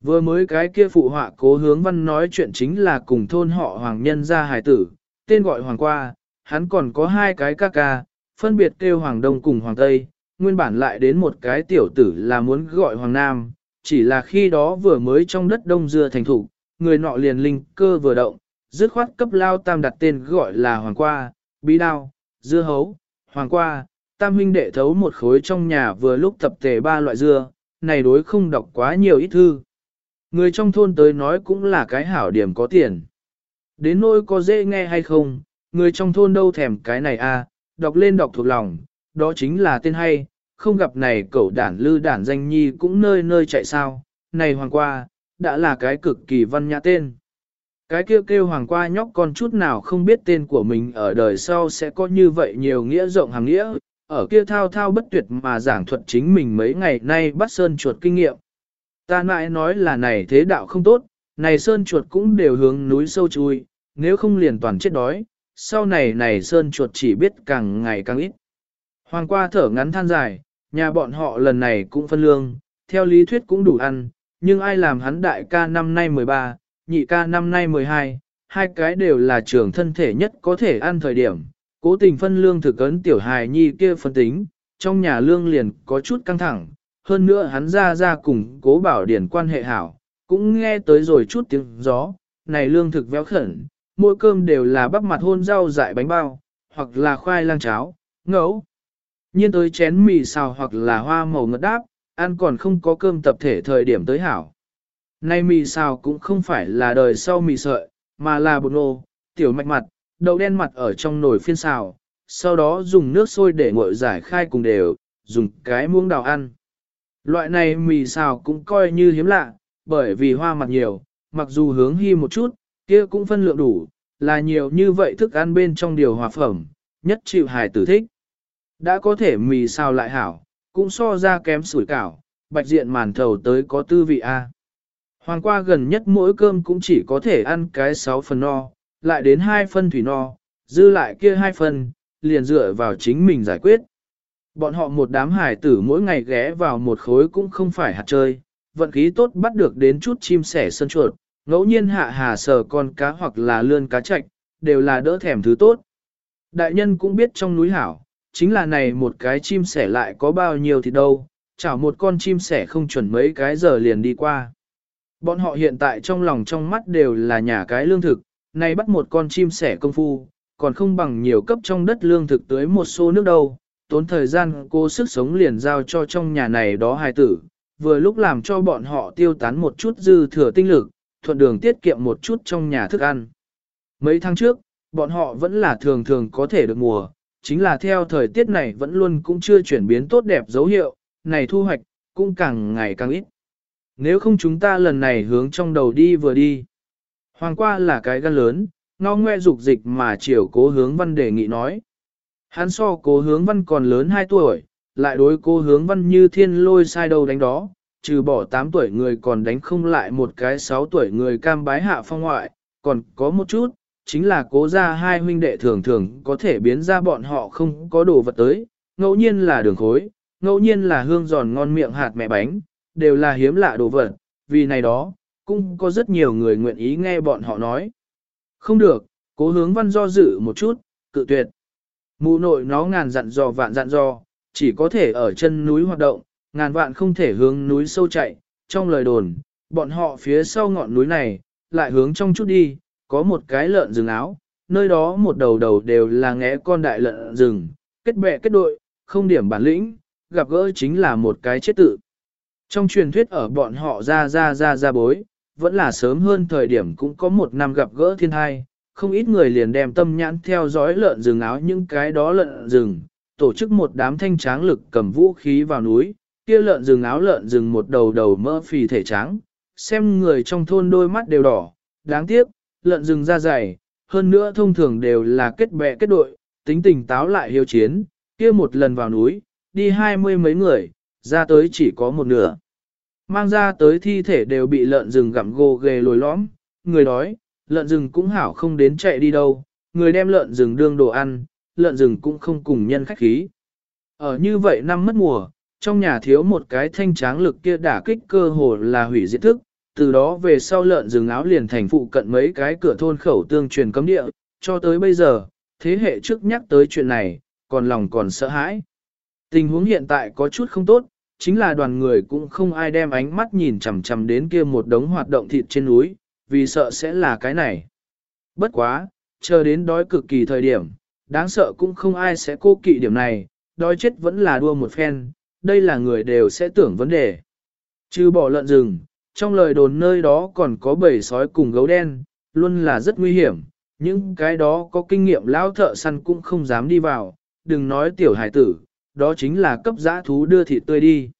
Vừa mới cái kia phụ họa cố hướng văn nói chuyện chính là cùng thôn họ hoàng nhân gia hải tử, tên gọi hoàng qua, hắn còn có hai cái ca ca, phân biệt kêu Hoàng Đông cùng Hoàng Tây, nguyên bản lại đến một cái tiểu tử là muốn gọi Hoàng Nam, chỉ là khi đó vừa mới trong đất đông dưa thành thủ, người nọ liền linh cơ vừa động, dứt khoát cấp lao tam đặt tên gọi là Hoàng Qua, Bí Đao, Dưa Hấu, Hoàng Qua, tam huynh đệ thấu một khối trong nhà vừa lúc tập thể ba loại dưa, này đối không đọc quá nhiều ít thư. Người trong thôn tới nói cũng là cái hảo điểm có tiền. Đến nỗi có dễ nghe hay không, người trong thôn đâu thèm cái này a, à, đọc lên đọc thuộc lòng, đó chính là tên hay, không gặp này cậu đản lư đản danh nhi cũng nơi nơi chạy sao, này hoàng qua, đã là cái cực kỳ văn nhã tên. Cái kêu kêu hoàng qua nhóc con chút nào không biết tên của mình ở đời sau sẽ có như vậy nhiều nghĩa rộng hàng nghĩa, ở kia thao thao bất tuyệt mà giảng thuật chính mình mấy ngày nay bắt sơn chuột kinh nghiệm. Ta nãi nói là này thế đạo không tốt, này sơn chuột cũng đều hướng núi sâu chui, nếu không liền toàn chết đói, sau này này sơn chuột chỉ biết càng ngày càng ít. Hoàng qua thở ngắn than dài, nhà bọn họ lần này cũng phân lương, theo lý thuyết cũng đủ ăn, nhưng ai làm hắn đại ca năm nay 13, nhị ca năm nay 12, hai cái đều là trưởng thân thể nhất có thể ăn thời điểm. Cố tình phân lương thực ấn tiểu hài nhi kia phân tính, trong nhà lương liền có chút căng thẳng, hơn nữa hắn ra ra cùng cố bảo điển quan hệ hảo, cũng nghe tới rồi chút tiếng gió, này lương thực véo khẩn, mỗi cơm đều là bắp mặt hôn rau dại bánh bao, hoặc là khoai lang cháo, ngẫu. Nhiên tới chén mì xào hoặc là hoa màu ngất đáp, ăn còn không có cơm tập thể thời điểm tới hảo. Nay mì xào cũng không phải là đời sau mì sợi, mà là bột nô, tiểu mạch mặt, đậu đen mặt ở trong nồi phiên xào, sau đó dùng nước sôi để nguội giải khai cùng đều, dùng cái muỗng đào ăn. Loại này mì xào cũng coi như hiếm lạ, bởi vì hoa mặt nhiều, mặc dù hướng hy một chút, kia cũng phân lượng đủ, là nhiều như vậy thức ăn bên trong điều hòa phẩm, nhất chịu hài tử thích. Đã có thể mì xào lại hảo, cũng so ra kém sủi cảo, bạch diện màn thầu tới có tư vị A. Hoàng qua gần nhất mỗi cơm cũng chỉ có thể ăn cái 6 phần no, lại đến 2 phân thủy no, dư lại kia 2 phần, liền dựa vào chính mình giải quyết. Bọn họ một đám hải tử mỗi ngày ghé vào một khối cũng không phải hạt chơi, vận khí tốt bắt được đến chút chim sẻ sân chuột, ngẫu nhiên hạ hà sờ con cá hoặc là lươn cá chạch, đều là đỡ thèm thứ tốt. Đại nhân cũng biết trong núi hảo, chính là này một cái chim sẻ lại có bao nhiêu thì đâu, chảo một con chim sẻ không chuẩn mấy cái giờ liền đi qua. Bọn họ hiện tại trong lòng trong mắt đều là nhà cái lương thực, này bắt một con chim sẻ công phu, còn không bằng nhiều cấp trong đất lương thực tới một số nước đâu, tốn thời gian cô sức sống liền giao cho trong nhà này đó hài tử, vừa lúc làm cho bọn họ tiêu tán một chút dư thừa tinh lực, thuận đường tiết kiệm một chút trong nhà thức ăn. Mấy tháng trước, bọn họ vẫn là thường thường có thể được mùa, chính là theo thời tiết này vẫn luôn cũng chưa chuyển biến tốt đẹp dấu hiệu, này thu hoạch, cũng càng ngày càng ít. Nếu không chúng ta lần này hướng trong đầu đi vừa đi. Hoàng qua là cái gan lớn, ngao ngoe dục dịch mà chiều cố hướng văn đề nghị nói. Hắn so cố hướng văn còn lớn 2 tuổi, lại đối cố hướng văn như thiên lôi sai đầu đánh đó, trừ bỏ 8 tuổi người còn đánh không lại một cái 6 tuổi người cam bái hạ phong ngoại, còn có một chút, chính là cố ra hai huynh đệ thường thường có thể biến ra bọn họ không có đồ vật tới, ngẫu nhiên là đường khối, ngẫu nhiên là hương giòn ngon miệng hạt mẹ bánh, đều là hiếm lạ đồ vật, vì này đó, cũng có rất nhiều người nguyện ý nghe bọn họ nói. Không được, cố hướng văn do dự một chút, cự tuyệt. Mụ nội nó ngàn dặn dò vạn dặn dò, chỉ có thể ở chân núi hoạt động, ngàn vạn không thể hướng núi sâu chạy. Trong lời đồn, bọn họ phía sau ngọn núi này, lại hướng trong chút đi, có một cái lợn rừng áo, nơi đó một đầu đầu đều là ngẽ con đại lợn rừng, kết bè kết đội, không điểm bản lĩnh, gặp gỡ chính là một cái chết tự. Trong truyền thuyết ở bọn họ ra ra ra ra bối, vẫn là sớm hơn thời điểm cũng có một năm gặp gỡ thiên thai, không ít người liền đem tâm nhãn theo dõi lợn rừng áo những cái đó lợn rừng, tổ chức một đám thanh tráng lực cầm vũ khí vào núi, kia lợn rừng áo lợn rừng một đầu đầu mỡ phì thể trắng, xem người trong thôn đôi mắt đều đỏ, đáng tiếc, lợn rừng da dày, hơn nữa thông thường đều là kết bè kết đội, tính tình táo lại hiếu chiến, kia một lần vào núi, đi hai mươi mấy người, ra tới chỉ có một nửa. Mang ra tới thi thể đều bị lợn rừng gặm gồ ghề lồi lõm, người đói, lợn rừng cũng hảo không đến chạy đi đâu, người đem lợn rừng đương đồ ăn, lợn rừng cũng không cùng nhân khách khí. Ở như vậy năm mất mùa, trong nhà thiếu một cái thanh tráng lực kia đả kích cơ hồ là hủy diệt thức, từ đó về sau lợn rừng áo liền thành phụ cận mấy cái cửa thôn khẩu tương truyền cấm địa, cho tới bây giờ, thế hệ trước nhắc tới chuyện này, còn lòng còn sợ hãi. Tình huống hiện tại có chút không tốt, chính là đoàn người cũng không ai đem ánh mắt nhìn chằm chằm đến kia một đống hoạt động thịt trên núi, vì sợ sẽ là cái này. Bất quá, chờ đến đói cực kỳ thời điểm, đáng sợ cũng không ai sẽ cố kỵ điểm này, đói chết vẫn là đua một phen, đây là người đều sẽ tưởng vấn đề. Chứ bỏ lợn rừng, trong lời đồn nơi đó còn có bầy sói cùng gấu đen, luôn là rất nguy hiểm, những cái đó có kinh nghiệm lão thợ săn cũng không dám đi vào, đừng nói tiểu hải tử, đó chính là cấp giã thú đưa thịt tươi đi.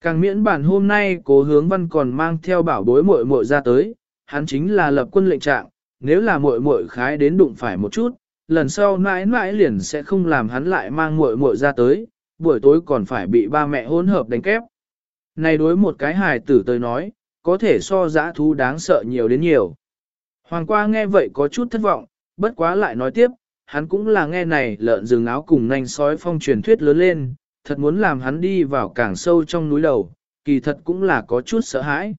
Càng miễn bản hôm nay cố hướng văn còn mang theo bảo bối muội muội ra tới, hắn chính là lập quân lệnh trạng, nếu là muội muội khái đến đụng phải một chút, lần sau mãi mãi liền sẽ không làm hắn lại mang muội muội ra tới, buổi tối còn phải bị ba mẹ hỗn hợp đánh kép. Này đối một cái hài tử tới nói, có thể so giã thú đáng sợ nhiều đến nhiều. Hoàng qua nghe vậy có chút thất vọng, bất quá lại nói tiếp, hắn cũng là nghe này lợn rừng áo cùng nanh sói phong truyền thuyết lớn lên, thật muốn làm hắn đi vào càng sâu trong núi đầu, kỳ thật cũng là có chút sợ hãi.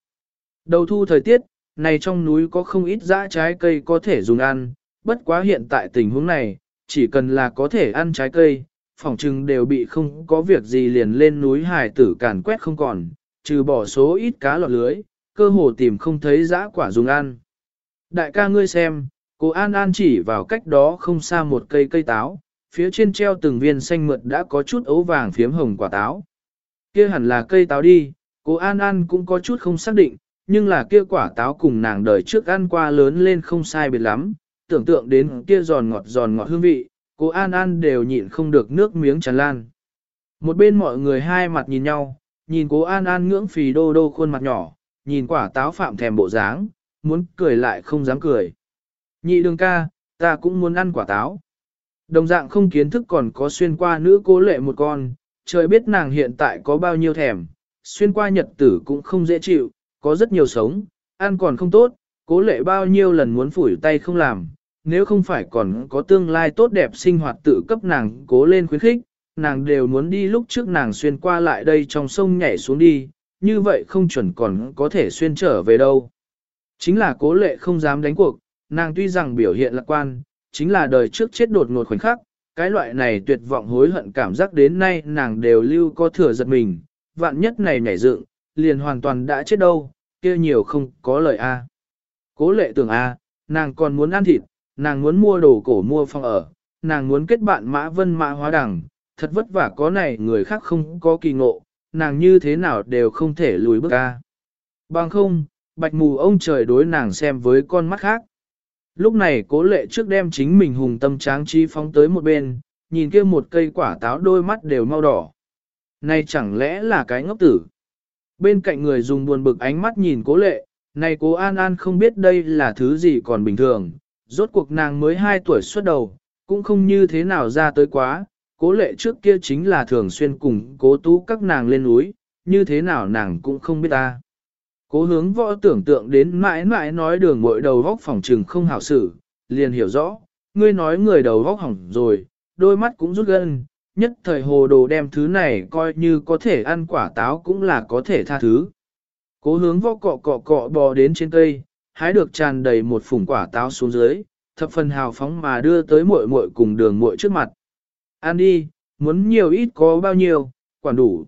Đầu thu thời tiết, này trong núi có không ít dã trái cây có thể dùng ăn, bất quá hiện tại tình huống này, chỉ cần là có thể ăn trái cây, phòng trừng đều bị không có việc gì liền lên núi hải tử càn quét không còn, trừ bỏ số ít cá lọt lưới, cơ hồ tìm không thấy dã quả dùng ăn. Đại ca ngươi xem, cô An An chỉ vào cách đó không xa một cây cây táo, phía trên treo từng viên xanh mượt đã có chút ấu vàng phiếm hồng quả táo. Kia hẳn là cây táo đi, cô An An cũng có chút không xác định, nhưng là kia quả táo cùng nàng đời trước ăn qua lớn lên không sai biệt lắm, tưởng tượng đến kia giòn ngọt giòn ngọt hương vị, cô An An đều nhịn không được nước miếng tràn lan. Một bên mọi người hai mặt nhìn nhau, nhìn cố An An ngưỡng phì đô đô khuôn mặt nhỏ, nhìn quả táo phạm thèm bộ dáng, muốn cười lại không dám cười. Nhị đường ca, ta cũng muốn ăn quả táo. Đồng dạng không kiến thức còn có xuyên qua nữ cố lệ một con, trời biết nàng hiện tại có bao nhiêu thèm, xuyên qua nhật tử cũng không dễ chịu, có rất nhiều sống, ăn còn không tốt, cố lệ bao nhiêu lần muốn phủi tay không làm, nếu không phải còn có tương lai tốt đẹp sinh hoạt tự cấp nàng cố lên khuyến khích, nàng đều muốn đi lúc trước nàng xuyên qua lại đây trong sông nhảy xuống đi, như vậy không chuẩn còn có thể xuyên trở về đâu. Chính là cố lệ không dám đánh cuộc, nàng tuy rằng biểu hiện lạc quan, chính là đời trước chết đột ngột khoảnh khắc, cái loại này tuyệt vọng hối hận cảm giác đến nay nàng đều lưu có thừa giật mình, vạn nhất này nhảy dựng, liền hoàn toàn đã chết đâu, kia nhiều không có lời a. Cố lệ tưởng a, nàng còn muốn ăn thịt, nàng muốn mua đồ cổ mua phòng ở, nàng muốn kết bạn mã vân mã hóa đẳng, thật vất vả có này người khác không có kỳ ngộ, nàng như thế nào đều không thể lùi bước a. Bằng không, bạch mù ông trời đối nàng xem với con mắt khác. Lúc này cố lệ trước đem chính mình hùng tâm tráng trí phóng tới một bên, nhìn kia một cây quả táo đôi mắt đều mau đỏ. Này chẳng lẽ là cái ngốc tử? Bên cạnh người dùng buồn bực ánh mắt nhìn cố lệ, này cố An An không biết đây là thứ gì còn bình thường, rốt cuộc nàng mới 2 tuổi xuất đầu, cũng không như thế nào ra tới quá, cố lệ trước kia chính là thường xuyên cùng cố tú các nàng lên núi, như thế nào nàng cũng không biết ta. Cố hướng võ tưởng tượng đến mãi mãi nói đường mội đầu vóc phòng trừng không hảo xử, liền hiểu rõ, ngươi nói người đầu vóc hỏng rồi, đôi mắt cũng rút gân, nhất thời hồ đồ đem thứ này coi như có thể ăn quả táo cũng là có thể tha thứ. Cố hướng võ cọ cọ cọ bò đến trên cây, hái được tràn đầy một phủng quả táo xuống dưới, thập phần hào phóng mà đưa tới muội muội cùng đường muội trước mặt. Ăn đi, muốn nhiều ít có bao nhiêu, quản đủ.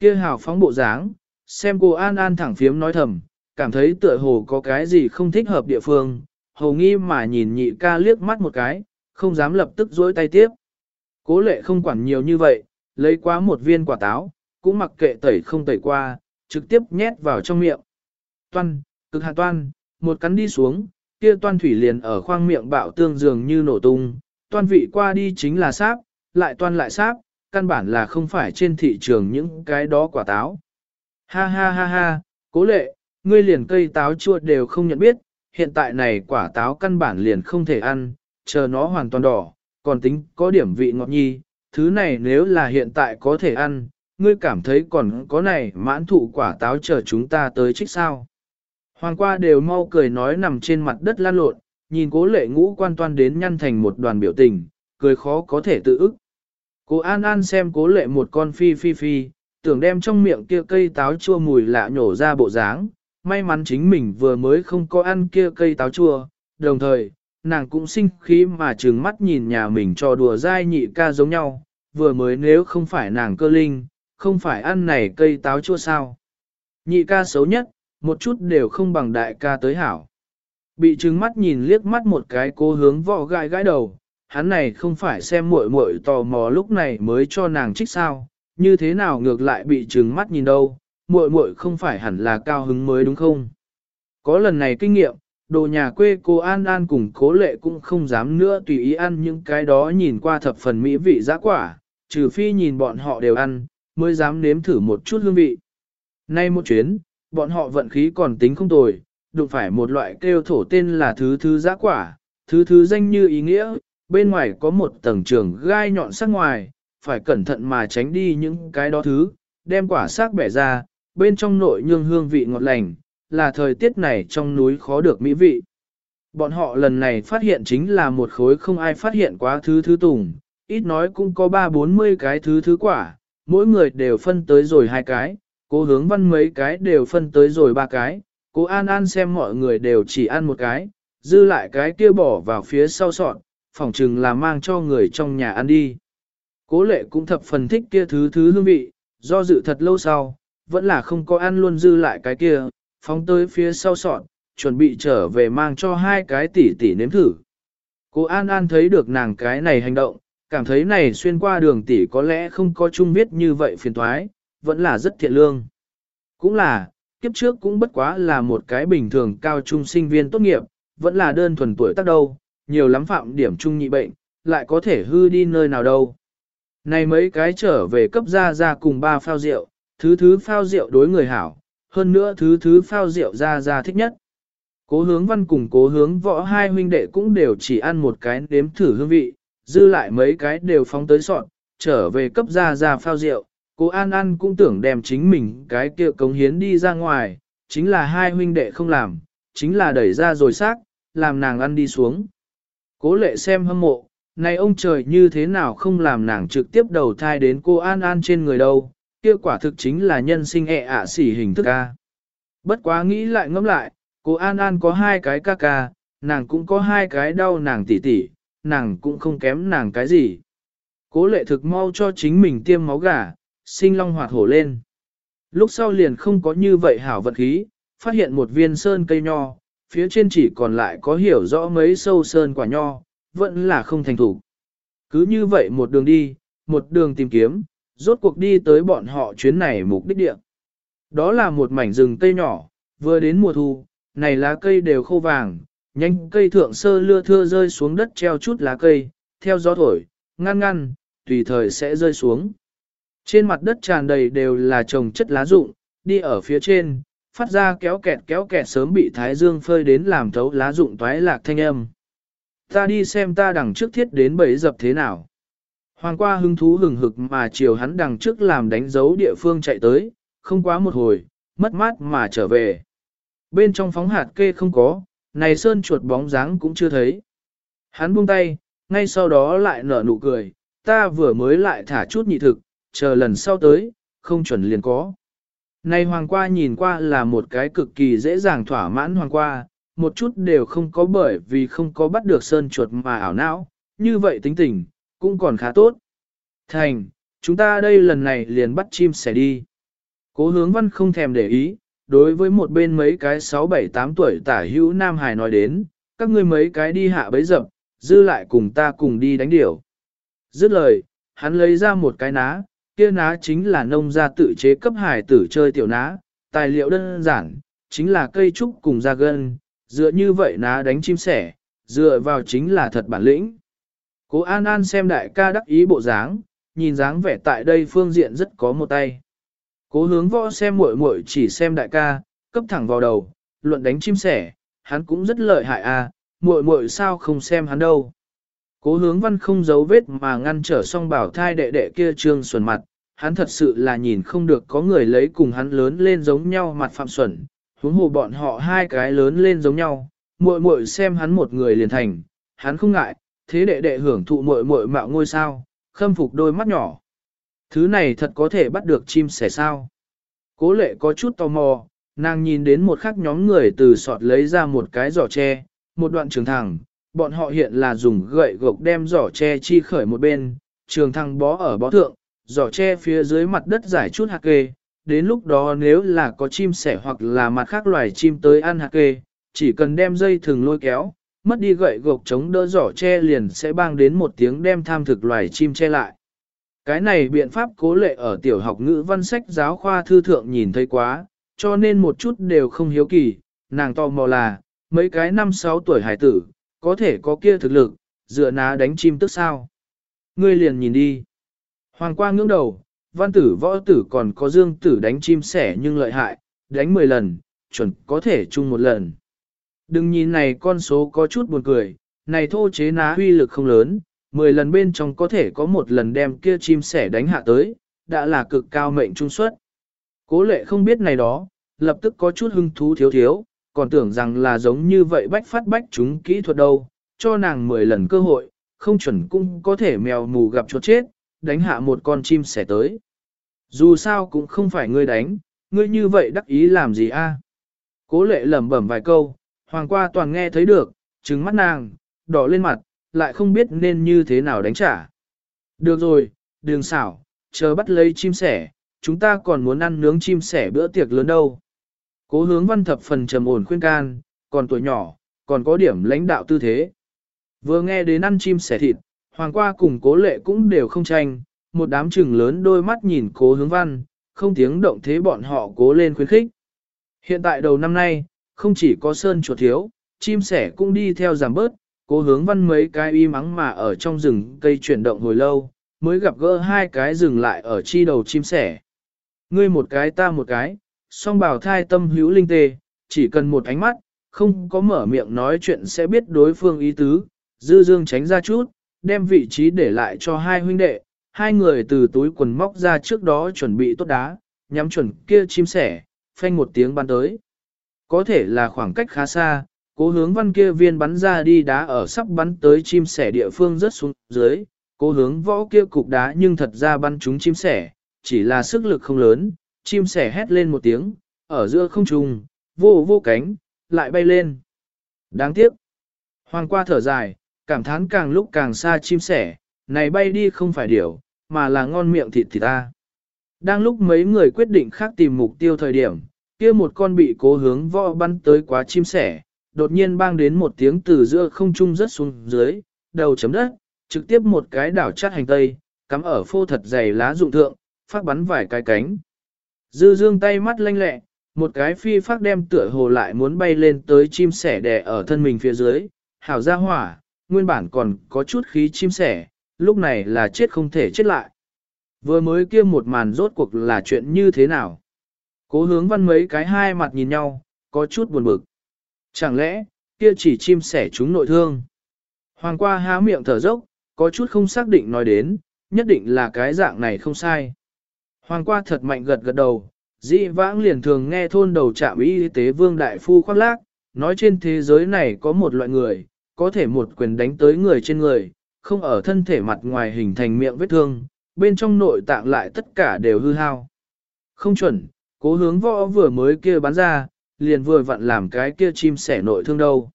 Kia hào phóng bộ dáng, xem cô An An thẳng phiếm nói thầm, cảm thấy tựa hồ có cái gì không thích hợp địa phương, hầu nghi mà nhìn nhị ca liếc mắt một cái, không dám lập tức dối tay tiếp. Cố lệ không quản nhiều như vậy, lấy quá một viên quả táo, cũng mặc kệ tẩy không tẩy qua, trực tiếp nhét vào trong miệng. Toan, cực hạt toan, một cắn đi xuống, kia toan thủy liền ở khoang miệng bạo tương dường như nổ tung, toan vị qua đi chính là sáp, lại toan lại sáp, căn bản là không phải trên thị trường những cái đó quả táo. Ha ha ha ha, cố lệ, ngươi liền cây táo chua đều không nhận biết, hiện tại này quả táo căn bản liền không thể ăn, chờ nó hoàn toàn đỏ, còn tính có điểm vị ngọt nhi, thứ này nếu là hiện tại có thể ăn, ngươi cảm thấy còn có này mãn thụ quả táo chờ chúng ta tới trích sao. Hoàng qua đều mau cười nói nằm trên mặt đất lan lộn, nhìn cố lệ ngũ quan toan đến nhăn thành một đoàn biểu tình, cười khó có thể tự ức. Cô An An xem cố lệ một con phi phi phi, tưởng đem trong miệng kia cây táo chua mùi lạ nhổ ra bộ dáng, may mắn chính mình vừa mới không có ăn kia cây táo chua, đồng thời, nàng cũng sinh khí mà trừng mắt nhìn nhà mình cho đùa dai nhị ca giống nhau, vừa mới nếu không phải nàng cơ linh, không phải ăn này cây táo chua sao. Nhị ca xấu nhất, một chút đều không bằng đại ca tới hảo. Bị trừng mắt nhìn liếc mắt một cái cô hướng vọ gai gãi đầu, hắn này không phải xem muội muội tò mò lúc này mới cho nàng trích sao, như thế nào ngược lại bị trừng mắt nhìn đâu, muội muội không phải hẳn là cao hứng mới đúng không? Có lần này kinh nghiệm, đồ nhà quê cô An An cùng cố lệ cũng không dám nữa tùy ý ăn những cái đó nhìn qua thập phần mỹ vị giã quả, trừ phi nhìn bọn họ đều ăn, mới dám nếm thử một chút hương vị. Nay một chuyến, bọn họ vận khí còn tính không tồi, đụng phải một loại kêu thổ tên là thứ thứ giã quả, thứ thứ danh như ý nghĩa, bên ngoài có một tầng trường gai nhọn sắc ngoài, phải cẩn thận mà tránh đi những cái đó thứ, đem quả xác bẻ ra, bên trong nội nhương hương vị ngọt lành, là thời tiết này trong núi khó được mỹ vị. Bọn họ lần này phát hiện chính là một khối không ai phát hiện quá thứ thứ tùng, ít nói cũng có ba bốn mươi cái thứ thứ quả, mỗi người đều phân tới rồi hai cái, cố hướng văn mấy cái đều phân tới rồi ba cái, cố an an xem mọi người đều chỉ ăn một cái, dư lại cái kia bỏ vào phía sau sọt, phỏng chừng là mang cho người trong nhà ăn đi. Cố lệ cũng thập phần thích kia thứ thứ hương vị, do dự thật lâu sau, vẫn là không có ăn luôn dư lại cái kia, phóng tới phía sau sọt, chuẩn bị trở về mang cho hai cái tỷ tỷ nếm thử. Cố An An thấy được nàng cái này hành động, cảm thấy này xuyên qua đường tỷ có lẽ không có chung biết như vậy phiền thoái, vẫn là rất thiện lương. Cũng là, kiếp trước cũng bất quá là một cái bình thường cao trung sinh viên tốt nghiệp, vẫn là đơn thuần tuổi tác đâu, nhiều lắm phạm điểm trung nhị bệnh, lại có thể hư đi nơi nào đâu. Này mấy cái trở về cấp ra ra cùng ba phao rượu, thứ thứ phao rượu đối người hảo, hơn nữa thứ thứ phao rượu ra ra thích nhất. Cố hướng văn cùng cố hướng võ hai huynh đệ cũng đều chỉ ăn một cái nếm thử hương vị, dư lại mấy cái đều phóng tới sọn, trở về cấp ra ra phao rượu. Cố An An cũng tưởng đem chính mình cái kia cống hiến đi ra ngoài, chính là hai huynh đệ không làm, chính là đẩy ra rồi xác, làm nàng ăn đi xuống. Cố lệ xem hâm mộ, này ông trời như thế nào không làm nàng trực tiếp đầu thai đến cô An An trên người đâu, kia quả thực chính là nhân sinh ẹ ạ xỉ hình thức ca. Bất quá nghĩ lại ngẫm lại, cô An An có hai cái ca ca, nàng cũng có hai cái đau nàng tỉ tỉ, nàng cũng không kém nàng cái gì. Cố lệ thực mau cho chính mình tiêm máu gà, sinh long hoạt hổ lên. Lúc sau liền không có như vậy hảo vật khí, phát hiện một viên sơn cây nho, phía trên chỉ còn lại có hiểu rõ mấy sâu sơn quả nho, vẫn là không thành thủ. Cứ như vậy một đường đi, một đường tìm kiếm, rốt cuộc đi tới bọn họ chuyến này mục đích địa. Đó là một mảnh rừng cây nhỏ, vừa đến mùa thu, này lá cây đều khô vàng, nhanh cây thượng sơ lưa thưa rơi xuống đất treo chút lá cây, theo gió thổi, ngăn ngăn, tùy thời sẽ rơi xuống. Trên mặt đất tràn đầy đều là trồng chất lá rụng, đi ở phía trên, phát ra kéo kẹt kéo kẹt sớm bị thái dương phơi đến làm thấu lá rụng toái lạc thanh âm. Ta đi xem ta đằng trước thiết đến bẫy dập thế nào. Hoàng qua hứng thú hừng hực mà chiều hắn đằng trước làm đánh dấu địa phương chạy tới, không quá một hồi, mất mát mà trở về. Bên trong phóng hạt kê không có, này sơn chuột bóng dáng cũng chưa thấy. Hắn buông tay, ngay sau đó lại nở nụ cười, ta vừa mới lại thả chút nhị thực, chờ lần sau tới, không chuẩn liền có. Này hoàng qua nhìn qua là một cái cực kỳ dễ dàng thỏa mãn hoàng qua, một chút đều không có bởi vì không có bắt được sơn chuột mà ảo não, như vậy tính tình, cũng còn khá tốt. Thành, chúng ta đây lần này liền bắt chim sẻ đi. Cố hướng văn không thèm để ý, đối với một bên mấy cái 6-7-8 tuổi tả hữu Nam Hải nói đến, các ngươi mấy cái đi hạ bấy dập, dư lại cùng ta cùng đi đánh điểu. Dứt lời, hắn lấy ra một cái ná, kia ná chính là nông gia tự chế cấp hải tử chơi tiểu ná, tài liệu đơn giản, chính là cây trúc cùng da gân, dựa như vậy ná đánh chim sẻ, dựa vào chính là thật bản lĩnh. Cố An An xem đại ca đắc ý bộ dáng, nhìn dáng vẻ tại đây phương diện rất có một tay. Cố hướng võ xem muội muội chỉ xem đại ca, cấp thẳng vào đầu, luận đánh chim sẻ, hắn cũng rất lợi hại à, muội muội sao không xem hắn đâu. Cố hướng văn không giấu vết mà ngăn trở song bảo thai đệ đệ kia trương xuẩn mặt, hắn thật sự là nhìn không được có người lấy cùng hắn lớn lên giống nhau mặt phạm xuẩn, huống hồ bọn họ hai cái lớn lên giống nhau, muội muội xem hắn một người liền thành, hắn không ngại, thế đệ đệ hưởng thụ muội muội mạo ngôi sao, khâm phục đôi mắt nhỏ. Thứ này thật có thể bắt được chim sẻ sao. Cố lệ có chút tò mò, nàng nhìn đến một khắc nhóm người từ sọt lấy ra một cái giỏ tre, một đoạn trường thẳng, bọn họ hiện là dùng gậy gộc đem giỏ tre chi khởi một bên, trường thăng bó ở bó thượng, giỏ tre phía dưới mặt đất giải chút hạt kê, đến lúc đó nếu là có chim sẻ hoặc là mặt khác loài chim tới ăn hạt kê, chỉ cần đem dây thừng lôi kéo, mất đi gậy gộc chống đỡ giỏ tre liền sẽ bang đến một tiếng đem tham thực loài chim che lại. Cái này biện pháp cố lệ ở tiểu học ngữ văn sách giáo khoa thư thượng nhìn thấy quá, cho nên một chút đều không hiếu kỳ, nàng tò mò là, mấy cái năm sáu tuổi hải tử, có thể có kia thực lực, dựa ná đánh chim tức sao. Ngươi liền nhìn đi. Hoàng quang ngưỡng đầu, văn tử võ tử còn có dương tử đánh chim sẻ nhưng lợi hại, đánh 10 lần, chuẩn có thể chung một lần. Đừng nhìn này con số có chút buồn cười, này thô chế ná huy lực không lớn, 10 lần bên trong có thể có một lần đem kia chim sẻ đánh hạ tới, đã là cực cao mệnh trung suất. Cố lệ không biết này đó, lập tức có chút hưng thú thiếu thiếu, còn tưởng rằng là giống như vậy bách phát bách chúng kỹ thuật đâu, cho nàng 10 lần cơ hội, không chuẩn cũng có thể mèo mù gặp chuột chết, đánh hạ một con chim sẻ tới. Dù sao cũng không phải ngươi đánh, ngươi như vậy đắc ý làm gì a? Cố lệ lẩm bẩm vài câu, hoàng qua toàn nghe thấy được, trừng mắt nàng, đỏ lên mặt, lại không biết nên như thế nào đánh trả. Được rồi, đường xảo, chờ bắt lấy chim sẻ, chúng ta còn muốn ăn nướng chim sẻ bữa tiệc lớn đâu. Cố hướng văn thập phần trầm ổn khuyên can, còn tuổi nhỏ, còn có điểm lãnh đạo tư thế. Vừa nghe đến ăn chim sẻ thịt, hoàng qua cùng cố lệ cũng đều không tranh, một đám trừng lớn đôi mắt nhìn cố hướng văn, không tiếng động thế bọn họ cố lên khuyến khích. Hiện tại đầu năm nay, không chỉ có sơn chuột thiếu, chim sẻ cũng đi theo giảm bớt, cố hướng văn mấy cái y mắng mà ở trong rừng cây chuyển động hồi lâu, mới gặp gỡ hai cái dừng lại ở chi đầu chim sẻ. Ngươi một cái ta một cái, song bảo thai tâm hữu linh tê, chỉ cần một ánh mắt, không có mở miệng nói chuyện sẽ biết đối phương ý tứ, dư dương tránh ra chút, đem vị trí để lại cho hai huynh đệ, hai người từ túi quần móc ra trước đó chuẩn bị tốt đá, nhắm chuẩn kia chim sẻ, phanh một tiếng bắn tới. Có thể là khoảng cách khá xa, cố hướng văn kia viên bắn ra đi đá ở sắp bắn tới chim sẻ địa phương rất xuống dưới, cố hướng võ kia cục đá nhưng thật ra bắn trúng chim sẻ, chỉ là sức lực không lớn, chim sẻ hét lên một tiếng, ở giữa không trung, vô vô cánh, lại bay lên. Đáng tiếc. Hoàng qua thở dài, cảm thán càng lúc càng xa chim sẻ, này bay đi không phải điểu, mà là ngon miệng thịt thịt ta. Đang lúc mấy người quyết định khác tìm mục tiêu thời điểm, kia một con bị cố hướng võ bắn tới quá chim sẻ, đột nhiên bang đến một tiếng từ giữa không trung rất xuống dưới, đầu chấm đất, trực tiếp một cái đảo chát hành tây, cắm ở phô thật dày lá dụng thượng, phát bắn vài cái cánh. Dư dương tay mắt lanh lẹ, một cái phi phát đem tựa hồ lại muốn bay lên tới chim sẻ đè ở thân mình phía dưới, hảo ra hỏa, nguyên bản còn có chút khí chim sẻ, lúc này là chết không thể chết lại. Vừa mới kia một màn rốt cuộc là chuyện như thế nào? Cố hướng văn mấy cái hai mặt nhìn nhau, có chút buồn bực. Chẳng lẽ, kia chỉ chim sẻ chúng nội thương? Hoàng qua há miệng thở dốc, có chút không xác định nói đến, nhất định là cái dạng này không sai. Hoàng qua thật mạnh gật gật đầu, dĩ vãng liền thường nghe thôn đầu trạm y tế vương đại phu khoác lác, nói trên thế giới này có một loại người, có thể một quyền đánh tới người trên người, không ở thân thể mặt ngoài hình thành miệng vết thương, bên trong nội tạng lại tất cả đều hư hao. Không chuẩn, cố hướng võ vừa mới kia bắn ra, liền vừa vặn làm cái kia chim sẻ nội thương đâu.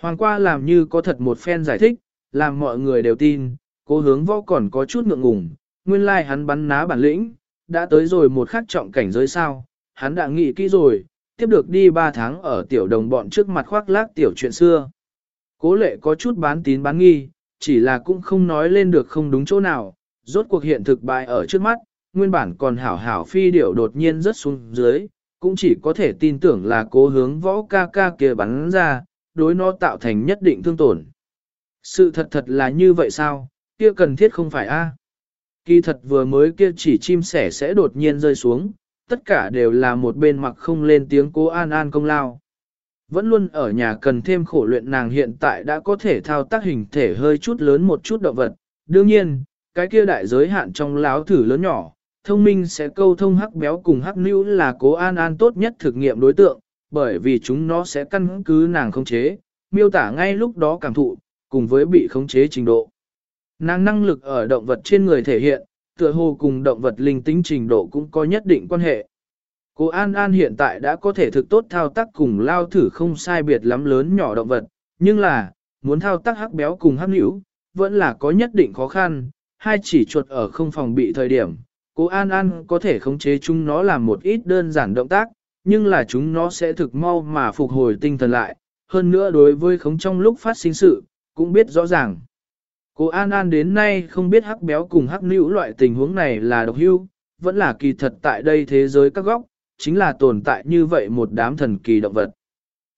Hoàng qua làm như có thật một phen giải thích, làm mọi người đều tin, cố hướng võ còn có chút ngượng ngùng, nguyên lai like hắn bắn ná bản lĩnh, đã tới rồi một khắc trọng cảnh giới sao, hắn đã nghĩ kỹ rồi, tiếp được đi 3 tháng ở tiểu đồng bọn trước mặt khoác lác tiểu chuyện xưa. Cố lệ có chút bán tín bán nghi, chỉ là cũng không nói lên được không đúng chỗ nào, rốt cuộc hiện thực bại ở trước mắt, nguyên bản còn hảo hảo phi điểu đột nhiên rất xuống dưới, cũng chỉ có thể tin tưởng là cố hướng võ ca ca kia bắn ra, đối nó tạo thành nhất định thương tổn. Sự thật thật là như vậy sao, kia cần thiết không phải a? Kỳ thật vừa mới kia chỉ chim sẻ sẽ đột nhiên rơi xuống, tất cả đều là một bên mặc không lên tiếng cố an an công lao. Vẫn luôn ở nhà cần thêm khổ luyện nàng hiện tại đã có thể thao tác hình thể hơi chút lớn một chút động vật. Đương nhiên, cái kia đại giới hạn trong láo thử lớn nhỏ, thông minh sẽ câu thông hắc béo cùng hắc nữ là cố an an tốt nhất thực nghiệm đối tượng, bởi vì chúng nó sẽ căn cứ nàng khống chế, miêu tả ngay lúc đó cảm thụ, cùng với bị khống chế trình độ. Nàng năng lực ở động vật trên người thể hiện, tựa hồ cùng động vật linh tính trình độ cũng có nhất định quan hệ. Cô An An hiện tại đã có thể thực tốt thao tác cùng lao thử không sai biệt lắm lớn nhỏ động vật, nhưng là, muốn thao tác hắc béo cùng hắc nữ, vẫn là có nhất định khó khăn, hai chỉ chuột ở không phòng bị thời điểm. Cô An An có thể khống chế chúng nó làm một ít đơn giản động tác, nhưng là chúng nó sẽ thực mau mà phục hồi tinh thần lại, hơn nữa đối với khống trong lúc phát sinh sự, cũng biết rõ ràng. Cô An An đến nay không biết hắc béo cùng hắc nữ loại tình huống này là độc hưu, vẫn là kỳ thật tại đây thế giới các góc, chính là tồn tại như vậy một đám thần kỳ động vật.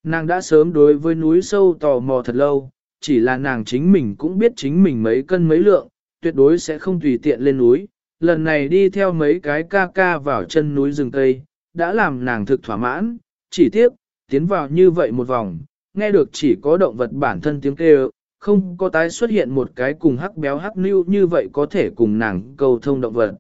Nàng đã sớm đối với núi sâu tò mò thật lâu, chỉ là nàng chính mình cũng biết chính mình mấy cân mấy lượng, tuyệt đối sẽ không tùy tiện lên núi. Lần này đi theo mấy cái ca ca vào chân núi rừng Tây, đã làm nàng thực thỏa mãn, chỉ tiếc, tiến vào như vậy một vòng, nghe được chỉ có động vật bản thân tiếng kêu, không có tái xuất hiện một cái cùng hắc béo hắc nưu như vậy có thể cùng nàng cầu thông động vật.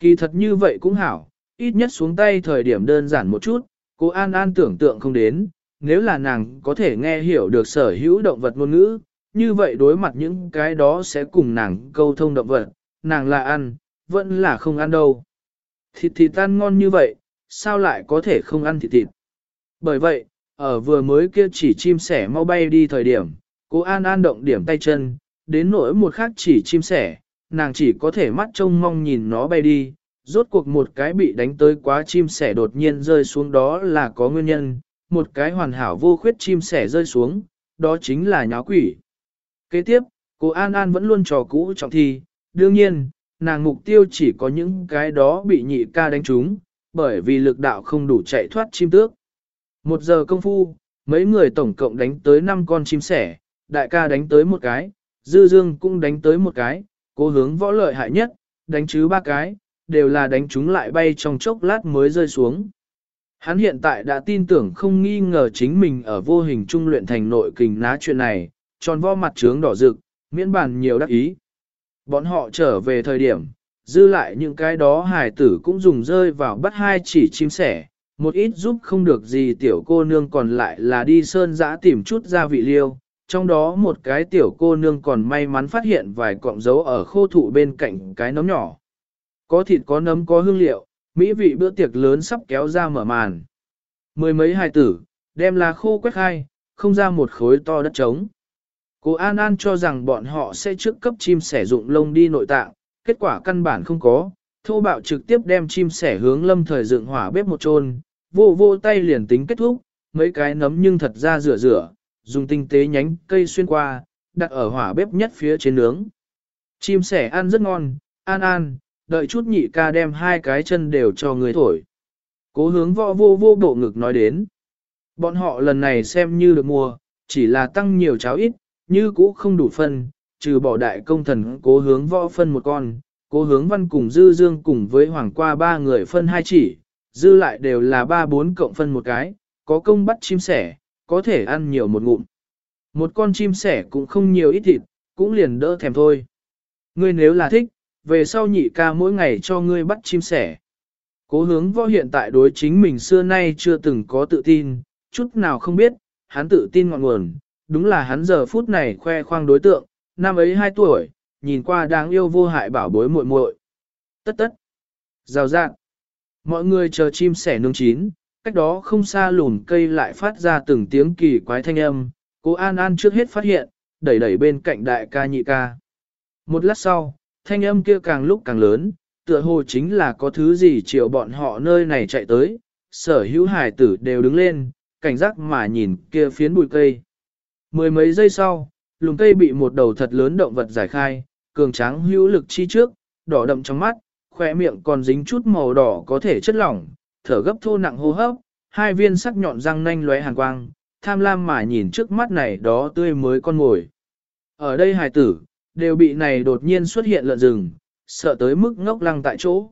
Kỳ thật như vậy cũng hảo, ít nhất xuống tay thời điểm đơn giản một chút, cô An An tưởng tượng không đến, nếu là nàng có thể nghe hiểu được sở hữu động vật ngôn ngữ, như vậy đối mặt những cái đó sẽ cùng nàng câu thông động vật, nàng là ăn, vẫn là không ăn đâu. Thịt thịt tan ngon như vậy, sao lại có thể không ăn thịt thịt? Bởi vậy, ở vừa mới kia chỉ chim sẻ mau bay đi thời điểm, cô An An động điểm tay chân, đến nỗi một khác chỉ chim sẻ, nàng chỉ có thể mắt trông mong nhìn nó bay đi, rốt cuộc một cái bị đánh tới quá chim sẻ đột nhiên rơi xuống đó là có nguyên nhân, một cái hoàn hảo vô khuyết chim sẻ rơi xuống, đó chính là nháo quỷ. Kế tiếp, cô An An vẫn luôn trò cũ trọng thi, đương nhiên, nàng mục tiêu chỉ có những cái đó bị nhị ca đánh trúng, bởi vì lực đạo không đủ chạy thoát chim tước. Một giờ công phu, mấy người tổng cộng đánh tới 5 con chim sẻ, đại ca đánh tới một cái, dư dương cũng đánh tới một cái, cố hướng võ lợi hại nhất, đánh chứ ba cái, đều là đánh chúng lại bay trong chốc lát mới rơi xuống. Hắn hiện tại đã tin tưởng không nghi ngờ chính mình ở vô hình trung luyện thành nội kình ná chuyện này, tròn vo mặt trướng đỏ rực, miễn bàn nhiều đắc ý. Bọn họ trở về thời điểm, dư lại những cái đó hài tử cũng dùng rơi vào bắt hai chỉ chim sẻ, một ít giúp không được gì tiểu cô nương còn lại là đi sơn giã tìm chút gia vị liêu, trong đó một cái tiểu cô nương còn may mắn phát hiện vài cọng dấu ở khô thụ bên cạnh cái nấm nhỏ. Có thịt có nấm có hương liệu, mỹ vị bữa tiệc lớn sắp kéo ra mở màn. Mười mấy hài tử, đem lá khô quét hai không ra một khối to đất trống. Cô An An cho rằng bọn họ sẽ trước cấp chim sẻ dụng lông đi nội tạng, kết quả căn bản không có, thô bạo trực tiếp đem chim sẻ hướng lâm thời dựng hỏa bếp một trôn, vô vô tay liền tính kết thúc, mấy cái nấm nhưng thật ra rửa rửa, dùng tinh tế nhánh cây xuyên qua, đặt ở hỏa bếp nhất phía trên nướng. Chim sẻ ăn rất ngon, an an, đợi chút nhị ca đem hai cái chân đều cho người thổi. Cố hướng võ vô vô bộ ngực nói đến. Bọn họ lần này xem như được mua, chỉ là tăng nhiều cháo ít, như cũ không đủ phân, trừ bỏ đại công thần cố hướng võ phân một con, cố hướng văn cùng dư dương cùng với hoàng qua ba người phân hai chỉ, dư lại đều là ba bốn cộng phân một cái, có công bắt chim sẻ, có thể ăn nhiều một ngụm. Một con chim sẻ cũng không nhiều ít thịt, cũng liền đỡ thèm thôi. Ngươi nếu là thích, về sau nhị ca mỗi ngày cho ngươi bắt chim sẻ. Cố hướng võ hiện tại đối chính mình xưa nay chưa từng có tự tin, chút nào không biết, hắn tự tin ngọn nguồn, đúng là hắn giờ phút này khoe khoang đối tượng, năm ấy 2 tuổi, nhìn qua đáng yêu vô hại bảo bối muội muội. Tất tất. Rào rạng. Mọi người chờ chim sẻ nướng chín, cách đó không xa lùn cây lại phát ra từng tiếng kỳ quái thanh âm, cố An An trước hết phát hiện, đẩy đẩy bên cạnh đại ca nhị ca. Một lát sau, thanh âm kia càng lúc càng lớn, tựa hồ chính là có thứ gì chiều bọn họ nơi này chạy tới, sở hữu hải tử đều đứng lên, cảnh giác mà nhìn kia phiến bụi cây. Mười mấy giây sau, lùn cây bị một đầu thật lớn động vật giải khai, cường tráng hữu lực chi trước, đỏ đậm trong mắt, khỏe miệng còn dính chút màu đỏ có thể chất lỏng, thở gấp thô nặng hô hấp, hai viên sắc nhọn răng nanh lóe hàn quang, tham lam mà nhìn trước mắt này đó tươi mới con ngồi. Ở đây hài tử, đều bị này đột nhiên xuất hiện lợn rừng, sợ tới mức ngốc lăng tại chỗ.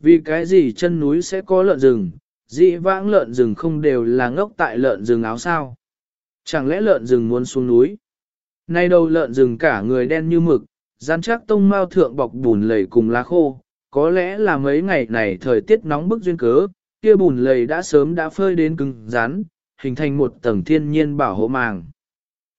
Vì cái gì chân núi sẽ có lợn rừng, dị vãng lợn rừng không đều là ngốc tại lợn rừng áo sao. Chẳng lẽ lợn rừng muốn xuống núi? Nay đầu lợn rừng cả người đen như mực, rắn chắc tông mao thượng bọc bùn lầy cùng lá khô, có lẽ là mấy ngày này thời tiết nóng bức duyên cớ, kia bùn lầy đã sớm đã phơi đến cứng rắn, hình thành một tầng thiên nhiên bảo hộ màng.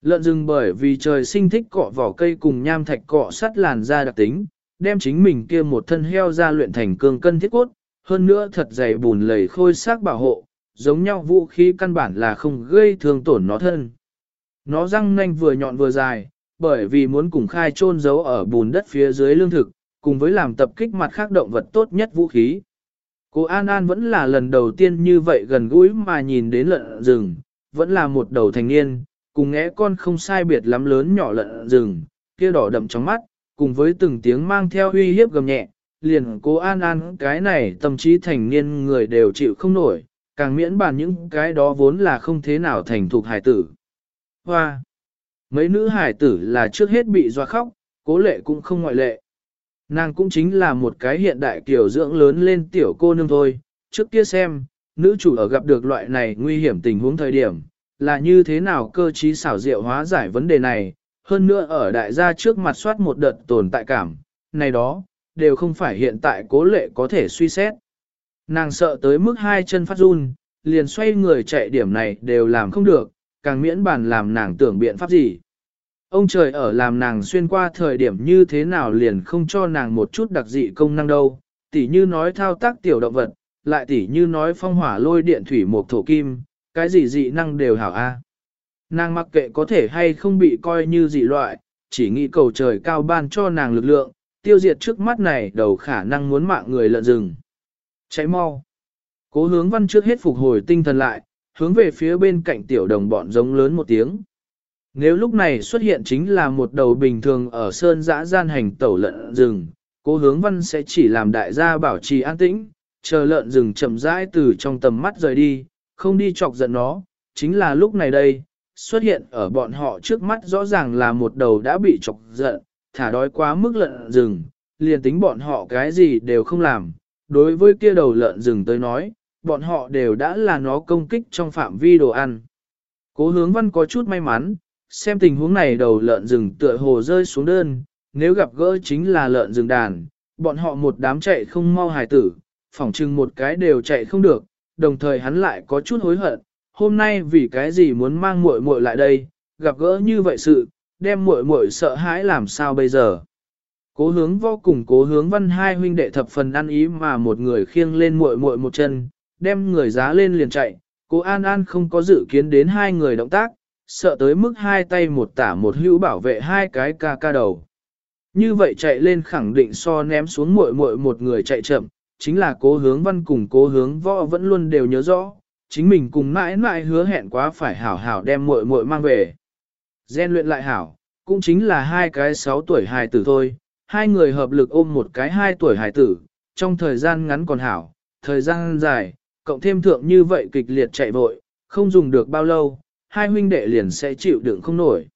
Lợn rừng bởi vì trời sinh thích cọ vỏ cây cùng nham thạch cọ sắt làn da đặc tính, đem chính mình kia một thân heo ra luyện thành cương cân thiết cốt, hơn nữa thật dày bùn lầy khôi xác bảo hộ, giống nhau vũ khí căn bản là không gây thương tổn nó thân. Nó răng nanh vừa nhọn vừa dài, bởi vì muốn cùng khai chôn giấu ở bùn đất phía dưới lương thực, cùng với làm tập kích mặt khác động vật tốt nhất vũ khí. Cô An An vẫn là lần đầu tiên như vậy gần gũi mà nhìn đến lợn rừng, vẫn là một đầu thành niên, cùng ngẽ con không sai biệt lắm lớn nhỏ lợn rừng, kia đỏ đậm trong mắt, cùng với từng tiếng mang theo uy hiếp gầm nhẹ, liền cô An An cái này tâm trí thành niên người đều chịu không nổi, càng miễn bàn những cái đó vốn là không thế nào thành thục hải tử. Hoa! Mấy nữ hải tử là trước hết bị doa khóc, cố lệ cũng không ngoại lệ. Nàng cũng chính là một cái hiện đại kiểu dưỡng lớn lên tiểu cô nương thôi, trước kia xem, nữ chủ ở gặp được loại này nguy hiểm tình huống thời điểm, là như thế nào cơ trí xảo diệu hóa giải vấn đề này, hơn nữa ở đại gia trước mặt soát một đợt tồn tại cảm, này đó, đều không phải hiện tại cố lệ có thể suy xét. Nàng sợ tới mức hai chân phát run, liền xoay người chạy điểm này đều làm không được, càng miễn bàn làm nàng tưởng biện pháp gì. Ông trời ở làm nàng xuyên qua thời điểm như thế nào liền không cho nàng một chút đặc dị công năng đâu, tỉ như nói thao tác tiểu động vật, lại tỉ như nói phong hỏa lôi điện thủy một thổ kim, cái gì dị năng đều hảo a. Nàng mặc kệ có thể hay không bị coi như dị loại, chỉ nghĩ cầu trời cao ban cho nàng lực lượng, tiêu diệt trước mắt này đầu khả năng muốn mạng người lợn rừng. Cháy mau. Cố hướng văn trước hết phục hồi tinh thần lại, hướng về phía bên cạnh tiểu đồng bọn giống lớn một tiếng. Nếu lúc này xuất hiện chính là một đầu bình thường ở sơn dã gian hành tẩu lợn rừng, cố hướng văn sẽ chỉ làm đại gia bảo trì an tĩnh, chờ lợn rừng chậm rãi từ trong tầm mắt rời đi, không đi chọc giận nó, chính là lúc này đây, xuất hiện ở bọn họ trước mắt rõ ràng là một đầu đã bị chọc giận, thả đói quá mức lợn rừng, liền tính bọn họ cái gì đều không làm, đối với kia đầu lợn rừng tới nói, bọn họ đều đã là nó công kích trong phạm vi đồ ăn. Cố hướng văn có chút may mắn, xem tình huống này đầu lợn rừng tựa hồ rơi xuống đơn, nếu gặp gỡ chính là lợn rừng đàn, bọn họ một đám chạy không mau hài tử, phỏng chừng một cái đều chạy không được, đồng thời hắn lại có chút hối hận, hôm nay vì cái gì muốn mang muội muội lại đây, gặp gỡ như vậy sự, đem muội muội sợ hãi làm sao bây giờ. Cố hướng vô cùng cố hướng văn hai huynh đệ thập phần ăn ý mà một người khiêng lên muội muội một chân, đem người giá lên liền chạy, cố An An không có dự kiến đến hai người động tác, sợ tới mức hai tay một tả một hữu bảo vệ hai cái ca ca đầu. Như vậy chạy lên khẳng định so ném xuống muội muội một người chạy chậm, chính là cố hướng văn cùng cố hướng võ vẫn luôn đều nhớ rõ, chính mình cùng mãi mãi hứa hẹn quá phải hảo hảo đem muội muội mang về. Gen luyện lại hảo, cũng chính là hai cái sáu tuổi hài tử thôi, hai người hợp lực ôm một cái hai tuổi hài tử, trong thời gian ngắn còn hảo, thời gian dài, cộng thêm thượng như vậy kịch liệt chạy vội, không dùng được bao lâu, hai huynh đệ liền sẽ chịu đựng không nổi.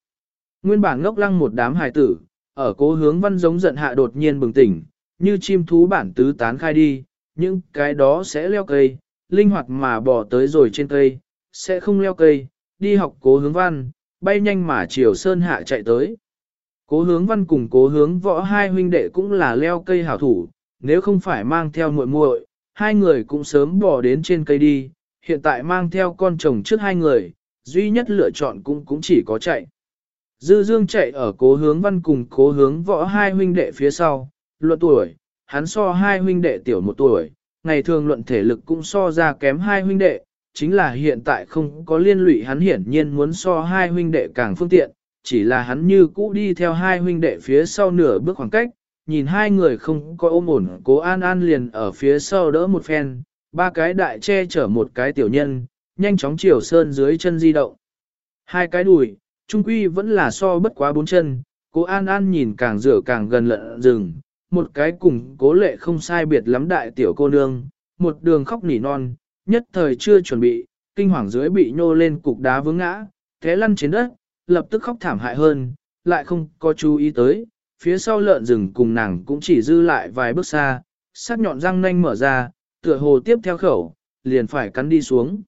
Nguyên bản ngốc lăng một đám hài tử, ở cố hướng văn giống giận hạ đột nhiên bừng tỉnh, như chim thú bản tứ tán khai đi, những cái đó sẽ leo cây, linh hoạt mà bỏ tới rồi trên cây, sẽ không leo cây, đi học cố hướng văn, bay nhanh mà chiều sơn hạ chạy tới. Cố hướng văn cùng cố hướng võ hai huynh đệ cũng là leo cây hảo thủ, nếu không phải mang theo muội muội, hai người cũng sớm bỏ đến trên cây đi, hiện tại mang theo con chồng trước hai người, duy nhất lựa chọn cũng cũng chỉ có chạy. Dư Dương chạy ở cố hướng văn cùng cố hướng võ hai huynh đệ phía sau, luận tuổi, hắn so hai huynh đệ tiểu một tuổi, ngày thường luận thể lực cũng so ra kém hai huynh đệ, chính là hiện tại không có liên lụy hắn hiển nhiên muốn so hai huynh đệ càng phương tiện, chỉ là hắn như cũ đi theo hai huynh đệ phía sau nửa bước khoảng cách, nhìn hai người không có ôm ổn, cố an an liền ở phía sau đỡ một phen, ba cái đại che chở một cái tiểu nhân, nhanh chóng chiều sơn dưới chân di động. Hai cái đùi, trung quy vẫn là so bất quá bốn chân, cố an an nhìn càng rửa càng gần lợn rừng, một cái cùng cố lệ không sai biệt lắm đại tiểu cô nương, một đường khóc nỉ non, nhất thời chưa chuẩn bị, kinh hoàng dưới bị nhô lên cục đá vướng ngã, thế lăn trên đất, lập tức khóc thảm hại hơn, lại không có chú ý tới, phía sau lợn rừng cùng nàng cũng chỉ dư lại vài bước xa, sắc nhọn răng nanh mở ra, tựa hồ tiếp theo khẩu, liền phải cắn đi xuống.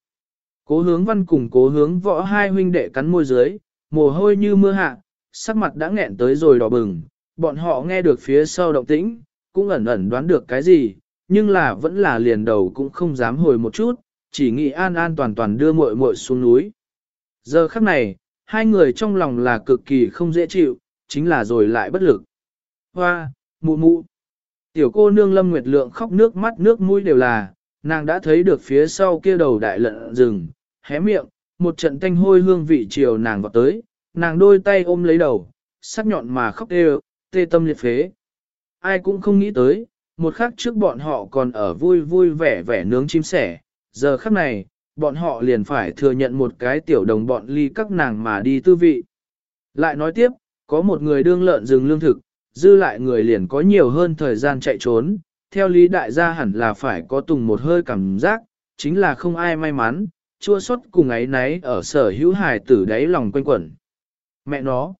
Cố hướng văn cùng cố hướng võ hai huynh đệ cắn môi dưới, mồ hôi như mưa hạ, sắc mặt đã nghẹn tới rồi đỏ bừng, bọn họ nghe được phía sau động tĩnh, cũng ẩn ẩn đoán được cái gì, nhưng là vẫn là liền đầu cũng không dám hồi một chút, chỉ nghĩ an an toàn toàn đưa muội muội xuống núi. Giờ khắc này, hai người trong lòng là cực kỳ không dễ chịu, chính là rồi lại bất lực. Hoa, mụ mụ. Tiểu cô nương Lâm Nguyệt Lượng khóc nước mắt nước mũi đều là, nàng đã thấy được phía sau kia đầu đại lợn rừng, hé miệng, một trận tanh hôi hương vị chiều nàng vào tới, nàng đôi tay ôm lấy đầu, sắc nhọn mà khóc đều, tê tâm liệt phế. Ai cũng không nghĩ tới, một khắc trước bọn họ còn ở vui vui vẻ vẻ nướng chim sẻ, giờ khắc này, bọn họ liền phải thừa nhận một cái tiểu đồng bọn ly các nàng mà đi tư vị. Lại nói tiếp, có một người đương lợn rừng lương thực, dư lại người liền có nhiều hơn thời gian chạy trốn, theo lý đại gia hẳn là phải có tùng một hơi cảm giác, chính là không ai may mắn, chua xót cùng ấy nấy ở sở hữu hài tử đáy lòng quanh quẩn. Mẹ nó,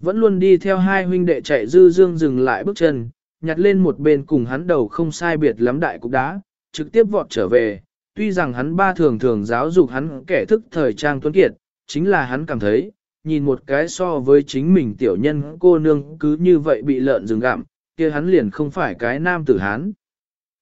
vẫn luôn đi theo hai huynh đệ chạy dư dương dừng lại bước chân, nhặt lên một bên cùng hắn đầu không sai biệt lắm đại cục đá, trực tiếp vọt trở về. Tuy rằng hắn ba thường thường giáo dục hắn kẻ thức thời trang tuấn kiệt, chính là hắn cảm thấy, nhìn một cái so với chính mình tiểu nhân cô nương cứ như vậy bị lợn rừng gặm, kia hắn liền không phải cái nam tử hán.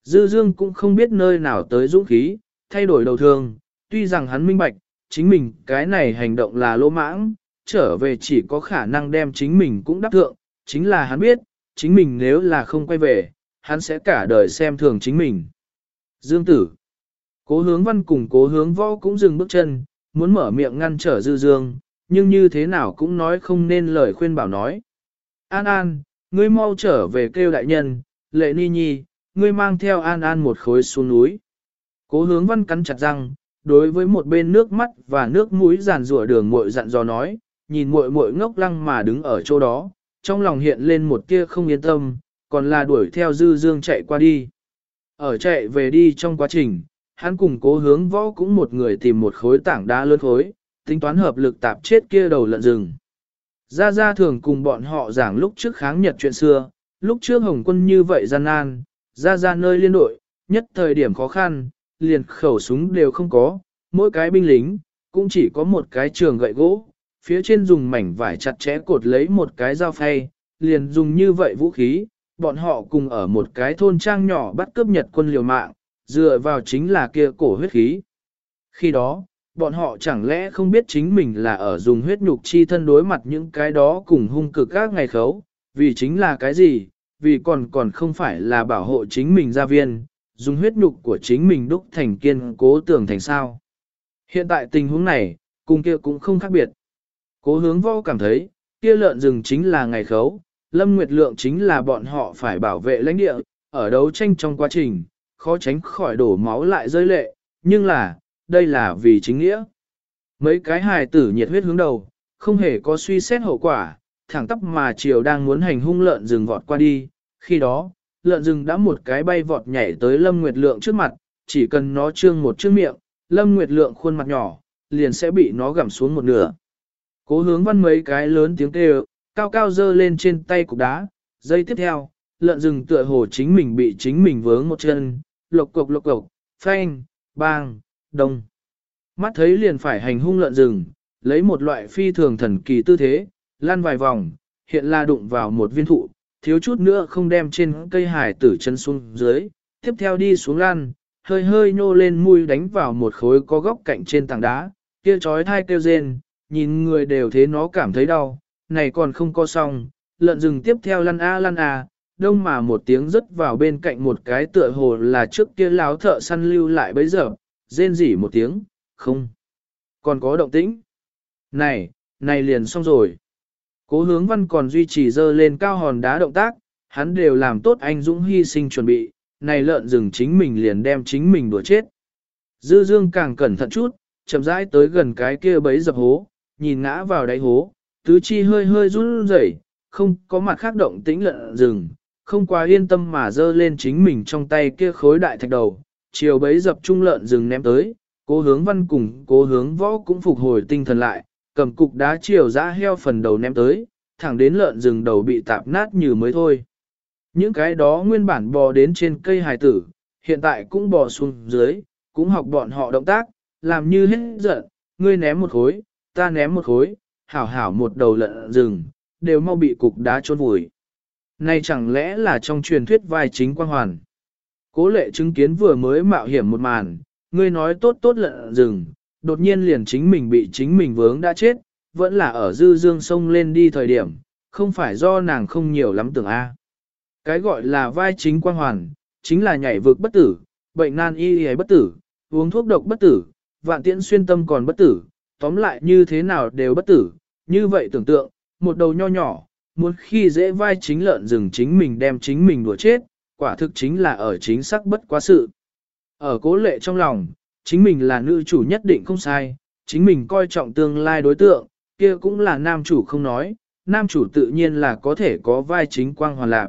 Dư dương cũng không biết nơi nào tới dũng khí, thay đổi đầu thường, tuy rằng hắn minh bạch, chính mình cái này hành động là lỗ mãng, trở về chỉ có khả năng đem chính mình cũng đắc thượng, chính là hắn biết, chính mình nếu là không quay về, hắn sẽ cả đời xem thường chính mình. Dương tử, cố hướng văn cùng cố hướng võ cũng dừng bước chân, muốn mở miệng ngăn trở dư dương, nhưng như thế nào cũng nói không nên lời khuyên bảo nói. An An, ngươi mau trở về kêu đại nhân, lệ ni nhi, ngươi mang theo An An một khối xuống núi. Cố hướng văn cắn chặt răng, đối với một bên nước mắt và nước mũi giàn rủa đường muội dặn dò nói, nhìn muội muội ngốc lăng mà đứng ở chỗ đó, trong lòng hiện lên một tia không yên tâm, còn là đuổi theo dư dương chạy qua đi. Ở chạy về đi trong quá trình, hắn cùng cố hướng võ cũng một người tìm một khối tảng đá lớn khối, tính toán hợp lực tạp chết kia đầu lợn rừng. Gia Gia thường cùng bọn họ giảng lúc trước kháng nhật chuyện xưa, lúc trước Hồng quân như vậy gian nan, Gia Gia nơi liên đội, nhất thời điểm khó khăn, liền khẩu súng đều không có, mỗi cái binh lính, cũng chỉ có một cái trường gậy gỗ, phía trên dùng mảnh vải chặt chẽ cột lấy một cái dao phay, liền dùng như vậy vũ khí, bọn họ cùng ở một cái thôn trang nhỏ bắt cướp Nhật quân liều mạng, dựa vào chính là kia cổ huyết khí. Khi đó, bọn họ chẳng lẽ không biết chính mình là ở dùng huyết nhục chi thân đối mặt những cái đó cùng hung cực các ngày khấu, vì chính là cái gì, vì còn còn không phải là bảo hộ chính mình gia viên, dùng huyết nhục của chính mình đúc thành kiên cố tưởng thành sao. Hiện tại tình huống này, cùng kia cũng không khác biệt. Cố hướng võ cảm thấy, kia lợn rừng chính là ngày khấu, lâm nguyệt lượng chính là bọn họ phải bảo vệ lãnh địa, ở đấu tranh trong quá trình, khó tránh khỏi đổ máu lại rơi lệ, nhưng là, đây là vì chính nghĩa. Mấy cái hài tử nhiệt huyết hướng đầu, không hề có suy xét hậu quả, thẳng tắp mà chiều đang muốn hành hung lợn rừng vọt qua đi, khi đó, lợn rừng đã một cái bay vọt nhảy tới Lâm Nguyệt Lượng trước mặt, chỉ cần nó trương một chiếc miệng, Lâm Nguyệt Lượng khuôn mặt nhỏ, liền sẽ bị nó gặm xuống một nửa. Cố hướng văn mấy cái lớn tiếng kêu, cao cao dơ lên trên tay cục đá, giây tiếp theo, lợn rừng tựa hồ chính mình bị chính mình vướng một chân, lộc cộc lộc cộc, phanh, bang, đông. Mắt thấy liền phải hành hung lợn rừng, lấy một loại phi thường thần kỳ tư thế, lăn vài vòng, hiện là đụng vào một viên thụ, thiếu chút nữa không đem trên cây hải tử chân xuống dưới, tiếp theo đi xuống lăn, hơi hơi nhô lên mũi đánh vào một khối có góc cạnh trên tảng đá, kia chói thai kêu rên, nhìn người đều thế nó cảm thấy đau, này còn không có xong, lợn rừng tiếp theo lăn a lăn a, đông mà một tiếng rớt vào bên cạnh một cái tựa hồ là trước kia láo thợ săn lưu lại bấy giờ, rên rỉ một tiếng, không, còn có động tĩnh. Này, này liền xong rồi. Cố hướng văn còn duy trì dơ lên cao hòn đá động tác, hắn đều làm tốt anh Dũng hy sinh chuẩn bị, này lợn rừng chính mình liền đem chính mình đùa chết. Dư dương càng cẩn thận chút, chậm rãi tới gần cái kia bấy dập hố, nhìn ngã vào đáy hố, tứ chi hơi hơi run rẩy, không có mặt khác động tĩnh lợn rừng, không quá yên tâm mà dơ lên chính mình trong tay kia khối đại thạch đầu, chiều bấy dập trung lợn rừng ném tới, cố hướng văn cùng cố hướng võ cũng phục hồi tinh thần lại, cầm cục đá chiều dã heo phần đầu ném tới, thẳng đến lợn rừng đầu bị tạp nát như mới thôi. Những cái đó nguyên bản bò đến trên cây hài tử, hiện tại cũng bò xuống dưới, cũng học bọn họ động tác, làm như hết giận, ngươi ném một khối, ta ném một khối, hảo hảo một đầu lợn rừng, đều mau bị cục đá trôn vùi. Này chẳng lẽ là trong truyền thuyết vai chính quang hoàn. Cố lệ chứng kiến vừa mới mạo hiểm một màn, ngươi nói tốt tốt lợn rừng, đột nhiên liền chính mình bị chính mình vướng đã chết, vẫn là ở dư dương sông lên đi thời điểm, không phải do nàng không nhiều lắm tưởng A. Cái gọi là vai chính quang hoàn, chính là nhảy vực bất tử, bệnh nan y y bất tử, uống thuốc độc bất tử, vạn tiễn xuyên tâm còn bất tử, tóm lại như thế nào đều bất tử, như vậy tưởng tượng, một đầu nho nhỏ, muốn khi dễ vai chính lợn rừng chính mình đem chính mình đùa chết, quả thực chính là ở chính xác bất quá sự. Ở cố lệ trong lòng, chính mình là nữ chủ nhất định không sai, chính mình coi trọng tương lai đối tượng, kia cũng là nam chủ không nói, nam chủ tự nhiên là có thể có vai chính quang hoàn lạc.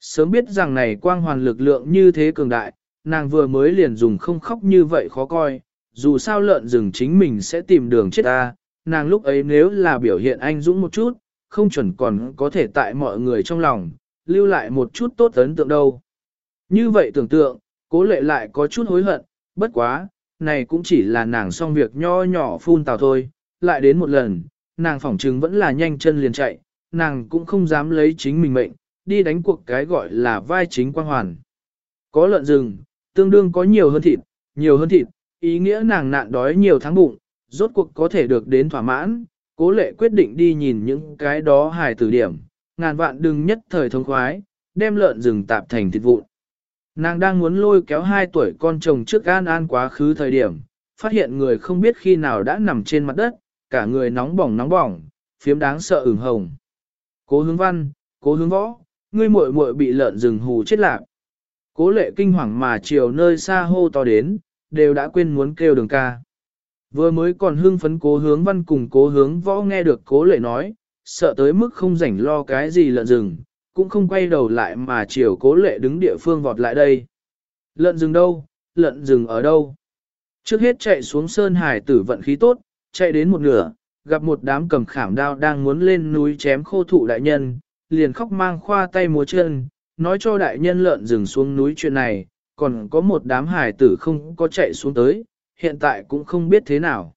Sớm biết rằng này quang hoàn lực lượng như thế cường đại, nàng vừa mới liền dùng không khóc như vậy khó coi, dù sao lợn rừng chính mình sẽ tìm đường chết ta, nàng lúc ấy nếu là biểu hiện anh dũng một chút, không chuẩn còn có thể tại mọi người trong lòng, lưu lại một chút tốt ấn tượng đâu. Như vậy tưởng tượng, cố lệ lại có chút hối hận, bất quá, này cũng chỉ là nàng xong việc nho nhỏ phun tào thôi, lại đến một lần, nàng phỏng trừng vẫn là nhanh chân liền chạy, nàng cũng không dám lấy chính mình mệnh, đi đánh cuộc cái gọi là vai chính quang hoàn. Có lợn rừng, tương đương có nhiều hơn thịt, nhiều hơn thịt, ý nghĩa nàng nạn đói nhiều tháng bụng, rốt cuộc có thể được đến thỏa mãn, cố lệ quyết định đi nhìn những cái đó hài tử điểm, ngàn vạn đừng nhất thời thông khoái, đem lợn rừng tạp thành thịt vụn. Nàng đang muốn lôi kéo hai tuổi con chồng trước an an quá khứ thời điểm, phát hiện người không biết khi nào đã nằm trên mặt đất, cả người nóng bỏng nóng bỏng, phiếm đáng sợ ửng hồng. Cố hướng văn, cố hướng võ, ngươi muội muội bị lợn rừng hù chết lạc. Cố lệ kinh hoàng mà chiều nơi xa hô to đến, đều đã quên muốn kêu đường ca. Vừa mới còn hưng phấn cố hướng văn cùng cố hướng võ nghe được cố lệ nói, sợ tới mức không rảnh lo cái gì lợn rừng, cũng không quay đầu lại mà chiều cố lệ đứng địa phương vọt lại đây. Lợn rừng đâu, lợn rừng ở đâu? Trước hết chạy xuống sơn hải tử vận khí tốt, chạy đến một nửa, gặp một đám cầm khảm đao đang muốn lên núi chém khô thụ đại nhân, liền khóc mang khoa tay múa chân, nói cho đại nhân lợn rừng xuống núi chuyện này, còn có một đám hải tử không có chạy xuống tới, hiện tại cũng không biết thế nào.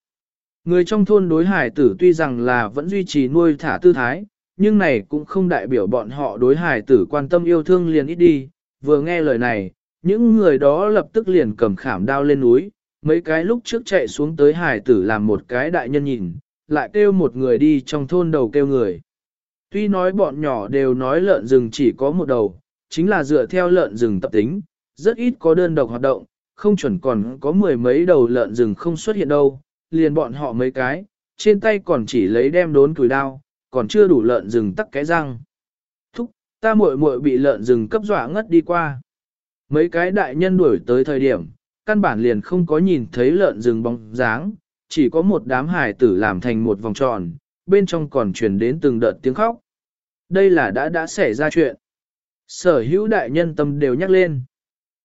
Người trong thôn đối hải tử tuy rằng là vẫn duy trì nuôi thả tư thái, nhưng này cũng không đại biểu bọn họ đối hải tử quan tâm yêu thương liền ít đi, vừa nghe lời này, Những người đó lập tức liền cầm khảm đao lên núi, mấy cái lúc trước chạy xuống tới hải tử làm một cái đại nhân nhìn, lại kêu một người đi trong thôn đầu kêu người. Tuy nói bọn nhỏ đều nói lợn rừng chỉ có một đầu, chính là dựa theo lợn rừng tập tính, rất ít có đơn độc hoạt động, không chuẩn còn có mười mấy đầu lợn rừng không xuất hiện đâu, liền bọn họ mấy cái, trên tay còn chỉ lấy đem đốn cùi đao, còn chưa đủ lợn rừng tắc cái răng. Thúc, ta muội muội bị lợn rừng cấp dọa ngất đi qua. Mấy cái đại nhân đuổi tới thời điểm, căn bản liền không có nhìn thấy lợn rừng bóng dáng, chỉ có một đám hải tử làm thành một vòng tròn, bên trong còn truyền đến từng đợt tiếng khóc. Đây là đã đã xảy ra chuyện. Sở hữu đại nhân tâm đều nhắc lên.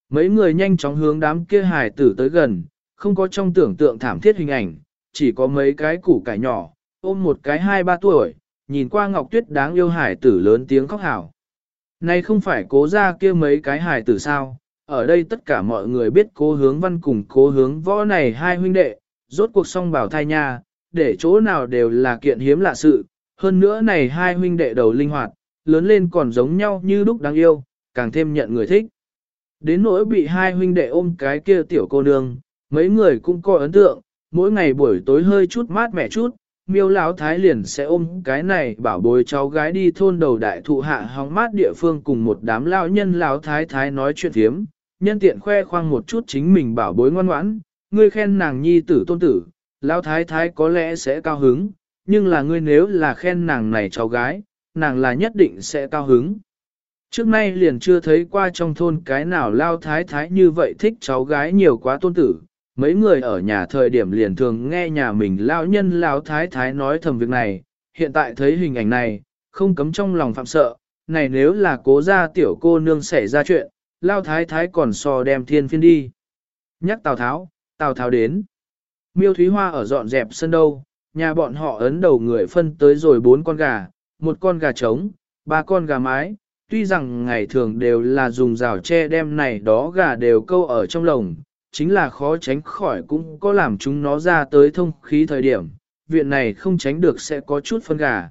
Mấy người nhanh chóng hướng đám kia hải tử tới gần, không có trong tưởng tượng thảm thiết hình ảnh, chỉ có mấy cái củ cải nhỏ, ôm một cái hai ba tuổi, nhìn qua Ngọc Tuyết đáng yêu hải tử lớn tiếng khóc hào. Này không phải cố ra kia mấy cái hải tử sao, ở đây tất cả mọi người biết cố hướng văn cùng cố hướng võ này hai huynh đệ, rốt cuộc song bảo thai nha, để chỗ nào đều là kiện hiếm lạ sự, hơn nữa này hai huynh đệ đầu linh hoạt, lớn lên còn giống nhau như lúc đáng yêu, càng thêm nhận người thích. Đến nỗi bị hai huynh đệ ôm cái kia tiểu cô nương, mấy người cũng có ấn tượng, mỗi ngày buổi tối hơi chút mát mẻ chút, miêu lão thái liền sẽ ôm cái này bảo bối cháu gái đi thôn đầu đại thụ hạ hóng mát địa phương cùng một đám lão nhân lão thái thái nói chuyện thiếm, nhân tiện khoe khoang một chút chính mình bảo bối ngoan ngoãn, ngươi khen nàng nhi tử tôn tử, lão thái thái có lẽ sẽ cao hứng, nhưng là ngươi nếu là khen nàng này cháu gái, nàng là nhất định sẽ cao hứng. Trước nay liền chưa thấy qua trong thôn cái nào lao thái thái như vậy thích cháu gái nhiều quá tôn tử, mấy người ở nhà thời điểm liền thường nghe nhà mình lao nhân lao thái thái nói thầm việc này, hiện tại thấy hình ảnh này, không cấm trong lòng phạm sợ, này nếu là cố gia tiểu cô nương xảy ra chuyện, lao thái thái còn so đem thiên phiên đi. Nhắc Tào Tháo, Tào Tháo đến. Miêu Thúy Hoa ở dọn dẹp sân đâu, nhà bọn họ ấn đầu người phân tới rồi bốn con gà, một con gà trống, ba con gà mái, tuy rằng ngày thường đều là dùng rào tre đem này đó gà đều câu ở trong lồng, chính là khó tránh khỏi cũng có làm chúng nó ra tới thông khí thời điểm, viện này không tránh được sẽ có chút phân gà.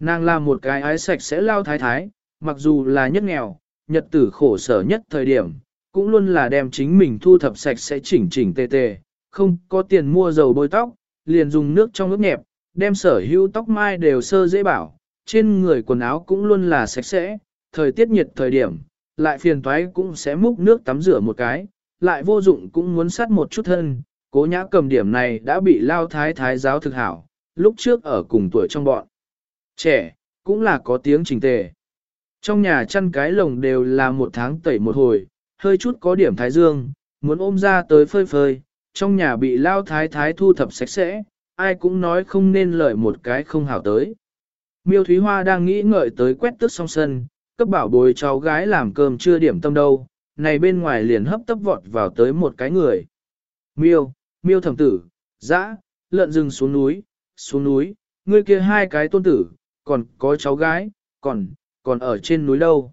Nàng là một cái ái sạch sẽ lao thái thái, mặc dù là nhất nghèo, nhật tử khổ sở nhất thời điểm, cũng luôn là đem chính mình thu thập sạch sẽ chỉnh chỉnh tề tề, không có tiền mua dầu bôi tóc, liền dùng nước trong nước nhẹp, đem sở hữu tóc mai đều sơ dễ bảo, trên người quần áo cũng luôn là sạch sẽ, thời tiết nhiệt thời điểm, lại phiền toái cũng sẽ múc nước tắm rửa một cái, lại vô dụng cũng muốn sát một chút thân, cố nhã cầm điểm này đã bị lao thái thái giáo thực hảo, lúc trước ở cùng tuổi trong bọn. Trẻ, cũng là có tiếng trình tề. Trong nhà chăn cái lồng đều là một tháng tẩy một hồi, hơi chút có điểm thái dương, muốn ôm ra tới phơi phơi, trong nhà bị lao thái thái thu thập sạch sẽ, ai cũng nói không nên lợi một cái không hảo tới. Miêu Thúy Hoa đang nghĩ ngợi tới quét tước song sân, cấp bảo bồi cháu gái làm cơm chưa điểm tâm đâu, này bên ngoài liền hấp tấp vọt vào tới một cái người. Miêu, miêu thẩm tử, dã, lợn rừng xuống núi, xuống núi, ngươi kia hai cái tôn tử, còn có cháu gái, còn, còn ở trên núi đâu.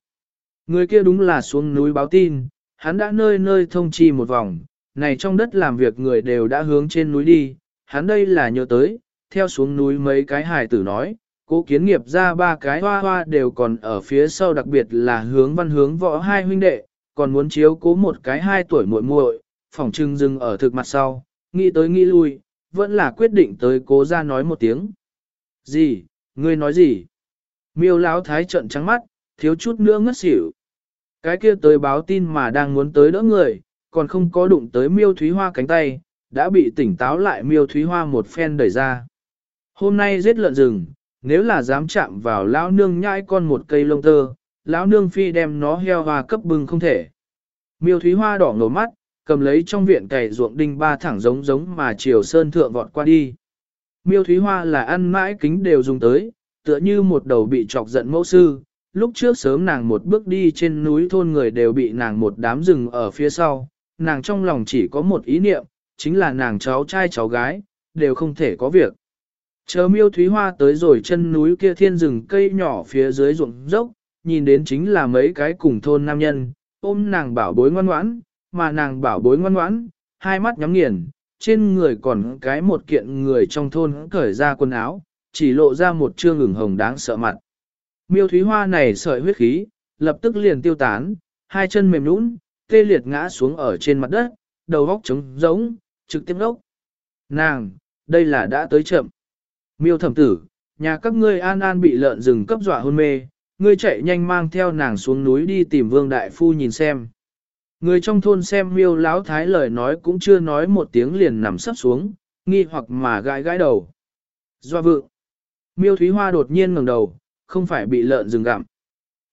Người kia đúng là xuống núi báo tin, hắn đã nơi nơi thông chi một vòng, này trong đất làm việc người đều đã hướng trên núi đi, hắn đây là nhớ tới, theo xuống núi mấy cái hài tử nói, cố kiến nghiệp ra ba cái hoa hoa đều còn ở phía sau đặc biệt là hướng văn hướng võ hai huynh đệ, còn muốn chiếu cố một cái hai tuổi muội muội, phòng trưng dừng ở thực mặt sau, nghĩ tới nghĩ lui, vẫn là quyết định tới cố ra nói một tiếng. Gì, ngươi nói gì? Miêu lão thái trận trắng mắt, thiếu chút nữa ngất xỉu. Cái kia tới báo tin mà đang muốn tới đỡ người, còn không có đụng tới miêu thúy hoa cánh tay, đã bị tỉnh táo lại miêu thúy hoa một phen đẩy ra. Hôm nay giết lợn rừng, nếu là dám chạm vào lão nương nhai con một cây lông tơ, lão nương phi đem nó heo hoa cấp bưng không thể. Miêu thúy hoa đỏ ngầu mắt, cầm lấy trong viện cày ruộng đinh ba thẳng giống giống mà chiều sơn thượng vọt qua đi. Miêu thúy hoa là ăn mãi kính đều dùng tới, tựa như một đầu bị chọc giận mẫu sư. Lúc trước sớm nàng một bước đi trên núi thôn người đều bị nàng một đám rừng ở phía sau, nàng trong lòng chỉ có một ý niệm, chính là nàng cháu trai cháu gái, đều không thể có việc. Chờ miêu thúy hoa tới rồi chân núi kia thiên rừng cây nhỏ phía dưới ruộng dốc, nhìn đến chính là mấy cái cùng thôn nam nhân, ôm nàng bảo bối ngoan ngoãn, mà nàng bảo bối ngoan ngoãn, hai mắt nhắm nghiền, trên người còn cái một kiện người trong thôn cởi ra quần áo, chỉ lộ ra một trương ửng hồng đáng sợ mặt. Miêu thúy hoa này sợi huyết khí, lập tức liền tiêu tán, hai chân mềm nhũn, tê liệt ngã xuống ở trên mặt đất, đầu góc trống rỗng trực tiếp đốc. Nàng, đây là đã tới chậm. Miêu thẩm tử, nhà các ngươi an an bị lợn rừng cấp dọa hôn mê, ngươi chạy nhanh mang theo nàng xuống núi đi tìm vương đại phu nhìn xem. Người trong thôn xem miêu lão thái lời nói cũng chưa nói một tiếng liền nằm sắp xuống, nghi hoặc mà gãi gãi đầu. Doa vượng. Miêu Thúy Hoa đột nhiên ngẩng đầu, không phải bị lợn rừng gặm.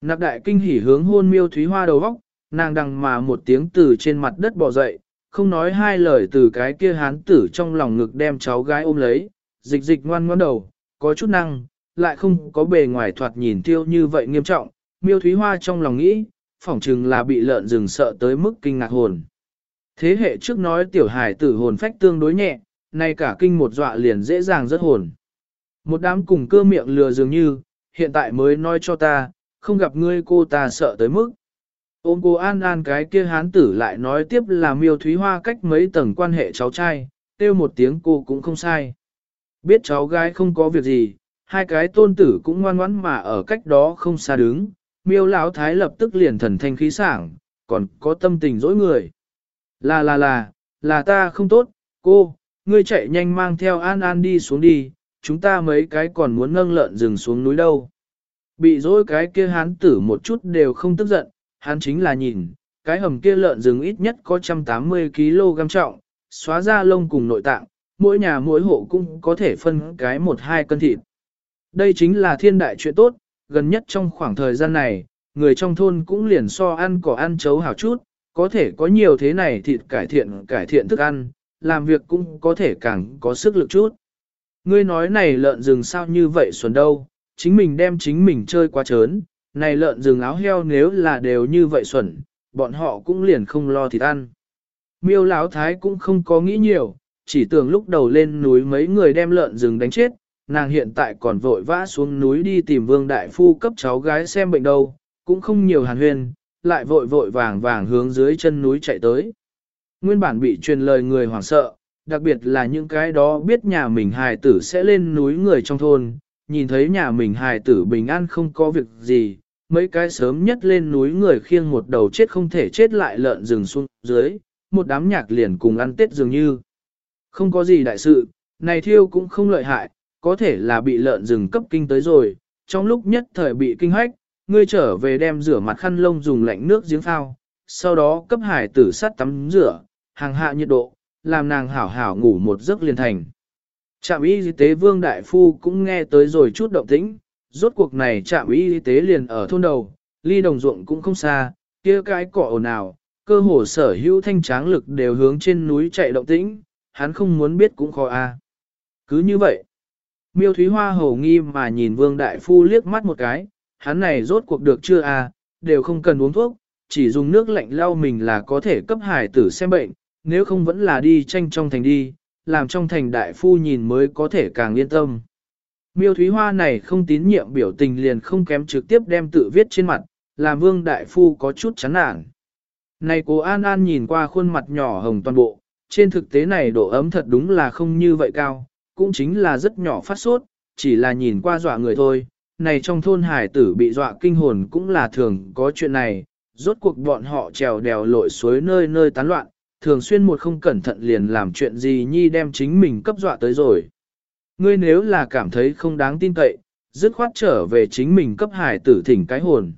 Nạc đại kinh hỉ hướng hôn miêu Thúy Hoa đầu vóc, nàng đằng mà một tiếng từ trên mặt đất bò dậy, không nói hai lời từ cái kia hán tử trong lòng ngực đem cháu gái ôm lấy, dịch dịch ngoan ngoan đầu, có chút năng, lại không có bề ngoài thoạt nhìn tiêu như vậy nghiêm trọng, miêu Thúy Hoa trong lòng nghĩ, phỏng chừng là bị lợn rừng sợ tới mức kinh ngạc hồn. Thế hệ trước nói tiểu hải tử hồn phách tương đối nhẹ, nay cả kinh một dọa liền dễ dàng rất hồn. Một đám cùng cơ miệng lừa dường như, hiện tại mới nói cho ta, không gặp ngươi cô ta sợ tới mức. Ôm cô An An cái kia hán tử lại nói tiếp là miêu thúy hoa cách mấy tầng quan hệ cháu trai, tiêu một tiếng cô cũng không sai. Biết cháu gái không có việc gì, hai cái tôn tử cũng ngoan ngoãn mà ở cách đó không xa đứng, miêu lão thái lập tức liền thần thanh khí sảng, còn có tâm tình dỗi người. Là là là, là ta không tốt, cô, ngươi chạy nhanh mang theo An An đi xuống đi, chúng ta mấy cái còn muốn nâng lợn rừng xuống núi đâu. Bị dối cái kia hán tử một chút đều không tức giận, hắn chính là nhìn, cái hầm kia lợn rừng ít nhất có 180 kg trọng, xóa ra lông cùng nội tạng, mỗi nhà mỗi hộ cũng có thể phân cái một hai cân thịt. Đây chính là thiên đại chuyện tốt, gần nhất trong khoảng thời gian này, người trong thôn cũng liền so ăn cỏ ăn chấu hảo chút, có thể có nhiều thế này thịt cải thiện cải thiện thức ăn, làm việc cũng có thể càng có sức lực chút. Ngươi nói này lợn rừng sao như vậy xuân đâu, chính mình đem chính mình chơi quá trớn, này lợn rừng áo heo nếu là đều như vậy xuẩn, bọn họ cũng liền không lo thịt ăn. Miêu Lão thái cũng không có nghĩ nhiều, chỉ tưởng lúc đầu lên núi mấy người đem lợn rừng đánh chết, nàng hiện tại còn vội vã xuống núi đi tìm vương đại phu cấp cháu gái xem bệnh đâu, cũng không nhiều hàn huyên, lại vội vội vàng vàng hướng dưới chân núi chạy tới. Nguyên bản bị truyền lời người hoảng sợ, đặc biệt là những cái đó biết nhà mình hài tử sẽ lên núi người trong thôn, nhìn thấy nhà mình hài tử bình an không có việc gì, mấy cái sớm nhất lên núi người khiêng một đầu chết không thể chết lại lợn rừng xuống dưới, một đám nhạc liền cùng ăn tết dường như. Không có gì đại sự, này thiêu cũng không lợi hại, có thể là bị lợn rừng cấp kinh tới rồi, trong lúc nhất thời bị kinh hách, ngươi trở về đem rửa mặt khăn lông dùng lạnh nước giếng phao, sau đó cấp hải tử sắt tắm rửa, hàng hạ nhiệt độ, làm nàng hảo hảo ngủ một giấc liền thành. Trạm y tế vương đại phu cũng nghe tới rồi chút động tĩnh, rốt cuộc này trạm y tế liền ở thôn đầu, ly đồng ruộng cũng không xa, kia cái cỏ ồn ào, cơ hồ sở hữu thanh tráng lực đều hướng trên núi chạy động tĩnh, hắn không muốn biết cũng khó a. Cứ như vậy, miêu thúy hoa hầu nghi mà nhìn vương đại phu liếc mắt một cái, hắn này rốt cuộc được chưa à? đều không cần uống thuốc, chỉ dùng nước lạnh lau mình là có thể cấp hải tử xem bệnh, nếu không vẫn là đi tranh trong thành đi, làm trong thành đại phu nhìn mới có thể càng yên tâm. Miêu Thúy Hoa này không tín nhiệm biểu tình liền không kém trực tiếp đem tự viết trên mặt, làm vương đại phu có chút chán nản. Này Cố An An nhìn qua khuôn mặt nhỏ hồng toàn bộ, trên thực tế này độ ấm thật đúng là không như vậy cao, cũng chính là rất nhỏ phát sốt, chỉ là nhìn qua dọa người thôi. Này trong thôn hải tử bị dọa kinh hồn cũng là thường có chuyện này, rốt cuộc bọn họ trèo đèo lội suối nơi nơi tán loạn, thường xuyên một không cẩn thận liền làm chuyện gì nhi đem chính mình cấp dọa tới rồi. Ngươi nếu là cảm thấy không đáng tin cậy, dứt khoát trở về chính mình cấp hải tử thỉnh cái hồn.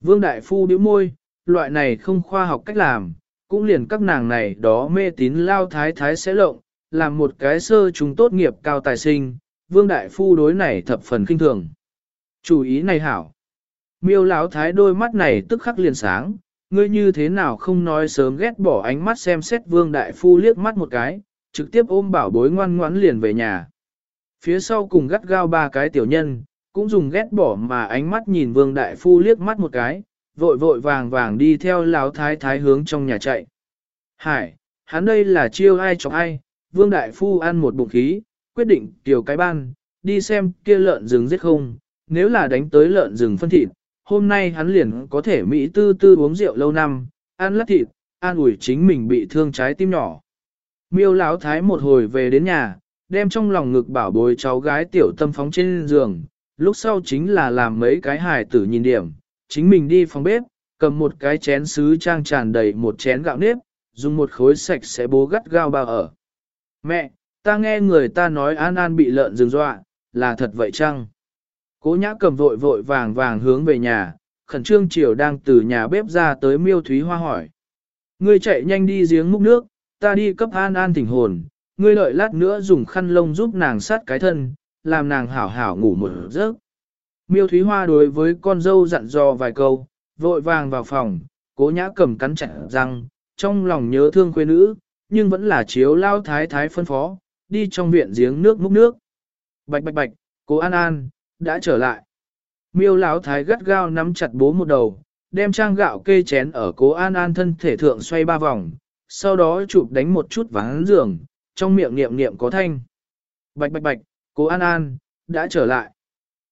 Vương Đại Phu điếu môi, loại này không khoa học cách làm, cũng liền các nàng này đó mê tín lao thái thái sẽ lộng, làm một cái sơ chúng tốt nghiệp cao tài sinh, Vương Đại Phu đối này thập phần kinh thường. Chủ ý này hảo. Miêu lão thái đôi mắt này tức khắc liền sáng, ngươi như thế nào không nói sớm ghét bỏ ánh mắt xem xét vương đại phu liếc mắt một cái, trực tiếp ôm bảo bối ngoan ngoãn liền về nhà. Phía sau cùng gắt gao ba cái tiểu nhân, cũng dùng ghét bỏ mà ánh mắt nhìn vương đại phu liếc mắt một cái, vội vội vàng vàng đi theo lão thái thái hướng trong nhà chạy. Hải, hắn đây là chiêu ai chọc ai, vương đại phu ăn một bụng khí, quyết định tiểu cái ban, đi xem kia lợn rừng giết không, nếu là đánh tới lợn rừng phân thịt, hôm nay hắn liền có thể Mỹ tư tư uống rượu lâu năm, ăn lát thịt, an ủi chính mình bị thương trái tim nhỏ. Miêu Lão thái một hồi về đến nhà, đem trong lòng ngực bảo bối cháu gái tiểu tâm phóng trên giường, lúc sau chính là làm mấy cái hài tử nhìn điểm, chính mình đi phòng bếp, cầm một cái chén sứ trang tràn đầy một chén gạo nếp, dùng một khối sạch sẽ bố gắt gao bao ở. Mẹ, ta nghe người ta nói An An bị lợn rừng dọa, là thật vậy chăng? Cố nhã cầm vội vội vàng vàng hướng về nhà, khẩn trương chiều đang từ nhà bếp ra tới miêu thúy hoa hỏi. Ngươi chạy nhanh đi giếng múc nước, ta đi cấp An An tỉnh hồn, ngươi đợi lát nữa dùng khăn lông giúp nàng sát cái thân, làm nàng hảo hảo ngủ một giấc. Miêu Thúy Hoa đối với con dâu dặn dò vài câu, vội vàng vào phòng, cố nhã cầm cắn chặt răng, trong lòng nhớ thương quê nữ, nhưng vẫn là chiếu lao thái thái phân phó, đi trong viện giếng nước múc nước. Bạch bạch bạch, cố An An, đã trở lại. Miêu lão thái gắt gao nắm chặt bố một đầu, đem trang gạo kê chén ở cố An An thân thể thượng xoay ba vòng, sau đó chụp đánh một chút ván giường, trong miệng niệm niệm có thanh. Bạch bạch bạch, cố An An, đã trở lại.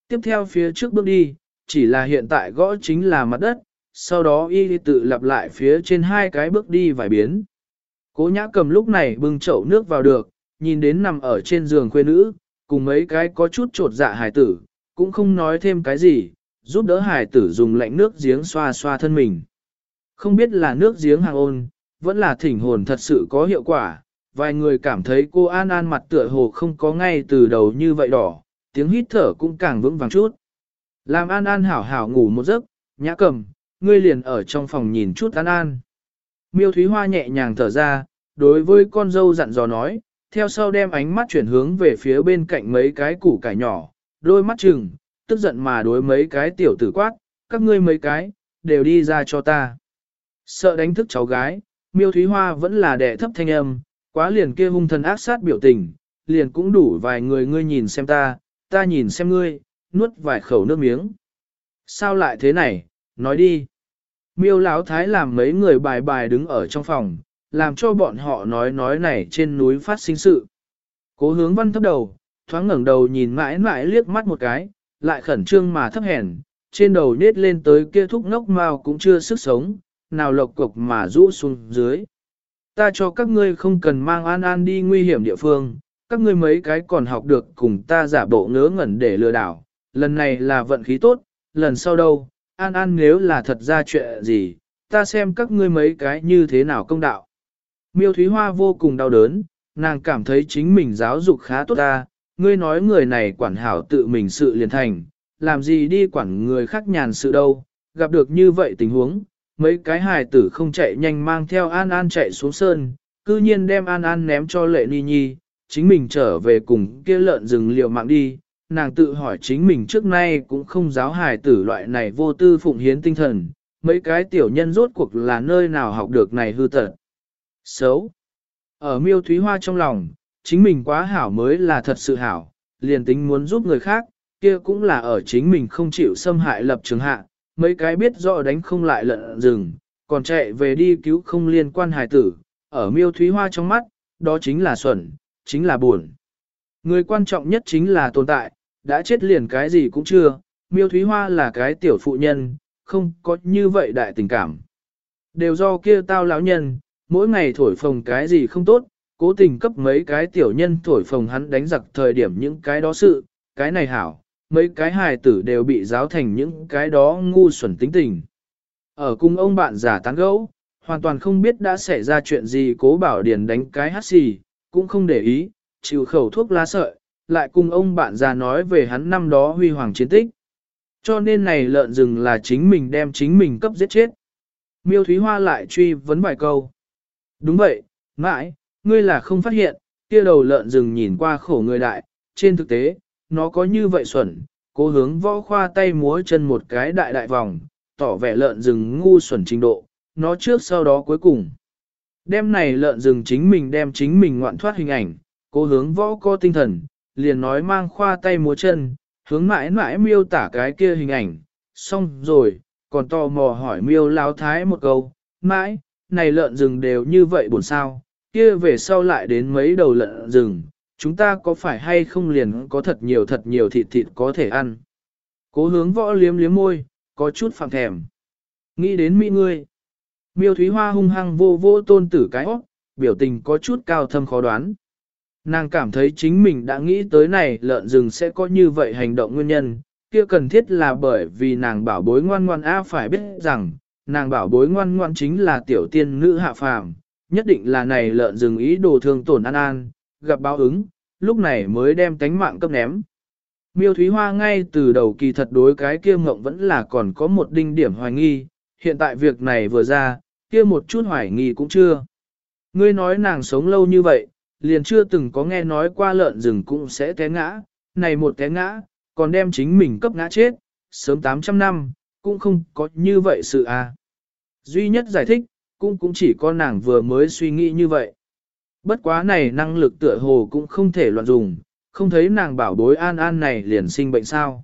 Tiếp theo phía trước bước đi, chỉ là hiện tại gõ chính là mặt đất, sau đó y tự lặp lại phía trên hai cái bước đi vài biến. Cố nhã cầm lúc này bưng chậu nước vào được, nhìn đến nằm ở trên giường khuê nữ, cùng mấy cái có chút trột dạ hải tử, cũng không nói thêm cái gì, giúp đỡ hải tử dùng lạnh nước giếng xoa xoa thân mình. Không biết là nước giếng hàng ôn, vẫn là thỉnh hồn thật sự có hiệu quả, vài người cảm thấy cô An An mặt tựa hồ không có ngay từ đầu như vậy đỏ, tiếng hít thở cũng càng vững vàng chút. Làm An An hảo hảo ngủ một giấc, nhã cầm, ngươi liền ở trong phòng nhìn chút An An. Miêu Thúy Hoa nhẹ nhàng thở ra, đối với con dâu dặn dò nói, theo sau đem ánh mắt chuyển hướng về phía bên cạnh mấy cái củ cải nhỏ, đôi mắt chừng, tức giận mà đối mấy cái tiểu tử quát, các ngươi mấy cái, đều đi ra cho ta. Sợ đánh thức cháu gái, miêu Thúy Hoa vẫn là đẻ thấp thanh âm, quá liền kia hung thần ác sát biểu tình, liền cũng đủ vài người ngươi nhìn xem ta, ta nhìn xem ngươi, nuốt vài khẩu nước miếng. Sao lại thế này, nói đi. Miêu Lão thái làm mấy người bài bài đứng ở trong phòng, làm cho bọn họ nói nói này trên núi phát sinh sự. Cố hướng văn thấp đầu, thoáng ngẩng đầu nhìn mãi mãi liếc mắt một cái, lại khẩn trương mà thấp hèn, trên đầu nết lên tới kia thúc ngốc mao cũng chưa sức sống, nào lộc cục mà rũ xuống dưới. Ta cho các ngươi không cần mang an an đi nguy hiểm địa phương, các ngươi mấy cái còn học được cùng ta giả bộ ngớ ngẩn để lừa đảo, lần này là vận khí tốt, lần sau đâu, an an nếu là thật ra chuyện gì, ta xem các ngươi mấy cái như thế nào công đạo. Miêu Thúy Hoa vô cùng đau đớn, nàng cảm thấy chính mình giáo dục khá tốt ta, ngươi nói người này quản hảo tự mình sự liền thành, làm gì đi quản người khác nhàn sự đâu, gặp được như vậy tình huống, mấy cái hài tử không chạy nhanh mang theo An An chạy xuống sơn, cư nhiên đem An An ném cho lệ ni nhi, chính mình trở về cùng kia lợn rừng liều mạng đi, nàng tự hỏi chính mình trước nay cũng không giáo hài tử loại này vô tư phụng hiến tinh thần, mấy cái tiểu nhân rốt cuộc là nơi nào học được này hư tật. Xấu. Ở miêu thúy hoa trong lòng, chính mình quá hảo mới là thật sự hảo, liền tính muốn giúp người khác, kia cũng là ở chính mình không chịu xâm hại lập trường hạ, mấy cái biết rõ đánh không lại lợn rừng, còn chạy về đi cứu không liên quan hài tử, ở miêu thúy hoa trong mắt, đó chính là xuẩn, chính là buồn. Người quan trọng nhất chính là tồn tại, đã chết liền cái gì cũng chưa, miêu thúy hoa là cái tiểu phụ nhân, không có như vậy đại tình cảm. Đều do kia tao lão nhân, mỗi ngày thổi phồng cái gì không tốt, cố tình cấp mấy cái tiểu nhân thổi phồng hắn đánh giặc thời điểm những cái đó sự, cái này hảo, mấy cái hài tử đều bị giáo thành những cái đó ngu xuẩn tính tình. Ở cùng ông bạn giả tán gẫu, hoàn toàn không biết đã xảy ra chuyện gì cố bảo điền đánh cái hát xì, cũng không để ý, chịu khẩu thuốc lá sợi, lại cùng ông bạn già nói về hắn năm đó huy hoàng chiến tích. Cho nên này lợn rừng là chính mình đem chính mình cấp giết chết. Miêu Thúy Hoa lại truy vấn vài câu. Đúng vậy, mãi, ngươi là không phát hiện, kia đầu lợn rừng nhìn qua khổ người đại, trên thực tế, nó có như vậy xuẩn, cố hướng võ khoa tay múa chân một cái đại đại vòng, tỏ vẻ lợn rừng ngu xuẩn trình độ, nó trước sau đó cuối cùng. Đêm này lợn rừng chính mình đem chính mình ngoạn thoát hình ảnh, cố hướng võ co tinh thần, liền nói mang khoa tay múa chân, hướng mãi mãi miêu tả cái kia hình ảnh, xong rồi, còn tò mò hỏi miêu lao thái một câu, mãi, này lợn rừng đều như vậy buồn sao, kia về sau lại đến mấy đầu lợn rừng, chúng ta có phải hay không liền có thật nhiều thật nhiều thịt thịt có thể ăn. Cố hướng võ liếm liếm môi, có chút phạm thèm. Nghĩ đến mỹ ngươi. Miêu Thúy Hoa hung hăng vô vô tôn tử cái óc, biểu tình có chút cao thâm khó đoán. Nàng cảm thấy chính mình đã nghĩ tới này lợn rừng sẽ có như vậy hành động nguyên nhân, kia cần thiết là bởi vì nàng bảo bối ngoan ngoan A phải biết rằng, nàng bảo bối ngoan ngoan chính là tiểu tiên nữ hạ phàm, nhất định là này lợn rừng ý đồ thương tổn an an, gặp báo ứng, lúc này mới đem tánh mạng cấp ném. Miêu Thúy Hoa ngay từ đầu kỳ thật đối cái kia mộng vẫn là còn có một đinh điểm hoài nghi, hiện tại việc này vừa ra, kia một chút hoài nghi cũng chưa. Ngươi nói nàng sống lâu như vậy, liền chưa từng có nghe nói qua lợn rừng cũng sẽ té ngã, này một té ngã, còn đem chính mình cấp ngã chết, sớm 800 năm, cũng không có như vậy sự à. Duy nhất giải thích, cũng cũng chỉ có nàng vừa mới suy nghĩ như vậy. Bất quá này năng lực tựa hồ cũng không thể loạn dùng, không thấy nàng bảo bối an an này liền sinh bệnh sao.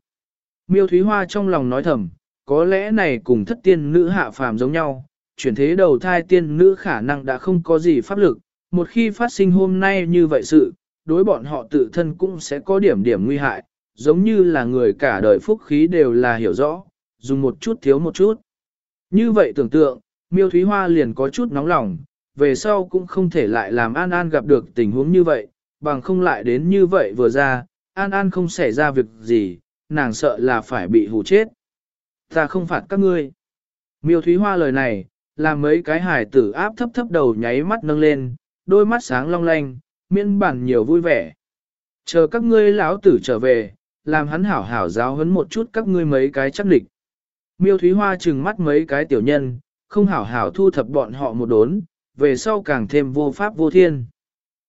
Miêu Thúy Hoa trong lòng nói thầm, có lẽ này cùng thất tiên nữ hạ phàm giống nhau, chuyển thế đầu thai tiên nữ khả năng đã không có gì pháp lực, một khi phát sinh hôm nay như vậy sự, đối bọn họ tự thân cũng sẽ có điểm điểm nguy hại, giống như là người cả đời phúc khí đều là hiểu rõ, dùng một chút thiếu một chút. Như vậy tưởng tượng, miêu thúy hoa liền có chút nóng lòng, về sau cũng không thể lại làm An An gặp được tình huống như vậy, bằng không lại đến như vậy vừa ra, An An không xảy ra việc gì, nàng sợ là phải bị hù chết. Ta không phạt các ngươi. Miêu Thúy Hoa lời này, làm mấy cái hải tử áp thấp thấp đầu nháy mắt nâng lên, đôi mắt sáng long lanh, miễn bản nhiều vui vẻ. Chờ các ngươi lão tử trở về, làm hắn hảo hảo giáo huấn một chút các ngươi mấy cái chắc địch. Miêu Thúy Hoa chừng mắt mấy cái tiểu nhân, không hảo hảo thu thập bọn họ một đốn, về sau càng thêm vô pháp vô thiên.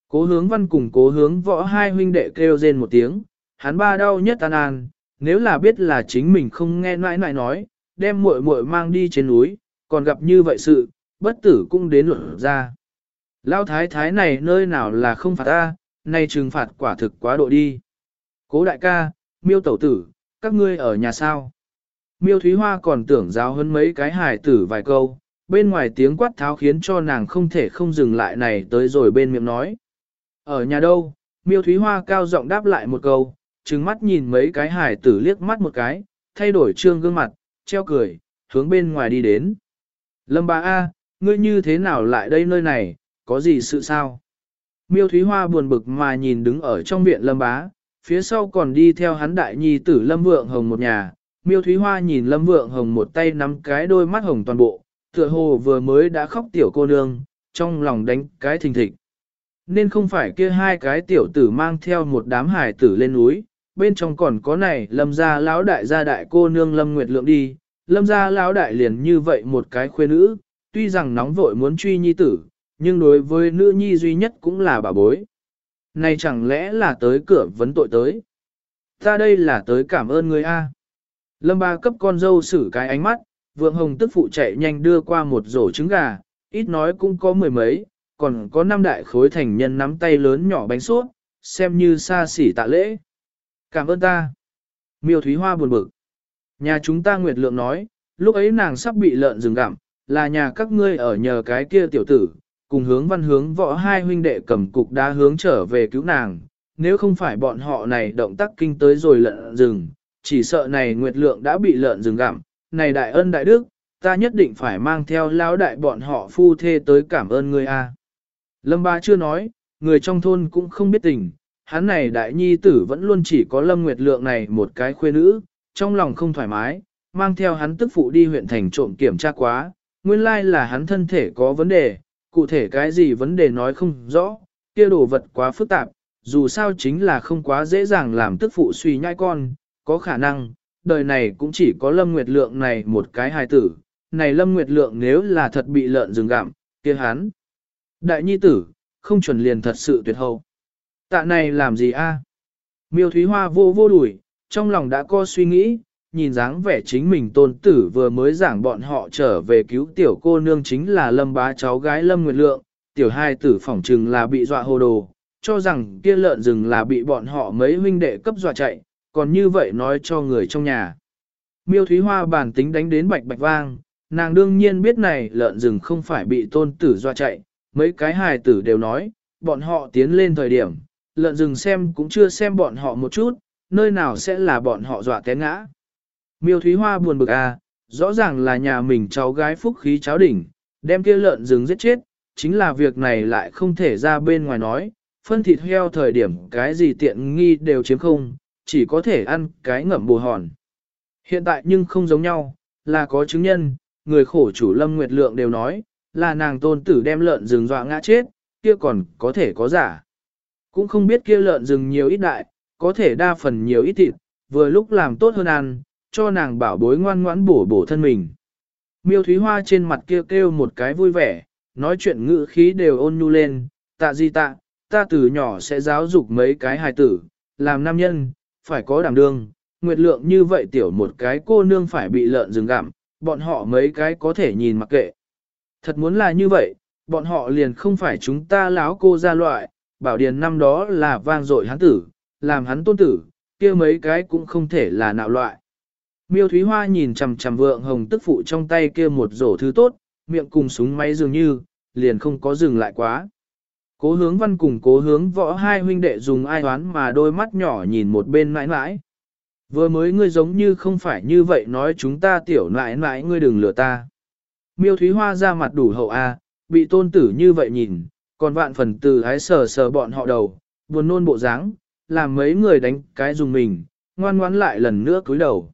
Cố hướng văn cùng cố hướng võ hai huynh đệ kêu rên một tiếng, hắn ba đau nhất an an, nếu là biết là chính mình không nghe nãi nãi nói, đem muội muội mang đi trên núi, còn gặp như vậy sự, bất tử cũng đến luận ra. Lao thái thái này nơi nào là không phạt ta, nay trừng phạt quả thực quá độ đi. Cố đại ca, miêu tẩu tử, các ngươi ở nhà sao? Miêu Thúy Hoa còn tưởng giáo hơn mấy cái hài tử vài câu, bên ngoài tiếng quát tháo khiến cho nàng không thể không dừng lại này tới rồi bên miệng nói. Ở nhà đâu? Miêu Thúy Hoa cao giọng đáp lại một câu, trừng mắt nhìn mấy cái hài tử liếc mắt một cái, thay đổi trương gương mặt, treo cười, hướng bên ngoài đi đến. Lâm bà A, ngươi như thế nào lại đây nơi này, có gì sự sao? Miêu Thúy Hoa buồn bực mà nhìn đứng ở trong viện Lâm bá, phía sau còn đi theo hắn đại nhi tử Lâm Vượng Hồng một nhà. Miêu Thúy Hoa nhìn Lâm Vượng Hồng một tay nắm cái đôi mắt hồng toàn bộ, tựa hồ vừa mới đã khóc tiểu cô nương, trong lòng đánh cái thình thịch. Nên không phải kia hai cái tiểu tử mang theo một đám hải tử lên núi, bên trong còn có này lâm gia lão đại gia đại cô nương lâm nguyệt lượng đi, lâm gia lão đại liền như vậy một cái khuê nữ, tuy rằng nóng vội muốn truy nhi tử, nhưng đối với nữ nhi duy nhất cũng là bà bối. Này chẳng lẽ là tới cửa vấn tội tới? Ta đây là tới cảm ơn người A. Lâm ba cấp con dâu xử cái ánh mắt, vượng hồng tức phụ chạy nhanh đưa qua một rổ trứng gà, ít nói cũng có mười mấy, còn có năm đại khối thành nhân nắm tay lớn nhỏ bánh suốt, xem như xa xỉ tạ lễ. Cảm ơn ta. Miêu Thúy Hoa buồn bực. Nhà chúng ta Nguyệt Lượng nói, lúc ấy nàng sắp bị lợn rừng gặm, là nhà các ngươi ở nhờ cái kia tiểu tử, cùng hướng văn hướng võ hai huynh đệ cầm cục đá hướng trở về cứu nàng. Nếu không phải bọn họ này động tác kinh tới rồi lợn rừng, chỉ sợ này Nguyệt Lượng đã bị lợn rừng gặm. Này đại ân đại đức, ta nhất định phải mang theo lão đại bọn họ phu thê tới cảm ơn ngươi a. À. Lâm ba chưa nói, người trong thôn cũng không biết tình, hắn này đại nhi tử vẫn luôn chỉ có Lâm Nguyệt Lượng này một cái khuê nữ, trong lòng không thoải mái, mang theo hắn tức phụ đi huyện thành trộm kiểm tra quá, nguyên lai là hắn thân thể có vấn đề, cụ thể cái gì vấn đề nói không rõ, kia đồ vật quá phức tạp, dù sao chính là không quá dễ dàng làm tức phụ suy nhai con, có khả năng, đời này cũng chỉ có Lâm Nguyệt Lượng này một cái hài tử, này Lâm Nguyệt Lượng nếu là thật bị lợn rừng gặm, kia hắn. Đại nhi tử, không chuẩn liền thật sự tuyệt hậu. Tạ này làm gì a? Miêu Thúy Hoa vô vô đuổi, trong lòng đã có suy nghĩ, nhìn dáng vẻ chính mình tôn tử vừa mới giảng bọn họ trở về cứu tiểu cô nương chính là lâm bá cháu gái lâm nguyệt lượng, tiểu hai tử phỏng trừng là bị dọa hồ đồ, cho rằng kia lợn rừng là bị bọn họ mấy huynh đệ cấp dọa chạy, còn như vậy nói cho người trong nhà. Miêu Thúy Hoa bản tính đánh đến bạch bạch vang, nàng đương nhiên biết này lợn rừng không phải bị tôn tử dọa chạy, mấy cái hài tử đều nói, bọn họ tiến lên thời điểm, lợn rừng xem cũng chưa xem bọn họ một chút, nơi nào sẽ là bọn họ dọa té ngã. Miêu Thúy Hoa buồn bực à, rõ ràng là nhà mình cháu gái phúc khí cháo đỉnh, đem kia lợn rừng giết chết, chính là việc này lại không thể ra bên ngoài nói, phân thịt heo thời điểm cái gì tiện nghi đều chiếm không, chỉ có thể ăn cái ngậm bù hòn. Hiện tại nhưng không giống nhau, là có chứng nhân, người khổ chủ Lâm Nguyệt Lượng đều nói, là nàng tôn tử đem lợn rừng dọa ngã chết, kia còn có thể có giả. Cũng không biết kia lợn rừng nhiều ít đại, có thể đa phần nhiều ít thịt, vừa lúc làm tốt hơn ăn, cho nàng bảo bối ngoan ngoãn bổ bổ thân mình. Miêu Thúy Hoa trên mặt kia kêu, kêu một cái vui vẻ, nói chuyện ngữ khí đều ôn nhu lên, tạ gì tạ, ta từ nhỏ sẽ giáo dục mấy cái hài tử, làm nam nhân, phải có đảm đương, nguyệt lượng như vậy tiểu một cái cô nương phải bị lợn rừng gặm, bọn họ mấy cái có thể nhìn mặc kệ. Thật muốn là như vậy, bọn họ liền không phải chúng ta láo cô ra loại, bảo điền năm đó là vang dội hắn tử, làm hắn tôn tử, kia mấy cái cũng không thể là nạo loại. Miêu Thúy Hoa nhìn chằm chằm vượng hồng tức phụ trong tay kia một rổ thứ tốt, miệng cùng súng máy dường như, liền không có dừng lại quá. Cố hướng văn cùng cố hướng võ hai huynh đệ dùng ai hoán mà đôi mắt nhỏ nhìn một bên mãi mãi. Vừa mới ngươi giống như không phải như vậy nói chúng ta tiểu nãi nãi ngươi đừng lừa ta. Miêu Thúy Hoa ra mặt đủ hậu A, bị tôn tử như vậy nhìn, còn vạn phần từ ái sờ sờ bọn họ đầu, buồn nôn bộ dáng, làm mấy người đánh cái dùng mình, ngoan ngoãn lại lần nữa cúi đầu.